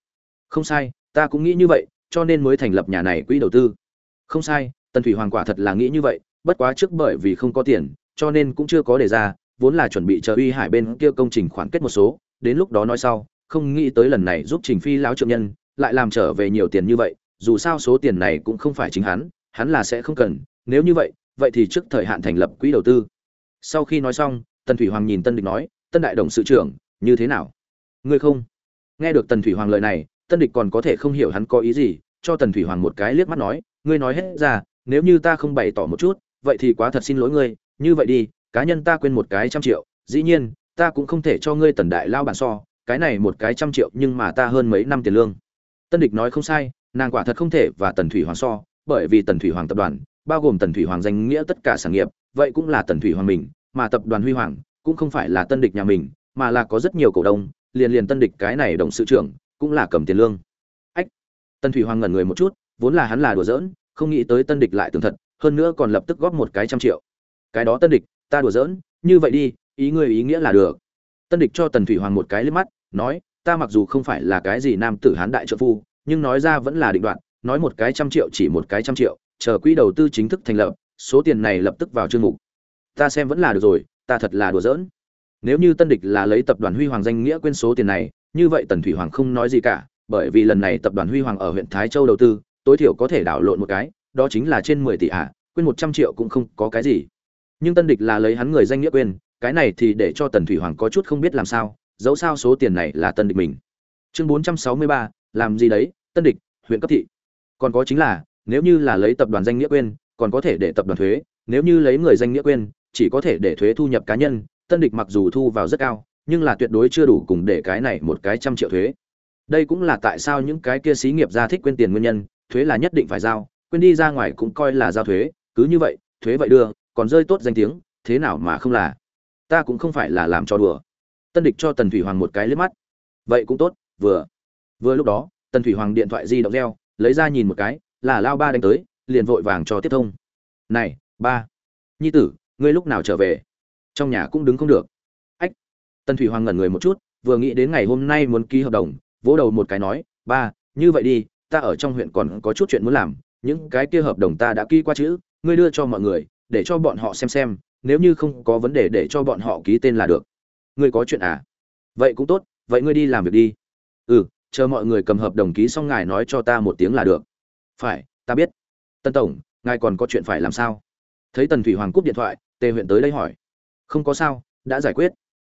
Không sai, ta cũng nghĩ như vậy, cho nên mới thành lập nhà này quỹ đầu tư. Không sai, tần thủy hoàng quả thật là nghĩ như vậy, bất quá trước bởi vì không có tiền, cho nên cũng chưa có đề ra, vốn là chuẩn bị chờ uy hải bên kia công trình khoản kết một số, đến lúc đó nói sau, không nghĩ tới lần này giúp trình phi lão trượng nhân, lại làm trở về nhiều tiền như vậy dù sao số tiền này cũng không phải chính hắn hắn là sẽ không cần, nếu như vậy vậy thì trước thời hạn thành lập quỹ đầu tư. Sau khi nói xong, tần thủy hoàng nhìn tân địch nói, tân đại đồng sự trưởng, như thế nào? Ngươi không. Nghe được tần thủy hoàng lời này, tân địch còn có thể không hiểu hắn có ý gì, cho tần thủy hoàng một cái liếc mắt nói, ngươi nói hết ra, nếu như ta không bày tỏ một chút, vậy thì quá thật xin lỗi ngươi, như vậy đi, cá nhân ta quên một cái trăm triệu, dĩ nhiên, ta cũng không thể cho ngươi tần đại lao bản so, cái này một cái trăm triệu nhưng mà ta hơn mấy năm tiền lương. Tân địch nói không sai nàng quả thật không thể và tần thủy hoàng so, bởi vì tần thủy hoàng tập đoàn, bao gồm tần thủy hoàng danh nghĩa tất cả sản nghiệp, vậy cũng là tần thủy hoàng mình, mà tập đoàn huy hoàng cũng không phải là tân địch nhà mình, mà là có rất nhiều cổ đông, liền liền tân địch cái này đồng sự trưởng cũng là cầm tiền lương. Ách tân thủy hoàng ngẩn người một chút, vốn là hắn là đùa giỡn, không nghĩ tới tân địch lại tường thật, hơn nữa còn lập tức góp một cái trăm triệu. Cái đó tân địch, ta đùa giỡn, như vậy đi, ý người ý nghĩa là được. Tân địch cho tần thủy hoàng một cái liếc mắt, nói, ta mặc dù không phải là cái gì nam tử hán đại trợ phu nhưng nói ra vẫn là định đoạn, nói một cái trăm triệu chỉ một cái trăm triệu, chờ quỹ đầu tư chính thức thành lập, số tiền này lập tức vào chương mục. Ta xem vẫn là được rồi, ta thật là đùa giỡn. Nếu như Tân Địch là lấy tập đoàn Huy Hoàng danh nghĩa quên số tiền này, như vậy Tần Thủy Hoàng không nói gì cả, bởi vì lần này tập đoàn Huy Hoàng ở huyện Thái Châu đầu tư, tối thiểu có thể đảo lộn một cái, đó chính là trên 10 tỷ ạ, à, quên 100 triệu cũng không có cái gì. Nhưng Tân Địch là lấy hắn người danh nghĩa quên, cái này thì để cho Tần Thủy Hoàng có chút không biết làm sao, dẫu sao số tiền này là Tân Địch mình. Chương 463, làm gì đấy, tân địch, huyện cấp thị. Còn có chính là, nếu như là lấy tập đoàn danh nghĩa quên, còn có thể để tập đoàn thuế. Nếu như lấy người danh nghĩa quên, chỉ có thể để thuế thu nhập cá nhân. Tân địch mặc dù thu vào rất cao, nhưng là tuyệt đối chưa đủ cùng để cái này một cái trăm triệu thuế. Đây cũng là tại sao những cái kia xí nghiệp ra thích quên tiền nguyên nhân. Thuế là nhất định phải giao, quên đi ra ngoài cũng coi là giao thuế. Cứ như vậy, thuế vậy đưa, còn rơi tốt danh tiếng, thế nào mà không là? Ta cũng không phải là làm cho đùa. Tân địch cho tần thủy hoàng một cái liếc mắt. Vậy cũng tốt, vừa vừa lúc đó, tần thủy hoàng điện thoại di động reo, lấy ra nhìn một cái, là lao ba đánh tới, liền vội vàng cho tiếp thông. Này, ba. Nhi tử, ngươi lúc nào trở về? Trong nhà cũng đứng không được. Ách. Tần thủy hoàng ngẩn người một chút, vừa nghĩ đến ngày hôm nay muốn ký hợp đồng, vỗ đầu một cái nói, ba, như vậy đi, ta ở trong huyện còn có chút chuyện muốn làm, những cái kia hợp đồng ta đã ký qua chữ, ngươi đưa cho mọi người, để cho bọn họ xem xem, nếu như không có vấn đề để cho bọn họ ký tên là được. Ngươi có chuyện à? Vậy cũng tốt, vậy ngươi đi làm việc đi. Ừ chờ mọi người cầm hợp đồng ký xong ngài nói cho ta một tiếng là được. Phải, ta biết. Tân tổng, ngài còn có chuyện phải làm sao? Thấy tần thủy hoàng cúp điện thoại, tề huyện tới đây hỏi. Không có sao, đã giải quyết.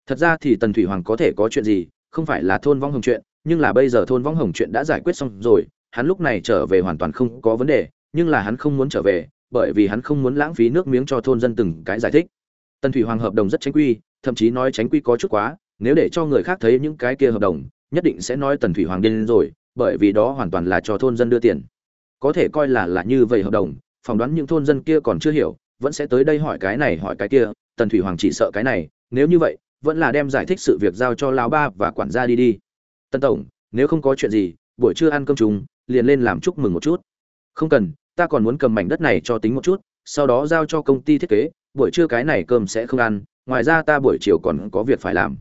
Thật ra thì tần thủy hoàng có thể có chuyện gì, không phải là thôn vong hồng chuyện, nhưng là bây giờ thôn vong hồng chuyện đã giải quyết xong rồi, hắn lúc này trở về hoàn toàn không có vấn đề, nhưng là hắn không muốn trở về, bởi vì hắn không muốn lãng phí nước miếng cho thôn dân từng cái giải thích. Tần thủy hoàng hợp đồng rất tránh quy, thậm chí nói tránh quy có chút quá, nếu để cho người khác thấy những cái kia hợp đồng nhất định sẽ nói tần thủy hoàng điên rồi, bởi vì đó hoàn toàn là cho thôn dân đưa tiền. Có thể coi là là như vậy hợp đồng, phỏng đoán những thôn dân kia còn chưa hiểu, vẫn sẽ tới đây hỏi cái này hỏi cái kia, tần thủy hoàng chỉ sợ cái này, nếu như vậy, vẫn là đem giải thích sự việc giao cho lão ba và quản gia đi đi. Tân tổng, nếu không có chuyện gì, buổi trưa ăn cơm chúng liền lên làm chúc mừng một chút. Không cần, ta còn muốn cầm mảnh đất này cho tính một chút, sau đó giao cho công ty thiết kế, buổi trưa cái này cơm sẽ không ăn, ngoài ra ta buổi chiều còn có việc phải làm.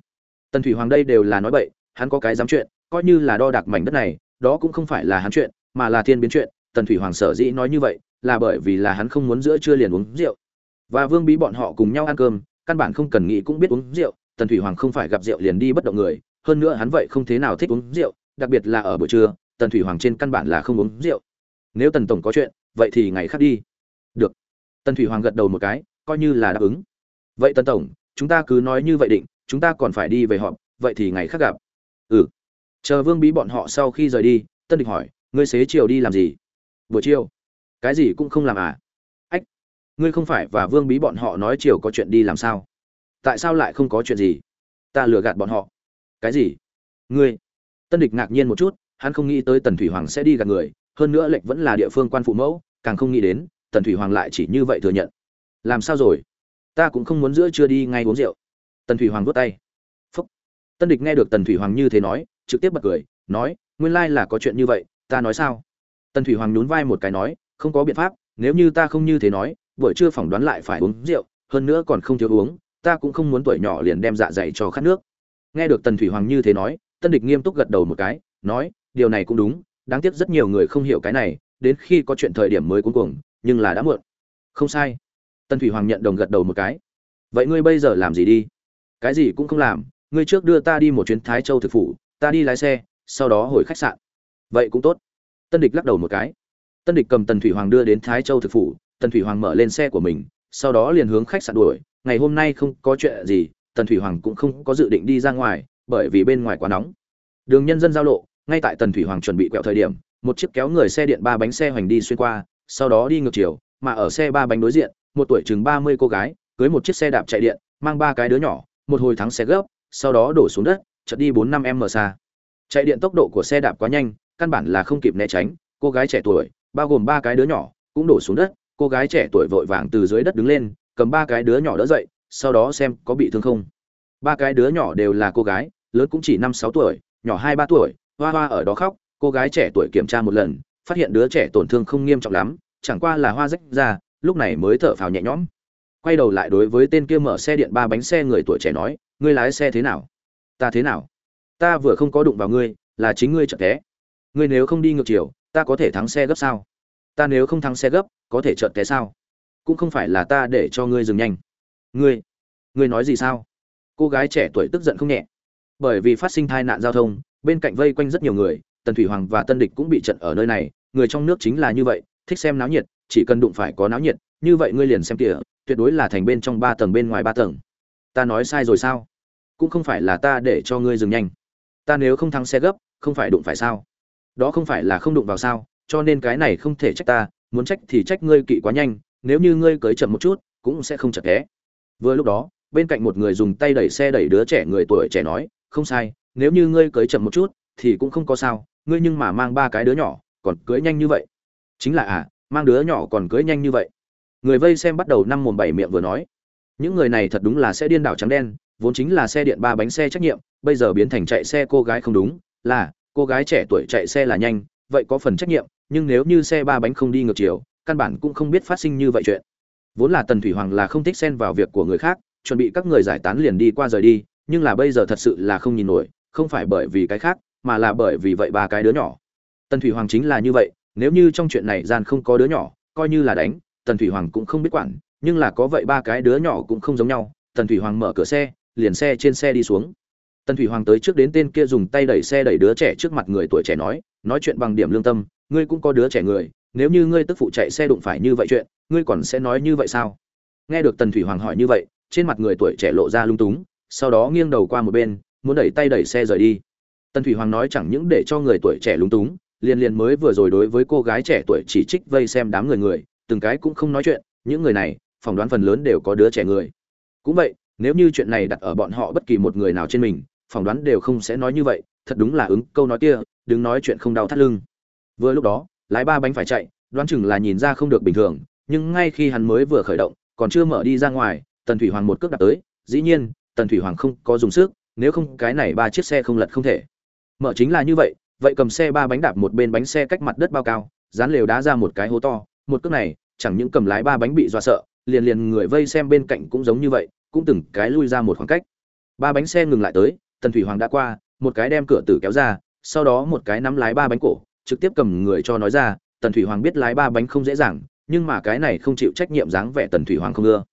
Tần thủy hoàng đây đều là nói bậy hắn có cái dám chuyện, coi như là đo đạc mảnh đất này, đó cũng không phải là hắn chuyện, mà là thiên biến chuyện, tần thủy hoàng sở dĩ nói như vậy, là bởi vì là hắn không muốn giữa trưa liền uống rượu. Và vương bí bọn họ cùng nhau ăn cơm, căn bản không cần nghĩ cũng biết uống rượu, tần thủy hoàng không phải gặp rượu liền đi bất động người, hơn nữa hắn vậy không thế nào thích uống rượu, đặc biệt là ở buổi trưa, tần thủy hoàng trên căn bản là không uống rượu. Nếu tần tổng có chuyện, vậy thì ngày khác đi. Được. Tần thủy hoàng gật đầu một cái, coi như là đáp ứng. Vậy tần tổng, chúng ta cứ nói như vậy định, chúng ta còn phải đi về họp, vậy thì ngày khác gặp ừ. Chờ vương bí bọn họ sau khi rời đi, tân địch hỏi, ngươi xế chiều đi làm gì? Buổi chiều. Cái gì cũng không làm à? Ách, ngươi không phải và vương bí bọn họ nói chiều có chuyện đi làm sao? Tại sao lại không có chuyện gì? Ta lừa gạt bọn họ. Cái gì? Ngươi. Tân địch ngạc nhiên một chút, hắn không nghĩ tới tần thủy hoàng sẽ đi gạt người, hơn nữa lệnh vẫn là địa phương quan phụ mẫu, càng không nghĩ đến, tần thủy hoàng lại chỉ như vậy thừa nhận. Làm sao rồi? Ta cũng không muốn giữa chưa đi ngay uống rượu. Tần thủy hoàng vút tay tân địch nghe được tần thủy hoàng như thế nói, trực tiếp bật cười, nói, nguyên lai là có chuyện như vậy, ta nói sao? Tần thủy hoàng nhún vai một cái nói, không có biện pháp, nếu như ta không như thế nói, buổi trưa phỏng đoán lại phải uống rượu, hơn nữa còn không thiếu uống, ta cũng không muốn tuổi nhỏ liền đem dạ dày cho khát nước. Nghe được tần thủy hoàng như thế nói, tân địch nghiêm túc gật đầu một cái, nói, điều này cũng đúng, đáng tiếc rất nhiều người không hiểu cái này, đến khi có chuyện thời điểm mới cuối cùng nhưng là đã muộn. Không sai. Tân thủy hoàng nhận đồng gật đầu một cái. Vậy ngươi bây giờ làm gì đi? Cái gì cũng không làm ngươi trước đưa ta đi một chuyến thái châu thực phủ, ta đi lái xe, sau đó hồi khách sạn. Vậy cũng tốt. Tân địch lắc đầu một cái. Tân địch cầm tần thủy hoàng đưa đến thái châu thực phủ, tần thủy hoàng mở lên xe của mình, sau đó liền hướng khách sạn đuổi. Ngày hôm nay không có chuyện gì, tần thủy hoàng cũng không có dự định đi ra ngoài, bởi vì bên ngoài quá nóng. Đường nhân dân giao lộ, ngay tại tần thủy hoàng chuẩn bị quẹo thời điểm, một chiếc kéo người xe điện ba bánh xe hoành đi xuyên qua, sau đó đi ngược chiều, mà ở xe ba bánh đối diện, một tuổi chừng ba mươi cô gái, cưới một chiếc xe đạp chạy điện, mang ba cái đứa nhỏ, một hồi thắng xe gấp sau đó đổ xuống đất, chợt đi bốn năm m xa. Chạy điện tốc độ của xe đạp quá nhanh, căn bản là không kịp né tránh. Cô gái trẻ tuổi, bao gồm ba cái đứa nhỏ, cũng đổ xuống đất. Cô gái trẻ tuổi vội vàng từ dưới đất đứng lên, cầm ba cái đứa nhỏ đỡ dậy, sau đó xem có bị thương không. Ba cái đứa nhỏ đều là cô gái, lớn cũng chỉ năm sáu tuổi, nhỏ hai ba tuổi, hoa hoa ở đó khóc. Cô gái trẻ tuổi kiểm tra một lần, phát hiện đứa trẻ tổn thương không nghiêm trọng lắm, chẳng qua là hoa rách ra, lúc này mới thở phào nhẹ nhõm. Quay đầu lại đối với tên kia mở xe điện ba bánh xe người tuổi trẻ nói ngươi lái xe thế nào? Ta thế nào? Ta vừa không có đụng vào ngươi, là chính ngươi chợt té. Ngươi nếu không đi ngược chiều, ta có thể thắng xe gấp sao? Ta nếu không thắng xe gấp, có thể chợt té sao? Cũng không phải là ta để cho ngươi dừng nhanh. Ngươi ngươi nói gì sao? Cô gái trẻ tuổi tức giận không nhẹ. Bởi vì phát sinh tai nạn giao thông, bên cạnh vây quanh rất nhiều người, tần thủy hoàng và tân địch cũng bị trận ở nơi này, người trong nước chính là như vậy, thích xem náo nhiệt, chỉ cần đụng phải có náo nhiệt, như vậy ngươi liền xem kìa, tuyệt đối là thành bên trong ba tầng bên ngoài ba tầng ta nói sai rồi sao? Cũng không phải là ta để cho ngươi dừng nhanh. Ta nếu không thắng xe gấp, không phải đụng phải sao? Đó không phải là không đụng vào sao, cho nên cái này không thể trách ta, muốn trách thì trách ngươi kỵ quá nhanh, nếu như ngươi cưới chậm một chút, cũng sẽ không chật té. Vừa lúc đó, bên cạnh một người dùng tay đẩy xe đẩy đứa trẻ người tuổi trẻ nói, không sai, nếu như ngươi cưới chậm một chút, thì cũng không có sao, ngươi nhưng mà mang ba cái đứa nhỏ, còn cưới nhanh như vậy. Chính là à mang đứa nhỏ còn cưới nhanh như vậy. Người vây xem bắt đầu năm mồm bảy miệng vừa nói những người này thật đúng là sẽ điên đảo trắng đen, vốn chính là xe điện ba bánh xe trách nhiệm, bây giờ biến thành chạy xe cô gái không đúng, là, cô gái trẻ tuổi chạy xe là nhanh, vậy có phần trách nhiệm, nhưng nếu như xe ba bánh không đi ngược chiều, căn bản cũng không biết phát sinh như vậy chuyện. Vốn là tần thủy hoàng là không thích xen vào việc của người khác, chuẩn bị các người giải tán liền đi qua rời đi, nhưng là bây giờ thật sự là không nhìn nổi, không phải bởi vì cái khác, mà là bởi vì vậy ba cái đứa nhỏ. Tần thủy hoàng chính là như vậy, nếu như trong chuyện này gian không có đứa nhỏ, coi như là đánh, tần thủy hoàng cũng không biết quản nhưng là có vậy ba cái đứa nhỏ cũng không giống nhau, tần thủy hoàng mở cửa xe, liền xe trên xe đi xuống. Tần thủy hoàng tới trước đến tên kia dùng tay đẩy xe đẩy đứa trẻ trước mặt người tuổi trẻ nói nói chuyện bằng điểm lương tâm, ngươi cũng có đứa trẻ người, nếu như ngươi tức phụ chạy xe đụng phải như vậy chuyện, ngươi còn sẽ nói như vậy sao? Nghe được tần thủy hoàng hỏi như vậy, trên mặt người tuổi trẻ lộ ra lung túng, sau đó nghiêng đầu qua một bên, muốn đẩy tay đẩy xe rời đi. Tần thủy hoàng nói chẳng những để cho người tuổi trẻ lung túng, liền liền mới vừa rồi đối với cô gái trẻ tuổi chỉ trích vây xem đám người người, từng cái cũng không nói chuyện, những người này phỏng đoán phần lớn đều có đứa trẻ người. Cũng vậy, nếu như chuyện này đặt ở bọn họ bất kỳ một người nào trên mình, phỏng đoán đều không sẽ nói như vậy, thật đúng là ứng câu nói kia, đừng nói chuyện không đau thắt lưng. Vừa lúc đó, lái ba bánh phải chạy, đoán chừng là nhìn ra không được bình thường, nhưng ngay khi hắn mới vừa khởi động, còn chưa mở đi ra ngoài, tần thủy hoàng một cước đạp tới, dĩ nhiên, tần thủy hoàng không có dùng sức, nếu không cái này ba chiếc xe không lật không thể. Mở chính là như vậy vậy cầm xe ba bánh đạp một bên bánh xe cách mặt đất bao cao, dán lều đá ra một cái hố to, một cước này, chẳng những cầm lái ba bánh bị dọa sợ liền liền người vây xem bên cạnh cũng giống như vậy, cũng từng cái lui ra một khoảng cách. Ba bánh xe ngừng lại tới, tần thủy hoàng đã qua, một cái đem cửa tử kéo ra, sau đó một cái nắm lái ba bánh cổ, trực tiếp cầm người cho nói ra, tần thủy hoàng biết lái ba bánh không dễ dàng, nhưng mà cái này không chịu trách nhiệm dáng vẻ tần thủy hoàng không ưa.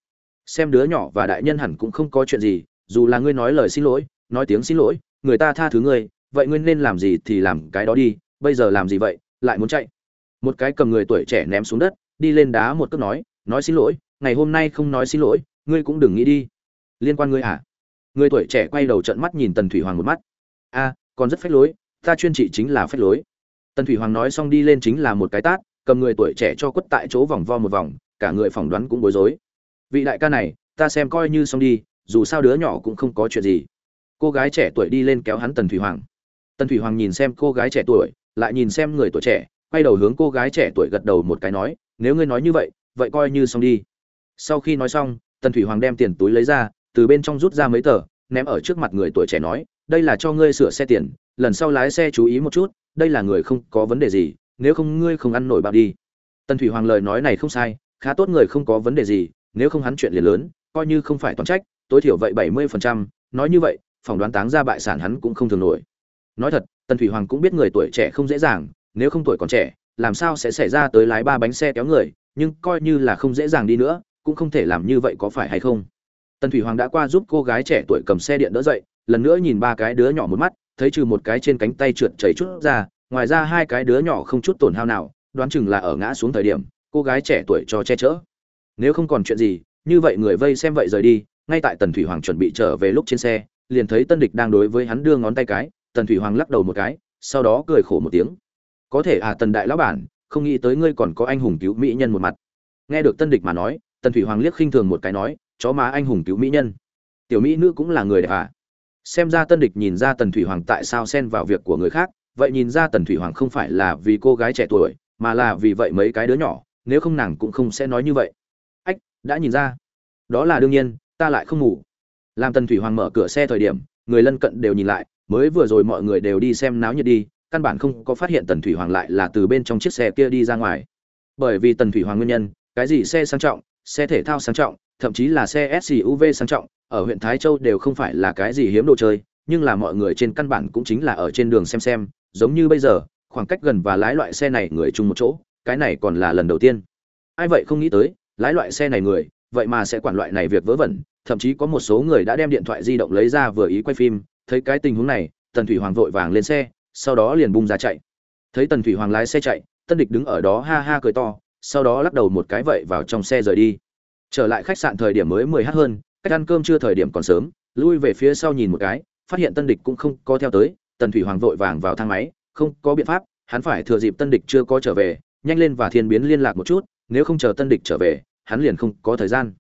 Xem đứa nhỏ và đại nhân hẳn cũng không có chuyện gì, dù là ngươi nói lời xin lỗi, nói tiếng xin lỗi, người ta tha thứ ngươi, vậy ngươi nên làm gì thì làm cái đó đi, bây giờ làm gì vậy, lại muốn chạy? Một cái cầm người tuổi trẻ ném xuống đất, đi lên đá một cước nói nói xin lỗi ngày hôm nay không nói xin lỗi, ngươi cũng đừng nghĩ đi. Liên quan ngươi à? Người tuổi trẻ quay đầu trận mắt nhìn tần thủy hoàng một mắt. A, còn rất phách lối, ta chuyên trị chính là phách lối. Tần thủy hoàng nói xong đi lên chính là một cái tát, cầm người tuổi trẻ cho quất tại chỗ vòng vo một vòng, cả người phỏng đoán cũng bối rối. Vị đại ca này, ta xem coi như xong đi, dù sao đứa nhỏ cũng không có chuyện gì. Cô gái trẻ tuổi đi lên kéo hắn tần thủy hoàng. Tần thủy hoàng nhìn xem cô gái trẻ tuổi, lại nhìn xem người tuổi trẻ, quay đầu hướng cô gái trẻ tuổi gật đầu một cái nói, nếu ngươi nói như vậy vậy coi như xong đi sau khi nói xong, tần thủy hoàng đem tiền túi lấy ra, từ bên trong rút ra mấy tờ, ném ở trước mặt người tuổi trẻ nói, đây là cho ngươi sửa xe tiền, lần sau lái xe chú ý một chút, đây là người không có vấn đề gì, nếu không ngươi không ăn nổi bạc đi. Tần thủy hoàng lời nói này không sai, khá tốt người không có vấn đề gì, nếu không hắn chuyện liền lớn, coi như không phải toàn trách, tối thiểu vậy bảy mươi phần trăm, nói như vậy, phỏng đoán táng ra bại sản hắn cũng không thường nổi. Nói thật, tần thủy hoàng cũng biết người tuổi trẻ không dễ dàng, nếu không tuổi còn trẻ, làm sao sẽ xảy ra tới lái ba bánh xe kéo người, nhưng coi như là không dễ dàng đi nữa cũng không thể làm như vậy có phải hay không? Tần thủy hoàng đã qua giúp cô gái trẻ tuổi cầm xe điện đỡ dậy, lần nữa nhìn ba cái đứa nhỏ một mắt, thấy trừ một cái trên cánh tay trượt chảy chút ra, ngoài ra hai cái đứa nhỏ không chút tổn hao nào, đoán chừng là ở ngã xuống thời điểm, cô gái trẻ tuổi cho che chở. Nếu không còn chuyện gì, như vậy người vây xem vậy rời đi, ngay tại tần thủy hoàng chuẩn bị trở về lúc trên xe, liền thấy tân địch đang đối với hắn đưa ngón tay cái, tần thủy hoàng lắc đầu một cái, sau đó cười khổ một tiếng. Có thể à tần đại lão bản, không nghĩ tới ngươi còn có anh hùng cứu mỹ nhân một mặt. Nghe được tân địch mà nói tần thủy hoàng liếc khinh thường một cái nói, chó má anh hùng cứu mỹ nhân. Tiểu mỹ nữ cũng là người đẹp à? Xem ra tân địch nhìn ra tần thủy hoàng tại sao xen vào việc của người khác, vậy nhìn ra tần thủy hoàng không phải là vì cô gái trẻ tuổi, mà là vì vậy mấy cái đứa nhỏ, nếu không nàng cũng không sẽ nói như vậy. Ách, đã nhìn ra. Đó là đương nhiên, ta lại không ngủ. Làm tần thủy hoàng mở cửa xe thời điểm, người lân cận đều nhìn lại, mới vừa rồi mọi người đều đi xem náo nhiệt đi, căn bản không có phát hiện tần thủy hoàng lại là từ bên trong chiếc xe kia đi ra ngoài. Bởi vì tần thủy hoàng nguyên nhân, cái gì xe sang trọng xe thể thao sang trọng, thậm chí là xe suv sang trọng, ở huyện thái châu đều không phải là cái gì hiếm đồ chơi, nhưng là mọi người trên căn bản cũng chính là ở trên đường xem xem, giống như bây giờ, khoảng cách gần và lái loại xe này người chung một chỗ, cái này còn là lần đầu tiên. Ai vậy không nghĩ tới, lái loại xe này người, vậy mà sẽ quản loại này việc vớ vẩn, thậm chí có một số người đã đem điện thoại di động lấy ra vừa ý quay phim, thấy cái tình huống này, tần thủy hoàng vội vàng lên xe, sau đó liền bung ra chạy. Thấy tần thủy hoàng lái xe chạy, tân địch đứng ở đó ha ha cười to sau đó lắc đầu một cái vậy vào trong xe rời đi. Trở lại khách sạn thời điểm mới mười h hơn, cách ăn cơm chưa thời điểm còn sớm, lui về phía sau nhìn một cái, phát hiện tân địch cũng không có theo tới, tần thủy hoàng vội vàng vào thang máy, không có biện pháp, hắn phải thừa dịp tân địch chưa có trở về, nhanh lên và thiên biến liên lạc một chút, nếu không chờ tân địch trở về, hắn liền không có thời gian.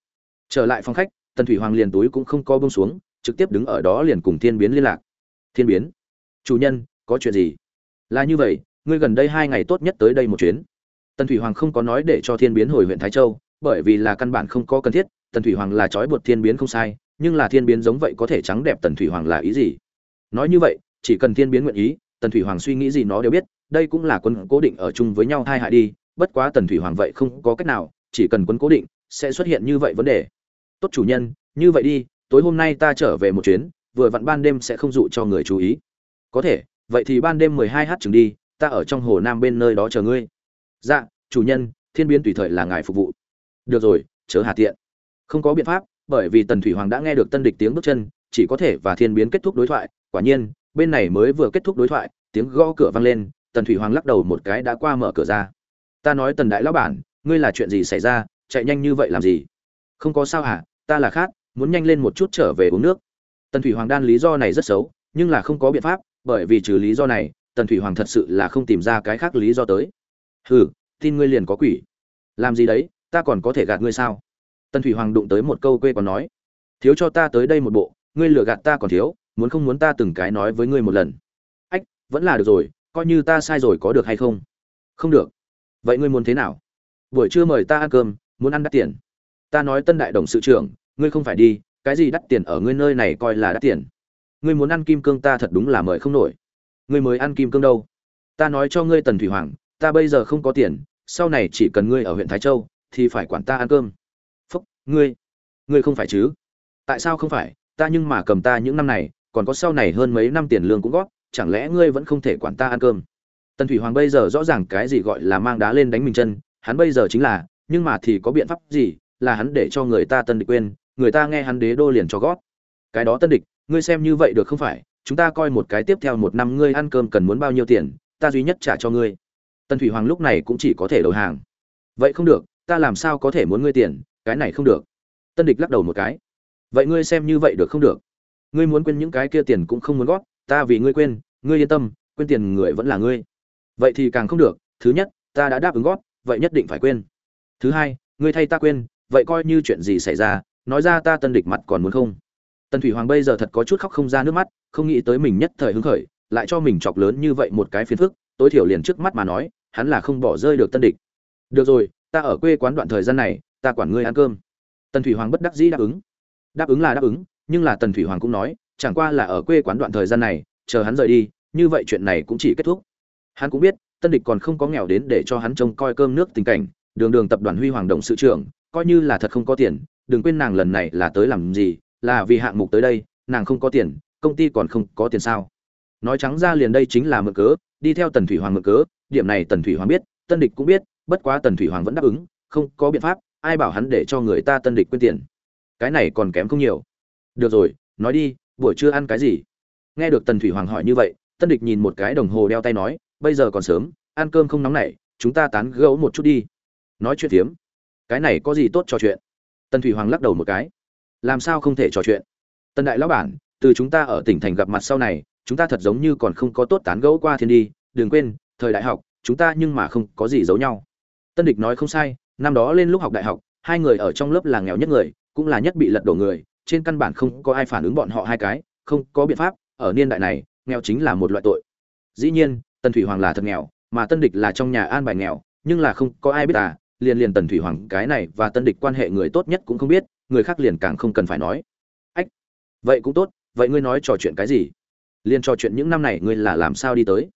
Trở lại phòng khách, tần thủy hoàng liền túi cũng không có bông xuống, trực tiếp đứng ở đó liền cùng thiên biến liên lạc. Thiên biến, chủ nhân, có chuyện gì? Là như vậy, ngươi gần đây hai ngày tốt nhất tới đây một chuyến tần thủy hoàng không có nói để cho thiên biến hồi huyện thái châu, bởi vì là căn bản không có cần thiết, tần thủy hoàng là trói buộc thiên biến không sai, nhưng là thiên biến giống vậy có thể trắng đẹp tần thủy hoàng là ý gì? Nói như vậy, chỉ cần thiên biến nguyện ý, tần thủy hoàng suy nghĩ gì nó đều biết, đây cũng là quân cố định ở chung với nhau hai hại đi, bất quá tần thủy hoàng vậy không có cách nào, chỉ cần quân cố định, sẽ xuất hiện như vậy vấn đề. Tốt chủ nhân, như vậy đi, tối hôm nay ta trở về một chuyến, vừa vặn ban đêm sẽ không dụ cho người chú ý. Có thể, vậy thì ban đêm mười hai h chừng đi, ta ở trong hồ nam bên nơi đó chờ ngươi dạ chủ nhân, thiên biến tùy thời là ngài phục vụ. Được rồi, chớ hà tiện. Không có biện pháp, bởi vì tần thủy hoàng đã nghe được tân địch tiếng bước chân, chỉ có thể và thiên biến kết thúc đối thoại. Quả nhiên, bên này mới vừa kết thúc đối thoại, tiếng gõ cửa vang lên, tần thủy hoàng lắc đầu một cái đã qua mở cửa ra. Ta nói tần đại lão bản, ngươi là chuyện gì xảy ra, chạy nhanh như vậy làm gì? Không có sao hả, ta là khát muốn nhanh lên một chút trở về uống nước. Tần thủy hoàng đan lý do này rất xấu, nhưng là không có biện pháp, bởi vì trừ lý do này, tần thủy hoàng thật sự là không tìm ra cái khác lý do tới hừ, tin ngươi liền có quỷ. Làm gì đấy, ta còn có thể gạt ngươi sao? Tần thủy hoàng đụng tới một câu quê còn nói. Thiếu cho ta tới đây một bộ, ngươi lừa gạt ta còn thiếu, muốn không muốn ta từng cái nói với ngươi một lần. Ách, vẫn là được rồi, coi như ta sai rồi có được hay không? Không được. Vậy ngươi muốn thế nào? Buổi trưa mời ta ăn cơm, muốn ăn đắt tiền. Ta nói tân đại đồng sự trưởng, ngươi không phải đi, cái gì đắt tiền ở ngươi nơi này coi là đắt tiền. Ngươi muốn ăn kim cương ta thật đúng là mời không nổi. Ngươi mới ăn kim cương đâu? Ta nói cho ngươi tần thủy hoàng ta bây giờ không có tiền, sau này chỉ cần ngươi ở huyện thái châu, thì phải quản ta ăn cơm. Phúc, ngươi ngươi không phải chứ? Tại sao không phải? Ta nhưng mà cầm ta những năm này, còn có sau này hơn mấy năm tiền lương cũng góp, chẳng lẽ ngươi vẫn không thể quản ta ăn cơm? Tần thủy hoàng bây giờ rõ ràng cái gì gọi là mang đá lên đánh mình chân, hắn bây giờ chính là, nhưng mà thì có biện pháp gì, là hắn để cho người ta tân địch quên, người ta nghe hắn đế đô liền cho gót cái đó tân địch, ngươi xem như vậy được không phải? Chúng ta coi một cái tiếp theo một năm ngươi ăn cơm cần muốn bao nhiêu tiền, ta duy nhất trả cho ngươi tần thủy hoàng lúc này cũng chỉ có thể đầu hàng. Vậy không được, ta làm sao có thể muốn ngươi tiền, cái này không được. Tân địch lắc đầu một cái. Vậy ngươi xem như vậy được không được? Ngươi muốn quên những cái kia tiền cũng không muốn gót ta vì ngươi quên, ngươi yên tâm, quên tiền người vẫn là ngươi. Vậy thì càng không được, thứ nhất, ta đã đáp ứng gót vậy nhất định phải quên. Thứ hai, ngươi thay ta quên, vậy coi như chuyện gì xảy ra, nói ra ta tân địch mặt còn muốn không? Tần thủy hoàng bây giờ thật có chút khóc không ra nước mắt, không nghĩ tới mình nhất thời hứng khởi, lại cho mình chọc lớn như vậy một cái phiền phức, tối thiểu liền trước mắt mà nói hắn là không bỏ rơi được tân địch. Được rồi, ta ở quê quán đoạn thời gian này, ta quản ngươi ăn cơm. Tần thủy hoàng bất đắc dĩ đáp ứng. Đáp ứng là đáp ứng, nhưng là tần thủy hoàng cũng nói, chẳng qua là ở quê quán đoạn thời gian này, chờ hắn rời đi, như vậy chuyện này cũng chỉ kết thúc. Hắn cũng biết, tân địch còn không có nghèo đến để cho hắn trông coi cơm nước tình cảnh, đường đường tập đoàn huy hoàng động sự trưởng, coi như là thật không có tiền, đừng quên nàng lần này là tới làm gì, là vì hạng mục tới đây, nàng không có tiền, công ty còn không có tiền sao. Nói trắng ra liền đây chính là mượn cớ, đi theo tần thủy hoàng mượn cớ điểm này tần thủy hoàng biết, tân địch cũng biết, bất quá tần thủy hoàng vẫn đáp ứng, không có biện pháp, ai bảo hắn để cho người ta tân địch quên tiền. Cái này còn kém không nhiều. Được rồi, nói đi, buổi trưa ăn cái gì? Nghe được tần thủy hoàng hỏi như vậy, tân địch nhìn một cái đồng hồ đeo tay nói, bây giờ còn sớm, ăn cơm không nóng nảy, chúng ta tán gẫu một chút đi. Nói chuyện tiếm cái này có gì tốt trò chuyện? Tần thủy hoàng lắc đầu một cái. Làm sao không thể trò chuyện? Tần đại lão bản, từ chúng ta ở tỉnh thành gặp mặt sau này, chúng ta thật giống như còn không có tốt tán gẫu qua thiên đi, đừng quên thời đại học, chúng ta nhưng mà không có gì giấu nhau. Tân địch nói không sai, năm đó lên lúc học đại học, hai người ở trong lớp là nghèo nhất người, cũng là nhất bị lật đổ người, trên căn bản không có ai phản ứng bọn họ hai cái, không có biện pháp, ở niên đại này, nghèo chính là một loại tội. Dĩ nhiên, tần thủy hoàng là thật nghèo, mà tân địch là trong nhà an bài nghèo, nhưng là không có ai biết à liền liền tần thủy hoàng cái này và tân địch quan hệ người tốt nhất cũng không biết, người khác liền càng không cần phải nói. Ách, vậy cũng tốt, vậy ngươi nói trò chuyện cái gì? Liền trò chuyện những năm này ngươi là làm sao đi tới?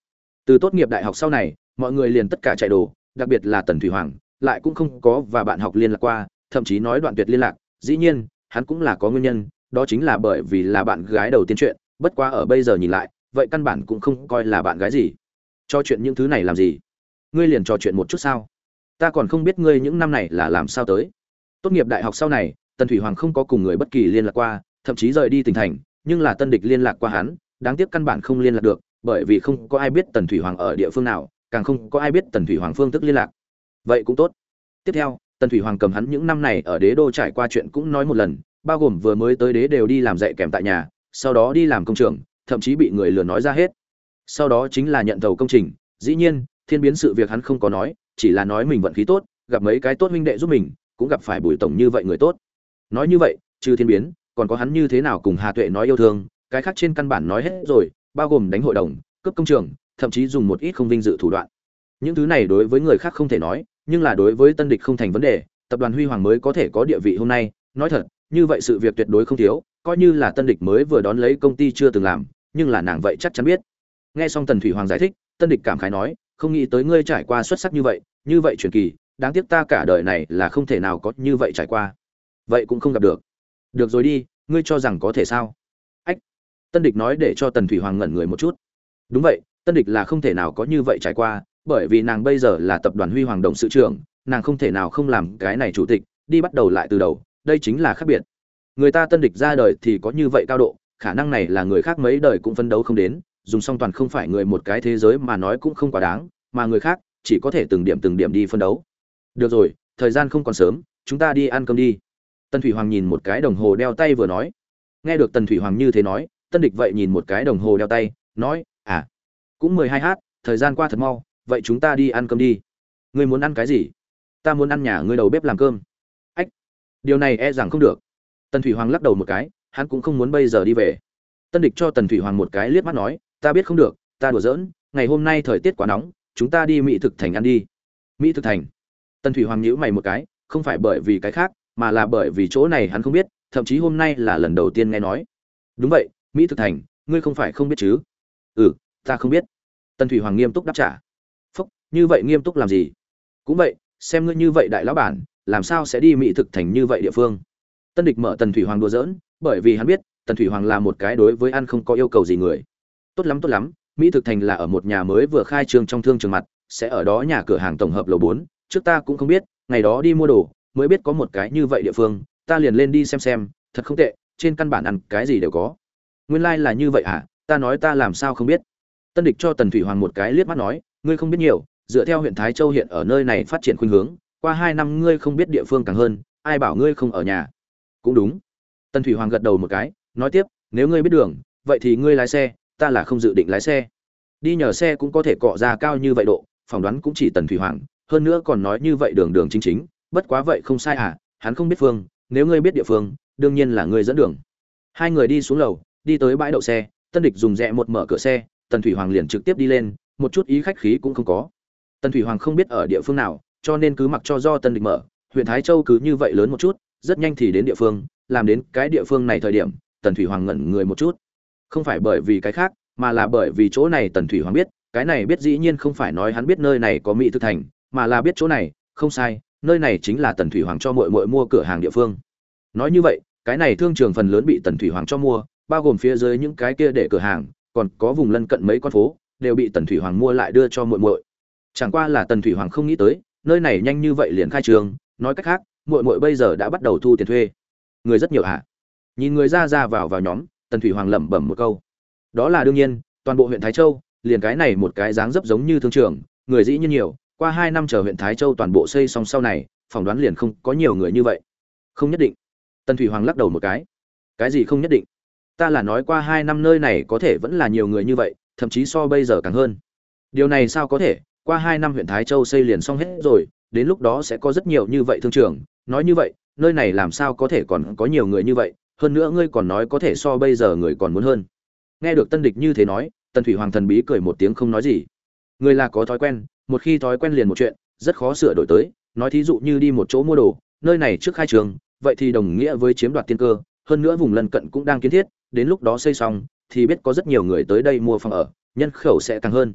Từ tốt nghiệp đại học sau này, mọi người liền tất cả chạy đồ, đặc biệt là tần thủy hoàng, lại cũng không có và bạn học liên lạc qua, thậm chí nói đoạn tuyệt liên lạc. Dĩ nhiên, hắn cũng là có nguyên nhân, đó chính là bởi vì là bạn gái đầu tiên chuyện, bất quá ở bây giờ nhìn lại, vậy căn bản cũng không coi là bạn gái gì. Cho chuyện những thứ này làm gì? Ngươi liền trò chuyện một chút sao? Ta còn không biết ngươi những năm này là làm sao tới. Tốt nghiệp đại học sau này, tần thủy hoàng không có cùng người bất kỳ liên lạc qua, thậm chí rời đi tỉnh thành, nhưng là tân địch liên lạc qua hắn, đáng tiếc căn bản không liên lạc được bởi vì không có ai biết tần thủy hoàng ở địa phương nào, càng không có ai biết tần thủy hoàng phương thức liên lạc. Vậy cũng tốt. Tiếp theo, tần thủy hoàng cầm hắn những năm này ở đế đô trải qua chuyện cũng nói một lần, bao gồm vừa mới tới đế đều đi làm dạy kèm tại nhà, sau đó đi làm công trường thậm chí bị người lừa nói ra hết. Sau đó chính là nhận thầu công trình, dĩ nhiên, thiên biến sự việc hắn không có nói, chỉ là nói mình vận khí tốt, gặp mấy cái tốt huynh đệ giúp mình, cũng gặp phải bùi tổng như vậy người tốt. Nói như vậy, trừ thiên biến, còn có hắn như thế nào cùng hà tuệ nói yêu thương, cái khác trên căn bản nói hết rồi bao gồm đánh hội đồng cấp công trường, thậm chí dùng một ít không vinh dự thủ đoạn. Những thứ này đối với người khác không thể nói, nhưng là đối với tân địch không thành vấn đề, tập đoàn huy hoàng mới có thể có địa vị hôm nay. Nói thật, như vậy sự việc tuyệt đối không thiếu, coi như là tân địch mới vừa đón lấy công ty chưa từng làm, nhưng là nàng vậy chắc chắn biết. Nghe xong tần thủy hoàng giải thích, tân địch cảm khái nói, không nghĩ tới ngươi trải qua xuất sắc như vậy như vậy truyền kỳ, đáng tiếc ta cả đời này là không thể nào có như vậy trải qua. Vậy cũng không gặp được. Được rồi đi, ngươi cho rằng có thể sao? Tân địch nói để cho tần thủy hoàng ngẩn người một chút. Đúng vậy, tân địch là không thể nào có như vậy trải qua, bởi vì nàng bây giờ là tập đoàn huy hoàng đồng sự trưởng, nàng không thể nào không làm cái này chủ tịch, đi bắt đầu lại từ đầu, đây chính là khác biệt. Người ta tân địch ra đời thì có như vậy cao độ, khả năng này là người khác mấy đời cũng phấn đấu không đến, dùng song toàn không phải người một cái thế giới mà nói cũng không quá đáng, mà người khác chỉ có thể từng điểm từng điểm đi phân đấu. Được rồi, thời gian không còn sớm, chúng ta đi ăn cơm đi. Tân thủy hoàng nhìn một cái đồng hồ đeo tay vừa nói. Nghe được tần thủy hoàng như thế nói tân địch vậy nhìn một cái đồng hồ đeo tay, nói à cũng mười hai h thời gian qua thật mau, vậy chúng ta đi ăn cơm đi. Ngươi muốn ăn cái gì? Ta muốn ăn nhà ngươi đầu bếp làm cơm. Ách, điều này e rằng không được. Tần thủy hoàng lắc đầu một cái, hắn cũng không muốn bây giờ đi về. Tân địch cho tần thủy hoàng một cái liếc mắt nói, ta biết không được, ta đùa giỡn, ngày hôm nay thời tiết quá nóng, chúng ta đi mỹ thực thành ăn đi. Mỹ thực thành? Tần thủy hoàng nhíu mày một cái, không phải bởi vì cái khác, mà là bởi vì chỗ này hắn không biết, thậm chí hôm nay là lần đầu tiên nghe nói. Đúng vậy mỹ thực thành, ngươi không phải không biết chứ? Ừ ta không biết. Tần thủy hoàng nghiêm túc đáp trả. Phúc, như vậy nghiêm túc làm gì? Cũng vậy, xem ngươi như vậy đại lão bản, làm sao sẽ đi mỹ thực thành như vậy địa phương? Tân địch mở tần thủy hoàng đùa giỡn, bởi vì hắn biết, tần thủy hoàng là một cái đối với ăn không có yêu cầu gì người. Tốt lắm tốt lắm, mỹ thực thành là ở một nhà mới vừa khai trương trong thương trường mặt, sẽ ở đó nhà cửa hàng tổng hợp lầu bốn, trước ta cũng không biết, ngày đó đi mua đồ, mới biết có một cái như vậy địa phương, ta liền lên đi xem xem, thật không tệ, trên căn bản ăn cái gì đều có nguyên lai là như vậy à? ta nói ta làm sao không biết? Tân địch cho tần thủy hoàng một cái liếc mắt nói, ngươi không biết nhiều, dựa theo huyện thái châu hiện ở nơi này phát triển khuynh hướng, qua hai năm ngươi không biết địa phương càng hơn, ai bảo ngươi không ở nhà? Cũng đúng. Tần thủy hoàng gật đầu một cái, nói tiếp, nếu ngươi biết đường, vậy thì ngươi lái xe, ta là không dự định lái xe. Đi nhờ xe cũng có thể cọ ra cao như vậy độ, phỏng đoán cũng chỉ tần thủy hoàng, hơn nữa còn nói như vậy đường đường chính chính, bất quá vậy không sai à hắn không biết phương, nếu ngươi biết địa phương, đương nhiên là ngươi dẫn đường. Hai người đi xuống lầu đi tới bãi đậu xe, tân địch dùng rẽ một mở cửa xe, tần thủy hoàng liền trực tiếp đi lên, một chút ý khách khí cũng không có. Tần thủy hoàng không biết ở địa phương nào, cho nên cứ mặc cho do tân địch mở, huyện thái châu cứ như vậy lớn một chút, rất nhanh thì đến địa phương, làm đến cái địa phương này thời điểm, tần thủy hoàng ngẩn người một chút. Không phải bởi vì cái khác, mà là bởi vì chỗ này tần thủy hoàng biết, cái này biết dĩ nhiên không phải nói hắn biết nơi này có mỹ thực thành, mà là biết chỗ này, không sai, nơi này chính là tần thủy hoàng cho mội mội mua cửa hàng địa phương. Nói như vậy, cái này thương trường phần lớn bị tần thủy hoàng cho mua bao gồm phía dưới những cái kia để cửa hàng, còn có vùng lân cận mấy con phố, đều bị tần thủy hoàng mua lại đưa cho muội muội. chẳng qua là tần thủy hoàng không nghĩ tới, nơi này nhanh như vậy liền khai trường, nói cách khác, muội muội bây giờ đã bắt đầu thu tiền thuê. Người rất nhiều à? nhìn người ra ra vào vào nhóm, tần thủy hoàng lẩm bẩm một câu. Đó là đương nhiên, toàn bộ huyện thái châu, liền cái này một cái dáng dấp giống như thương trường, người dĩ nhiên nhiều, qua hai năm chờ huyện thái châu toàn bộ xây xong sau này, phỏng đoán liền không có nhiều người như vậy. Không nhất định. Tần thủy hoàng lắc đầu một cái. Cái gì không nhất định? Ta là nói qua hai năm nơi này có thể vẫn là nhiều người như vậy, thậm chí so bây giờ càng hơn. Điều này sao có thể? Qua hai năm huyện thái châu xây liền xong hết rồi, đến lúc đó sẽ có rất nhiều như vậy thương trường. Nói như vậy, nơi này làm sao có thể còn có nhiều người như vậy? Hơn nữa ngươi còn nói có thể so bây giờ người còn muốn hơn. Nghe được tân địch như thế nói, tần thủy hoàng thần bí cười một tiếng không nói gì. Người là có thói quen, một khi thói quen liền một chuyện, rất khó sửa đổi tới. Nói thí dụ như đi một chỗ mua đồ, nơi này trước khai trường, vậy thì đồng nghĩa với chiếm đoạt tiên cơ, hơn nữa vùng lân cận cũng đang kiến thiết đến lúc đó xây xong, thì biết có rất nhiều người tới đây mua phòng ở, nhân khẩu sẽ càng hơn.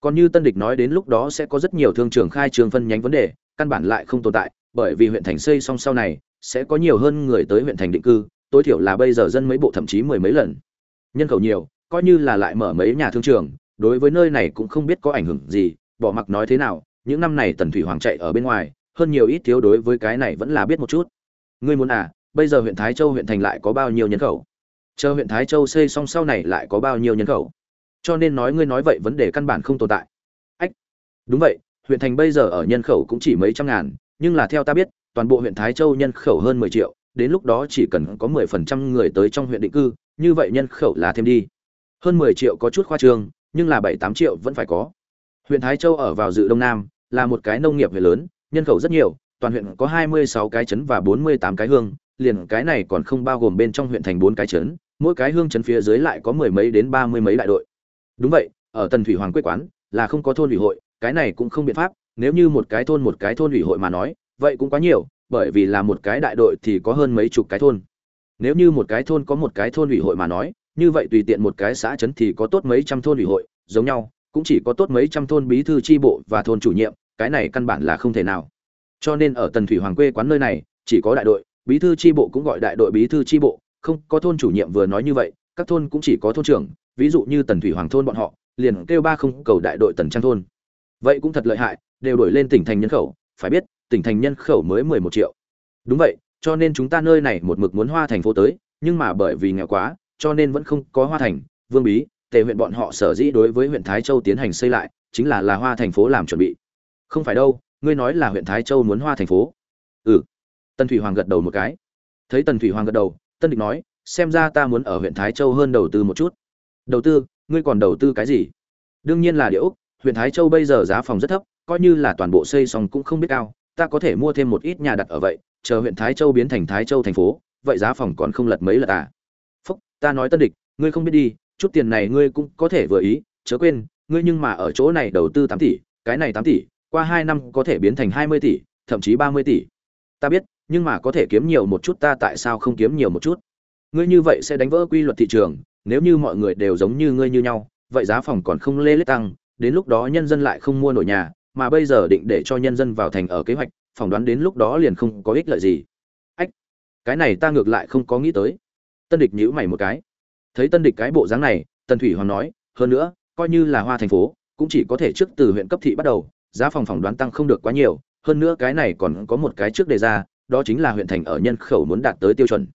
Còn như tân địch nói đến lúc đó sẽ có rất nhiều thương trường khai trường phân nhánh vấn đề, căn bản lại không tồn tại, bởi vì huyện thành xây xong sau này, sẽ có nhiều hơn người tới huyện thành định cư, tối thiểu là bây giờ dân mấy bộ thậm chí mười mấy lần. Nhân khẩu nhiều, coi như là lại mở mấy nhà thương trường, đối với nơi này cũng không biết có ảnh hưởng gì, bỏ mặc nói thế nào, những năm này tần thủy hoàng chạy ở bên ngoài, hơn nhiều ít thiếu đối với cái này vẫn là biết một chút. Ngươi muốn à bây giờ huyện thái châu, huyện thành lại có bao nhiêu nhân khẩu? Chờ huyện thái châu xây xong sau này lại có bao nhiêu nhân khẩu? Cho nên nói ngươi nói vậy vấn đề căn bản không tồn tại. Ách, đúng vậy, huyện thành bây giờ ở nhân khẩu cũng chỉ mấy trăm ngàn, nhưng là theo ta biết, toàn bộ huyện thái châu nhân khẩu hơn mười triệu, đến lúc đó chỉ cần có mười phần trăm người tới trong huyện định cư, như vậy nhân khẩu là thêm đi. Hơn mười triệu có chút khoa trương, nhưng là bảy tám triệu vẫn phải có. Huyện thái châu ở vào dự đông nam, là một cái nông nghiệp huyện lớn, nhân khẩu rất nhiều, toàn huyện có hai mươi sáu cái trấn và bốn mươi tám cái hương, liền cái này còn không bao gồm bên trong huyện thành bốn cái trấn mỗi cái hương trấn phía dưới lại có mười mấy đến ba mươi mấy đại đội. Đúng vậy, ở tần thủy hoàng quê quán là không có thôn ủy hội, cái này cũng không biện pháp, nếu như một cái thôn một cái thôn ủy hội mà nói, vậy cũng quá nhiều, bởi vì là một cái đại đội thì có hơn mấy chục cái thôn. Nếu như một cái thôn có một cái thôn ủy hội mà nói, như vậy tùy tiện một cái xã trấn thì có tốt mấy trăm thôn ủy hội, giống nhau, cũng chỉ có tốt mấy trăm thôn bí thư tri bộ và thôn chủ nhiệm, cái này căn bản là không thể nào. Cho nên ở tần thủy hoàng quê quán nơi này, chỉ có đại đội, bí thư tri bộ cũng gọi đại đội bí thư tri bộ không, có thôn chủ nhiệm vừa nói như vậy, các thôn cũng chỉ có thôn trưởng, ví dụ như tần thủy hoàng thôn bọn họ, liền kêu ba không cầu đại đội tần trang thôn. Vậy cũng thật lợi hại, đều đổi lên tỉnh thành nhân khẩu, phải biết, tỉnh thành nhân khẩu mới mười một triệu. Đúng vậy, cho nên chúng ta nơi này một mực muốn hoa thành phố tới, nhưng mà bởi vì nghèo quá, cho nên vẫn không có hoa thành. Vương bí, tề huyện bọn họ sở dĩ đối với huyện thái châu tiến hành xây lại, chính là là hoa thành phố làm chuẩn bị. Không phải đâu, ngươi nói là huyện thái châu muốn hoa thành phố. Ừ. Tần thủy hoàng gật đầu một cái. Thấy tần thủy hoàng gật đầu tân địch nói, xem ra ta muốn ở huyện thái châu hơn đầu tư một chút. Đầu tư, ngươi còn đầu tư cái gì? Đương nhiên là địa ốc, huyện thái châu bây giờ giá phòng rất thấp, coi như là toàn bộ xây xong cũng không biết cao, ta có thể mua thêm một ít nhà đặt ở vậy, chờ huyện thái châu biến thành thái châu thành phố, vậy giá phòng còn không lật mấy lật à? Phúc, ta nói tân địch ngươi không biết đi, chút tiền này ngươi cũng có thể vừa ý, chớ quên, ngươi nhưng mà ở chỗ này đầu tư tám tỷ, cái này tám tỷ, qua hai năm có thể biến thành hai mươi tỷ, thậm chí ba mươi tỷ. Ta biết nhưng mà có thể kiếm nhiều một chút ta tại sao không kiếm nhiều một chút? Ngươi như vậy sẽ đánh vỡ quy luật thị trường, nếu như mọi người đều giống như ngươi như nhau, vậy giá phòng còn không lê lết tăng, đến lúc đó nhân dân lại không mua nổi nhà, mà bây giờ định để cho nhân dân vào thành ở kế hoạch, phỏng đoán đến lúc đó liền không có ích lợi gì. Ách, cái này ta ngược lại không có nghĩ tới. Tân địch nhíu mày một cái. Thấy tân địch cái bộ dáng này tân thủy hoàng nói, hơn nữa, coi như là hoa thành phố, cũng chỉ có thể trước từ huyện cấp thị bắt đầu, giá phòng phỏng đoán tăng không được quá nhiều, hơn nữa cái này còn có một cái trước đề ra đó chính là huyện thành ở nhân khẩu muốn đạt tới tiêu chuẩn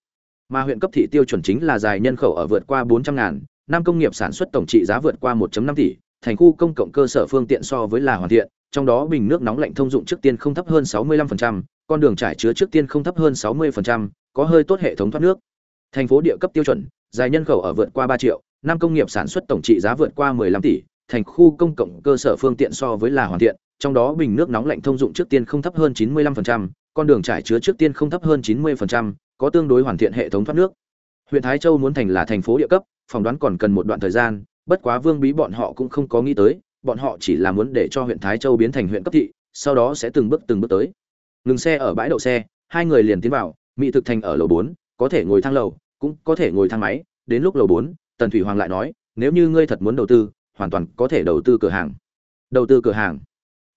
mà huyện cấp thị tiêu chuẩn chính là dài nhân khẩu ở vượt qua bốn trăm ngàn năm công nghiệp sản xuất tổng trị giá vượt qua 1.5 tỷ thành khu công cộng cơ sở phương tiện so với là hoàn thiện trong đó bình nước nóng lạnh thông dụng trước tiên không thấp hơn 65%, con đường trải chứa trước tiên không thấp hơn 60%, có hơi tốt hệ thống thoát nước. Thành phố địa cấp tiêu chuẩn, dài nhân khẩu ở vượt qua 3 triệu, năm công nghiệp sản xuất tổng trị giá vượt qua 15 tỷ, thành khu công cộng cơ sở phương tiện so với là hoàn thiện, trong đó bình nước nóng lạnh thông dụng trước tiên không thấp hơn 95%, con đường trải chứa trước tiên không thấp hơn 90%, có tương đối hoàn thiện hệ thống thoát nước. Huyện Thái Châu muốn thành là thành phố địa cấp, phỏng đoán còn cần một đoạn thời gian, bất quá Vương Bí bọn họ cũng không có nghĩ tới, bọn họ chỉ là muốn để cho huyện Thái Châu biến thành huyện cấp thị, sau đó sẽ từng bước từng bước tới. Ngừng xe ở bãi đậu xe, hai người liền tiến vào, mỹ thực thành ở lầu 4, có thể ngồi thang lầu, cũng có thể ngồi thang máy, đến lúc lầu 4, Tần Thủy Hoàng lại nói, nếu như ngươi thật muốn đầu tư, hoàn toàn có thể đầu tư cửa hàng. Đầu tư cửa hàng?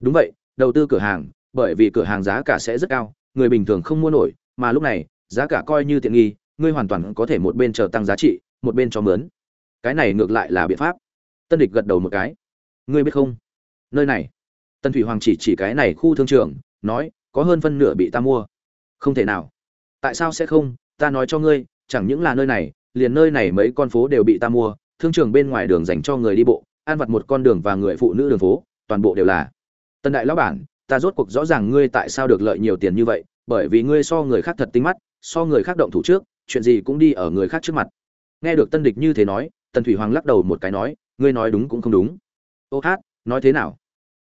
Đúng vậy, đầu tư cửa hàng, bởi vì cửa hàng giá cả sẽ rất cao, người bình thường không mua nổi, mà lúc này, giá cả coi như tiện nghi, ngươi hoàn toàn có thể một bên chờ tăng giá trị, một bên cho mướn. Cái này ngược lại là biện pháp. Tân Địch gật đầu một cái. Ngươi biết không? Nơi này. Tân thủy hoàng chỉ chỉ cái này khu thương trường nói có hơn phân nửa bị ta mua. Không thể nào. Tại sao sẽ không? Ta nói cho ngươi chẳng những là nơi này liền nơi này mấy con phố đều bị ta mua. Thương trường bên ngoài đường dành cho người đi bộ ăn vặt một con đường và người phụ nữ đường phố toàn bộ đều là tần đại lão bản, ta rốt cuộc rõ ràng ngươi tại sao được lợi nhiều tiền như vậy, bởi vì ngươi so người khác thật tinh mắt, so người khác động thủ trước, chuyện gì cũng đi ở người khác trước mặt. Nghe được tân địch như thế nói, tần thủy hoàng lắc đầu một cái nói, ngươi nói đúng cũng không đúng. Ô hát, nói thế nào?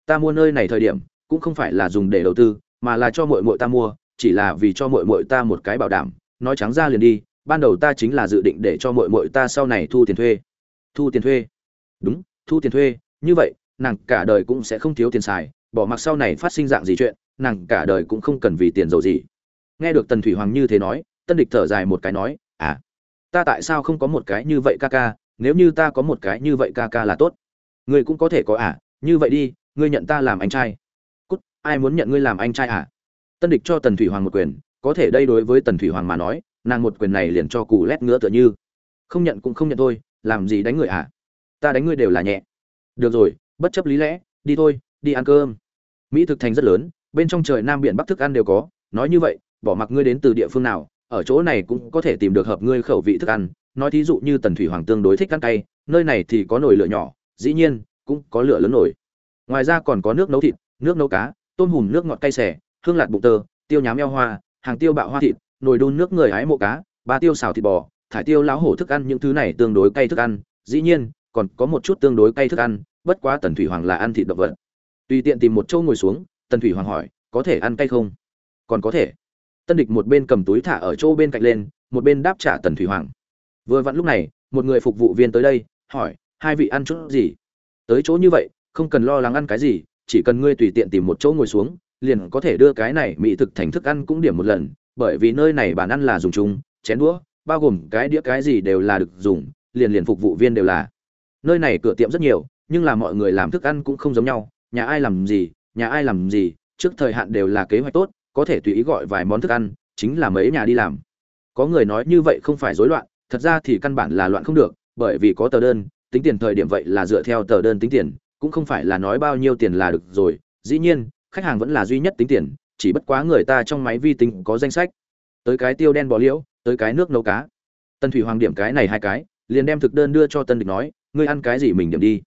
Ta mua nơi này thời điểm, cũng không phải là dùng để đầu tư, mà là cho mội mội ta mua, chỉ là vì cho mội mội ta một cái bảo đảm, nói trắng ra liền đi, ban đầu ta chính là dự định để cho mội mội ta sau này thu tiền thuê. Thu tiền thuê? Đúng, thu tiền thuê, như vậy, nàng cả đời cũng sẽ không thiếu tiền xài bỏ mặc sau này phát sinh dạng gì chuyện, nàng cả đời cũng không cần vì tiền giàu gì. Nghe được tần thủy hoàng như thế nói, tân địch thở dài một cái nói à ta tại sao không có một cái như vậy ca ca, nếu như ta có một cái như vậy ca ca là tốt. Ngươi cũng có thể có à như vậy đi, ngươi nhận ta làm anh trai. Cút, ai muốn nhận ngươi làm anh trai à? Tân địch cho tần thủy hoàng một quyền, có thể đây đối với tần thủy hoàng mà nói, nàng một quyền này liền cho cù lét ngứa tựa như. Không nhận cũng không nhận thôi, làm gì đánh người à? Ta đánh ngươi đều là nhẹ. Được rồi, bất chấp lý lẽ, đi thôi, đi ăn cơm mỹ thực thành rất lớn, bên trong trời nam biển bắc thức ăn đều có. Nói như vậy, bỏ mặc ngươi đến từ địa phương nào, ở chỗ này cũng có thể tìm được hợp ngươi khẩu vị thức ăn. Nói thí dụ như tần thủy hoàng tương đối thích ăn cay, nơi này thì có nồi lửa nhỏ, dĩ nhiên, cũng có lửa lớn nổi ngoài ra còn có nước nấu thịt, nước nấu cá, tôm hùm nước ngọt cay xẻ hương lạt bụng tơ, tiêu nhám eo hoa, hàng tiêu bạo hoa thịt, nồi đun nước người hái mộ cá, ba tiêu xào thịt bò, thải tiêu lão hổ thức ăn, những thứ này tương đối cay thức ăn. Dĩ nhiên, còn có một chút tương đối cay thức ăn, bất quá tần thủy hoàng là ăn thịt động vật tùy tiện tìm một chỗ ngồi xuống, tần thủy hoàng hỏi, có thể ăn cay không? Còn có thể. Tân địch một bên cầm túi thả ở chỗ bên cạnh lên, một bên đáp trả tần thủy hoàng. Vừa vặn lúc này, một người phục vụ viên tới đây, hỏi, hai vị ăn chút gì? Tới chỗ như vậy, không cần lo lắng ăn cái gì, chỉ cần ngươi tùy tiện tìm một chỗ ngồi xuống, liền có thể đưa cái này mỹ thực thành thức ăn cũng điểm một lần, bởi vì nơi này bàn ăn là dùng chung, chén đũa, bao gồm cái đĩa cái gì đều là được dùng, liền liền phục vụ viên đều là. Nơi này cửa tiệm rất nhiều, nhưng là mọi người làm thức ăn cũng không giống nhau nhà ai làm gì, nhà ai làm gì, trước thời hạn đều là kế hoạch tốt, có thể tùy ý gọi vài món thức ăn, chính là mấy nhà đi làm. Có người nói như vậy không phải rối loạn, thật ra thì căn bản là loạn không được, bởi vì có tờ đơn, tính tiền thời điểm vậy là dựa theo tờ đơn tính tiền, cũng không phải là nói bao nhiêu tiền là được rồi. Dĩ nhiên, khách hàng vẫn là duy nhất tính tiền, chỉ bất quá người ta trong máy vi tính có danh sách. Tới cái tiêu đen bò liễu, tới cái nước nấu cá. Tân thủy hoàng điểm cái này hai cái, liền đem thực đơn đưa cho tân địch nói, ngươi ăn cái gì mình điểm đi.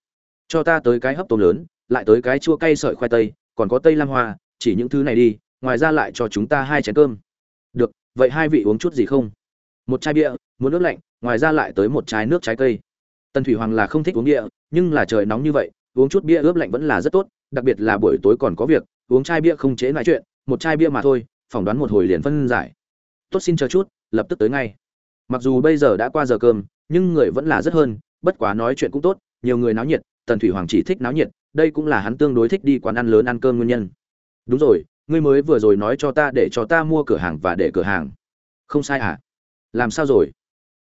Cho ta tới cái hấp tôm lớn lại tới cái chua cay sợi khoai tây, còn có tây lam hoa, chỉ những thứ này đi, ngoài ra lại cho chúng ta hai chén cơm. Được, vậy hai vị uống chút gì không? Một chai bia, muốn nước lạnh, ngoài ra lại tới một chai nước trái cây. Tần thủy hoàng là không thích uống bia, nhưng là trời nóng như vậy, uống chút bia ướp lạnh vẫn là rất tốt, đặc biệt là buổi tối còn có việc, uống chai bia không chế lại chuyện, một chai bia mà thôi, phỏng đoán một hồi liền phân giải. Tốt xin chờ chút, lập tức tới ngay. Mặc dù bây giờ đã qua giờ cơm, nhưng người vẫn là rất hơn, bất quá nói chuyện cũng tốt, nhiều người náo nhiệt tần thủy hoàng chỉ thích náo nhiệt, đây cũng là hắn tương đối thích đi quán ăn lớn ăn cơm nguyên nhân. Đúng rồi, ngươi mới vừa rồi nói cho ta để cho ta mua cửa hàng và để cửa hàng. Không sai à? Làm sao rồi?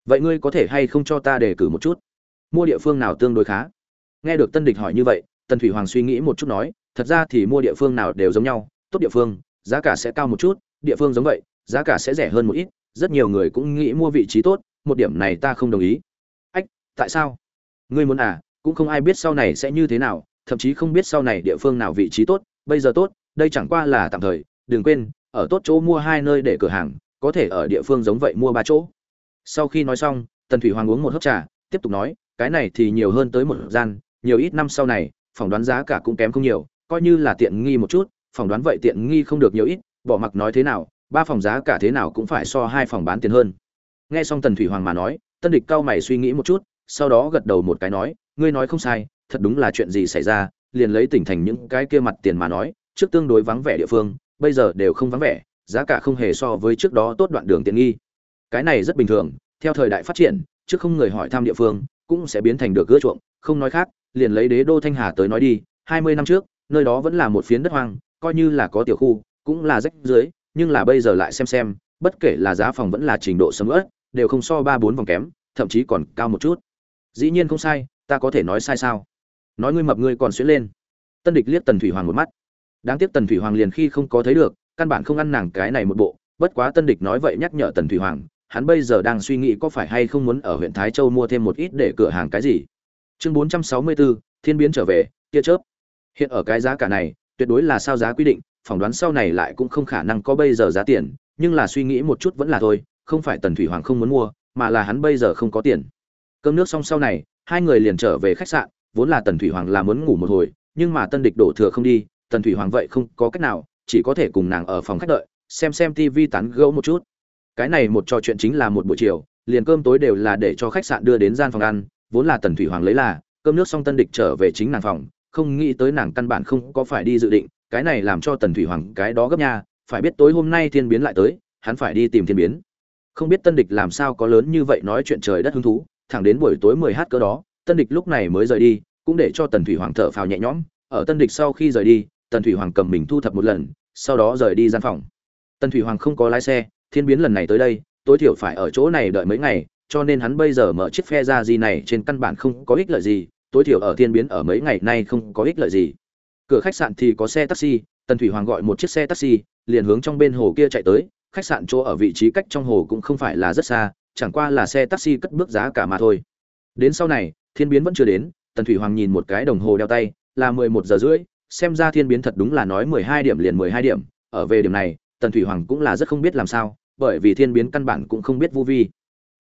Vậy ngươi có thể hay không cho ta đề cử một chút? Mua địa phương nào tương đối khá? Nghe được tân địch hỏi như vậy, tần thủy hoàng suy nghĩ một chút nói, thật ra thì mua địa phương nào đều giống nhau, tốt địa phương, giá cả sẽ cao một chút, địa phương giống vậy, giá cả sẽ rẻ hơn một ít, rất nhiều người cũng nghĩ mua vị trí tốt, một điểm này ta không đồng ý. Ách, tại sao? Ngươi muốn à? Cũng không ai biết sau này sẽ như thế nào, thậm chí không biết sau này địa phương nào vị trí tốt, bây giờ tốt, đây chẳng qua là tạm thời, đừng quên, ở tốt chỗ mua hai nơi để cửa hàng, có thể ở địa phương giống vậy mua ba chỗ. Sau khi nói xong, tần thủy hoàng uống một hớp trà, tiếp tục nói, cái này thì nhiều hơn tới một gian, nhiều ít năm sau này, phỏng đoán giá cả cũng kém không nhiều, coi như là tiện nghi một chút, phỏng đoán vậy tiện nghi không được nhiều ít, bỏ mặc nói thế nào, ba phòng giá cả thế nào cũng phải so hai phòng bán tiền hơn. Nghe xong tần thủy hoàng mà nói, tân địch cao mày suy nghĩ một chút sau đó gật đầu một cái nói, ngươi nói không sai, thật đúng là chuyện gì xảy ra, liền lấy tỉnh thành những cái kia mặt tiền mà nói, trước tương đối vắng vẻ địa phương, bây giờ đều không vắng vẻ, giá cả không hề so với trước đó tốt đoạn đường tiện nghi. Cái này rất bình thường, theo thời đại phát triển, trước không người hỏi thăm địa phương, cũng sẽ biến thành được gỡ chuộng, không nói khác, liền lấy đế đô thanh hà tới nói đi, hai mươi năm trước, nơi đó vẫn là một phiến đất hoang, coi như là có tiểu khu, cũng là rách dưới nhưng là bây giờ lại xem xem, bất kể là giá phòng vẫn là trình độ sầm ớt đều không so ba bốn vòng kém, thậm chí còn cao một chút dĩ nhiên không sai, ta có thể nói sai sao? Nói ngươi mập ngươi còn xuyến lên. Tân địch liếc tần thủy hoàng một mắt. Đáng tiếc tần thủy hoàng liền khi không có thấy được, căn bản không ăn nàng cái này một bộ. Bất quá tân địch nói vậy nhắc nhở tần thủy hoàng, hắn bây giờ đang suy nghĩ có phải hay không muốn ở huyện thái châu mua thêm một ít để cửa hàng cái gì. Chương bốn trăm sáu mươi bốn, thiên biến trở về, tia chớp. Hiện ở cái giá cả này, tuyệt đối là sao giá quy định, phỏng đoán sau này lại cũng không khả năng có bây giờ giá tiền, nhưng là suy nghĩ một chút vẫn là thôi, không phải tần thủy hoàng không muốn mua, mà là hắn bây giờ không có tiền cơm nước xong sau này, hai người liền trở về khách sạn, vốn là tần thủy hoàng là muốn ngủ một hồi, nhưng mà tân địch đổ thừa không đi, tần thủy hoàng vậy không có cách nào, chỉ có thể cùng nàng ở phòng khách đợi, xem xem tv tán gẫu một chút. Cái này một trò chuyện chính là một buổi chiều, liền cơm tối đều là để cho khách sạn đưa đến gian phòng ăn, vốn là tần thủy hoàng lấy là, cơm nước xong tân địch trở về chính nàng phòng, không nghĩ tới nàng căn bản không có phải đi dự định, cái này làm cho tần thủy hoàng cái đó gấp nha, phải biết tối hôm nay thiên biến lại tới, hắn phải đi tìm thiên biến. Không biết tân địch làm sao có lớn như vậy nói chuyện trời đất hứng thú thẳng đến buổi tối mười h cỡ đó, tân địch lúc này mới rời đi, cũng để cho tần thủy hoàng thở phào nhẹ nhõm. Ở tân địch sau khi rời đi, tần thủy hoàng cầm mình thu thập một lần, sau đó rời đi gian phòng. Tần thủy hoàng không có lái xe, thiên biến lần này tới đây, tối thiểu phải ở chỗ này đợi mấy ngày, cho nên hắn bây giờ mở chiếc phe ra gì này trên căn bản không có ích lợi gì, tối thiểu ở thiên biến ở mấy ngày nay không có ích lợi gì. Cửa khách sạn thì có xe taxi, tần thủy hoàng gọi một chiếc xe taxi, liền hướng trong bên hồ kia chạy tới, khách sạn chỗ ở vị trí cách trong hồ cũng không phải là rất xa chẳng qua là xe taxi cất bước giá cả mà thôi. Đến sau này, thiên biến vẫn chưa đến, tần thủy hoàng nhìn một cái đồng hồ đeo tay, là mười một giờ rưỡi, xem ra thiên biến thật đúng là nói mười hai điểm liền mười hai điểm. Ở về điểm này, tần thủy hoàng cũng là rất không biết làm sao, bởi vì thiên biến căn bản cũng không biết vu vi.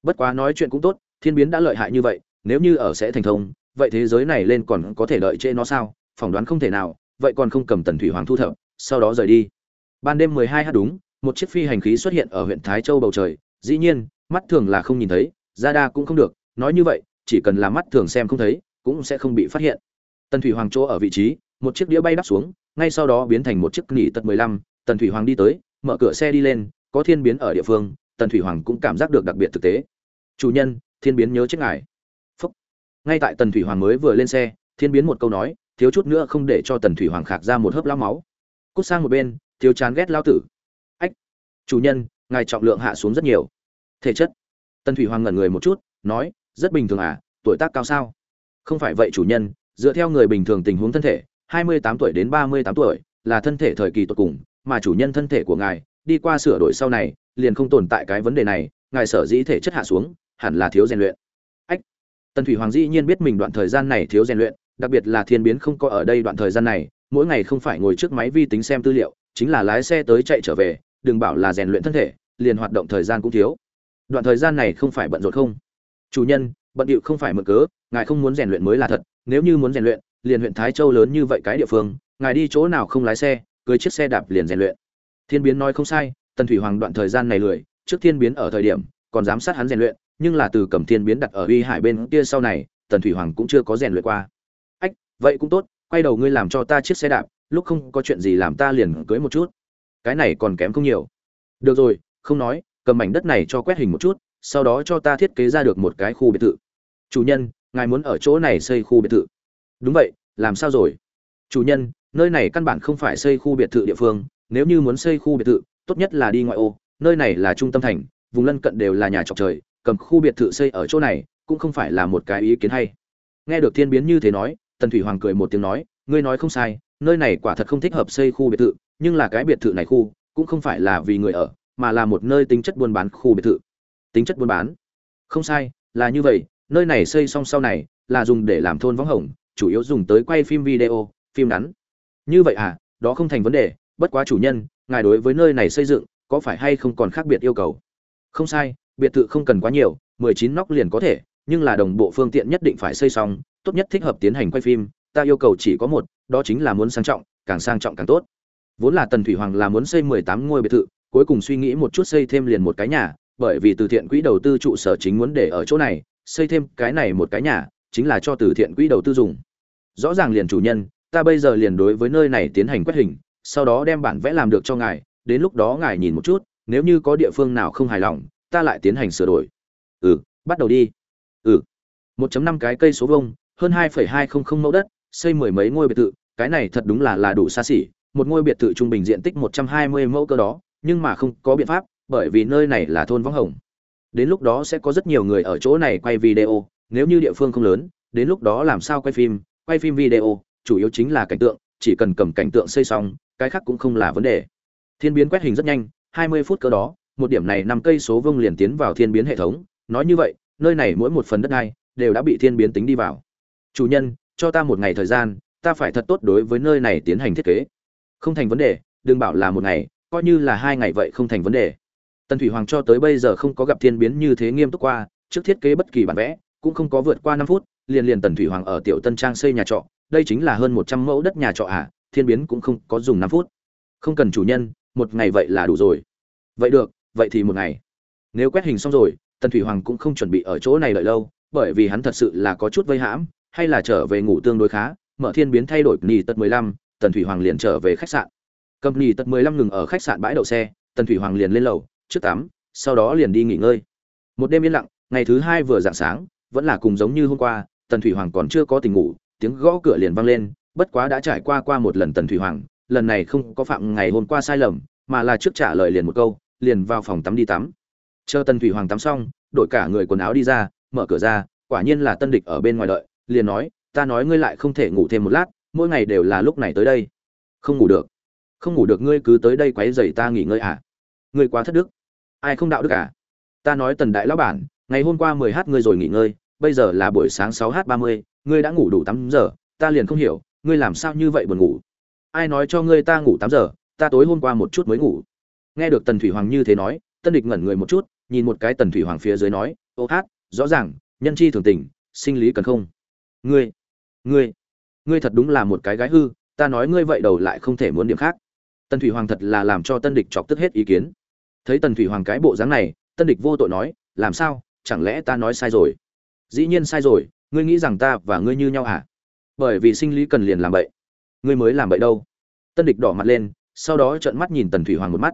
Bất quá nói chuyện cũng tốt, thiên biến đã lợi hại như vậy, nếu như ở sẽ thành thông, vậy thế giới này lên còn có thể lợi chế nó sao? Phỏng đoán không thể nào, vậy còn không cầm tần thủy hoàng thu thập, sau đó rời đi. Ban đêm mười hai h đúng, một chiếc phi hành khí xuất hiện ở huyện thái châu bầu trời. Dĩ nhiên mắt thường là không nhìn thấy ra đa cũng không được, nói như vậy, chỉ cần là mắt thường xem không thấy, cũng sẽ không bị phát hiện. Tần thủy hoàng chỗ ở vị trí, một chiếc đĩa bay đắp xuống, ngay sau đó biến thành một chiếc nỉ tật mười lăm, tần thủy hoàng đi tới, mở cửa xe đi lên, có thiên biến ở địa phương, tần thủy hoàng cũng cảm giác được đặc biệt thực tế. Chủ nhân, thiên biến nhớ chết ngài. Phúc. ngay tại tần thủy hoàng mới vừa lên xe, thiên biến một câu nói, thiếu chút nữa không để cho tần thủy hoàng khạc ra một hớp lao máu. Cút sang một bên, thiếu chán ghét lao tử. Ách, chủ nhân, ngài trọng lượng hạ xuống rất nhiều thể chất. Tần thủy hoàng ngẩn người một chút, nói, rất bình thường à tuổi tác cao sao? Không phải vậy, chủ nhân, dựa theo người bình thường tình huống thân thể, hai mươi tám tuổi đến ba mươi tám tuổi là thân thể thời kỳ tột cùng, mà chủ nhân thân thể của ngài, đi qua sửa đổi sau này, liền không tồn tại cái vấn đề này, ngài sở dĩ thể chất hạ xuống, hẳn là thiếu rèn luyện. Ách. Tần thủy hoàng dĩ nhiên biết mình đoạn thời gian này thiếu rèn luyện, đặc biệt là thiên biến không có ở đây đoạn thời gian này, mỗi ngày không phải ngồi trước máy vi tính xem tư liệu, chính là lái xe tới chạy trở về, đừng bảo là rèn luyện thân thể, liền hoạt động thời gian cũng thiếu đoạn thời gian này không phải bận rộn không? Chủ nhân, bận điệu không phải mượn cớ, ngài không muốn rèn luyện mới là thật. Nếu như muốn rèn luyện, liền huyện thái châu lớn như vậy cái địa phương, ngài đi chỗ nào không lái xe, cưới chiếc xe đạp liền rèn luyện. Thiên biến nói không sai, tần thủy hoàng đoạn thời gian này lười, trước thiên biến ở thời điểm, còn giám sát hắn rèn luyện, nhưng là từ cầm thiên biến đặt ở uy hải bên kia sau này, tần thủy hoàng cũng chưa có rèn luyện qua. Ách, vậy cũng tốt, quay đầu ngươi làm cho ta chiếc xe đạp, lúc không có chuyện gì làm ta liền cưới một chút. Cái này còn kém không nhiều. Được rồi, không nói cầm mảnh đất này cho quét hình một chút, sau đó cho ta thiết kế ra được một cái khu biệt thự. Chủ nhân, ngài muốn ở chỗ này xây khu biệt thự. Đúng vậy, làm sao rồi? Chủ nhân, nơi này căn bản không phải xây khu biệt thự địa phương, nếu như muốn xây khu biệt thự, tốt nhất là đi ngoại ô, nơi này là trung tâm thành, vùng lân cận đều là nhà trọc trời, cầm khu biệt thự xây ở chỗ này cũng không phải là một cái ý kiến hay. Nghe được thiên biến như thế nói, tần thủy hoàng cười một tiếng nói, ngươi nói không sai, nơi này quả thật không thích hợp xây khu biệt thự, nhưng là cái biệt thự này khu cũng không phải là vì người ở mà là một nơi tính chất buôn bán khu biệt thự. Tính chất buôn bán? Không sai, là như vậy, nơi này xây xong sau này là dùng để làm thôn võng hồng, chủ yếu dùng tới quay phim video, phim ngắn. Như vậy à đó không thành vấn đề, bất quá chủ nhân, ngài đối với nơi này xây dựng, có phải hay không còn khác biệt yêu cầu? Không sai, biệt thự không cần quá nhiều, mười chín nóc liền có thể, nhưng là đồng bộ phương tiện nhất định phải xây xong, tốt nhất thích hợp tiến hành quay phim, ta yêu cầu chỉ có một, đó chính là muốn sang trọng, càng sang trọng càng tốt. Vốn là tần thủy hoàng là muốn xây mười tám ngôi biệt thự cuối cùng suy nghĩ một chút xây thêm liền một cái nhà bởi vì từ thiện quỹ đầu tư trụ sở chính muốn để ở chỗ này xây thêm cái này một cái nhà chính là cho từ thiện quỹ đầu tư dùng. Rõ ràng liền chủ nhân ta bây giờ liền đối với nơi này tiến hành quét hình sau đó đem bản vẽ làm được cho ngài đến lúc đó ngài nhìn một chút nếu như có địa phương nào không hài lòng ta lại tiến hành sửa đổi. Ừ bắt đầu đi. Ừ. 1.5 cái cây số vông hơn 2,200 mẫu đất xây mười mấy ngôi biệt thự cái này thật đúng là là đủ xa xỉ một ngôi biệt thự trung bình diện tích 120 mẫu cơ đó nhưng mà không có biện pháp, bởi vì nơi này là thôn võng hồng. Đến lúc đó sẽ có rất nhiều người ở chỗ này quay video, nếu như địa phương không lớn, đến lúc đó làm sao quay phim quay phim video, chủ yếu chính là cảnh tượng, chỉ cần cầm cảnh tượng xây xong, cái khác cũng không là vấn đề. Thiên biến quét hình rất nhanh 20 phút cơ đó, một điểm này năm cây số vông liền tiến vào thiên biến hệ thống. Nói như vậy, nơi này mỗi một phần đất này đều đã bị thiên biến tính đi vào. Chủ nhân, cho ta một ngày thời gian, ta phải thật tốt đối với nơi này tiến hành thiết kế. Không thành vấn đề, đừng bảo là một ngày coi như là hai ngày vậy không thành vấn đề. Tần thủy hoàng cho tới bây giờ không có gặp thiên biến như thế nghiêm túc qua, trước thiết kế bất kỳ bản vẽ, cũng không có vượt qua năm phút, liền liền tần thủy hoàng ở tiểu tân trang xây nhà trọ, đây chính là hơn một trăm mẫu đất nhà trọ à thiên biến cũng không có dùng năm phút. Không cần chủ nhân, một ngày vậy là đủ rồi. Vậy được, vậy thì một ngày. Nếu quét hình xong rồi, tần thủy hoàng cũng không chuẩn bị ở chỗ này đợi lâu, bởi vì hắn thật sự là có chút vây hãm, hay là trở về ngủ tương đối khá, mở thiên biến thay đổi nghỉ tật mười lăm, tần thủy hoàng liền trở về khách sạn cầm nghỉ tật mười lăm ngừng ở khách sạn bãi đậu xe, tần thủy hoàng liền lên lầu, trước tắm, sau đó liền đi nghỉ ngơi. Một đêm yên lặng, ngày thứ hai vừa dạng sáng, vẫn là cùng giống như hôm qua, tần thủy hoàng còn chưa có tình ngủ, tiếng gõ cửa liền vang lên, bất quá đã trải qua qua một lần tần thủy hoàng, lần này không có phạm ngày hôm qua sai lầm, mà là trước trả lời liền một câu, liền vào phòng tắm đi tắm. Chờ tần thủy hoàng tắm xong, đổi cả người quần áo đi ra, mở cửa ra, quả nhiên là tân địch ở bên ngoài đợi, liền nói, ta nói ngươi lại không thể ngủ thêm một lát, mỗi ngày đều là lúc này tới đây. Không ngủ được không ngủ được ngươi cứ tới đây quấy rầy ta nghỉ ngơi à? Ngươi quá thất đức. Ai không đạo đức à? Ta nói tần đại lão bản, ngày hôm qua mười h ngươi rồi nghỉ ngơi, bây giờ là buổi sáng sáu h ba mươi, ngươi đã ngủ đủ tám giờ, ta liền không hiểu, ngươi làm sao như vậy buồn ngủ? Ai nói cho ngươi ta ngủ tám giờ, ta tối hôm qua một chút mới ngủ. Nghe được tần thủy hoàng như thế nói, tân địch ngẩn người một chút, nhìn một cái tần thủy hoàng phía dưới nói, ô hát, rõ ràng, nhân chi thường tình, sinh lý cần không? Ngươi ngươi ngươi thật đúng là một cái gái hư, ta nói ngươi vậy đầu lại không thể muốn điểm khác tần thủy hoàng thật là làm cho tân địch chọc tức hết ý kiến. Thấy tần thủy hoàng cái bộ dáng này, tân địch vô tội nói, làm sao? Chẳng lẽ ta nói sai rồi? Dĩ nhiên sai rồi, ngươi nghĩ rằng ta và ngươi như nhau hả? Bởi vì sinh lý cần liền làm bậy. Ngươi mới làm bậy đâu? Tân địch đỏ mặt lên, sau đó trợn mắt nhìn tần thủy hoàng một mắt.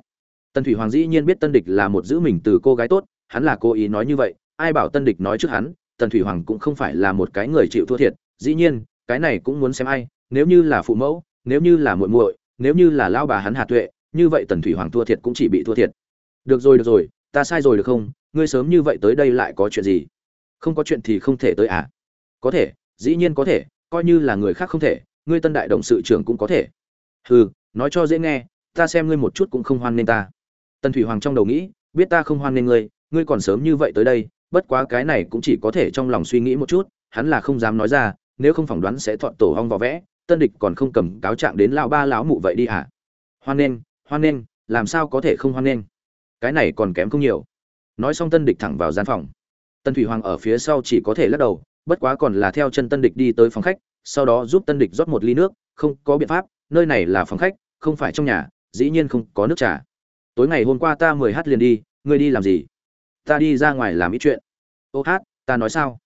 Tần thủy hoàng dĩ nhiên biết tân địch là một giữ mình từ cô gái tốt, hắn là cố ý nói như vậy, ai bảo tân địch nói trước hắn, tần thủy hoàng cũng không phải là một cái người chịu thua thiệt. Dĩ nhiên, cái này cũng muốn xem ai, nếu như là phụ mẫu, nếu như là muội muội nếu như là lão bà hắn hà tuệ, như vậy tần thủy hoàng thua thiệt cũng chỉ bị thua thiệt. Được rồi được rồi, ta sai rồi được không? Ngươi sớm như vậy tới đây lại có chuyện gì? Không có chuyện thì không thể tới à? Có thể, dĩ nhiên có thể, coi như là người khác không thể, ngươi tân đại động sự trưởng cũng có thể. Hừ, nói cho dễ nghe, ta xem ngươi một chút cũng không hoan nên ta. Tần thủy hoàng trong đầu nghĩ, biết ta không hoan nên ngươi ngươi còn sớm như vậy tới đây, bất quá cái này cũng chỉ có thể trong lòng suy nghĩ một chút, hắn là không dám nói ra, nếu không phỏng đoán sẽ thuận tổ hong vò vẽ tân địch còn không cầm cáo trạng đến lão ba lão mụ vậy đi à hoan nghênh, hoan nghênh, làm sao có thể không hoan nghênh? cái này còn kém không nhiều. Nói xong tân địch thẳng vào gian phòng. Tân thủy hoàng ở phía sau chỉ có thể lắc đầu bất quá còn là theo chân tân địch đi tới phòng khách sau đó giúp tân địch rót một ly nước không có biện pháp nơi này là phòng khách không phải trong nhà dĩ nhiên không có nước trà. Tối ngày hôm qua ta mười h liền đi ngươi đi làm gì? Ta đi ra ngoài làm ít chuyện. Ô hát ta nói sao?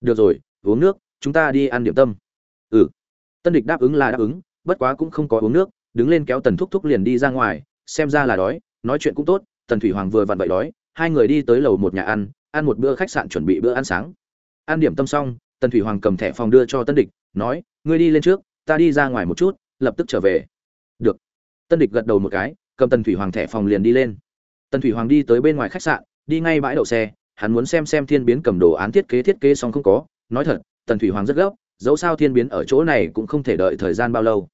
Được rồi uống nước chúng ta đi ăn điểm tâm tân địch đáp ứng là đáp ứng, bất quá cũng không có uống nước, đứng lên kéo tần thúc thúc liền đi ra ngoài, xem ra là đói, nói chuyện cũng tốt, tần thủy hoàng vừa vặn vậy đói, hai người đi tới lầu một nhà ăn ăn một bữa khách sạn chuẩn bị bữa ăn sáng. Ăn điểm tâm xong, tần thủy hoàng cầm thẻ phòng đưa cho tân địch, nói, ngươi đi lên trước, ta đi ra ngoài một chút, lập tức trở về. Được. Tân địch gật đầu một cái, cầm tần thủy hoàng thẻ phòng liền đi lên. Tần thủy hoàng đi tới bên ngoài khách sạn, đi ngay bãi đậu xe, hắn muốn xem xem thiên biến cầm đồ án thiết kế thiết kế xong không có, nói thật, tần thủy hoàng rất gấp dẫu sao thiên biến ở chỗ này cũng không thể đợi thời gian bao lâu.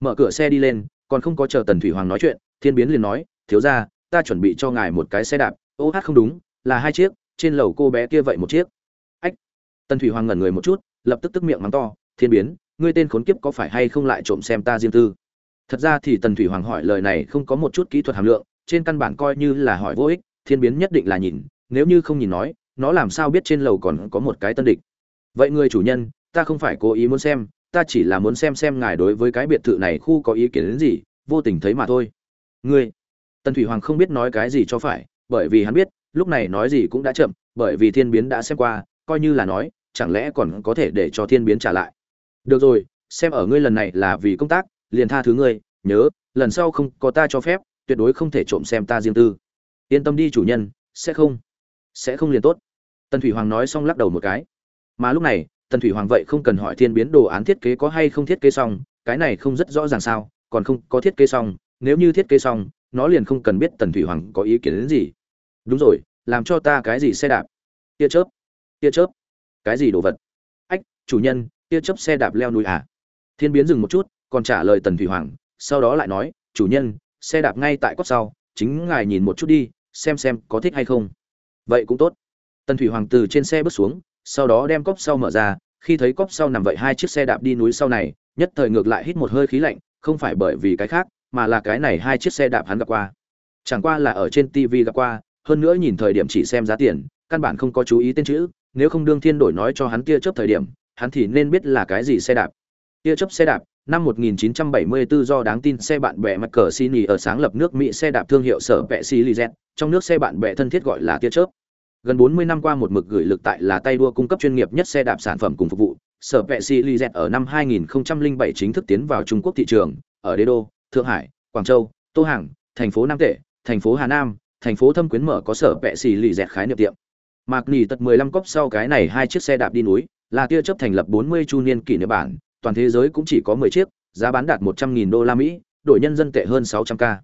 Mở cửa xe đi lên, còn không có chờ tần thủy hoàng nói chuyện, thiên biến liền nói, thiếu ra ta chuẩn bị cho ngài một cái xe đạp. Ô hát không đúng, là hai chiếc, trên lầu cô bé kia vậy một chiếc. Ách! Tần thủy hoàng ngẩn người một chút, lập tức tức miệng mắng to, thiên biến, ngươi tên khốn kiếp có phải hay không lại trộm xem ta riêng tư? Thật ra thì tần thủy hoàng hỏi lời này không có một chút kỹ thuật hàm lượng, trên căn bản coi như là hỏi vô ích, thiên biến nhất định là nhìn, nếu như không nhìn nói, nó làm sao biết trên lầu còn có một cái tân địch? Vậy người chủ nhân ta không phải cố ý muốn xem, ta chỉ là muốn xem xem ngài đối với cái biệt thự này khu có ý kiến đến gì, vô tình thấy mà thôi. Ngươi, tần thủy hoàng không biết nói cái gì cho phải, bởi vì hắn biết, lúc này nói gì cũng đã chậm, bởi vì thiên biến đã xem qua, coi như là nói, chẳng lẽ còn có thể để cho thiên biến trả lại. Được rồi, xem ở ngươi lần này là vì công tác, liền tha thứ ngươi, nhớ, lần sau không có ta cho phép, tuyệt đối không thể trộm xem ta riêng tư. Yên tâm đi chủ nhân, sẽ không sẽ không liền tốt. Tần thủy hoàng nói xong lắc đầu một cái. Mà lúc này tần thủy hoàng vậy không cần hỏi thiên biến đồ án thiết kế có hay không thiết kế xong, cái này không rất rõ ràng sao, còn không có thiết kế xong, nếu như thiết kế xong, nó liền không cần biết tần thủy hoàng có ý kiến đến gì. Đúng rồi, làm cho ta cái gì xe đạp? Tia chớp tia chớp, cái gì đồ vật? Ách, chủ nhân, tia chớp xe đạp leo núi à? Thiên biến dừng một chút, còn trả lời tần thủy hoàng, sau đó lại nói, chủ nhân, xe đạp ngay tại cốt sau, chính ngài nhìn một chút đi, xem xem có thích hay không. Vậy cũng tốt. Tần thủy hoàng từ trên xe bước xuống sau đó đem cốc sau mở ra khi thấy cốc sau nằm vậy hai chiếc xe đạp đi núi sau này nhất thời ngược lại hít một hơi khí lạnh không phải bởi vì cái khác mà là cái này hai chiếc xe đạp hắn gặp qua chẳng qua là ở trên tv gặp qua hơn nữa nhìn thời điểm chỉ xem giá tiền căn bản không có chú ý tên chữ nếu không đương thiên đổi nói cho hắn tia chớp thời điểm hắn thì nên biết là cái gì xe đạp tia chớp xe đạp năm 1974 do đáng tin xe bạn bè mặt cờ Sini ở sáng lập nước Mỹ xe đạp thương hiệu sở vẽ Silizet, trong nước xe bạn bè thân thiết gọi là tia chớp. Gần 40 năm qua một mực gửi lực tại là tay đua cung cấp chuyên nghiệp nhất xe đạp sản phẩm cùng phục vụ. Sở vẹ Silizet ở năm 2007 chính thức tiến vào Trung Quốc thị trường, ở Đế Đô, Thượng Hải, Quảng Châu, Tô Hàng, thành phố Nam Tệ, thành phố Hà Nam, thành phố Thâm Quyến mở có sở vẹ Silizet khái niệm tiệm. Mạc Nỉ tật 15 cốc sau cái này hai chiếc xe đạp đi núi, là tia Chấp thành lập 40 chu niên kỷ niệm bản, toàn thế giới cũng chỉ có 10 chiếc, giá bán đạt 100.000 đô la Mỹ, đổi nhân dân tệ hơn 600k.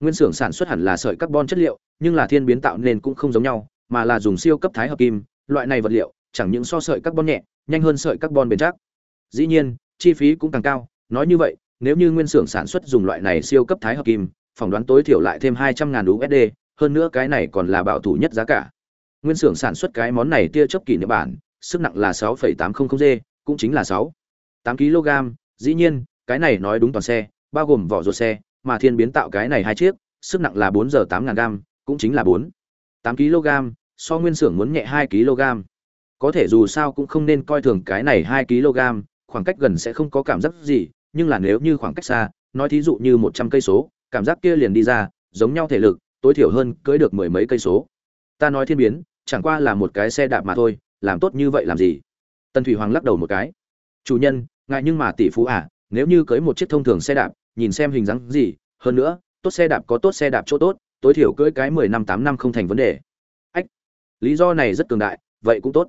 Nguyên xưởng sản xuất hẳn là sợi carbon chất liệu, nhưng là thiên biến tạo nên cũng không giống nhau, mà là dùng siêu cấp thái hợp kim, loại này vật liệu chẳng những so sợi carbon nhẹ, nhanh hơn sợi carbon bền chắc. Dĩ nhiên, chi phí cũng càng cao, nói như vậy, nếu như nguyên xưởng sản xuất dùng loại này siêu cấp thái hợp kim, phỏng đoán tối thiểu lại thêm 200.000 USD, hơn nữa cái này còn là bảo thủ nhất giá cả. Nguyên xưởng sản xuất cái món này tia chớp kỷ niệm bản, sức nặng là 6.800G, cũng chính là 6 8 kg, dĩ nhiên, cái này nói đúng toàn xe, bao gồm vỏ ruột xe, mà thiên biến tạo cái này hai chiếc, sức nặng là 4 giờ 8000 g, cũng chính là 4 8 kg, so nguyên xưởng muốn nhẹ 2 kg. Có thể dù sao cũng không nên coi thường cái này 2 kg, khoảng cách gần sẽ không có cảm giác gì, nhưng là nếu như khoảng cách xa, nói thí dụ như 100 cây số, cảm giác kia liền đi ra giống nhau thể lực tối thiểu hơn cưỡi được mười mấy cây số. Ta nói thiên biến chẳng qua là một cái xe đạp mà thôi làm tốt như vậy làm gì? Tần thủy hoàng lắc đầu một cái. Chủ nhân ngại nhưng mà tỷ phú à nếu như cưới một chiếc thông thường xe đạp nhìn xem hình dáng gì hơn nữa tốt xe đạp có tốt xe đạp chỗ tốt tối thiểu cưỡi cái mười năm tám năm không thành vấn đề. Ách, lý do này rất cường đại, vậy cũng tốt.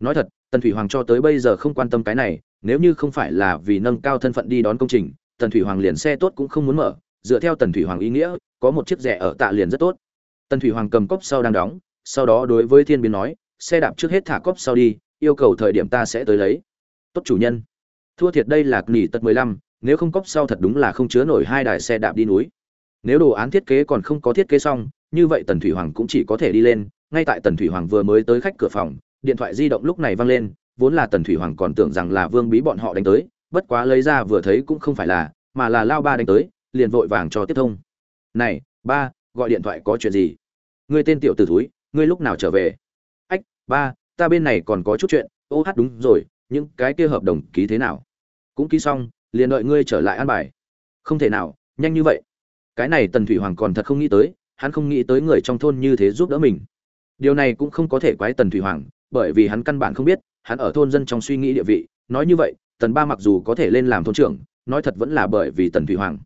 Nói thật, tần thủy hoàng cho tới bây giờ không quan tâm cái này, nếu như không phải là vì nâng cao thân phận đi đón công trình, tần thủy hoàng liền xe tốt cũng không muốn mở. Dựa theo tần thủy hoàng ý nghĩa, có một chiếc rẻ ở tạ liền rất tốt. Tần thủy hoàng cầm cốc sau đang đóng, sau đó đối với thiên biến nói, xe đạp trước hết thả cốc sau đi, yêu cầu thời điểm ta sẽ tới lấy. Tốt chủ nhân. Thua thiệt đây là nghỉ tật mười lăm, nếu không cốc sau thật đúng là không chứa nổi hai đài xe đạp đi núi nếu đồ án thiết kế còn không có thiết kế xong, như vậy tần thủy hoàng cũng chỉ có thể đi lên. Ngay tại tần thủy hoàng vừa mới tới khách cửa phòng, điện thoại di động lúc này vang lên, vốn là tần thủy hoàng còn tưởng rằng là vương bí bọn họ đánh tới, bất quá lấy ra vừa thấy cũng không phải là, mà là lao ba đánh tới, liền vội vàng cho tiếp thông. Này, ba, gọi điện thoại có chuyện gì? Ngươi tên tiểu t ử thúi, ngươi lúc nào trở về? Ách, ba, ta bên này còn có chút chuyện. Ô hát, đúng rồi, những cái kia hợp đồng ký thế nào? Cũng ký xong, liền đợi ngươi trở lại ăn bài. Không thể nào, nhanh như vậy cái này tần thủy hoàng còn thật không nghĩ tới, hắn không nghĩ tới người trong thôn như thế giúp đỡ mình. Điều này cũng không có thể quái tần thủy hoàng, bởi vì hắn căn bản không biết, hắn ở thôn dân trong suy nghĩ địa vị, nói như vậy, tần ba mặc dù có thể lên làm thôn trưởng, nói thật vẫn là bởi vì tần thủy hoàng.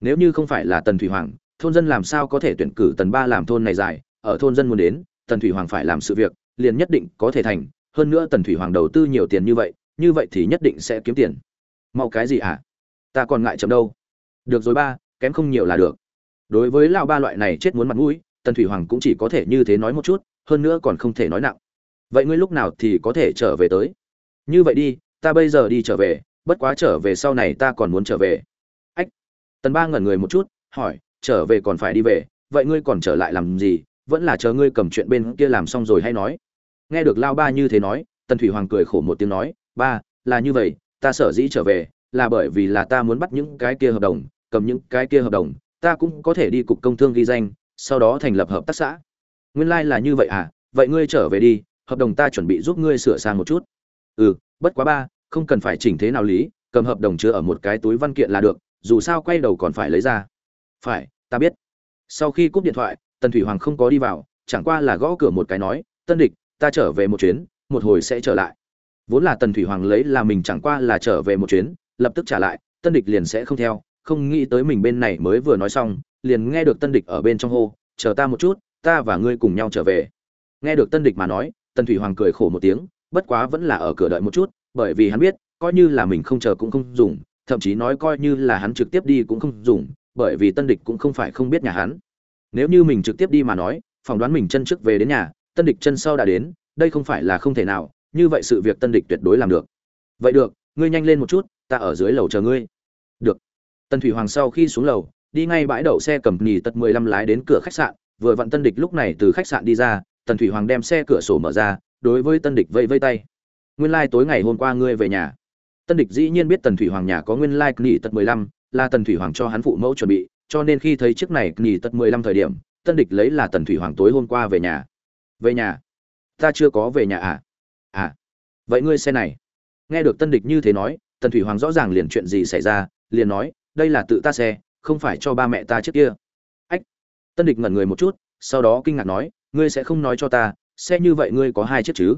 Nếu như không phải là tần thủy hoàng, thôn dân làm sao có thể tuyển cử tần ba làm thôn này dài, ở thôn dân muốn đến, tần thủy hoàng phải làm sự việc, liền nhất định có thể thành, hơn nữa tần thủy hoàng đầu tư nhiều tiền như vậy như vậy thì nhất định sẽ kiếm tiền. Mau cái gì hả? À? ta còn ngại chậm đâu. Được rồi ba kém không nhiều là được. Đối với lão ba loại này chết muốn mặt mũi, tần thủy hoàng cũng chỉ có thể như thế nói một chút, hơn nữa còn không thể nói nặng. Vậy ngươi lúc nào thì có thể trở về tới? Như vậy đi, ta bây giờ đi trở về, bất quá trở về sau này ta còn muốn trở về. Ách. Tần ba ngẩn người một chút, hỏi, trở về còn phải đi về, vậy ngươi còn trở lại làm gì? Vẫn là chờ ngươi cầm chuyện bên kia làm xong rồi hay nói? Nghe được lao ba như thế nói, tần thủy hoàng cười khổ một tiếng nói, ba, là như vậy, ta sở dĩ trở về, là bởi vì là ta muốn bắt những cái kia hợp đồng cầm những cái kia hợp đồng, ta cũng có thể đi cục công thương ghi danh, sau đó thành lập hợp tác xã. Nguyên lai、like、là như vậy à? Vậy ngươi trở về đi, hợp đồng ta chuẩn bị giúp ngươi sửa sang một chút. Ừ bất quá ba, không cần phải chỉnh thế nào lý, cầm hợp đồng chứa ở một cái túi văn kiện là được, dù sao quay đầu còn phải lấy ra. Phải, ta biết. Sau khi cúp điện thoại, tần thủy hoàng không có đi vào, chẳng qua là gõ cửa một cái nói, tân địch, ta trở về một chuyến, một hồi sẽ trở lại. Vốn là tần thủy hoàng lấy là mình chẳng qua là trở về một chuyến, lập tức trả lại, tân địch liền sẽ không theo không nghĩ tới mình bên này mới vừa nói xong, liền nghe được tân địch ở bên trong hô, chờ ta một chút, ta và ngươi cùng nhau trở về. Nghe được tân địch mà nói, tần thủy hoàng cười khổ một tiếng, bất quá vẫn là ở cửa đợi một chút, bởi vì hắn biết, coi như là mình không chờ cũng không dùng, thậm chí nói coi như là hắn trực tiếp đi cũng không dùng, bởi vì tân địch cũng không phải không biết nhà hắn. Nếu như mình trực tiếp đi mà nói, phỏng đoán mình chân trước về đến nhà, tân địch chân sau đã đến, đây không phải là không thể nào, như vậy sự việc tân địch tuyệt đối làm được. Vậy được, ngươi nhanh lên một chút, ta ở dưới lầu chờ ngươi. Được. Tần thủy hoàng sau khi xuống lầu đi ngay bãi đậu xe cầm nhì tật mười lăm lái đến cửa khách sạn vừa vặn tân địch lúc này từ khách sạn đi ra tần thủy hoàng đem xe cửa sổ mở ra đối với tân địch vây vây tay. Nguyên Lai tối ngày hôm qua ngươi về nhà. Tân địch dĩ nhiên biết tần thủy hoàng nhà có nguyên lai、like, nghỉ tật mười lăm là tần thủy hoàng cho hắn phụ mẫu chuẩn bị cho nên khi thấy chiếc này nghỉ tật mười lăm thời điểm tân địch lấy là tần thủy hoàng tối hôm qua về nhà. Về nhà? Ta chưa có về nhà à? À vậy ngươi xe này? Nghe được tân địch như thế nói tần thủy hoàng rõ ràng liền chuyện gì xảy ra liền nói đây là tự ta xe, không phải cho ba mẹ ta trước kia. Ách, tân địch ngẩn người một chút, sau đó kinh ngạc nói, ngươi sẽ không nói cho ta, xe như vậy ngươi có hai chiếc chứ?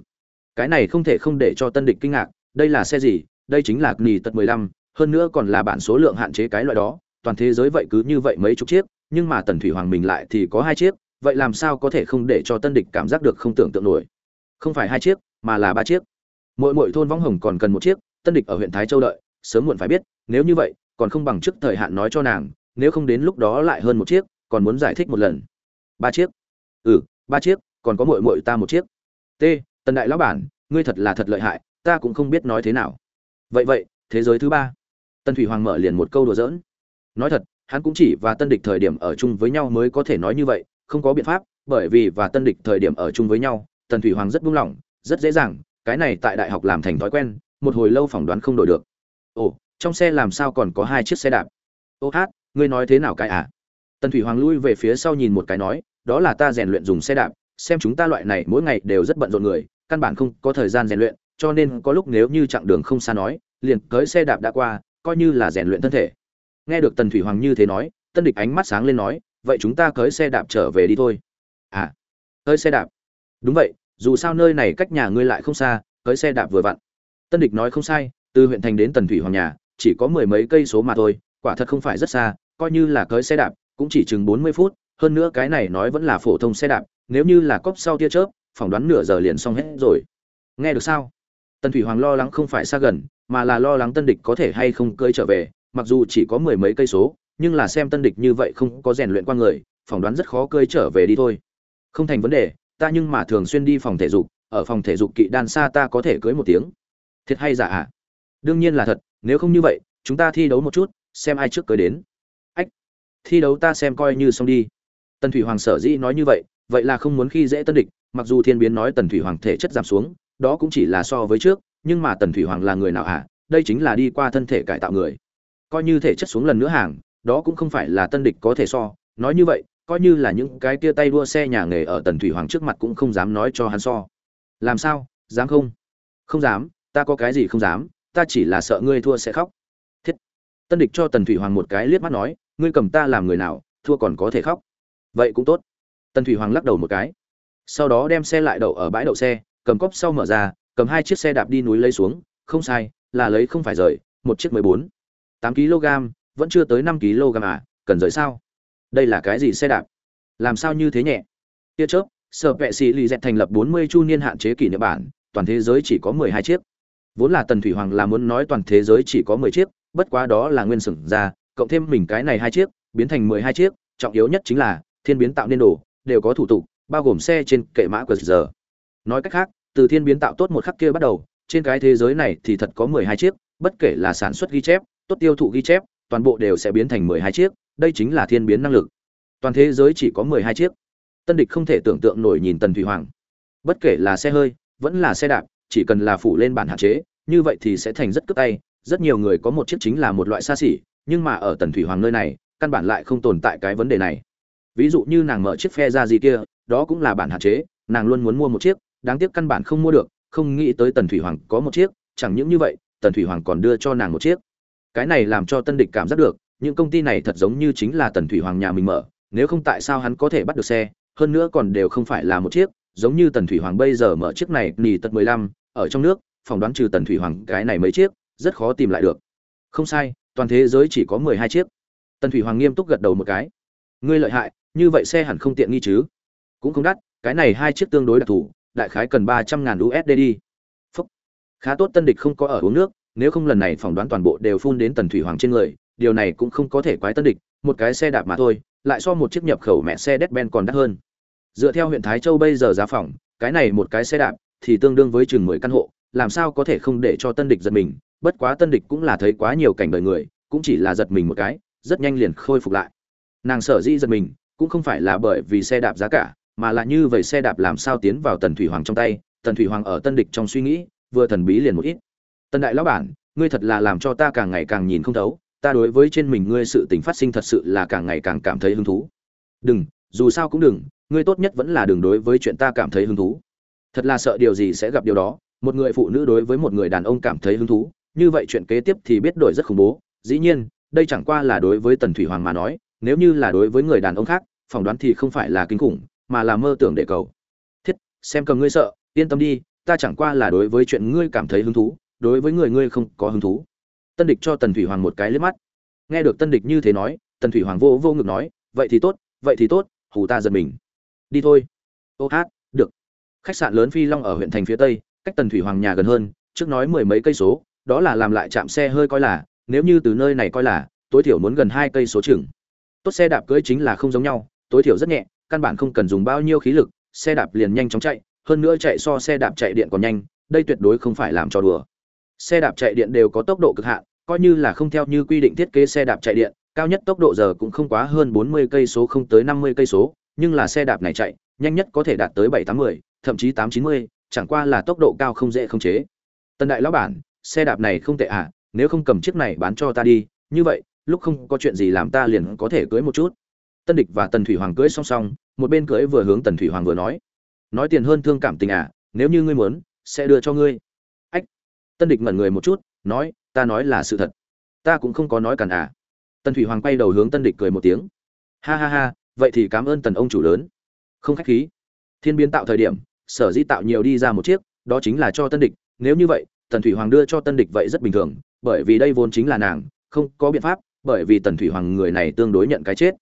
Cái này không thể không để cho tân địch kinh ngạc, đây là xe gì? Đây chính là nì tật mười lăm, hơn nữa còn là bản số lượng hạn chế cái loại đó, toàn thế giới vậy cứ như vậy mấy chục chiếc, nhưng mà tần thủy hoàng mình lại thì có hai chiếc, vậy làm sao có thể không để cho tân địch cảm giác được không tưởng tượng nổi? Không phải hai chiếc, mà là ba chiếc. Mỗi mỗi thôn võng hồng còn cần một chiếc, tân địch ở huyện thái châu đợi, sớm muộn phải biết, nếu như vậy còn không bằng trước thời hạn nói cho nàng, nếu không đến lúc đó lại hơn một chiếc, còn muốn giải thích một lần. Ba chiếc. Ừ ba chiếc, còn có mội mội ta một chiếc. T, tần đại lão bản, ngươi thật là thật lợi hại, ta cũng không biết nói thế nào. Vậy vậy, thế giới thứ ba. Tân thủy hoàng mở liền một câu đùa giỡn. Nói thật, hắn cũng chỉ và tân địch thời điểm ở chung với nhau mới có thể nói như vậy, không có biện pháp, bởi vì và tân địch thời điểm ở chung với nhau, tần thủy hoàng rất buông lỏng, rất dễ dàng, cái này tại đại học làm thành thói quen, một hồi lâu phỏng đoán không đổi được. Ồ trong xe làm sao còn có hai chiếc xe đạp? Ô hát, ngươi nói thế nào cái à? Tần thủy hoàng lui về phía sau nhìn một cái nói, đó là ta rèn luyện dùng xe đạp, xem chúng ta loại này mỗi ngày đều rất bận rộn người, căn bản không có thời gian rèn luyện, cho nên có lúc nếu như chặng đường không xa nói, liền cưới xe đạp đã qua, coi như là rèn luyện thân thể. Nghe được tần thủy hoàng như thế nói, tân địch ánh mắt sáng lên nói, vậy chúng ta cưới xe đạp trở về đi thôi. À cưới xe đạp? Đúng vậy, dù sao nơi này cách nhà ngươi lại không xa, cưới xe đạp vừa vặn. Tân địch nói không sai, từ huyện thành đến tần thủy hoàng nhà chỉ có mười mấy cây số mà thôi, quả thật không phải rất xa, coi như là cưới xe đạp, cũng chỉ chừng bốn mươi phút, hơn nữa cái này nói vẫn là phổ thông xe đạp, nếu như là cốc sau tia chớp, phỏng đoán nửa giờ liền xong hết rồi. Nghe được sao? Tần thủy hoàng lo lắng không phải xa gần, mà là lo lắng tân địch có thể hay không cưỡi trở về, mặc dù chỉ có mười mấy cây số, nhưng là xem tân địch như vậy không có rèn luyện qua người, phỏng đoán rất khó cưỡi trở về đi thôi. Không thành vấn đề, ta nhưng mà thường xuyên đi phòng thể dục, ở phòng thể dục kỵ đan xa ta có thể cưỡi một tiếng. Thiệt hay giả ạ? À? đương nhiên là thật nếu không như vậy, chúng ta thi đấu một chút, xem ai trước cưới đến. Ách, thi đấu ta xem coi như xong đi. Tần thủy hoàng sở dĩ nói như vậy vậy là không muốn khi dễ tân địch, mặc dù thiên biến nói tần thủy hoàng thể chất giảm xuống, đó cũng chỉ là so với trước, nhưng mà tần thủy hoàng là người nào hả? À? đây chính là đi qua thân thể cải tạo người. Coi như thể chất xuống lần nữa hàng, đó cũng không phải là tân địch có thể so. Nói như vậy, coi như là những cái kia tay đua xe nhà nghề ở tần thủy hoàng trước mặt cũng không dám nói cho hắn so. Làm sao? Dám không? Không dám, ta có cái gì không dám ta chỉ là sợ ngươi thua sẽ khóc. Thiết. Tân địch cho tần thủy hoàng một cái liếc mắt nói, ngươi cầm ta làm người nào, thua còn có thể khóc. Vậy cũng tốt. Tần thủy hoàng lắc đầu một cái. Sau đó đem xe lại đậu ở bãi đậu xe, cầm cốc sau mở ra, cầm hai chiếc xe đạp đi núi lấy xuống, không sai, là lấy không phải rời, một chiếc mười bốn. Tám kg, vẫn chưa tới năm kg à cần rời sao? Đây là cái gì xe đạp? Làm sao như thế nhẹ? Tia chớp, sở vệ sĩ lì dẹt thành lập 40 chu niên hạn chế kỷ niệm bản, toàn thế giới chỉ có 12 chiếc vốn là tần thủy hoàng là muốn nói toàn thế giới chỉ có 10 chiếc, bất quá đó là nguyên sửng ra, cộng thêm mình cái này hai chiếc, biến thành 12 chiếc, trọng yếu nhất chính là, thiên biến tạo nên đồ, đều có thủ tục, bao gồm xe trên kệ mã của giờ. Nói cách khác, từ thiên biến tạo tốt một khắc kia bắt đầu, trên cái thế giới này thì thật có 12 chiếc, bất kể là sản xuất ghi chép, tốt tiêu thụ ghi chép, toàn bộ đều sẽ biến thành 12 chiếc, đây chính là thiên biến năng lực. Toàn thế giới chỉ có 12 chiếc. Tân địch không thể tưởng tượng nổi nhìn tần thủy hoàng. Bất kể là xe hơi, vẫn là xe đạp chỉ cần là phủ lên bản hạn chế, như vậy thì sẽ thành rất cướp tay. Rất nhiều người có một chiếc chính là một loại xa xỉ, nhưng mà ở tần thủy hoàng nơi này, căn bản lại không tồn tại cái vấn đề này. Ví dụ như nàng mở chiếc phe ra gì kia, đó cũng là bản hạn chế, nàng luôn muốn mua một chiếc, đáng tiếc căn bản không mua được, không nghĩ tới tần thủy hoàng có một chiếc, chẳng những như vậy, tần thủy hoàng còn đưa cho nàng một chiếc. Cái này làm cho tân địch cảm giác được, những công ty này thật giống như chính là tần thủy hoàng nhà mình mở, nếu không tại sao hắn có thể bắt được xe, hơn nữa còn đều không phải là một chiếc, giống như tần thủy hoàng bây giờ mở chiếc này nỉ tật mười lăm ở trong nước phỏng đoán trừ tần thủy hoàng cái này mấy chiếc rất khó tìm lại được. Không sai toàn thế giới chỉ có mười hai chiếc. Tần thủy hoàng nghiêm túc gật đầu một cái. Ngươi lợi hại như vậy xe hẳn không tiện nghi chứ. Cũng không đắt cái này hai chiếc tương đối đặc thù đại khái cần ba trăm ngàn usd đi. Phúc. khá tốt tân địch không có ở uống nước nếu không lần này phỏng đoán toàn bộ đều phun đến tần thủy hoàng trên người điều này cũng không có thể quái tân địch một cái xe đạp mà thôi lại so một chiếc nhập khẩu mẹ xe đét ben còn đắt hơn. Dựa theo huyện Thái Châu bây giờ giá phòng, cái này một cái xe đạp thì tương đương với chừng 10 căn hộ, làm sao có thể không để cho Tân Địch giật mình, bất quá Tân Địch cũng là thấy quá nhiều cảnh đời người, cũng chỉ là giật mình một cái, rất nhanh liền khôi phục lại. Nàng sở dĩ giật mình, cũng không phải là bởi vì xe đạp giá cả, mà là như vậy xe đạp làm sao tiến vào Tần Thủy Hoàng trong tay, Tần Thủy Hoàng ở Tân Địch trong suy nghĩ, vừa thần bí liền một ít. Tân đại lão bản, ngươi thật là làm cho ta càng ngày càng nhìn không thấu, ta đối với trên mình ngươi sự tình phát sinh thật sự là càng ngày càng cảm thấy hứng thú đừng dù sao cũng đừng ngươi tốt nhất vẫn là đừng đối với chuyện ta cảm thấy hứng thú thật là sợ điều gì sẽ gặp điều đó. Một người phụ nữ đối với một người đàn ông cảm thấy hứng thú. Như vậy chuyện kế tiếp thì biết đổi rất khủng bố. Dĩ nhiên, đây chẳng qua là đối với tần thủy hoàng mà nói. Nếu như là đối với người đàn ông khác, phỏng đoán thì không phải là kinh khủng, mà là mơ tưởng để cầu. Thiết, xem cầm ngươi sợ. Yên tâm đi, ta chẳng qua là đối với chuyện ngươi cảm thấy hứng thú. Đối với người ngươi không có hứng thú. Tân địch cho tần thủy hoàng một cái liếc mắt. Nghe được tân địch như thế nói, tần thủy hoàng vô vô ngực nói, vậy thì tốt, vậy thì tốt. Hù ta giật mình. Đi thôi. Ô hát khách sạn lớn phi long ở huyện thành phía tây cách tần thủy hoàng nhà gần hơn trước nói mười mấy cây số đó là làm lại chạm xe hơi coi là nếu như từ nơi này coi là tối thiểu muốn gần hai cây số chừng. Tốt xe đạp cưỡi chính là không giống nhau tối thiểu rất nhẹ căn bản không cần dùng bao nhiêu khí lực xe đạp liền nhanh chóng chạy hơn nữa chạy so xe đạp chạy điện còn nhanh đây tuyệt đối không phải làm trò đùa. Xe đạp chạy điện đều có tốc độ cực hạn coi như là không theo như quy định thiết kế xe đạp chạy điện cao nhất tốc độ giờ cũng không quá hơn 40 cây số không tới 50 cây số nhưng là xe đạp này chạy nhanh nhất có thể đạt tới 780, thậm chí 890, chẳng qua là tốc độ cao không dễ không chế. Tân đại lão bản xe đạp này không tệ à nếu không cầm chiếc này bán cho ta đi như vậy lúc không có chuyện gì làm ta liền có thể cưới một chút. Tân địch và tần thủy hoàng cưới song song một bên cưới vừa hướng tần thủy hoàng vừa nói. Nói tiền hơn thương cảm tình à nếu như ngươi muốn sẽ đưa cho ngươi. Ách, tân địch ngẩn người một chút nói ta nói là sự thật. Ta cũng không có nói cản à. Tần thủy hoàng quay đầu hướng tân địch cười một tiếng. Ha ha ha vậy thì cảm ơn tần ông chủ lớn. Không khách khí. Thiên biến tạo thời điểm sở dĩ tạo nhiều đi ra một chiếc, đó chính là cho tân địch. Nếu như vậy, tần thủy hoàng đưa cho tân địch vậy rất bình thường, bởi vì đây vốn chính là nàng, không có biện pháp, bởi vì tần thủy hoàng người này tương đối nhận cái chết.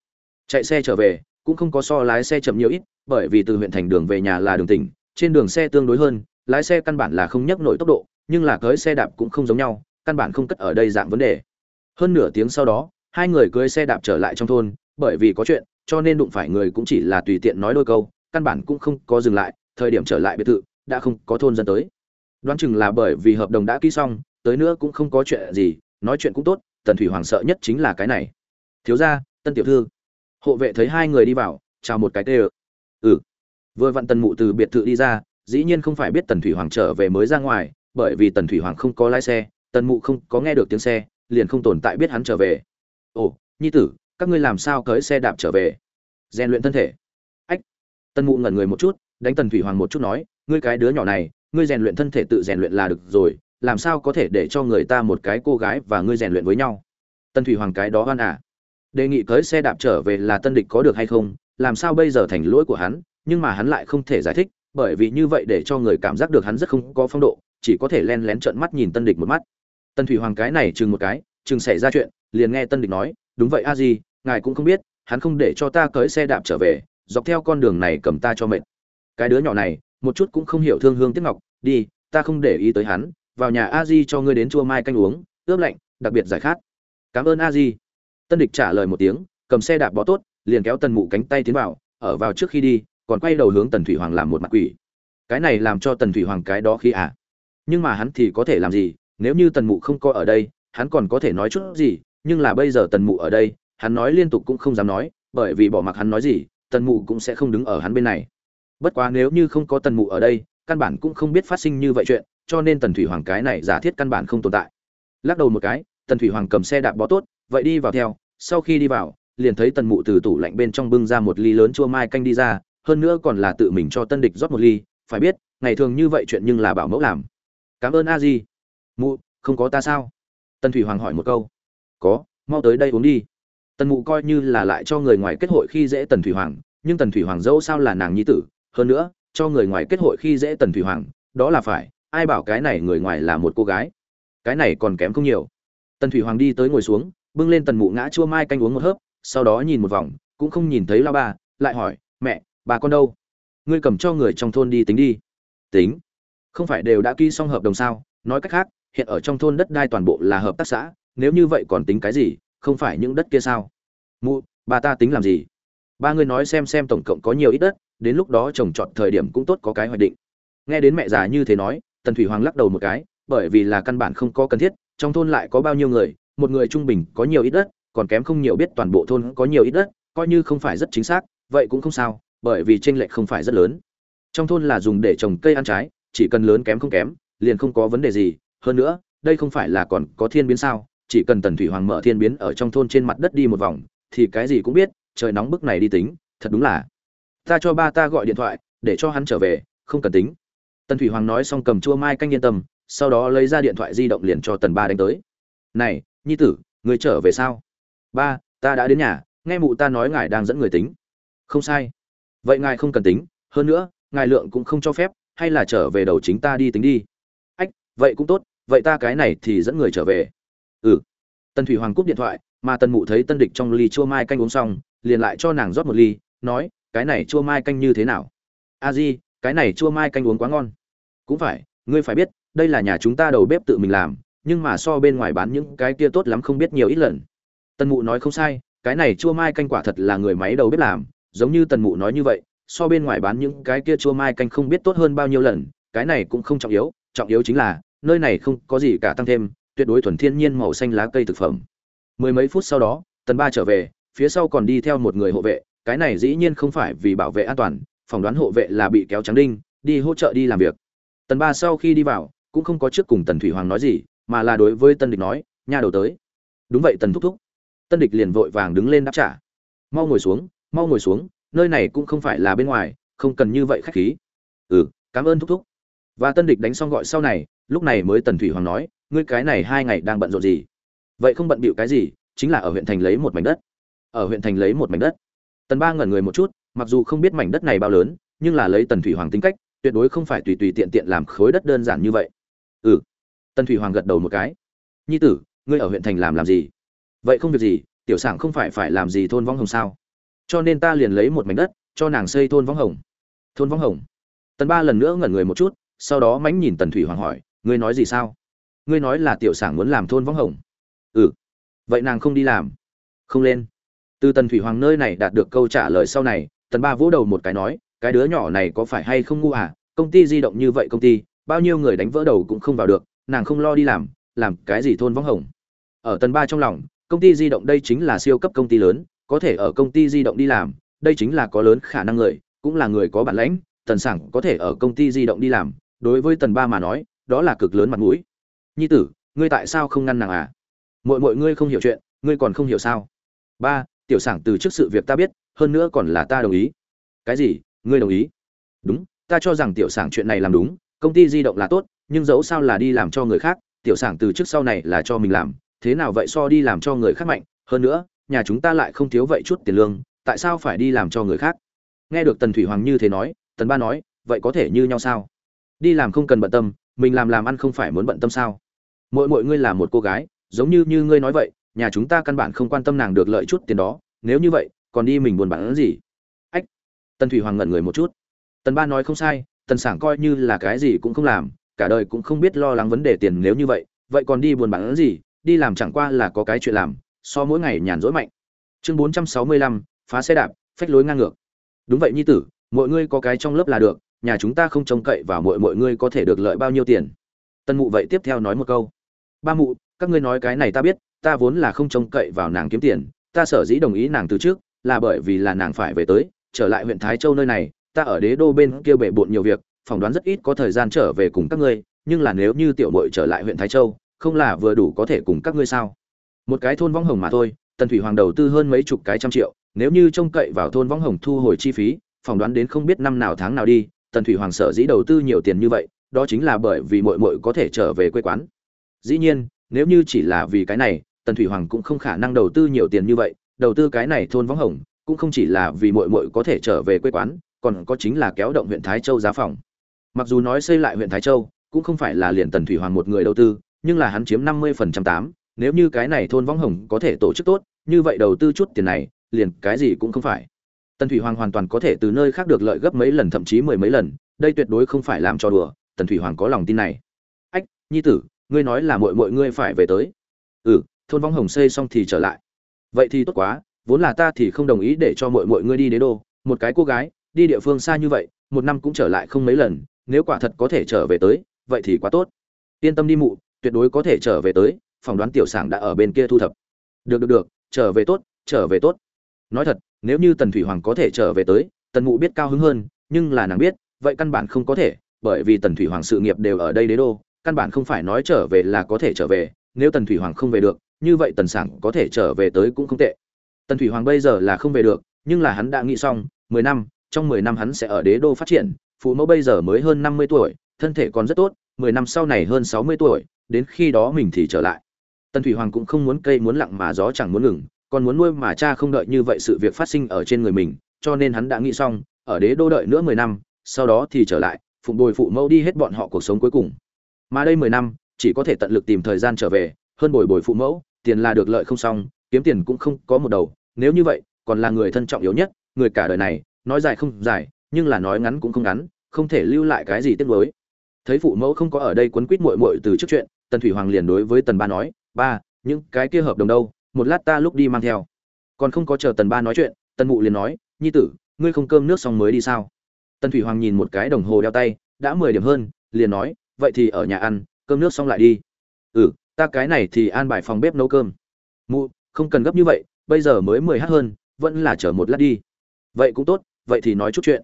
Chạy xe trở về, cũng không có so lái xe chậm nhiều ít, bởi vì từ huyện thành đường về nhà là đường tỉnh, trên đường xe tương đối hơn, lái xe căn bản là không nhấc nổi tốc độ, nhưng là cưới xe đạp cũng không giống nhau, căn bản không cất ở đây dạng vấn đề. Hơn nửa tiếng sau đó, hai người cưới xe đạp trở lại trong thôn, bởi vì có chuyện, cho nên đụng phải người cũng chỉ là tùy tiện nói đôi câu, căn bản cũng không có dừng lại thời điểm trở lại biệt thự, đã không có thôn dân tới. Đoán chừng là bởi vì hợp đồng đã ký xong, tới nữa cũng không có chuyện gì, nói chuyện cũng tốt, tần thủy hoàng sợ nhất chính là cái này. Thiếu gia, tân tiểu thư. Hộ vệ thấy hai người đi vào, chào một cái tê ơ. Ừ. Vừa vặn tần mụ từ biệt thự đi ra, dĩ nhiên không phải biết tần thủy hoàng trở về mới ra ngoài, bởi vì tần thủy hoàng không có lái xe, tần mụ không có nghe được tiếng xe, liền không tồn tại biết hắn trở về. Ồ, nhi tử, các ngươi làm sao cưới xe đạp trở về? Rèn luyện thân thể. Ách. Tần mụ ngẩn người một chút đánh tần thủy hoàng một chút nói, ngươi cái đứa nhỏ này, ngươi rèn luyện thân thể tự rèn luyện là được rồi, làm sao có thể để cho người ta một cái cô gái và ngươi rèn luyện với nhau? Tân thủy hoàng cái đó hoan à đề nghị cưới xe đạp trở về là tân địch có được hay không, làm sao bây giờ thành lỗi của hắn, nhưng mà hắn lại không thể giải thích, bởi vì như vậy để cho người cảm giác được hắn rất không có phong độ, chỉ có thể len lén trợn mắt nhìn tân địch một mắt. Tân thủy hoàng cái này chừng một cái, chừng xảy ra chuyện, liền nghe tân địch nói, đúng vậy a di, ngài cũng không biết, hắn không để cho ta cưới xe đạp trở về, dọc theo con đường này cầm ta cho mệt cái đứa nhỏ này, một chút cũng không hiểu thương hương tiếc ngọc, đi, ta không để ý tới hắn, vào nhà a di cho ngươi đến chua mai canh uống, ướp lạnh, đặc biệt giải khát. Cảm ơn a di. Tân địch trả lời một tiếng, cầm xe đạp bó tốt, liền kéo tần mụ cánh tay tiến vào, ở vào trước khi đi, còn quay đầu hướng tần thủy hoàng làm một mặt quỷ. Cái này làm cho tần thủy hoàng cái đó khi à? Nhưng mà hắn thì có thể làm gì? Nếu như tần mụ không có ở đây, hắn còn có thể nói chút gì? Nhưng là bây giờ tần mụ ở đây, hắn nói liên tục cũng không dám nói, bởi vì bỏ mặc hắn nói gì, tần mụ cũng sẽ không đứng ở hắn bên này bất quá nếu như không có tần mụ ở đây, căn bản cũng không biết phát sinh như vậy chuyện, cho nên tần thủy hoàng cái này giả thiết căn bản không tồn tại. Lắc đầu một cái, tần thủy hoàng cầm xe đạp bó tốt, vậy đi vào theo. Sau khi đi vào, liền thấy tần mụ từ tủ lạnh bên trong bưng ra một ly lớn chua mai canh đi ra, hơn nữa còn là tự mình cho tân địch rót một ly, phải biết, ngày thường như vậy chuyện nhưng là bảo mẫu làm. Cảm ơn a di. Mụ, không có ta sao? Tần thủy hoàng hỏi một câu. Có, mau tới đây uống đi. Tần mụ coi như là lại cho người ngoài kết hội khi dễ tần thủy hoàng, nhưng tần thủy hoàng dẫu sao là nàng nhi tử hơn nữa, cho người ngoài kết hội khi dễ tần thủy hoàng, đó là phải, ai bảo cái này người ngoài là một cô gái? Cái này còn kém không nhiều. Tần thủy hoàng đi tới ngồi xuống, bưng lên tần mụ ngã chua mai canh uống một hớp, sau đó nhìn một vòng, cũng không nhìn thấy lao ba, lại hỏi, mẹ, bà con đâu? Ngươi cầm cho người trong thôn đi tính đi. Tính? Không phải đều đã ký xong hợp đồng sao? Nói cách khác, hiện ở trong thôn đất đai toàn bộ là hợp tác xã, nếu như vậy còn tính cái gì, không phải những đất kia sao? Mụ, bà ta tính làm gì? Ba người nói xem xem tổng cộng có nhiều ít đất đến lúc đó trồng trọt thời điểm cũng tốt có cái hoạch định. Nghe đến mẹ già như thế nói, tần thủy hoàng lắc đầu một cái, bởi vì là căn bản không có cần thiết, trong thôn lại có bao nhiêu người, một người trung bình có nhiều ít đất, còn kém không nhiều biết toàn bộ thôn có nhiều ít đất, coi như không phải rất chính xác, vậy cũng không sao, bởi vì tranh lệch không phải rất lớn. Trong thôn là dùng để trồng cây ăn trái, chỉ cần lớn kém không kém, liền không có vấn đề gì, hơn nữa, đây không phải là còn có thiên biến sao, chỉ cần tần thủy hoàng mở thiên biến ở trong thôn trên mặt đất đi một vòng, thì cái gì cũng biết, trời nóng bức này đi tính, thật đúng là ta cho ba ta gọi điện thoại, để cho hắn trở về, không cần tính. Tần thủy hoàng nói xong cầm chua mai canh yên tâm, sau đó lấy ra điện thoại di động liền cho tần ba đánh tới. Này, nhi tử, người trở về sao? Ba, ta đã đến nhà, nghe mụ ta nói ngài đang dẫn người tính. Không sai. Vậy ngài không cần tính, hơn nữa, ngài lượng cũng không cho phép, hay là trở về đầu chính ta đi tính đi. Ách, vậy cũng tốt, vậy ta cái này thì dẫn người trở về. Ừ. Tần thủy hoàng cúp điện thoại, mà tần mụ thấy tân địch trong ly chua mai canh uống xong, liền lại cho nàng rót một ly, nói cái này chua mai canh như thế nào? A di, cái này chua mai canh uống quá ngon. Cũng phải, ngươi phải biết, đây là nhà chúng ta đầu bếp tự mình làm, nhưng mà so bên ngoài bán những cái kia tốt lắm không biết nhiều ít lần. Tần mụ nói không sai, cái này chua mai canh quả thật là người máy đầu bếp làm, giống như tần mụ nói như vậy, so bên ngoài bán những cái kia chua mai canh không biết tốt hơn bao nhiêu lần, cái này cũng không trọng yếu trọng yếu chính là, nơi này không có gì cả tăng thêm, tuyệt đối thuần thiên nhiên màu xanh lá cây thực phẩm. Mười mấy phút sau đó, tần ba trở về, phía sau còn đi theo một người hộ vệ cái này dĩ nhiên không phải vì bảo vệ an toàn, phỏng đoán hộ vệ là bị kéo trắng đinh, đi hỗ trợ đi làm việc. Tần ba sau khi đi vào, cũng không có trước cùng tần thủy hoàng nói gì, mà là đối với tân địch nói, nha đầu tới. Đúng vậy, tần thúc thúc. Tân địch liền vội vàng đứng lên đáp trả. Mau ngồi xuống, mau ngồi xuống, nơi này cũng không phải là bên ngoài, không cần như vậy khách khí. Ừ cảm ơn thúc thúc. Và tân địch đánh xong gọi sau này, lúc này mới tần thủy hoàng nói, ngươi cái này hai ngày đang bận rộn gì? Vậy không bận bịu cái gì, chính là ở huyện thành lấy một mảnh đất. Ở huyện thành lấy một mảnh đất? Tần ba ngẩn người một chút, mặc dù không biết mảnh đất này bao lớn, nhưng là lấy tần thủy hoàng tính cách, tuyệt đối không phải tùy tùy tiện tiện làm khối đất đơn giản như vậy. Ừ. Tần thủy hoàng gật đầu một cái. Nhi tử, ngươi ở huyện thành làm làm gì? Vậy không việc gì, tiểu sản không phải phải làm gì thôn võng hồng sao? Cho nên ta liền lấy một mảnh đất, cho nàng xây thôn võng hồng. Thôn võng hồng. Tần ba lần nữa ngẩn người một chút, sau đó mánh nhìn tần thủy hoàng hỏi, ngươi nói gì sao? Ngươi nói là tiểu sản muốn làm thôn võng hồng. Ừ. Vậy nàng không đi làm. Không lên từ tần thủy hoàng nơi này đạt được câu trả lời sau này, tần ba vỗ đầu một cái nói, cái đứa nhỏ này có phải hay không ngu à? Công ty di động như vậy công ty, bao nhiêu người đánh vỡ đầu cũng không vào được, nàng không lo đi làm làm cái gì thôn võng hồng. Ở tần ba trong lòng, công ty di động đây chính là siêu cấp công ty lớn, có thể ở công ty di động đi làm, đây chính là có lớn khả năng người, cũng là người có bản lãnh, tần sảng có thể ở công ty di động đi làm, đối với tần ba mà nói, đó là cực lớn mặt mũi. Nhi tử, ngươi tại sao không ngăn nàng à? Mọi mọi ngươi không hiểu chuyện, ngươi còn không hiểu sao? Ba tiểu sảng từ trước sự việc ta biết, hơn nữa còn là ta đồng ý. Cái gì? Ngươi đồng ý? Đúng, ta cho rằng tiểu sảng chuyện này làm đúng, công ty di động là tốt, nhưng dẫu sao là đi làm cho người khác, tiểu sảng từ trước sau này là cho mình làm, thế nào vậy so đi làm cho người khác mạnh? Hơn nữa, nhà chúng ta lại không thiếu vậy chút tiền lương, tại sao phải đi làm cho người khác? Nghe được tần thủy hoàng như thế nói, tần ba nói, vậy có thể như nhau sao? Đi làm không cần bận tâm, mình làm làm ăn không phải muốn bận tâm sao? Mỗi mỗi ngươi là một cô gái, giống như như ngươi nói vậy nhà chúng ta căn bản không quan tâm nàng được lợi chút tiền đó, nếu như vậy, còn đi mình buồn bản gì? Ách, tần thủy hoàng ngẩn người một chút. Tần ba nói không sai, tần sảng coi như là cái gì cũng không làm, cả đời cũng không biết lo lắng vấn đề tiền nếu như vậy vậy còn đi buồn bản gì? Đi làm chẳng qua là có cái chuyện làm, so mỗi ngày nhàn rỗi mạnh. Chương bốn trăm sáu mươi lăm, phá xe đạp, phách lối ngang ngược. Đúng vậy nhi tử, mọi ngươi có cái trong lớp là được, nhà chúng ta không trông cậy vào mọi mọi ngươi có thể được lợi bao nhiêu tiền? Tân mụ vậy tiếp theo nói một câu. Ba mụ, các ngươi nói cái này ta biết ta vốn là không trông cậy vào nàng kiếm tiền, ta sở dĩ đồng ý nàng từ trước, là bởi vì là nàng phải về tới, trở lại huyện thái châu nơi này, ta ở đế đô bên kia bể bộn nhiều việc, phỏng đoán rất ít có thời gian trở về cùng các ngươi, nhưng là nếu như tiểu muội trở lại huyện thái châu, không là vừa đủ có thể cùng các ngươi sao? Một cái thôn vong hồng mà thôi, tần thủy hoàng đầu tư hơn mấy chục cái trăm triệu, nếu như trông cậy vào thôn vong hồng thu hồi chi phí, phỏng đoán đến không biết năm nào tháng nào đi, tần thủy hoàng sở dĩ đầu tư nhiều tiền như vậy, đó chính là bởi vì muội muội có thể trở về quê quán. Dĩ nhiên, nếu như chỉ là vì cái này tần thủy hoàng cũng không khả năng đầu tư nhiều tiền như vậy, đầu tư cái này thôn võng hồng, cũng không chỉ là vì mội mội có thể trở về quê quán, còn có chính là kéo động huyện thái châu giá phòng. Mặc dù nói xây lại huyện thái châu, cũng không phải là liền tần thủy hoàng một người đầu tư, nhưng là hắn chiếm năm mươi phần trăm tám. Nếu như cái này thôn võng hồng có thể tổ chức tốt, như vậy đầu tư chút tiền này, liền cái gì cũng không phải. Tần thủy hoàng hoàn toàn có thể từ nơi khác được lợi gấp mấy lần, thậm chí mười mấy lần, đây tuyệt đối không phải làm cho đùa, tần thủy hoàng có lòng tin này. Ách, nhi tử, ngươi nói là mội mội ngươi phải về tới. Ừ thôn vong hồng xây xong thì trở lại. Vậy thì tốt quá, vốn là ta thì không đồng ý để cho mọi mọi ngươi đi đế đô. Một cái cô gái, đi địa phương xa như vậy, một năm cũng trở lại không mấy lần, nếu quả thật có thể trở về tới, vậy thì quá tốt. Yên tâm đi mụ, tuyệt đối có thể trở về tới, phỏng đoán tiểu sảng đã ở bên kia thu thập. Được được được, trở về tốt, trở về tốt. Nói thật, nếu như tần thủy hoàng có thể trở về tới, tần mụ biết cao hứng hơn, nhưng là nàng biết, vậy căn bản không có thể, bởi vì tần thủy hoàng sự nghiệp đều ở đây đế đô, căn bản không phải nói trở về là có thể trở về, nếu tần thủy hoàng không về được như vậy tần sảng có thể trở về tới cũng không tệ. Tần thủy hoàng bây giờ là không về được, nhưng là hắn đã nghĩ xong, mười năm, trong mười năm hắn sẽ ở đế đô phát triển, phụ mẫu bây giờ mới hơn năm mươi tuổi, thân thể còn rất tốt, mười năm sau này hơn sáu mươi tuổi, đến khi đó mình thì trở lại. Tần thủy hoàng cũng không muốn cây muốn lặng mà gió chẳng muốn ngừng, còn muốn nuôi mà cha không đợi như vậy sự việc phát sinh ở trên người mình, cho nên hắn đã nghĩ xong, ở đế đô đợi nữa mười năm, sau đó thì trở lại, phụng bồi phụ mẫu đi hết bọn họ cuộc sống cuối cùng. Mà đây mười năm, chỉ có thể tận lực tìm thời gian trở về, hơn bồi bồi phụ mẫu tiền là được lợi không xong, kiếm tiền cũng không có một đầu. Nếu như vậy, còn là người thân trọng yếu nhất, người cả đời này, nói dài không dài, nhưng là nói ngắn cũng không ngắn, không thể lưu lại cái gì tiếc nuối. Thấy phụ mẫu không có ở đây quấn quýt muội muội từ trước chuyện, tần thủy hoàng liền đối với tần ba nói, ba, những cái kia hợp đồng đâu? Một lát ta lúc đi mang theo. Còn không có chờ tần ba nói chuyện, tần mụ liền nói, nhi tử, ngươi không cơm nước xong mới đi sao? Tần thủy hoàng nhìn một cái đồng hồ đeo tay, đã mười điểm hơn. Liền nói, vậy thì ở nhà ăn, cơm nước xong lại đi. Ừ ta cái này thì an bài phòng bếp nấu cơm. Mụ, không cần gấp như vậy, bây giờ mới mười h hơn, vẫn là chờ một lát đi. Vậy cũng tốt, vậy thì nói chút chuyện.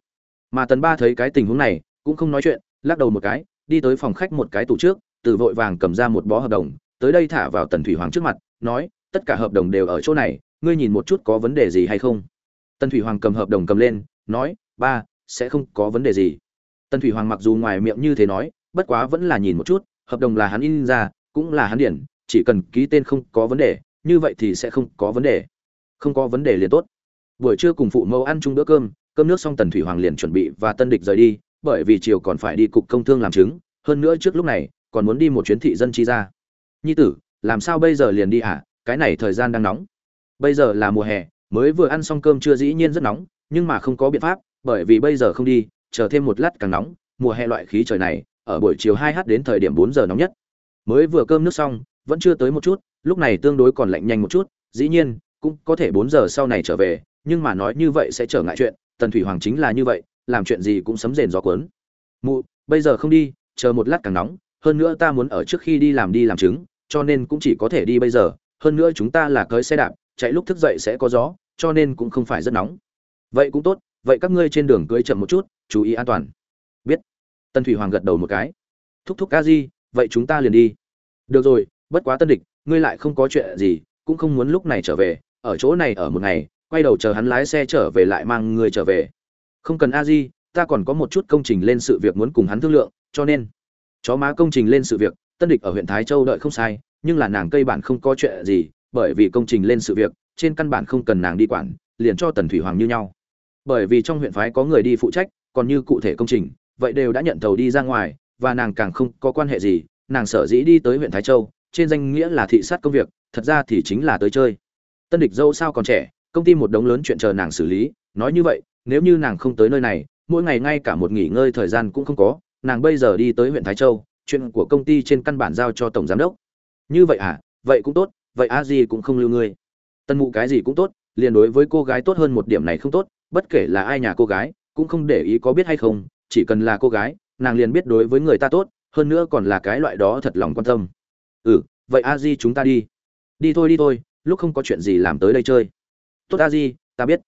Mà tần ba thấy cái tình huống này, cũng không nói chuyện, lắc đầu một cái, đi tới phòng khách một cái tủ trước, từ vội vàng cầm ra một bó hợp đồng, tới đây thả vào tần thủy hoàng trước mặt, nói, tất cả hợp đồng đều ở chỗ này, ngươi nhìn một chút có vấn đề gì hay không? Tần thủy hoàng cầm hợp đồng cầm lên, nói, ba, sẽ không có vấn đề gì. Tần thủy hoàng mặc dù ngoài miệng như thế nói, bất quá vẫn là nhìn một chút, hợp đồng là hắn in ra cũng là hắn điển, chỉ cần ký tên không có vấn đề, như vậy thì sẽ không có vấn đề. Không có vấn đề liền tốt. Buổi trưa cùng phụ mẫu ăn chung bữa cơm cơm nước xong tần thủy hoàng liền chuẩn bị và tân địch rời đi, bởi vì chiều còn phải đi cục công thương làm chứng, hơn nữa trước lúc này, còn muốn đi một chuyến thị dân chi ra. Nhi tử, làm sao bây giờ liền đi hả? Cái này thời gian đang nóng. Bây giờ là mùa hè, mới vừa ăn xong cơm chưa dĩ nhiên rất nóng, nhưng mà không có biện pháp, bởi vì bây giờ không đi, chờ thêm một lát càng nóng. Mùa hè loại khí trời này, ở buổi chiều 2h đến thời điểm 4 giờ nóng nhất mới vừa cơm nước xong, vẫn chưa tới một chút, lúc này tương đối còn lạnh nhanh một chút, dĩ nhiên, cũng có thể bốn giờ sau này trở về, nhưng mà nói như vậy sẽ trở ngại chuyện, tần thủy hoàng chính là như vậy, làm chuyện gì cũng sấm rền gió cuốn. Mụ, bây giờ không đi, chờ một lát càng nóng, hơn nữa ta muốn ở trước khi đi làm đi làm chứng, cho nên cũng chỉ có thể đi bây giờ, hơn nữa chúng ta là cưới xe đạp, chạy lúc thức dậy sẽ có gió, cho nên cũng không phải rất nóng. Vậy cũng tốt, vậy các ngươi trên đường cưới chậm một chút, chú ý an toàn. Biết. Tần thủy hoàng gật đầu một cái. Thúc thúc ca di vậy chúng ta liền đi. Được rồi, bất quá tân địch, ngươi lại không có chuyện gì, cũng không muốn lúc này trở về, ở chỗ này ở một ngày, quay đầu chờ hắn lái xe trở về lại mang người trở về. Không cần a di, ta còn có một chút công trình lên sự việc muốn cùng hắn thương lượng, cho nên, chó má công trình lên sự việc, tân địch ở huyện thái châu đợi không sai, nhưng là nàng cây bản không có chuyện gì, bởi vì công trình lên sự việc, trên căn bản không cần nàng đi quản, liền cho tần thủy hoàng như nhau. Bởi vì trong huyện phái có người đi phụ trách, còn như cụ thể công trình, vậy đều đã nhận thầu đi ra ngoài và nàng càng không có quan hệ gì, nàng sở dĩ đi tới huyện thái châu, trên danh nghĩa là thị sát công việc, thật ra thì chính là tới chơi. Tân địch dâu sao còn trẻ, công ty một đống lớn chuyện chờ nàng xử lý, nói như vậy, nếu như nàng không tới nơi này, mỗi ngày ngay cả một nghỉ ngơi thời gian cũng không có, nàng bây giờ đi tới huyện thái châu, chuyện của công ty trên căn bản giao cho tổng giám đốc. Như vậy à vậy cũng tốt, vậy a di cũng không lưu ngươi. Tân mụ cái gì cũng tốt, liền đối với cô gái tốt hơn một điểm này không tốt, bất kể là ai nhà cô gái, cũng không để ý có biết hay không, chỉ cần là cô gái nàng liền biết đối với người ta tốt, hơn nữa còn là cái loại đó thật lòng quan tâm. Ừ vậy a di chúng ta đi. Đi thôi đi thôi, lúc không có chuyện gì làm tới đây chơi. Tốt a di, ta biết.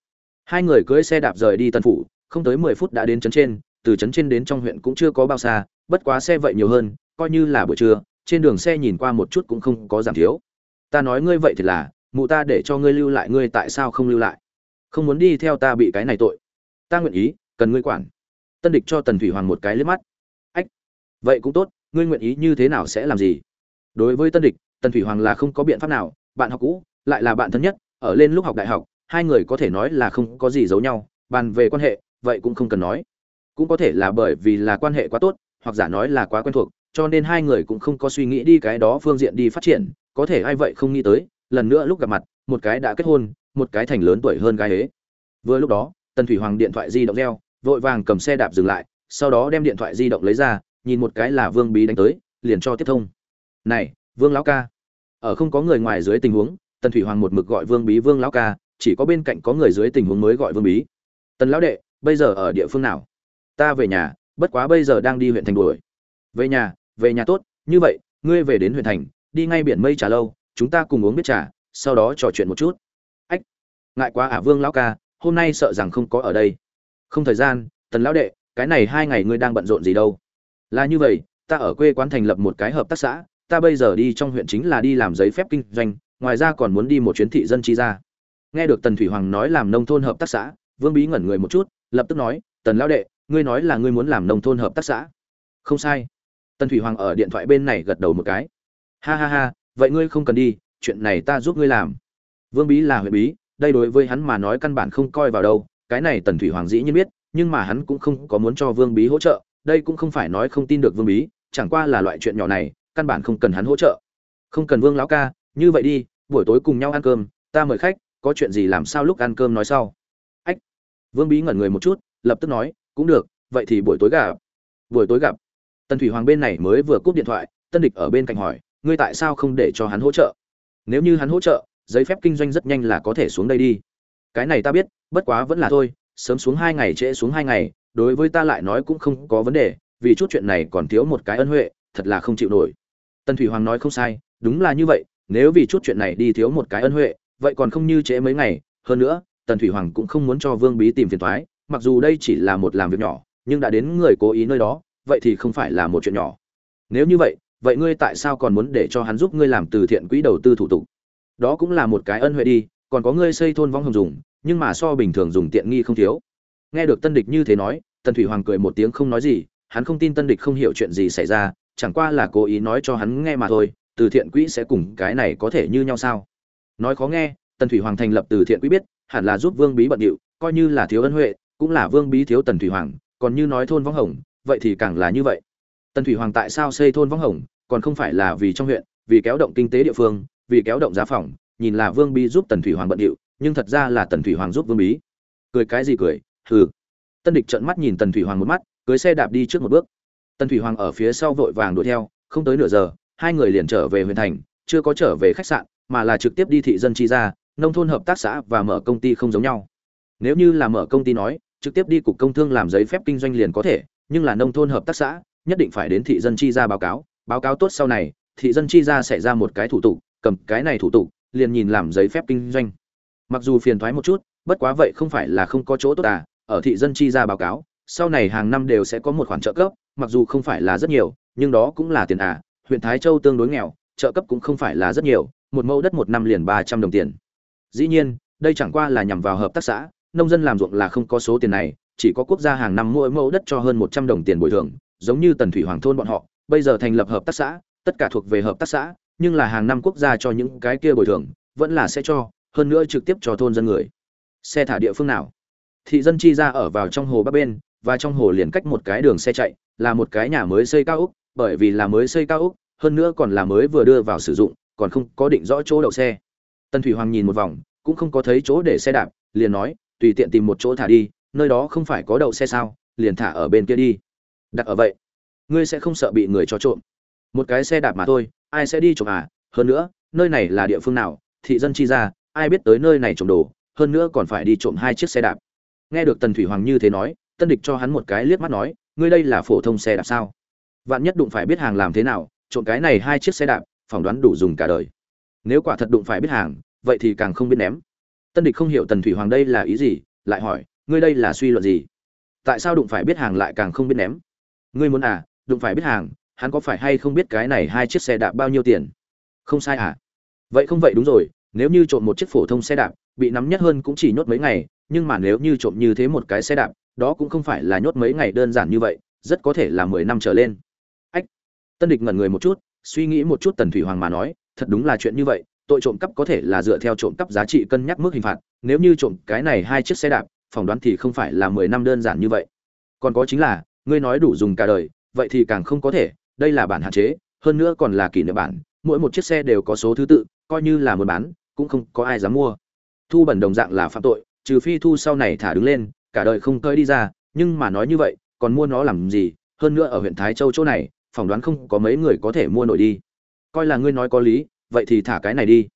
Hai người cưỡi xe đạp rời đi tân phủ, không tới mười phút đã đến trấn trên, từ trấn trên đến trong huyện cũng chưa có bao xa, bất quá xe vậy nhiều hơn, coi như là buổi trưa, trên đường xe nhìn qua một chút cũng không có giảm thiếu. Ta nói ngươi vậy thì là, mụ ta để cho ngươi lưu lại, ngươi tại sao không lưu lại? Không muốn đi theo ta bị cái này tội. Ta nguyện ý, cần ngươi quản tân địch cho tần thủy hoàng một cái liếc mắt. Ách, vậy cũng tốt, ngươi nguyện ý như thế nào sẽ làm gì? Đối với tân địch, tần thủy hoàng là không có biện pháp nào, bạn học cũ, lại là bạn thân nhất, ở lên lúc học đại học, hai người có thể nói là không có gì giấu nhau, bàn về quan hệ, vậy cũng không cần nói. Cũng có thể là bởi vì là quan hệ quá tốt, hoặc giả nói là quá quen thuộc, cho nên hai người cũng không có suy nghĩ đi cái đó phương diện đi phát triển, có thể ai vậy không nghĩ tới, lần nữa lúc gặp mặt, một cái đã kết hôn, một cái thành lớn tuổi hơn gái ế vừa lúc đó, tần thủy hoàng điện thoại di động reo vội vàng cầm xe đạp dừng lại, sau đó đem điện thoại di động lấy ra, nhìn một cái là vương bí đánh tới, liền cho tiếp thông. Này, vương lão ca. Ở không có người ngoài dưới tình huống, tần thủy hoàng một mực gọi vương bí vương lão ca, chỉ có bên cạnh có người dưới tình huống mới gọi vương bí. Tần lão đệ, bây giờ ở địa phương nào? Ta về nhà, bất quá bây giờ đang đi huyện thành đuổi. Về nhà về nhà tốt, như vậy, ngươi về đến huyện thành, đi ngay biển mây trà lâu, chúng ta cùng uống biết trà, sau đó trò chuyện một chút. Ách, ngại quá ả à vương lão ca, hôm nay sợ rằng không có ở đây không thời gian, tần lão đệ, cái này hai ngày ngươi đang bận rộn gì đâu? Là như vậy, ta ở quê quán thành lập một cái hợp tác xã, ta bây giờ đi trong huyện chính là đi làm giấy phép kinh doanh, ngoài ra còn muốn đi một chuyến thị dân chi ra. Nghe được tần thủy hoàng nói làm nông thôn hợp tác xã, vương bí ngẩn người một chút, lập tức nói, tần lão đệ, ngươi nói là ngươi muốn làm nông thôn hợp tác xã? Không sai. Tần thủy hoàng ở điện thoại bên này gật đầu một cái. Ha ha ha, vậy ngươi không cần đi, chuyện này ta giúp ngươi làm. Vương bí là huyện bí, đây đối với hắn mà nói căn bản không coi vào đâu cái này tần thủy hoàng dĩ nhiên biết, nhưng mà hắn cũng không có muốn cho vương bí hỗ trợ, đây cũng không phải nói không tin được vương bí, chẳng qua là loại chuyện nhỏ này, căn bản không cần hắn hỗ trợ. Không cần vương lão ca, như vậy đi, buổi tối cùng nhau ăn cơm, ta mời khách, có chuyện gì làm sao lúc ăn cơm nói sau. Ách. Vương bí ngẩn người một chút, lập tức nói, cũng được, vậy thì buổi tối gặp. Buổi tối gặp. Tần thủy hoàng bên này mới vừa cúp điện thoại, tân địch ở bên cạnh hỏi, ngươi tại sao không để cho hắn hỗ trợ? Nếu như hắn hỗ trợ, giấy phép kinh doanh rất nhanh là có thể xuống đây đi cái này ta biết, bất quá vẫn là thôi, sớm xuống hai ngày trễ xuống hai ngày, đối với ta lại nói cũng không có vấn đề, vì chút chuyện này còn thiếu một cái ân huệ, thật là không chịu nổi. Tần thủy hoàng nói không sai, đúng là như vậy, nếu vì chút chuyện này đi thiếu một cái ân huệ, vậy còn không như trễ mấy ngày, hơn nữa, tần thủy hoàng cũng không muốn cho vương bí tìm phiền thoái mặc dù đây chỉ là một làm việc nhỏ, nhưng đã đến người cố ý nơi đó, vậy thì không phải là một chuyện nhỏ. Nếu như vậy vậy ngươi tại sao còn muốn để cho hắn giúp ngươi làm từ thiện quỹ đầu tư thủ tục? Đó cũng là một cái ân huệ đi còn có ngươi xây thôn vong hồng dùng, nhưng mà so bình thường dùng tiện nghi không thiếu. Nghe được tân địch như thế nói, tần thủy hoàng cười một tiếng không nói gì, hắn không tin tân địch không hiểu chuyện gì xảy ra, chẳng qua là cố ý nói cho hắn nghe mà thôi, từ thiện quỹ sẽ cùng cái này có thể như nhau sao? Nói khó nghe, tần thủy hoàng thành lập từ thiện quỹ biết, hẳn là giúp vương bí bận điệu, coi như là thiếu ân huệ, cũng là vương bí thiếu tần thủy hoàng, còn như nói thôn vong hồng, vậy thì càng là như vậy. Tần thủy hoàng tại sao xây thôn vong hồng, còn không phải là vì trong huyện, vì kéo động kinh tế địa phương, vì kéo động giá phòng nhìn là vương bí giúp tần thủy hoàng bận điệu, nhưng thật ra là tần thủy hoàng giúp vương bí. Cười cái gì cười, hừ. Tân địch trợn mắt nhìn tần thủy hoàng một mắt cưỡi xe đạp đi trước một bước. Tần thủy hoàng ở phía sau vội vàng đuổi theo, không tới nửa giờ, hai người liền trở về huyện thành, chưa có trở về khách sạn, mà là trực tiếp đi thị dân chi ra, nông thôn hợp tác xã và mở công ty không giống nhau. Nếu như là mở công ty nói, trực tiếp đi cục công thương làm giấy phép kinh doanh liền có thể, nhưng là nông thôn hợp tác xã, nhất định phải đến thị dân chi ra báo cáo báo cáo tốt sau này, thị dân chi ra sẽ ra một cái thủ tục, cầm cái này thủ tục liền nhìn làm giấy phép kinh doanh. Mặc dù phiền thoái một chút, bất quá vậy không phải là không có chỗ tốt à ở thị dân chi ra báo cáo, sau này hàng năm đều sẽ có một khoản trợ cấp, mặc dù không phải là rất nhiều, nhưng đó cũng là tiền à huyện thái châu tương đối nghèo, trợ cấp cũng không phải là rất nhiều, một mẫu đất một năm liền ba trăm đồng tiền. Dĩ nhiên, đây chẳng qua là nhằm vào hợp tác xã, nông dân làm ruộng là không có số tiền này, chỉ có quốc gia hàng năm mỗi mẫu đất cho hơn một trăm đồng tiền bồi thường, giống như tần thủy hoàng thôn bọn họ, bây giờ thành lập hợp tác xã, tất cả thuộc về hợp tác xã nhưng là hàng năm quốc gia cho những cái kia bồi thường, vẫn là sẽ cho, hơn nữa trực tiếp cho thôn dân người. Xe thả địa phương nào? Thị dân chi ra ở vào trong hồ bắc bên, và trong hồ liền cách một cái đường xe chạy, là một cái nhà mới xây cao úc, bởi vì là mới xây cao úc, hơn nữa còn là mới vừa đưa vào sử dụng, còn không có định rõ chỗ đậu xe. Tân thủy hoàng nhìn một vòng, cũng không có thấy chỗ để xe đạp, liền nói, tùy tiện tìm một chỗ thả đi, nơi đó không phải có đậu xe sao, liền thả ở bên kia đi. Đặt ở vậy, ngươi sẽ không sợ bị người cho trộm. Một cái xe đạp mà thôi ai sẽ đi trộm à? Hơn nữa, nơi này là địa phương nào? Thị dân chi ra, ai biết tới nơi này trộm đồ? Hơn nữa còn phải đi trộm hai chiếc xe đạp. Nghe được tần thủy hoàng như thế nói, tân địch cho hắn một cái liếc mắt nói, ngươi đây là phổ thông xe đạp sao? Vạn nhất đụng phải biết hàng làm thế nào, trộm cái này hai chiếc xe đạp, phỏng đoán đủ dùng cả đời. Nếu quả thật đụng phải biết hàng, vậy thì càng không biết ném. Tân địch không hiểu tần thủy hoàng đây là ý gì, lại hỏi, ngươi đây là suy luận gì? Tại sao đụng phải biết hàng lại càng không biết ném? Ngươi muốn à đụng phải biết hàng hắn có phải hay không biết cái này hai chiếc xe đạp bao nhiêu tiền? Không sai à? Vậy không vậy đúng rồi, nếu như trộm một chiếc phổ thông xe đạp, bị nắm nhất hơn cũng chỉ nhốt mấy ngày, nhưng mà nếu như trộm như thế một cái xe đạp, đó cũng không phải là nhốt mấy ngày đơn giản như vậy, rất có thể là mười năm trở lên. Ách! Tân địch ngẩn người một chút, suy nghĩ một chút tần thủy hoàng mà nói, thật đúng là chuyện như vậy, tội trộm cắp có thể là dựa theo trộm cắp giá trị cân nhắc mức hình phạt, nếu như trộm cái này hai chiếc xe đạp, phỏng đoán thì không phải là mười năm đơn giản như vậy. Còn có chính là, ngươi nói đủ dùng cả đời, vậy thì càng không có thể đây là bản hạn chế, hơn nữa còn là kỷ niệm bản, mỗi một chiếc xe đều có số thứ tự, coi như là muốn bán, cũng không có ai dám mua. Thu bẩn đồng dạng là phạm tội, trừ phi thu sau này thả đứng lên, cả đời không cơi đi ra, nhưng mà nói như vậy, còn mua nó làm gì? Hơn nữa ở huyện thái châu chỗ này, phỏng đoán không có mấy người có thể mua nổi đi. Coi là ngươi nói có lý, vậy thì thả cái này đi.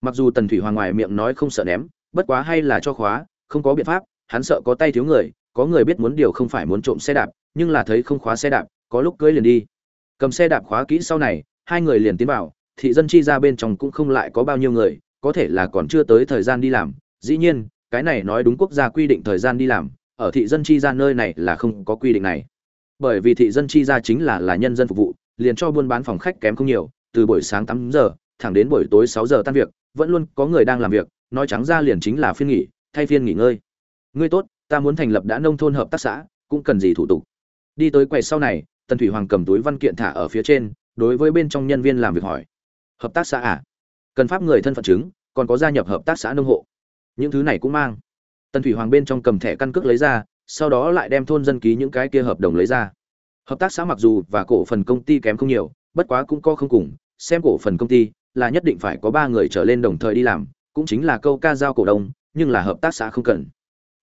Mặc dù tần thủy hoàng ngoài miệng nói không sợ ném, bất quá hay là cho khóa, không có biện pháp, hắn sợ có tay thiếu người, có người biết muốn điều không phải muốn trộm xe đạp, nhưng là thấy không khóa xe đạp, có lúc cưới liền đi cầm xe đạp khóa kỹ sau này, hai người liền tiến vào, thị dân chi ra bên trong cũng không lại có bao nhiêu người, có thể là còn chưa tới thời gian đi làm. Dĩ nhiên, cái này nói đúng quốc gia quy định thời gian đi làm, ở thị dân chi ra nơi này là không có quy định này. Bởi vì thị dân chi ra chính là là nhân dân phục vụ, liền cho buôn bán phòng khách kém không nhiều, từ buổi sáng tám giờ, thẳng đến buổi tối sáu giờ tan việc, vẫn luôn có người đang làm việc, nói trắng ra liền chính là phiên nghỉ, thay phiên nghỉ ngơi. Ngươi tốt, ta muốn thành lập đã nông thôn hợp tác xã, cũng cần gì thủ tục? Đi tới quầy sau này tần thủy hoàng cầm túi văn kiện thả ở phía trên, đối với bên trong nhân viên làm việc hỏi. Hợp tác xã à? Cần pháp người thân phận chứng, còn có gia nhập hợp tác xã nông hộ. Những thứ này cũng mang. Tần thủy hoàng bên trong cầm thẻ căn cước lấy ra, sau đó lại đem thôn dân ký những cái kia hợp đồng lấy ra. Hợp tác xã mặc dù và cổ phần công ty kém không nhiều, bất quá cũng có không cùng, xem cổ phần công ty là nhất định phải có ba người trở lên đồng thời đi làm, cũng chính là câu ca giao cổ đông, nhưng là hợp tác xã không cần.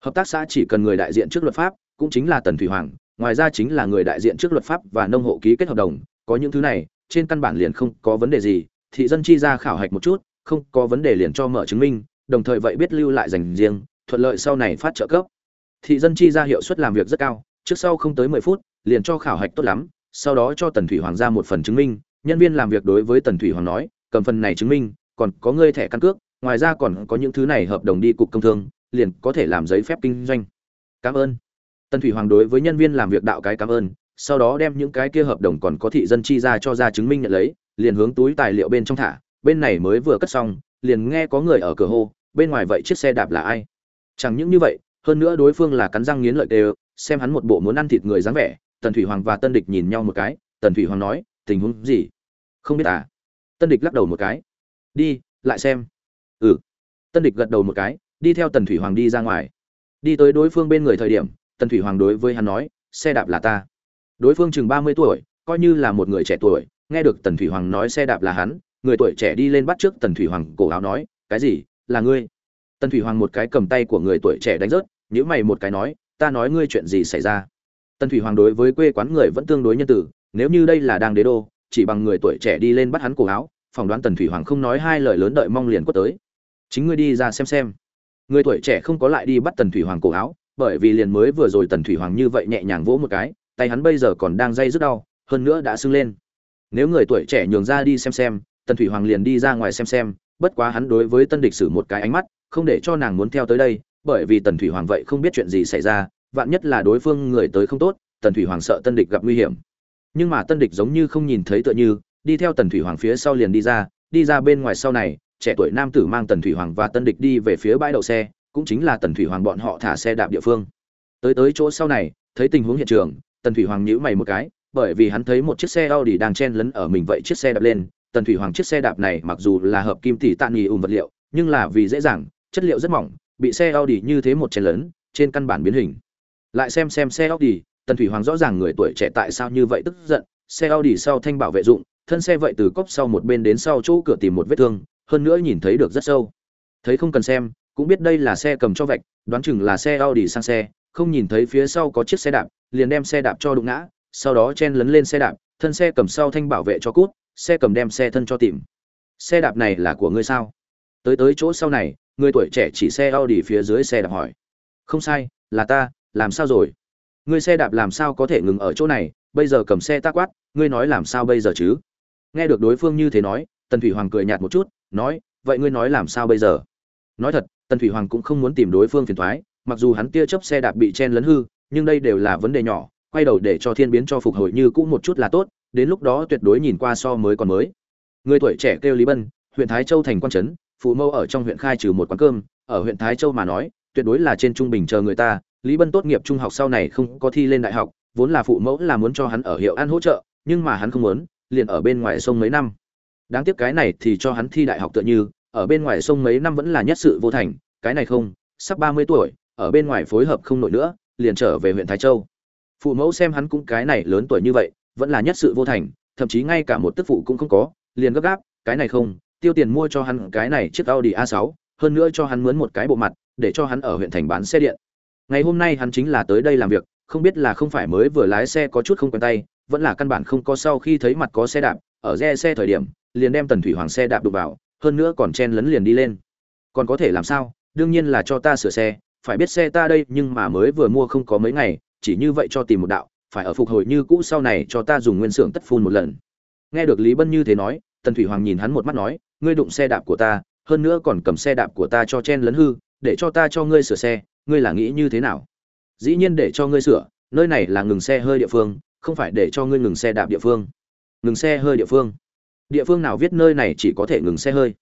Hợp tác xã chỉ cần người đại diện trước luật pháp, cũng chính là tần thủy hoàng ngoài ra chính là người đại diện trước luật pháp và nông hộ ký kết hợp đồng, có những thứ này, trên căn bản liền không có vấn đề gì, thị dân chi ra khảo hạch một chút, không có vấn đề liền cho mở chứng minh, đồng thời vậy biết lưu lại dành riêng, thuận lợi sau này phát trợ cấp. Thị dân chi ra hiệu suất làm việc rất cao, trước sau không tới mười phút, liền cho khảo hạch tốt lắm, sau đó cho tần thủy hoàng ra một phần chứng minh, nhân viên làm việc đối với tần thủy hoàng nói, cầm phần này chứng minh, còn có ngươi thẻ căn cước, ngoài ra còn có những thứ này hợp đồng đi cục công thương, liền có thể làm giấy phép kinh doanh. Cảm ơn tần thủy hoàng đối với nhân viên làm việc đạo cái cảm ơn, sau đó đem những cái kia hợp đồng còn có thị dân chi ra cho ra chứng minh nhận lấy, liền hướng túi tài liệu bên trong thả, bên này mới vừa cất xong, liền nghe có người ở cửa hô, bên ngoài vậy chiếc xe đạp là ai? Chẳng những như vậy, hơn nữa đối phương là cắn răng nghiến lợi đều, xem hắn một bộ muốn ăn thịt người dáng vẻ, tần thủy hoàng và tân địch nhìn nhau một cái, tần thủy hoàng nói, tình huống gì? Không biết à? Tân địch lắc đầu một cái, đi, lại xem. Ừ. Tân địch gật đầu một cái, đi theo tần thủy hoàng đi ra ngoài. Đi tới đối phương bên người thời điểm tần thủy hoàng đối với hắn nói, xe đạp là ta. Đối phương chừng ba mươi tuổi, coi như là một người trẻ tuổi, nghe được tần thủy hoàng nói xe đạp là hắn, người tuổi trẻ đi lên bắt trước tần thủy hoàng cổ áo nói, cái gì? Là ngươi? Tần thủy hoàng một cái cầm tay của người tuổi trẻ đánh rớt nhữ mày một cái nói, ta nói ngươi chuyện gì xảy ra? Tần thủy hoàng đối với quê quán người vẫn tương đối nhân tử nếu như đây là đang đế đô, chỉ bằng người tuổi trẻ đi lên bắt hắn cổ áo, phỏng đoán tần thủy hoàng không nói hai lời lớn đợi mong liền quất tới. Chính ngươi đi ra xem xem. Người tuổi trẻ không có lại đi bắt tần thủy hoàng cổ áo bởi vì liền mới vừa rồi tần thủy hoàng như vậy nhẹ nhàng vỗ một cái, tay hắn bây giờ còn đang dây rất đau, hơn nữa đã sưng lên. Nếu người tuổi trẻ nhường ra đi xem xem, tần thủy hoàng liền đi ra ngoài xem xem, bất quá hắn đối với tân địch sử một cái ánh mắt, không để cho nàng muốn theo tới đây, bởi vì tần thủy hoàng vậy không biết chuyện gì xảy ra, vạn nhất là đối phương người tới không tốt, tần thủy hoàng sợ tân địch gặp nguy hiểm. Nhưng mà tân địch giống như không nhìn thấy tựa như, đi theo tần thủy hoàng phía sau liền đi ra đi ra bên ngoài sau này, trẻ tuổi nam tử mang tần thủy hoàng và tân địch đi về phía bãi đậu xe cũng chính là tần thủy hoàng bọn họ thả xe đạp địa phương. Tới tới chỗ sau này, thấy tình huống hiện trường, tần thủy hoàng nhíu mày một cái, bởi vì hắn thấy một chiếc xe Audi đang chen lấn ở mình vậy chiếc xe đạp lên. Tần thủy hoàng chiếc xe đạp này mặc dù là hợp kim tỷ tạ nghỉ ùn vật liệu, nhưng là vì dễ dàng, chất liệu rất mỏng, bị xe Audi như thế một chen lấn, trên căn bản biến hình. Lại xem xem xe Audi, tần thủy hoàng rõ ràng người tuổi trẻ tại sao như vậy tức giận, xe Audi sau thanh bảo vệ dụng, thân xe vậy từ cốc sau một bên đến sau chỗ cửa tìm một vết thương, hơn nữa nhìn thấy được rất sâu. Thấy không cần xem cũng biết đây là xe cầm cho vạch, đoán chừng là xe Audi sang xe, không nhìn thấy phía sau có chiếc xe đạp, liền đem xe đạp cho đụng ngã, sau đó chen lấn lên xe đạp, thân xe cầm sau thanh bảo vệ cho cút, xe cầm đem xe thân cho tìm. Xe đạp này là của ngươi sao? Tới tới chỗ sau này, người tuổi trẻ chỉ xe Audi phía dưới xe đạp hỏi. Không sai, là ta, làm sao rồi? Ngươi xe đạp làm sao có thể ngừng ở chỗ này, bây giờ cầm xe ta quát, ngươi nói làm sao bây giờ chứ? Nghe được đối phương như thế nói, tần thủy hoàng cười nhạt một chút, nói, vậy ngươi nói làm sao bây giờ? Nói thật tần thủy hoàng cũng không muốn tìm đối phương phiền thoái, mặc dù hắn tia chớp xe đạp bị chen lấn hư, nhưng đây đều là vấn đề nhỏ, quay đầu để cho thiên biến cho phục hồi như cũ một chút là tốt, đến lúc đó tuyệt đối nhìn qua so mới còn mới. Người tuổi trẻ kêu lý bân, huyện thái châu thành quan trấn, phụ mâu ở trong huyện khai trừ một quán cơm, ở huyện thái châu mà nói, tuyệt đối là trên trung bình chờ người ta, lý bân tốt nghiệp trung học sau này không có thi lên đại học, vốn là phụ mẫu là muốn cho hắn ở hiệu ăn hỗ trợ, nhưng mà hắn không muốn, liền ở bên ngoài sông mấy năm. Đáng tiếc cái này thì cho hắn thi đại học tựa như ở bên ngoài sông mấy năm vẫn là nhất sự vô thành, cái này không, sắp ba mươi tuổi, ở bên ngoài phối hợp không nổi nữa, liền trở về huyện thái châu. Phụ mẫu xem hắn cũng cái này lớn tuổi như vậy, vẫn là nhất sự vô thành, thậm chí ngay cả một tức phụ cũng không có, liền gấp gáp, cái này không, tiêu tiền mua cho hắn cái này chiếc Audi A6 hơn nữa cho hắn mướn một cái bộ mặt, để cho hắn ở huyện thành bán xe điện. Ngày hôm nay hắn chính là tới đây làm việc, không biết là không phải mới vừa lái xe có chút không quen tay, vẫn là căn bản không có sau khi thấy mặt có xe đạp, ở re xe thời điểm, liền đem tần thủy hoàng xe đạp đụng vào hơn nữa còn chen lấn liền đi lên. Còn có thể làm sao? Đương nhiên là cho ta sửa xe, phải biết xe ta đây nhưng mà mới vừa mua không có mấy ngày, chỉ như vậy cho tìm một đạo, phải ở phục hồi như cũ sau này cho ta dùng nguyên xưởng tất phun một lần. Nghe được lý bân như thế nói, tần thủy hoàng nhìn hắn một mắt nói, ngươi đụng xe đạp của ta, hơn nữa còn cầm xe đạp của ta cho chen lấn hư, để cho ta cho ngươi sửa xe, ngươi là nghĩ như thế nào? Dĩ nhiên để cho ngươi sửa, nơi này là ngừng xe hơi địa phương, không phải để cho ngươi ngừng xe đạp địa phương. Ngừng xe hơi địa phương địa phương nào viết nơi này chỉ có thể ngừng xe hơi.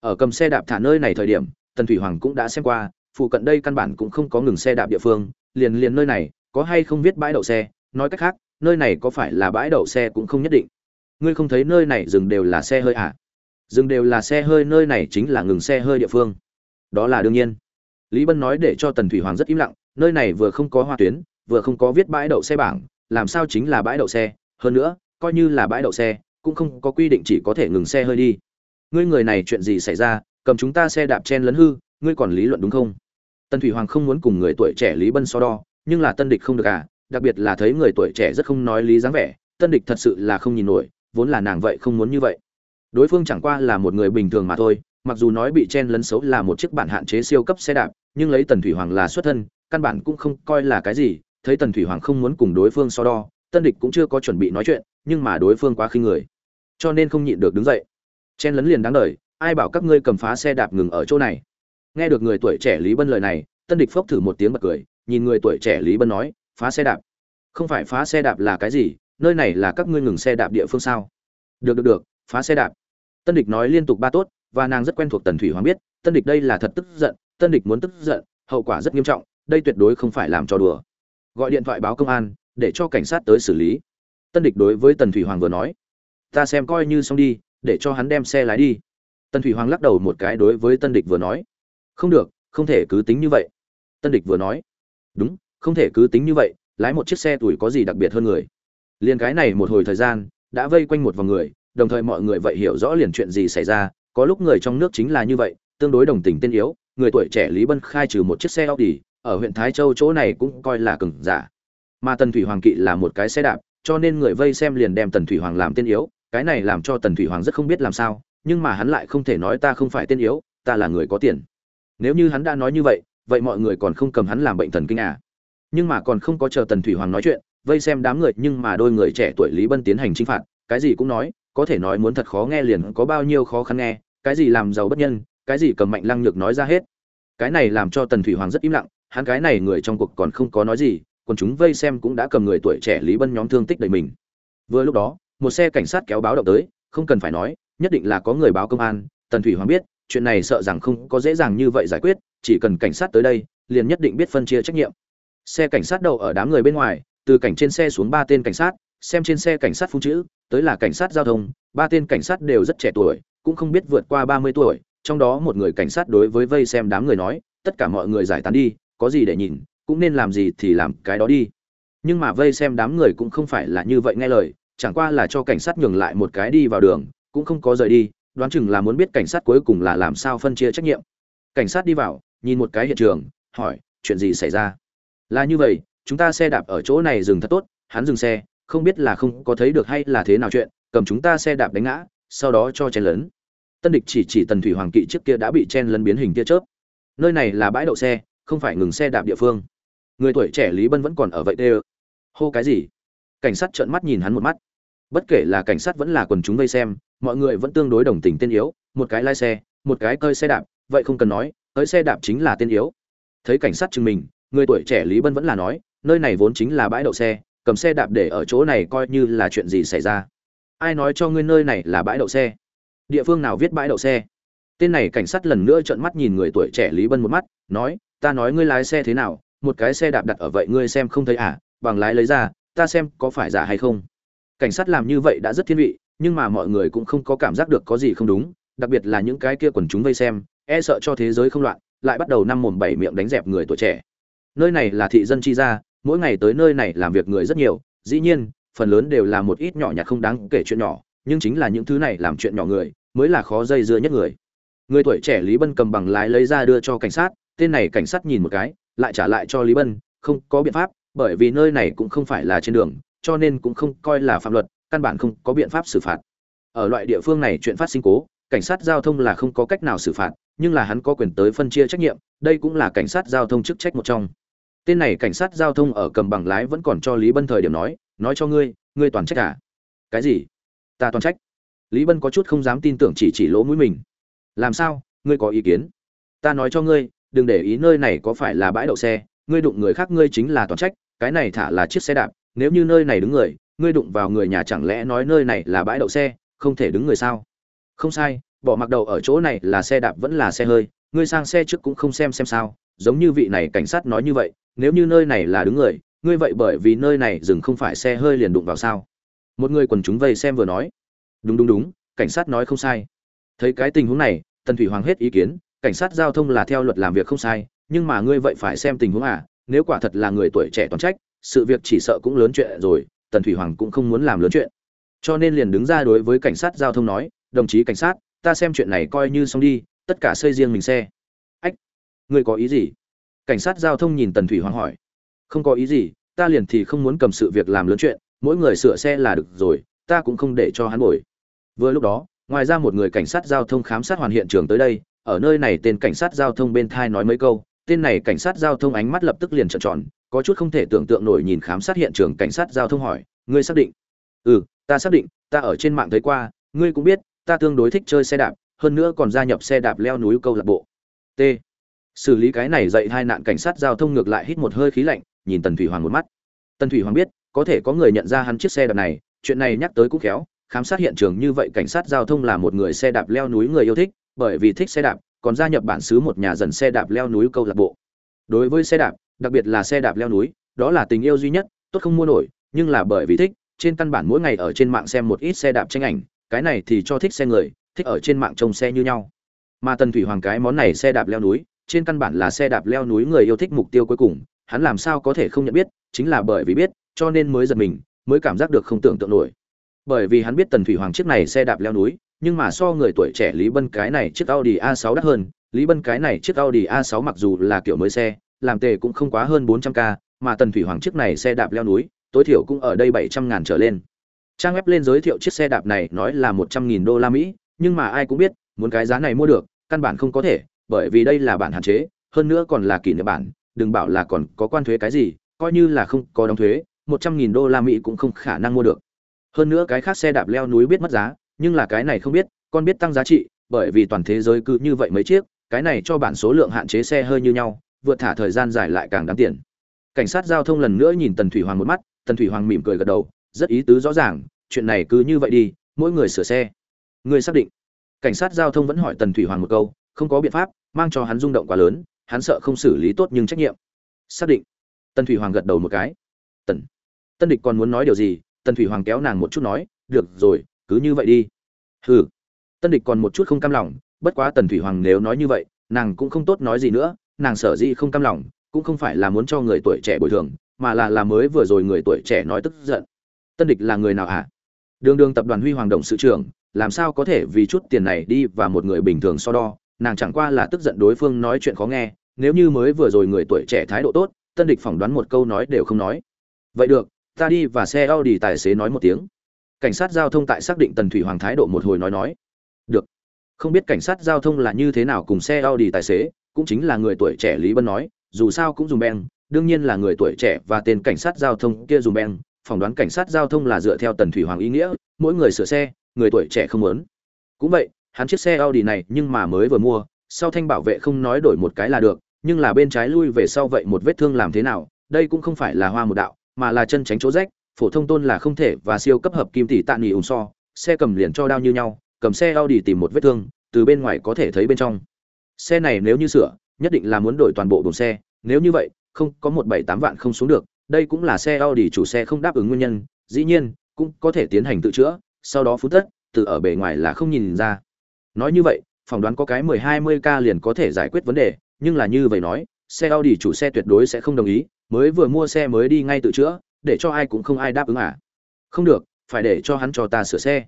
Ở cầm xe đạp thả nơi này thời điểm, tần thủy hoàng cũng đã xem qua, phụ cận đây căn bản cũng không có ngừng xe đạp địa phương, liền liền nơi này, có hay không viết bãi đậu xe, nói cách khác, nơi này có phải là bãi đậu xe cũng không nhất định. Ngươi không thấy nơi này dừng đều là xe hơi à? Dừng đều là xe hơi nơi này chính là ngừng xe hơi địa phương. Đó là đương nhiên. Lý bân nói để cho tần thủy hoàng rất im lặng, nơi này vừa không có hoa tuyến, vừa không có viết bãi đậu xe bảng, làm sao chính là bãi đậu xe? Hơn nữa, coi như là bãi đậu xe cũng không có quy định chỉ có thể ngừng xe hơi đi. Ngươi người này chuyện gì xảy ra, cầm chúng ta xe đạp chen lấn hư, ngươi còn lý luận đúng không? Tần thủy hoàng không muốn cùng người tuổi trẻ lý bân so đo, nhưng là tân địch không được à đặc biệt là thấy người tuổi trẻ rất không nói lý dáng vẻ, tân địch thật sự là không nhìn nổi, vốn là nàng vậy không muốn như vậy. Đối phương chẳng qua là một người bình thường mà thôi, mặc dù nói bị chen lấn xấu là một chiếc bản hạn chế siêu cấp xe đạp, nhưng lấy tần thủy hoàng là xuất thân, căn bản cũng không coi là cái gì, thấy tần thủy hoàng không muốn cùng đối phương so đo tân địch cũng chưa có chuẩn bị nói chuyện, nhưng mà đối phương quá khinh người, cho nên không nhịn được đứng dậy. Chen lấn liền đáng đời, ai bảo các ngươi cầm phá xe đạp ngừng ở chỗ này? Nghe được người tuổi trẻ lý bân lời này, tân địch phốc thử một tiếng bật cười, nhìn người tuổi trẻ lý bân nói, phá xe đạp? Không phải phá xe đạp là cái gì? Nơi này là các ngươi ngừng xe đạp địa phương sao? Được được được, phá xe đạp. Tân địch nói liên tục ba tốt, và nàng rất quen thuộc tần thủy hoàng biết, tân địch đây là thật tức giận, tân địch muốn tức giận, hậu quả rất nghiêm trọng, đây tuyệt đối không phải làm trò đùa. Gọi điện thoại báo công an để cho cảnh sát tới xử lý tân địch đối với tần thủy hoàng vừa nói ta xem coi như xong đi để cho hắn đem xe lái đi Tân Thủy Hoàng lắc đầu một cái đối với Tân Địch vừa nói, không được, không thể cứ tính như vậy. Tân Địch vừa nói, đúng, không thể cứ tính như vậy, lái một chiếc xe tuổi có gì đặc biệt hơn người. Liên cái này một hồi thời gian, đã vây quanh một vòng người, đồng thời mọi người vậy hiểu rõ liền chuyện gì xảy ra, có lúc người trong nước chính là như vậy, tương đối đồng tình tên yếu, người tuổi trẻ Lý Bân khai trừ một chiếc xe Audi, ở huyện Thái Châu chỗ này cũng coi là cừng giả. Mà Tần Thủy Hoàng kỵ là một cái xe đạp, cho nên người vây xem liền đem Tần Thủy Hoàng làm tên yếu, cái này làm cho Tần Thủy Hoàng rất không biết làm sao, nhưng mà hắn lại không thể nói ta không phải tên yếu, ta là người có tiền. Nếu như hắn đã nói như vậy, vậy mọi người còn không cầm hắn làm bệnh thần kinh à? Nhưng mà còn không có chờ Tần Thủy Hoàng nói chuyện, vây xem đám người nhưng mà đôi người trẻ tuổi Lý Bân tiến hành chinh phạt, cái gì cũng nói, có thể nói muốn thật khó nghe liền có bao nhiêu khó khăn nghe, cái gì làm giàu bất nhân, cái gì cầm mạnh lăng nhược nói ra hết. Cái này làm cho Tần Thủy Hoàng rất im lặng, hắn cái này người trong cuộc còn không có nói gì, còn chúng vây xem cũng đã cầm người tuổi trẻ Lý Bân nhóm thương tích đầy mình. Vừa lúc đó, một xe cảnh sát kéo báo động tới, không cần phải nói, nhất định là có người báo công an, Tần Thủy Hoàng biết, chuyện này sợ rằng không có dễ dàng như vậy giải quyết, chỉ cần cảnh sát tới đây, liền nhất định biết phân chia trách nhiệm. Xe cảnh sát đậu ở đám người bên ngoài, từ cảnh trên xe xuống ba tên cảnh sát, xem trên xe cảnh sát phun chữ, tới là cảnh sát giao thông, ba tên cảnh sát đều rất trẻ tuổi, cũng không biết vượt qua 30 tuổi, trong đó một người cảnh sát đối với vây xem đám người nói, tất cả mọi người giải tán đi, có gì để nhìn, cũng nên làm gì thì làm cái đó đi. Nhưng mà vây xem đám người cũng không phải là như vậy nghe lời, chẳng qua là cho cảnh sát nhường lại một cái đi vào đường, cũng không có rời đi, đoán chừng là muốn biết cảnh sát cuối cùng là làm sao phân chia trách nhiệm. Cảnh sát đi vào, nhìn một cái hiện trường, hỏi, chuyện gì xảy ra? Là như vậy, chúng ta xe đạp ở chỗ này dừng thật tốt, hắn dừng xe, không biết là không có thấy được hay là thế nào chuyện, cầm chúng ta xe đạp đánh ngã, sau đó cho chen lớn. Tân địch chỉ chỉ tần thủy hoàng kỵ trước kia đã bị chen lấn biến hình tia chớp. Nơi này là bãi đậu xe, không phải ngừng xe đạp địa phương. Người tuổi trẻ Lý Bân vẫn còn ở vậy đê. Hô cái gì? Cảnh sát trợn mắt nhìn hắn một mắt. Bất kể là cảnh sát vẫn là quần chúng vây xem, mọi người vẫn tương đối đồng tình tên yếu, một cái lái xe, một cái cơi xe đạp, vậy không cần nói, tới xe đạp chính là tên yếu. Thấy cảnh sát chứng mình, người tuổi trẻ Lý Bân vẫn là nói, nơi này vốn chính là bãi đậu xe, cầm xe đạp để ở chỗ này coi như là chuyện gì xảy ra ai nói cho ngươi nơi này là bãi đậu xe địa phương nào viết bãi đậu xe tên này cảnh sát lần nữa trợn mắt nhìn người tuổi trẻ lý bân một mắt nói ta nói ngươi lái xe thế nào một cái xe đạp đặt ở vậy ngươi xem không thấy à bằng lái lấy ra, ta xem có phải giả hay không. Cảnh sát làm như vậy đã rất thiên vị, nhưng mà mọi người cũng không có cảm giác được có gì không đúng, đặc biệt là những cái kia quần chúng vây xem e sợ cho thế giới không loạn, lại bắt đầu năm mồm bảy miệng đánh dẹp người tuổi trẻ. Nơi này là thị dân chi ra mỗi ngày tới nơi này làm việc người rất nhiều, dĩ nhiên, phần lớn đều là một ít nhỏ nhặt không đáng kể chuyện nhỏ, nhưng chính là những thứ này làm chuyện nhỏ người, mới là khó dây dưa nhất người. Người tuổi trẻ lý bân cầm bằng lái lấy ra đưa cho cảnh sát, tên này cảnh sát nhìn một cái lại trả lại cho lý bân, không có biện pháp, bởi vì nơi này cũng không phải là trên đường, cho nên cũng không coi là phạm luật, căn bản không có biện pháp xử phạt. Ở loại địa phương này chuyện phát sinh cố, cảnh sát giao thông là không có cách nào xử phạt, nhưng là hắn có quyền tới phân chia trách nhiệm, đây cũng là cảnh sát giao thông chức trách một trong. Tên này cảnh sát giao thông ở cầm bằng lái vẫn còn cho lý bân thời điểm nói nói cho ngươi ngươi toàn trách cả à? cái gì? Ta toàn trách. Lý bân có chút không dám tin tưởng chỉ chỉ lỗ mũi mình. Làm sao? Ngươi có ý kiến? Ta nói cho ngươi đừng để ý nơi này có phải là bãi đậu xe, ngươi đụng người khác ngươi chính là toàn trách, cái này thả là chiếc xe đạp, nếu như nơi này đứng người, ngươi đụng vào người nhà chẳng lẽ nói nơi này là bãi đậu xe, không thể đứng người sao? Không sai, bỏ mặc đầu ở chỗ này là xe đạp vẫn là xe hơi, ngươi sang xe trước cũng không xem xem sao, giống như vị này cảnh sát nói như vậy, nếu như nơi này là đứng người, ngươi vậy bởi vì nơi này dừng không phải xe hơi liền đụng vào sao? Một người quần chúng vây xem vừa nói. Đúng đúng đúng, cảnh sát nói không sai. Thấy cái tình huống này, tần thủy hoàng hết ý kiến cảnh sát giao thông là theo luật làm việc không sai, nhưng mà ngươi vậy phải xem tình huống à nếu quả thật là người tuổi trẻ toàn trách, sự việc chỉ sợ cũng lớn chuyện rồi, tần thủy hoàng cũng không muốn làm lớn chuyện. Cho nên liền đứng ra đối với cảnh sát giao thông nói, đồng chí cảnh sát, ta xem chuyện này coi như xong đi, tất cả xây riêng mình xe. Ách, ngươi có ý gì? Cảnh sát giao thông nhìn tần thủy hoàng hỏi. Không có ý gì, ta liền thì không muốn cầm sự việc làm lớn chuyện, mỗi người sửa xe là được rồi, ta cũng không để cho hắn bồi vừa lúc đó, ngoài ra một người cảnh sát giao thông khám sát hoàn hiện trường tới đây ở nơi này tên cảnh sát giao thông bên thai nói mấy câu, tên này cảnh sát giao thông ánh mắt lập tức liền trợn tròn, có chút không thể tưởng tượng nổi nhìn khám sát hiện trường cảnh sát giao thông hỏi, ngươi xác định? Ừ ta xác định, ta ở trên mạng thấy qua, ngươi cũng biết, ta tương đối thích chơi xe đạp, hơn nữa còn gia nhập xe đạp leo núi câu lạc bộ. T. Xử lý cái này dậy hai nạn cảnh sát giao thông ngược lại hít một hơi khí lạnh, nhìn tần thủy hoàng một mắt. Tần thủy hoàng biết, có thể có người nhận ra hắn chiếc xe đạp này, chuyện này nhắc tới cũng khéo, khám sát hiện trường như vậy cảnh sát giao thông là một người xe đạp leo núi người yêu thích bởi vì thích xe đạp, còn gia nhập bản xứ một nhà dần xe đạp leo núi câu lạc bộ. Đối với xe đạp, đặc biệt là xe đạp leo núi, đó là tình yêu duy nhất, tốt không mua nổi, nhưng là bởi vì thích, trên căn bản mỗi ngày ở trên mạng xem một ít xe đạp tranh ảnh, cái này thì cho thích xe người, thích ở trên mạng trông xe như nhau. Mà tần thủy hoàng cái món này xe đạp leo núi, trên căn bản là xe đạp leo núi người yêu thích mục tiêu cuối cùng, hắn làm sao có thể không nhận biết, chính là bởi vì biết, cho nên mới giật mình, mới cảm giác được không tưởng tượng nổi. Bởi vì hắn biết tần thủy hoàng chiếc này xe đạp leo núi nhưng mà so người tuổi trẻ lý bân cái này chiếc audi a 6 đắt hơn. Lý bân cái này chiếc audi a 6 mặc dù là kiểu mới xe, làm tề cũng không quá hơn 400 k, mà tần thủy hoàng chiếc này xe đạp leo núi, tối thiểu cũng ở đây 700 ngàn trở lên. Trang web lên giới thiệu chiếc xe đạp này nói là 100.000 đô la mỹ, nhưng mà ai cũng biết, muốn cái giá này mua được, căn bản không có thể, bởi vì đây là bản hạn chế, hơn nữa còn là kỷ niệm bản, đừng bảo là còn có quan thuế cái gì, coi như là không có đóng thuế, một trăm nghìn đô la mỹ cũng không khả năng mua được. Hơn nữa cái khác xe đạp leo núi biết mất giá nhưng là cái này không biết, con biết tăng giá trị, bởi vì toàn thế giới cứ như vậy mấy chiếc, cái này cho bản số lượng hạn chế xe hơi như nhau, vượt thả thời gian dài lại càng đáng tiền. Cảnh sát giao thông lần nữa nhìn tần thủy hoàng một mắt, tần thủy hoàng mỉm cười gật đầu, rất ý tứ rõ ràng, chuyện này cứ như vậy đi, mỗi người sửa xe. Người xác định. Cảnh sát giao thông vẫn hỏi tần thủy hoàng một câu, không có biện pháp, mang cho hắn rung động quá lớn, hắn sợ không xử lý tốt nhưng trách nhiệm. Xác định. Tần thủy hoàng gật đầu một cái. Tần. Tân địch còn muốn nói điều gì? Tần thủy hoàng kéo nàng một chút nói, được rồi cứ như vậy đi. Hừ. Tân địch còn một chút không cam lòng, bất quá tần thủy hoàng nếu nói như vậy, nàng cũng không tốt nói gì nữa, nàng sở dĩ không cam lòng, cũng không phải là muốn cho người tuổi trẻ bồi thường, mà là là mới vừa rồi người tuổi trẻ nói tức giận. Tân địch là người nào hả? Đường đường tập đoàn huy hoàng động sự trưởng, làm sao có thể vì chút tiền này đi và một người bình thường so đo? Nàng chẳng qua là tức giận đối phương nói chuyện khó nghe, nếu như mới vừa rồi người tuổi trẻ thái độ tốt, tân địch phỏng đoán một câu nói đều không nói. Vậy được, ta đi và xe audi tài xế nói một tiếng cảnh sát giao thông tại xác định tần thủy hoàng thái độ một hồi nói nói. Được. Không biết cảnh sát giao thông là như thế nào cùng xe audi tài xế, cũng chính là người tuổi trẻ lý bân nói, dù sao cũng dùng beng, đương nhiên là người tuổi trẻ và tên cảnh sát giao thông kia dùng beng, phỏng đoán cảnh sát giao thông là dựa theo tần thủy hoàng ý nghĩa, mỗi người sửa xe, người tuổi trẻ không muốn. Cũng vậy, hắn chiếc xe audi này nhưng mà mới vừa mua, sau thanh bảo vệ không nói đổi một cái là được, nhưng là bên trái lui về sau vậy một vết thương làm thế nào, đây cũng không phải là hoa một đạo, mà là chân tránh chỗ rách phổ thông tôn là không thể và siêu cấp hợp kim tỷ tạ nghỉ ủng so, xe cầm liền cho đao như nhau, cầm xe Audi tìm một vết thương, từ bên ngoài có thể thấy bên trong. Xe này nếu như sửa, nhất định là muốn đổi toàn bộ đồn xe, nếu như vậy, không có một bảy tám vạn không xuống được, đây cũng là xe Audi chủ xe không đáp ứng nguyên nhân, dĩ nhiên, cũng có thể tiến hành tự chữa, sau đó phút tất, từ ở bề ngoài là không nhìn ra. Nói như vậy, phỏng đoán có cái mười hai mươi k liền có thể giải quyết vấn đề, nhưng là như vậy nói, xe Audi chủ xe tuyệt đối sẽ không đồng ý, mới vừa mua xe mới đi ngay tự chữa để cho ai cũng không ai đáp ứng à? Không được, phải để cho hắn cho ta sửa xe.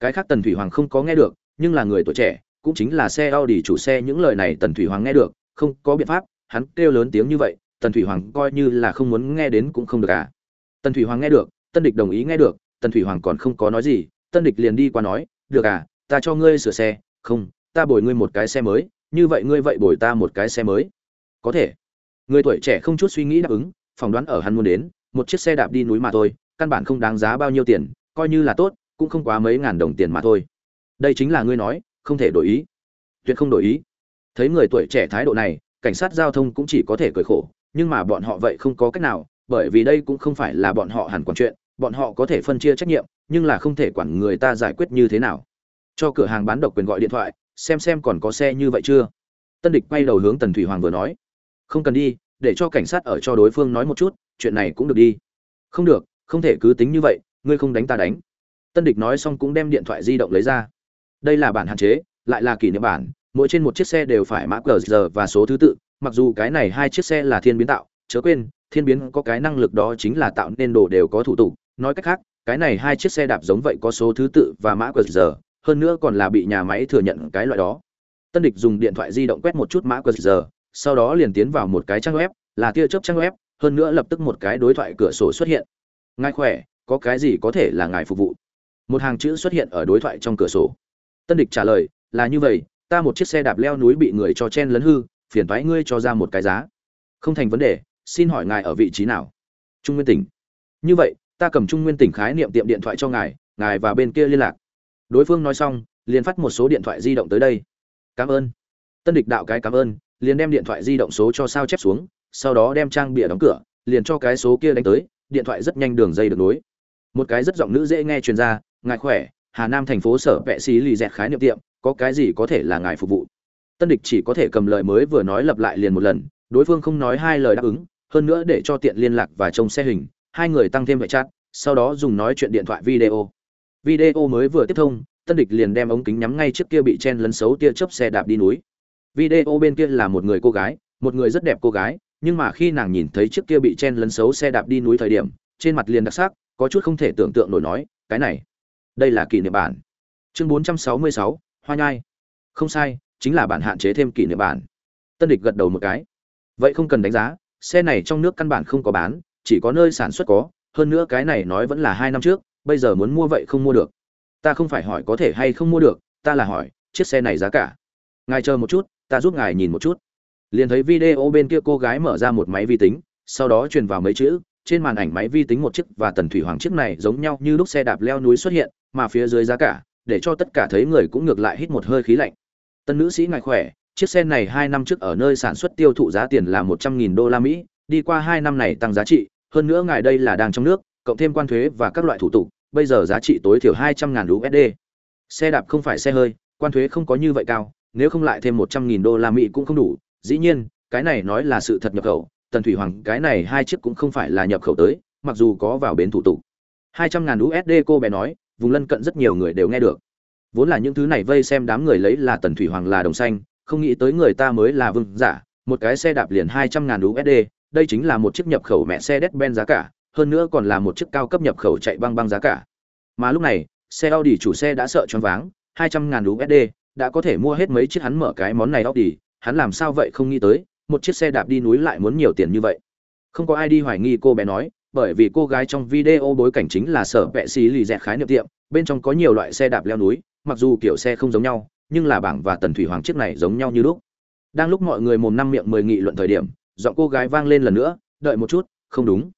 Cái khác tần thủy hoàng không có nghe được, nhưng là người tuổi trẻ, cũng chính là xe Audi chủ xe, những lời này tần thủy hoàng nghe được, không có biện pháp, hắn kêu lớn tiếng như vậy, tần thủy hoàng coi như là không muốn nghe đến cũng không được à? Tần thủy hoàng nghe được, tân địch đồng ý nghe được, tần thủy hoàng còn không có nói gì, tân địch liền đi qua nói, được à ta cho ngươi sửa xe, không, ta bồi ngươi một cái xe mới, như vậy ngươi vậy bồi ta một cái xe mới. Có thể. Người tuổi trẻ không chút suy nghĩ đáp ứng, phỏng đoán ở hắn muốn đến một chiếc xe đạp đi núi mà thôi, căn bản không đáng giá bao nhiêu tiền, coi như là tốt, cũng không quá mấy ngàn đồng tiền mà thôi. Đây chính là ngươi nói, không thể đổi ý. Tuyệt không đổi ý. Thấy người tuổi trẻ thái độ này, cảnh sát giao thông cũng chỉ có thể cười khổ, nhưng mà bọn họ vậy không có cách nào, bởi vì đây cũng không phải là bọn họ hẳn quản chuyện, bọn họ có thể phân chia trách nhiệm, nhưng là không thể quản người ta giải quyết như thế nào. Cho cửa hàng bán độc quyền gọi điện thoại, xem xem còn có xe như vậy chưa. Tân địch quay đầu hướng tần thủy hoàng vừa nói, không cần đi để cho cảnh sát ở cho đối phương nói một chút, chuyện này cũng được đi. Không được, không thể cứ tính như vậy, ngươi không đánh ta đánh. Tân địch nói xong cũng đem điện thoại di động lấy ra. Đây là bản hạn chế, lại là kỷ niệm bản, mỗi trên một chiếc xe đều phải mã qr giờ và số thứ tự, mặc dù cái này hai chiếc xe là thiên biến tạo, chớ quên, thiên biến có cái năng lực đó chính là tạo nên đồ đều có thủ tục. Nói cách khác, cái này hai chiếc xe đạp giống vậy có số thứ tự và mã qr giờ, hơn nữa còn là bị nhà máy thừa nhận cái loại đó. Tân địch dùng điện thoại di động quét một chút mã qr sau đó liền tiến vào một cái trang web, là tia chớp trang web, hơn nữa lập tức một cái đối thoại cửa sổ xuất hiện. Ngài khỏe, có cái gì có thể là ngài phục vụ? Một hàng chữ xuất hiện ở đối thoại trong cửa sổ. Tân địch trả lời, là như vậy, ta một chiếc xe đạp leo núi bị người cho chen lấn hư, phiền thoái ngươi cho ra một cái giá. Không thành vấn đề, xin hỏi ngài ở vị trí nào? Trung nguyên tỉnh. Như vậy, ta cầm trung nguyên tỉnh khái niệm tiệm điện thoại cho ngài ngài và bên kia liên lạc. Đối phương nói xong, liền phát một số điện thoại di động tới đây. Cảm ơn. Tân địch đạo cái cảm ơn liền đem điện thoại di động số cho sao chép xuống, sau đó đem trang bìa đóng cửa, liền cho cái số kia đánh tới, điện thoại rất nhanh đường dây được nối. Một cái rất giọng nữ dễ nghe truyền ra ngài khỏe, hà nam thành phố sở vệ xí lì dẹt khái niệm tiệm, có cái gì có thể là ngài phục vụ? Tân địch chỉ có thể cầm lời mới vừa nói lặp lại liền một lần, đối phương không nói hai lời đáp ứng, hơn nữa để cho tiện liên lạc và trông xe hình, hai người tăng thêm vệ chat, sau đó dùng nói chuyện điện thoại video. Video mới vừa tiếp thông, tân địch liền đem ống kính nhắm ngay trước kia bị chen lấn xấu tia chớp xe đạp đi núi video bên kia là một người cô gái một người rất đẹp cô gái nhưng mà khi nàng nhìn thấy chiếc kia bị chen lấn xấu xe đạp đi núi thời điểm trên mặt liền đặc sắc có chút không thể tưởng tượng nổi nói cái này đây là kỷ niệm bản. Chương 466, hoa nhai. Không sai chính là bản hạn chế thêm kỷ niệm bản. Tân địch gật đầu một cái. Vậy không cần đánh giá xe này trong nước căn bản không có bán chỉ có nơi sản xuất có hơn nữa cái này nói vẫn là hai năm trước bây giờ muốn mua vậy không mua được. Ta không phải hỏi có thể hay không mua được ta là hỏi chiếc xe này giá cả. Ngài chờ một chút ta giúp ngài nhìn một chút liền thấy video bên kia cô gái mở ra một máy vi tính sau đó truyền vào mấy chữ trên màn ảnh máy vi tính một chiếc và tần thủy hoàng chiếc này giống nhau như lúc xe đạp leo núi xuất hiện mà phía dưới giá cả để cho tất cả thấy người cũng ngược lại hít một hơi khí lạnh tân nữ sĩ ngài khỏe chiếc xe này hai năm trước ở nơi sản xuất tiêu thụ giá tiền là một trăm nghìn đô la mỹ đi qua hai năm này tăng giá trị hơn nữa ngài đây là đang trong nước cộng thêm quan thuế và các loại thủ tục bây giờ giá trị tối thiểu hai trăm ngàn USD. Xe đạp không phải xe hơi, quan thuế không có như vậy cao, nếu không lại thêm một trăm nghìn đô la Mỹ cũng không đủ. Dĩ nhiên, cái này nói là sự thật nhập khẩu, Tần Thủy Hoàng cái này hai chiếc cũng không phải là nhập khẩu tới, mặc dù có vào bến thủ tục. hai trăm ngàn USD cô bé nói, vùng lân cận rất nhiều người đều nghe được. Vốn là những thứ này vây xem đám người lấy là Tần Thủy Hoàng là đồng xanh, không nghĩ tới người ta mới là vương giả, một cái xe đạp liền hai trăm ngàn USD, đây chính là một chiếc nhập khẩu mẹ xe Mercedes-Benz giá cả, hơn nữa còn là một chiếc cao cấp nhập khẩu chạy băng băng giá cả. Mà lúc này, xe Audi chủ xe đã sợ choáng váng, 200.000 USD, đã có thể mua hết mấy chiếc hắn mở cái món này Audi, hắn làm sao vậy không nghĩ tới, một chiếc xe đạp đi núi lại muốn nhiều tiền như vậy. Không có ai đi hoài nghi cô bé nói, bởi vì cô gái trong video bối cảnh chính là sở vẽ xí lì dẹt khái niệm tiệm, bên trong có nhiều loại xe đạp leo núi, mặc dù kiểu xe không giống nhau, nhưng là bảng và tần thủy hoàng chiếc này giống nhau như lúc. Đang lúc mọi người mồm năm miệng mười nghị luận thời điểm, giọng cô gái vang lên lần nữa, đợi một chút, không đúng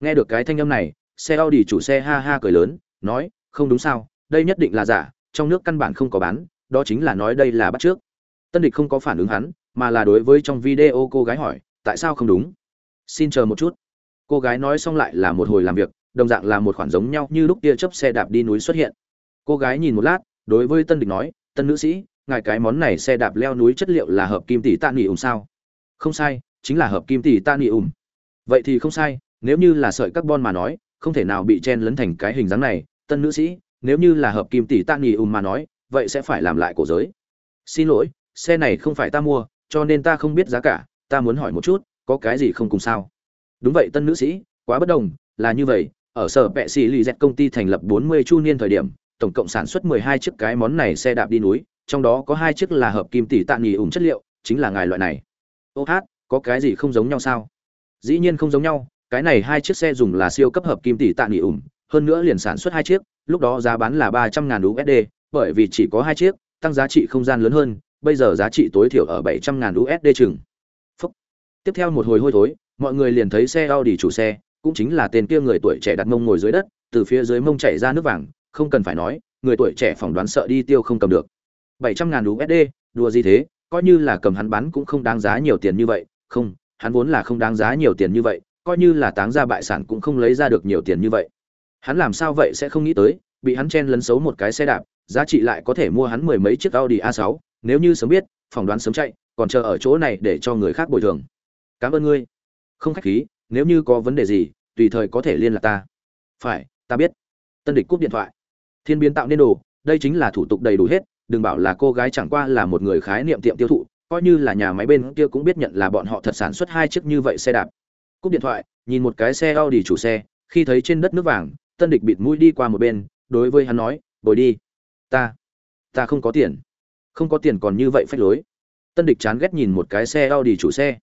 nghe được cái thanh âm này xe audi chủ xe ha ha cười lớn nói không đúng sao đây nhất định là giả trong nước căn bản không có bán đó chính là nói đây là bắt trước. Tân địch không có phản ứng hắn, mà là đối với trong video cô gái hỏi, tại sao không đúng? Xin chờ một chút. Cô gái nói xong lại là một hồi làm việc, đồng dạng là một khoản giống nhau như lúc tia chớp xe đạp đi núi xuất hiện. Cô gái nhìn một lát, đối với tân địch nói, tân nữ sĩ, ngài cái món này xe đạp leo núi chất liệu là hợp kim tỷ tạ nghỉ ủng sao? Không sai, chính là hợp kim tỷ tạ nghỉ ủng. Vậy thì không sai, nếu như là sợi carbon mà nói, không thể nào bị chen lấn thành cái hình dáng này, tân nữ sĩ, nếu như là hợp kim tỷ tạ nghỉ ủng mà nói vậy sẽ phải làm lại cổ giới. Xin lỗi, xe này không phải ta mua, cho nên ta không biết giá cả, ta muốn hỏi một chút, có cái gì không cùng sao? Đúng vậy, tân nữ sĩ, quá bất đồng, là như vậy, ở sở bệ sĩ lì dẹt công ty thành lập 40 chu niên thời điểm, tổng cộng sản xuất 12 chiếc cái món này xe đạp đi núi, trong đó có hai chiếc là hợp kim tỷ tạ nghỉ ủng chất liệu, chính là ngài loại này. Ô hát, có cái gì không giống nhau sao? Dĩ nhiên không giống nhau, cái này hai chiếc xe dùng là siêu cấp hợp kim tỷ tạ nghỉ ủng, hơn nữa liền sản xuất hai chiếc, lúc đó giá bán là ba trăm ngàn usd bởi vì chỉ có hai chiếc, tăng giá trị không gian lớn hơn, bây giờ giá trị tối thiểu ở bảy trăm ngàn usd chừng. Phúc. tiếp theo một hồi hôi thối, mọi người liền thấy xe audi chủ xe, cũng chính là tên kia người tuổi trẻ đặt mông ngồi dưới đất, từ phía dưới mông chảy ra nước vàng, không cần phải nói, người tuổi trẻ phỏng đoán sợ đi tiêu không cầm được. bảy trăm ngàn usd đùa gì thế, coi như là cầm hắn bán cũng không đáng giá nhiều tiền như vậy, không, hắn vốn là không đáng giá nhiều tiền như vậy, coi như là táng ra bại sản cũng không lấy ra được nhiều tiền như vậy. Hắn làm sao vậy sẽ không nghĩ tới, bị hắn chen lấn xấu một cái xe đạp giá trị lại có thể mua hắn mười mấy chiếc audi a 6 nếu như sớm biết, phỏng đoán sớm chạy, còn chờ ở chỗ này để cho người khác bồi thường. Cảm ơn ngươi. Không khách khí, nếu như có vấn đề gì, tùy thời có thể liên lạc ta. Phải, ta biết. Tân địch cúp điện thoại. Thiên biến tạo nên đồ, đây chính là thủ tục đầy đủ hết, đừng bảo là cô gái chẳng qua là một người khái niệm tiệm tiêu thụ, coi như là nhà máy bên kia cũng biết nhận là bọn họ thật sản xuất hai chiếc như vậy xe đạp. Cúp điện thoại, nhìn một cái xe Audi chủ xe, khi thấy trên đất nước vàng, tân địch bịt mũi đi qua một bên, đối với hắn nói, bồi đi ta ta không có tiền. Không có tiền còn như vậy phách lối. Tân địch chán ghét nhìn một cái xe Audi chủ xe.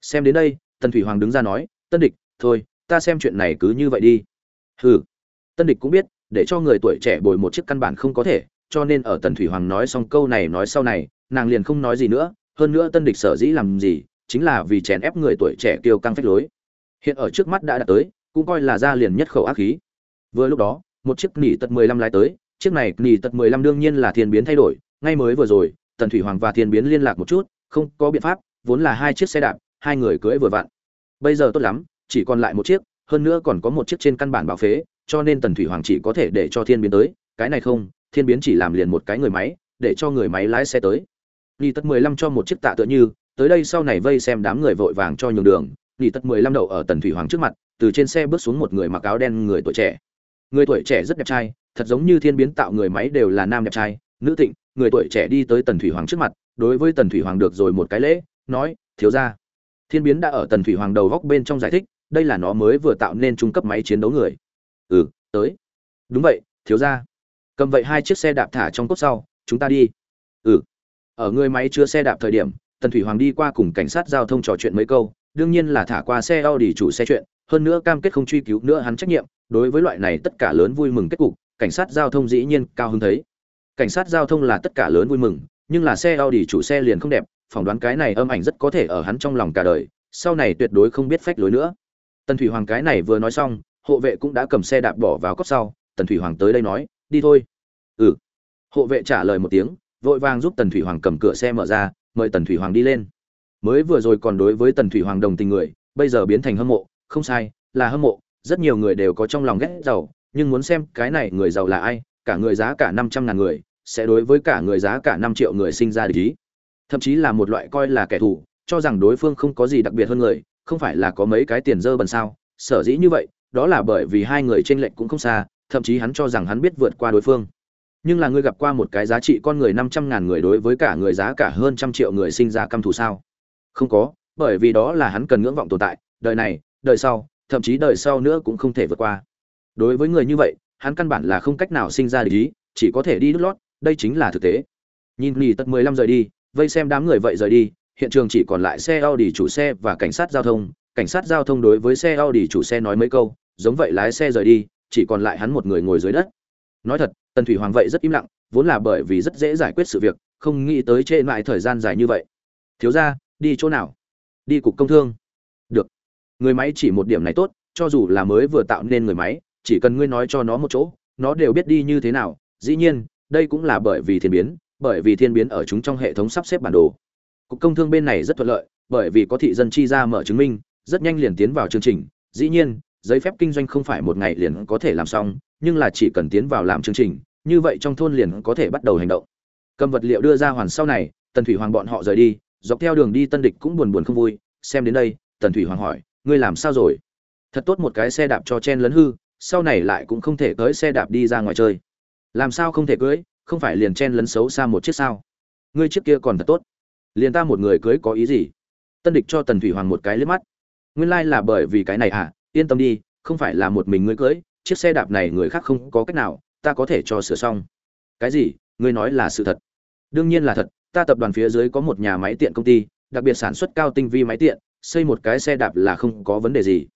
Xem đến đây tân thủy hoàng đứng ra nói, tân địch, thôi, ta xem chuyện này cứ như vậy đi. Hừ. Tân địch cũng biết, để cho người tuổi trẻ bồi một chiếc căn bản không có thể, cho nên ở tần thủy hoàng nói xong câu này nói sau này, nàng liền không nói gì nữa. Hơn nữa tân địch sở dĩ làm gì, chính là vì chèn ép người tuổi trẻ kiêu căng phách lối. Hiện ở trước mắt đã đạt tới, cũng coi là ra liền nhất khẩu ác khí. Vừa lúc đó, một chiếc nỉ tật mười lăm lái tới chiếc này nỉ tật mười lăm đương nhiên là thiên biến thay đổi, ngay mới vừa rồi, tần thủy hoàng và thiên biến liên lạc một chút, không có biện pháp, vốn là hai chiếc xe đạp, hai người cưỡi vừa vặn. Bây giờ tốt lắm, chỉ còn lại một chiếc, hơn nữa còn có một chiếc trên căn bản bảo phế, cho nên tần thủy hoàng chỉ có thể để cho thiên biến tới, cái này không, thiên biến chỉ làm liền một cái người máy, để cho người máy lái xe tới. Nỉ tật mười lăm cho một chiếc tạ tựa như, tới đây sau này vây xem đám người vội vàng cho nhường đường nghỉ tật mười lăm đậu ở tần thủy hoàng trước mặt, từ trên xe bước xuống một người mặc áo đen người tuổi trẻ. Người tuổi trẻ rất đẹp trai thật giống như thiên biến tạo người máy đều là nam đẹp trai, nữ tịnh, người tuổi trẻ đi tới tần thủy hoàng trước mặt, đối với tần thủy hoàng được rồi một cái lễ, nói, thiếu ra thiên biến đã ở tần thủy hoàng đầu góc bên trong giải thích, đây là nó mới vừa tạo nên trung cấp máy chiến đấu người. Ừ tới. Đúng vậy, thiếu ra cầm vậy hai chiếc xe đạp thả trong cốt sau, chúng ta đi. Ừ. Ở người máy chưa xe đạp thời điểm, tần thủy hoàng đi qua cùng cảnh sát giao thông trò chuyện mấy câu, đương nhiên là thả qua xe Audi chủ xe chuyện, hơn nữa cam kết không truy cứu nữa hắn trách nhiệm, đối với loại này tất cả lớn vui mừng kết cục cảnh sát giao thông dĩ nhiên cao hứng thấy. Cảnh sát giao thông là tất cả lớn vui mừng, nhưng là xe Audi chủ xe liền không đẹp, phỏng đoán cái này âm ảnh rất có thể ở hắn trong lòng cả đời, sau này tuyệt đối không biết phách lối nữa. Tần thủy hoàng cái này vừa nói xong, hộ vệ cũng đã cầm xe đạp bỏ vào cốc sau, tần thủy hoàng tới đây nói, đi thôi. Ừ. Hộ vệ trả lời một tiếng, vội vàng giúp tần thủy hoàng cầm cửa xe mở ra, mời tần thủy hoàng đi lên. Mới vừa rồi còn đối với tần thủy hoàng đồng tình người, bây giờ biến thành hâm mộ, không sai, là hâm mộ, rất nhiều người đều có trong lòng ghét giàu nhưng muốn xem cái này người giàu là ai, cả người giá cả năm trăm ngàn người, sẽ đối với cả người giá cả năm triệu người sinh ra để ý. Thậm chí là một loại coi là kẻ thù, cho rằng đối phương không có gì đặc biệt hơn người, không phải là có mấy cái tiền dơ bần sao? Sở dĩ như vậy, đó là bởi vì hai người trên lệnh cũng không xa, thậm chí hắn cho rằng hắn biết vượt qua đối phương. Nhưng là ngươi gặp qua một cái giá trị con người năm trăm ngàn người đối với cả người giá cả hơn trăm triệu người sinh ra căm thù sao? Không có, bởi vì đó là hắn cần ngưỡng vọng tồn tại, đời này, đời sau, thậm chí đời sau nữa cũng không thể vượt qua đối với người như vậy, hắn căn bản là không cách nào sinh ra lý chỉ có thể đi đứt lót, đây chính là thực tế. Nhìn nghỉ tật mười lăm rời đi, vây xem đám người vậy rời đi, hiện trường chỉ còn lại xe Audi chủ xe và cảnh sát giao thông. Cảnh sát giao thông đối với xe Audi chủ xe nói mấy câu, giống vậy lái xe rời đi, chỉ còn lại hắn một người ngồi dưới đất. Nói thật, tần thủy hoàng vậy rất im lặng, vốn là bởi vì rất dễ giải quyết sự việc, không nghĩ tới trễ mãi thời gian dài như vậy. Thiếu ra đi chỗ nào? Đi cục công thương. Được. Người máy chỉ một điểm này tốt, cho dù là mới vừa tạo nên người máy chỉ cần ngươi nói cho nó một chỗ, nó đều biết đi như thế nào. Dĩ nhiên, đây cũng là bởi vì thiên biến, bởi vì thiên biến ở chúng trong hệ thống sắp xếp bản đồ. Cục công thương bên này rất thuận lợi, bởi vì có thị dân chi ra mở chứng minh, rất nhanh liền tiến vào chương trình. Dĩ nhiên, giấy phép kinh doanh không phải một ngày liền có thể làm xong, nhưng là chỉ cần tiến vào làm chương trình, như vậy trong thôn liền có thể bắt đầu hành động. Cầm vật liệu đưa ra hoàn sau này, tần thủy hoàng bọn họ rời đi, dọc theo đường đi tân địch cũng buồn buồn không vui. Xem đến đây, tần thủy hoàng hỏi, ngươi làm sao rồi? Thật tốt, một cái xe đạp cho chen lấn hư sau này lại cũng không thể cưỡi xe đạp đi ra ngoài chơi. Làm sao không thể cưới không phải liền chen lấn xấu xa một chiếc sao? Ngươi chiếc kia còn thật tốt. Liền ta một người cưới có ý gì? Tân địch cho tần thủy hoàng một cái liếc mắt. Nguyên lai là bởi vì cái này à? Yên tâm đi, không phải là một mình ngươi cưới chiếc xe đạp này người khác không có cách nào, ta có thể cho sửa xong. Cái gì? Ngươi nói là sự thật. Đương nhiên là thật, ta tập đoàn phía dưới có một nhà máy tiện công ty, đặc biệt sản xuất cao tinh vi máy tiện, xây một cái xe đạp là không có vấn đề gì.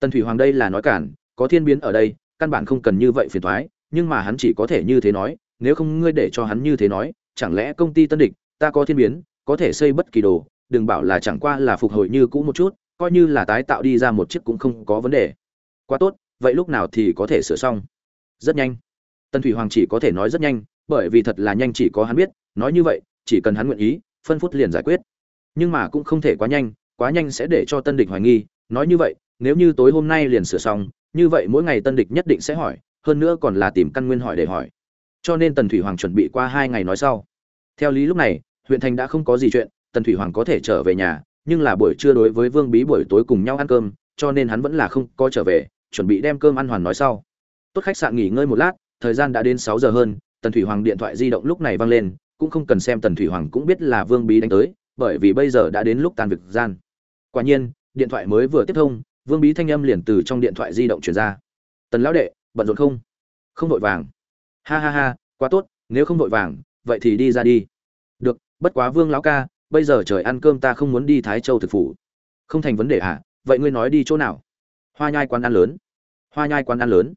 Tần thủy hoàng đây là nói cản có thiên biến ở đây, căn bản không cần như vậy phiền thoái, nhưng mà hắn chỉ có thể như thế nói, nếu không ngươi để cho hắn như thế nói, chẳng lẽ công ty tân địch, ta có thiên biến, có thể xây bất kỳ đồ, đừng bảo là chẳng qua là phục hồi như cũ một chút, coi như là tái tạo đi ra một chiếc cũng không có vấn đề. Quá tốt, vậy lúc nào thì có thể sửa xong? Rất nhanh. Tân thủy hoàng chỉ có thể nói rất nhanh, bởi vì thật là nhanh chỉ có hắn biết, nói như vậy, chỉ cần hắn nguyện ý, phân phút liền giải quyết. Nhưng mà cũng không thể quá nhanh quá nhanh sẽ để cho tân địch hoài nghi, nói như vậy nếu như tối hôm nay liền sửa xong, như vậy mỗi ngày tân địch nhất định sẽ hỏi, hơn nữa còn là tìm căn nguyên hỏi để hỏi. Cho nên tần thủy hoàng chuẩn bị qua hai ngày nói sau. Theo lý lúc này, huyện thành đã không có gì chuyện, tần thủy hoàng có thể trở về nhà, nhưng là buổi trưa đối với vương bí buổi tối cùng nhau ăn cơm, cho nên hắn vẫn là không có trở về, chuẩn bị đem cơm ăn hoàn nói sau. Tốt khách sạn nghỉ ngơi một lát, thời gian đã đến sáu giờ hơn, tần thủy hoàng điện thoại di động lúc này vang lên, cũng không cần xem tần thủy hoàng cũng biết là vương bí đánh tới, bởi vì bây giờ đã đến lúc tan việc gian. Quả nhiên, điện thoại mới vừa tiếp thông vương bí thanh âm liền từ trong điện thoại di động truyền ra. Tần lão đệ, bận rộn không? Không vội vàng. Ha ha ha, quá tốt, nếu không vội vàng, vậy thì đi ra đi. Được, bất quá vương lão ca, bây giờ trời ăn cơm ta không muốn đi thái châu thực phủ. Không thành vấn đề hả? Vậy ngươi nói đi chỗ nào? Hoa nhai quán ăn lớn. Hoa nhai quán ăn lớn.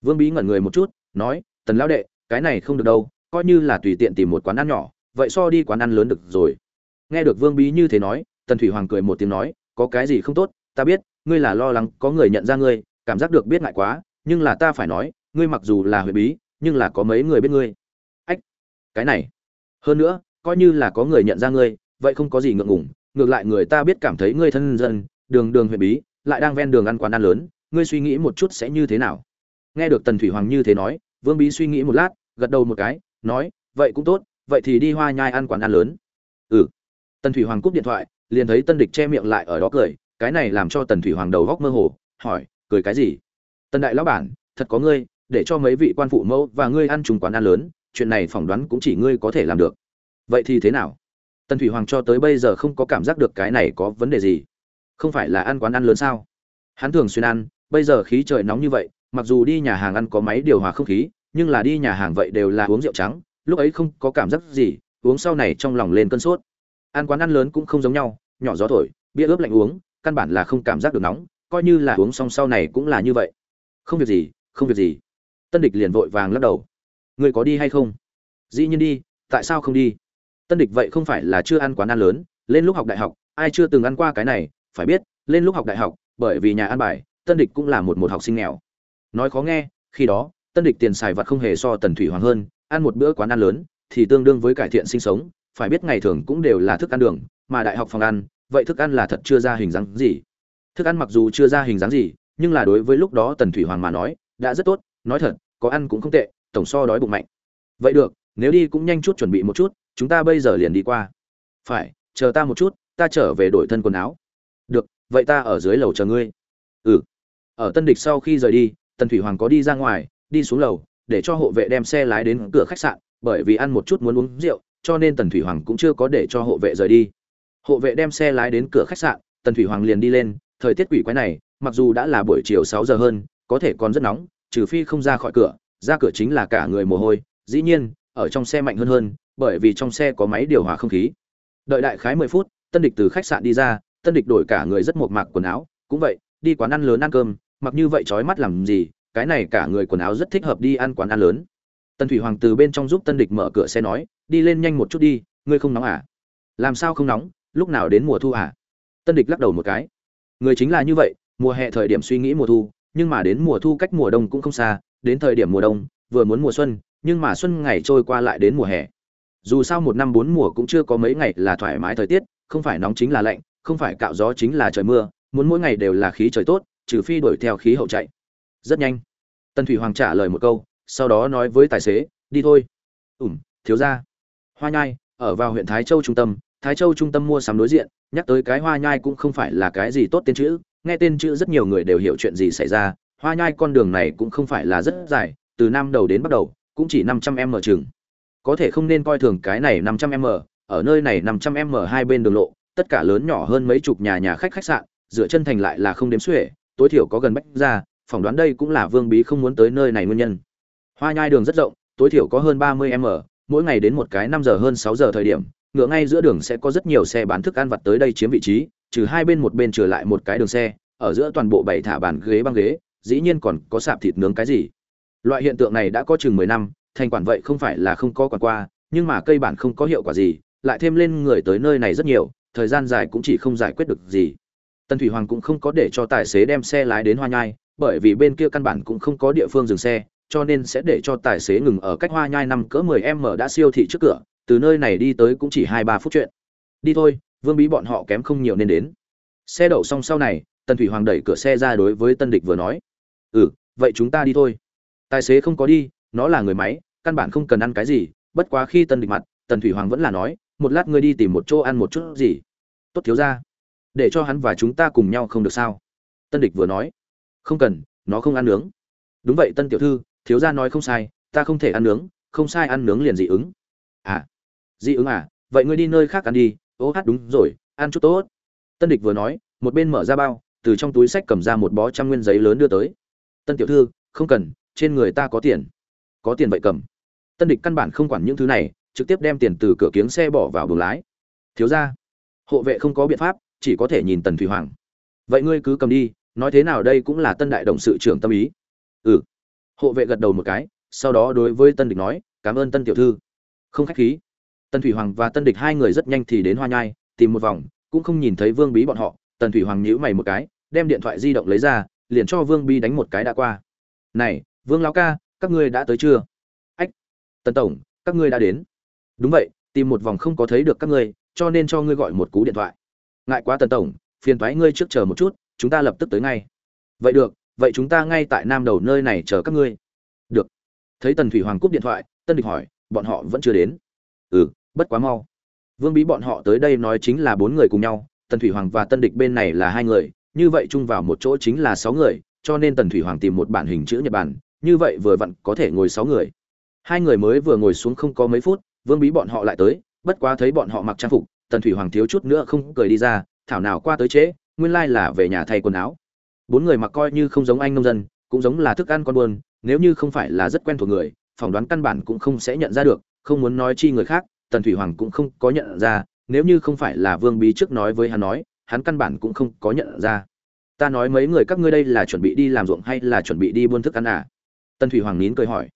Vương bí ngẩn người một chút, nói, tần lão đệ, cái này không được đâu, coi như là tùy tiện tìm một quán ăn nhỏ, vậy so đi quán ăn lớn được rồi. Nghe được vương bí như thế nói, tần thủy hoàng cười một tiếng nói, có cái gì không tốt, ta biết ngươi là lo lắng có người nhận ra ngươi, cảm giác được biết ngại quá, nhưng là ta phải nói, ngươi mặc dù là huyền bí, nhưng là có mấy người biết ngươi. Ách, cái này. Hơn nữa, coi như là có người nhận ra ngươi, vậy không có gì ngượng ngùng, ngược lại người ta biết cảm thấy ngươi thân dân, đường đường huyền bí, lại đang ven đường ăn quán ăn lớn, ngươi suy nghĩ một chút sẽ như thế nào? Nghe được tần thủy hoàng như thế nói, vương bí suy nghĩ một lát, gật đầu một cái, nói, vậy cũng tốt, vậy thì đi hoa nhai ăn quán ăn lớn. Ừ. Tần thủy hoàng cúp điện thoại, liền thấy tân địch che miệng lại ở đó cười cái này làm cho tần thủy hoàng đầu góc mơ hồ, hỏi, cười cái gì? Tần đại lão bản, thật có ngươi, để cho mấy vị quan phụ mẫu và ngươi ăn trùng quán ăn lớn, chuyện này phỏng đoán cũng chỉ ngươi có thể làm được. Vậy thì thế nào? Tần thủy hoàng cho tới bây giờ không có cảm giác được cái này có vấn đề gì. Không phải là ăn quán ăn lớn sao? Hắn thường xuyên ăn, bây giờ khí trời nóng như vậy, mặc dù đi nhà hàng ăn có máy điều hòa không khí, nhưng là đi nhà hàng vậy đều là uống rượu trắng, lúc ấy không có cảm giác gì, uống sau này trong lòng lên cơn sốt. Ăn quán ăn lớn cũng không giống nhau, nhỏ gió thổi, bia ướp lạnh uống căn bản là không cảm giác được nóng, coi như là uống xong sau này cũng là như vậy. Không việc gì, không việc gì. Tân địch liền vội vàng lắc đầu. Người có đi hay không? Dĩ nhiên đi, tại sao không đi? Tân địch vậy không phải là chưa ăn quán ăn lớn, lên lúc học đại học, ai chưa từng ăn qua cái này, phải biết, lên lúc học đại học, bởi vì nhà ăn bài, tân địch cũng là một một học sinh nghèo. Nói khó nghe, khi đó, tân địch tiền xài vặt không hề so tần thủy hoàng hơn, ăn một bữa quán ăn lớn thì tương đương với cải thiện sinh sống, phải biết ngày thường cũng đều là thức ăn đường, mà đại học phòng ăn vậy thức ăn là thật chưa ra hình dáng gì? Thức ăn mặc dù chưa ra hình dáng gì, nhưng là đối với lúc đó tần thủy hoàng mà nói, đã rất tốt, nói thật, có ăn cũng không tệ, tổng so đói bụng mạnh. Vậy được, nếu đi cũng nhanh chút chuẩn bị một chút, chúng ta bây giờ liền đi qua. Phải, chờ ta một chút, ta trở về đổi thân quần áo. Được, vậy ta ở dưới lầu chờ ngươi. Ừ. Ở tân địch sau khi rời đi, tần thủy hoàng có đi ra ngoài, đi xuống lầu, để cho hộ vệ đem xe lái đến cửa khách sạn, bởi vì ăn một chút muốn uống rượu, cho nên tần thủy hoàng cũng chưa có để cho hộ vệ rời đi hộ vệ đem xe lái đến cửa khách sạn, tần thủy hoàng liền đi lên, thời tiết quỷ quái này, mặc dù đã là buổi chiều sáu giờ hơn, có thể còn rất nóng, trừ phi không ra khỏi cửa, ra cửa chính là cả người mồ hôi, dĩ nhiên, ở trong xe mạnh hơn hơn, bởi vì trong xe có máy điều hòa không khí. Đợi đại khái mười phút, tân địch từ khách sạn đi ra, tân địch đổi cả người rất mộc mạc quần áo, cũng vậy, đi quán ăn lớn ăn cơm, mặc như vậy trói mắt làm gì, cái này cả người quần áo rất thích hợp đi ăn quán ăn lớn. Tân thủy hoàng từ bên trong giúp tân địch mở cửa xe nói, đi lên nhanh một chút đi, ngươi không nóng à? Làm sao không nóng? Lúc nào đến mùa thu à? Tân địch lắc đầu một cái. Người chính là như vậy, mùa hè thời điểm suy nghĩ mùa thu, nhưng mà đến mùa thu cách mùa đông cũng không xa, đến thời điểm mùa đông, vừa muốn mùa xuân, nhưng mà xuân ngày trôi qua lại đến mùa hè. Dù sao một năm bốn mùa cũng chưa có mấy ngày là thoải mái thời tiết, không phải nóng chính là lạnh, không phải cạo gió chính là trời mưa, muốn mỗi ngày đều là khí trời tốt, trừ phi đuổi theo khí hậu chạy. Rất nhanh, tần thủy hoàng trả lời một câu, sau đó nói với tài xế, đi thôi. Ủm thiếu ra hoa nhai, ở vào huyện thái châu trung tâm thái châu trung tâm mua sắm đối diện, nhắc tới cái hoa nhai cũng không phải là cái gì tốt tên chữ, nghe tên chữ rất nhiều người đều hiểu chuyện gì xảy ra, hoa nhai con đường này cũng không phải là rất dài, từ nam đầu đến bắt đầu, cũng chỉ năm trăm m chừng. Có thể không nên coi thường cái này năm trăm m, ở nơi này năm trăm m hai bên đường lộ, tất cả lớn nhỏ hơn mấy chục nhà nhà khách khách sạn, dựa chân thành lại là không đếm xuể, tối thiểu có gần bách ra, phỏng đoán đây cũng là vương bí không muốn tới nơi này nguyên nhân. Hoa nhai đường rất rộng, tối thiểu có hơn ba mươi m, mỗi ngày đến một cái năm giờ hơn sáu giờ thời điểm ngựa ngay giữa đường sẽ có rất nhiều xe bán thức ăn vặt tới đây chiếm vị trí trừ hai bên một bên trở lại một cái đường xe ở giữa toàn bộ bảy thả bàn ghế băng ghế dĩ nhiên còn có sạp thịt nướng cái gì. Loại hiện tượng này đã có chừng mười năm thành quản vậy không phải là không có quản qua nhưng mà cây bản không có hiệu quả gì lại thêm lên người tới nơi này rất nhiều thời gian dài cũng chỉ không giải quyết được gì. Tân Thủy Hoàng cũng không có để cho tài xế đem xe lái đến Hoa Nhai, bởi vì bên kia căn bản cũng không có địa phương dừng xe, cho nên sẽ để cho tài xế ngừng ở cách Hoa Nhai năm cỡ 10m đã siêu thị trước cửa, từ nơi này đi tới cũng chỉ 2-3 phút chuyện. Đi thôi, Vương Bí bọn họ kém không nhiều nên đến. Xe đậu xong sau này, tần Thủy Hoàng đẩy cửa xe ra đối với Tân Địch vừa nói: "Ừ, vậy chúng ta đi thôi." Tài xế không có đi, nó là người máy, căn bản không cần ăn cái gì, bất quá khi Tân Địch mặt, Tần Thủy Hoàng vẫn là nói: "Một lát ngươi đi tìm một chỗ ăn một chút gì." "Tốt thiếu gia." để cho hắn và chúng ta cùng nhau không được sao tân địch vừa nói không cần nó không ăn nướng đúng vậy tân tiểu thư thiếu gia nói không sai ta không thể ăn nướng không sai ăn nướng liền dị ứng à dị ứng à vậy ngươi đi nơi khác ăn đi. Ô hát đúng rồi, ăn chút tốt. Tân địch vừa nói, một bên mở ra bao, từ trong túi sách cầm ra một bó trăm nguyên giấy lớn đưa tới. Tân tiểu thư, không cần, trên người ta có tiền. Có tiền vậy cầm. Tân địch căn bản không quản những thứ này, trực tiếp đem tiền từ cửa kiếng xe bỏ vào buồng lái. Thiếu ra hộ vệ không có biện pháp, chỉ có thể nhìn tần thủy hoàng. Vậy ngươi cứ cầm đi, nói thế nào đây cũng là tân đại đồng sự trưởng tâm ý. Ừ. Hộ vệ gật đầu một cái, sau đó đối với tân địch nói, cảm ơn tân tiểu thư. Không khách khí tần thủy hoàng và tân địch hai người rất nhanh thì đến hoa nhai, tìm một vòng, cũng không nhìn thấy vương bí bọn họ. Tần thủy hoàng nhíu mày một cái, đem điện thoại di động lấy ra, liền cho vương bí đánh một cái đã qua. Này, vương lão ca, các ngươi đã tới chưa? Ách, tần tổng, các ngươi đã đến. Đúng vậy, tìm một vòng không có thấy được các ngươi, cho nên cho ngươi gọi một cú điện thoại. Ngại quá tần tổng, phiền thoái ngươi trước chờ một chút, chúng ta lập tức tới ngay. Vậy được, vậy chúng ta ngay tại nam đầu nơi này chờ các ngươi. Được. Thấy tần thủy hoàng cúp điện thoại, tân địch hỏi, bọn họ vẫn chưa đến? Ừ bất quá mau. Vương bí bọn họ tới đây nói chính là bốn người cùng nhau, tần thủy hoàng và tân địch bên này là hai người, như vậy chung vào một chỗ chính là sáu người, cho nên tần thủy hoàng tìm một bản hình chữ nhật bản, như vậy vừa vặn có thể ngồi sáu người. Hai người mới vừa ngồi xuống không có mấy phút, vương bí bọn họ lại tới, bất quá thấy bọn họ mặc trang phục, tần thủy hoàng thiếu chút nữa không cười đi ra, thảo nào qua tới trễ, nguyên lai là về nhà thay quần áo. Bốn người mặc coi như không giống anh nông dân, cũng giống là thức ăn con buôn, nếu như không phải là rất quen thuộc người, phỏng đoán căn bản cũng không sẽ nhận ra được không muốn nói chi người khác, tần thủy hoàng cũng không có nhận ra, nếu như không phải là vương bí trước nói với hắn nói, hắn căn bản cũng không có nhận ra. Ta nói mấy người các ngươi đây là chuẩn bị đi làm ruộng hay là chuẩn bị đi buôn thức ăn à? Tần thủy hoàng nín cười hỏi.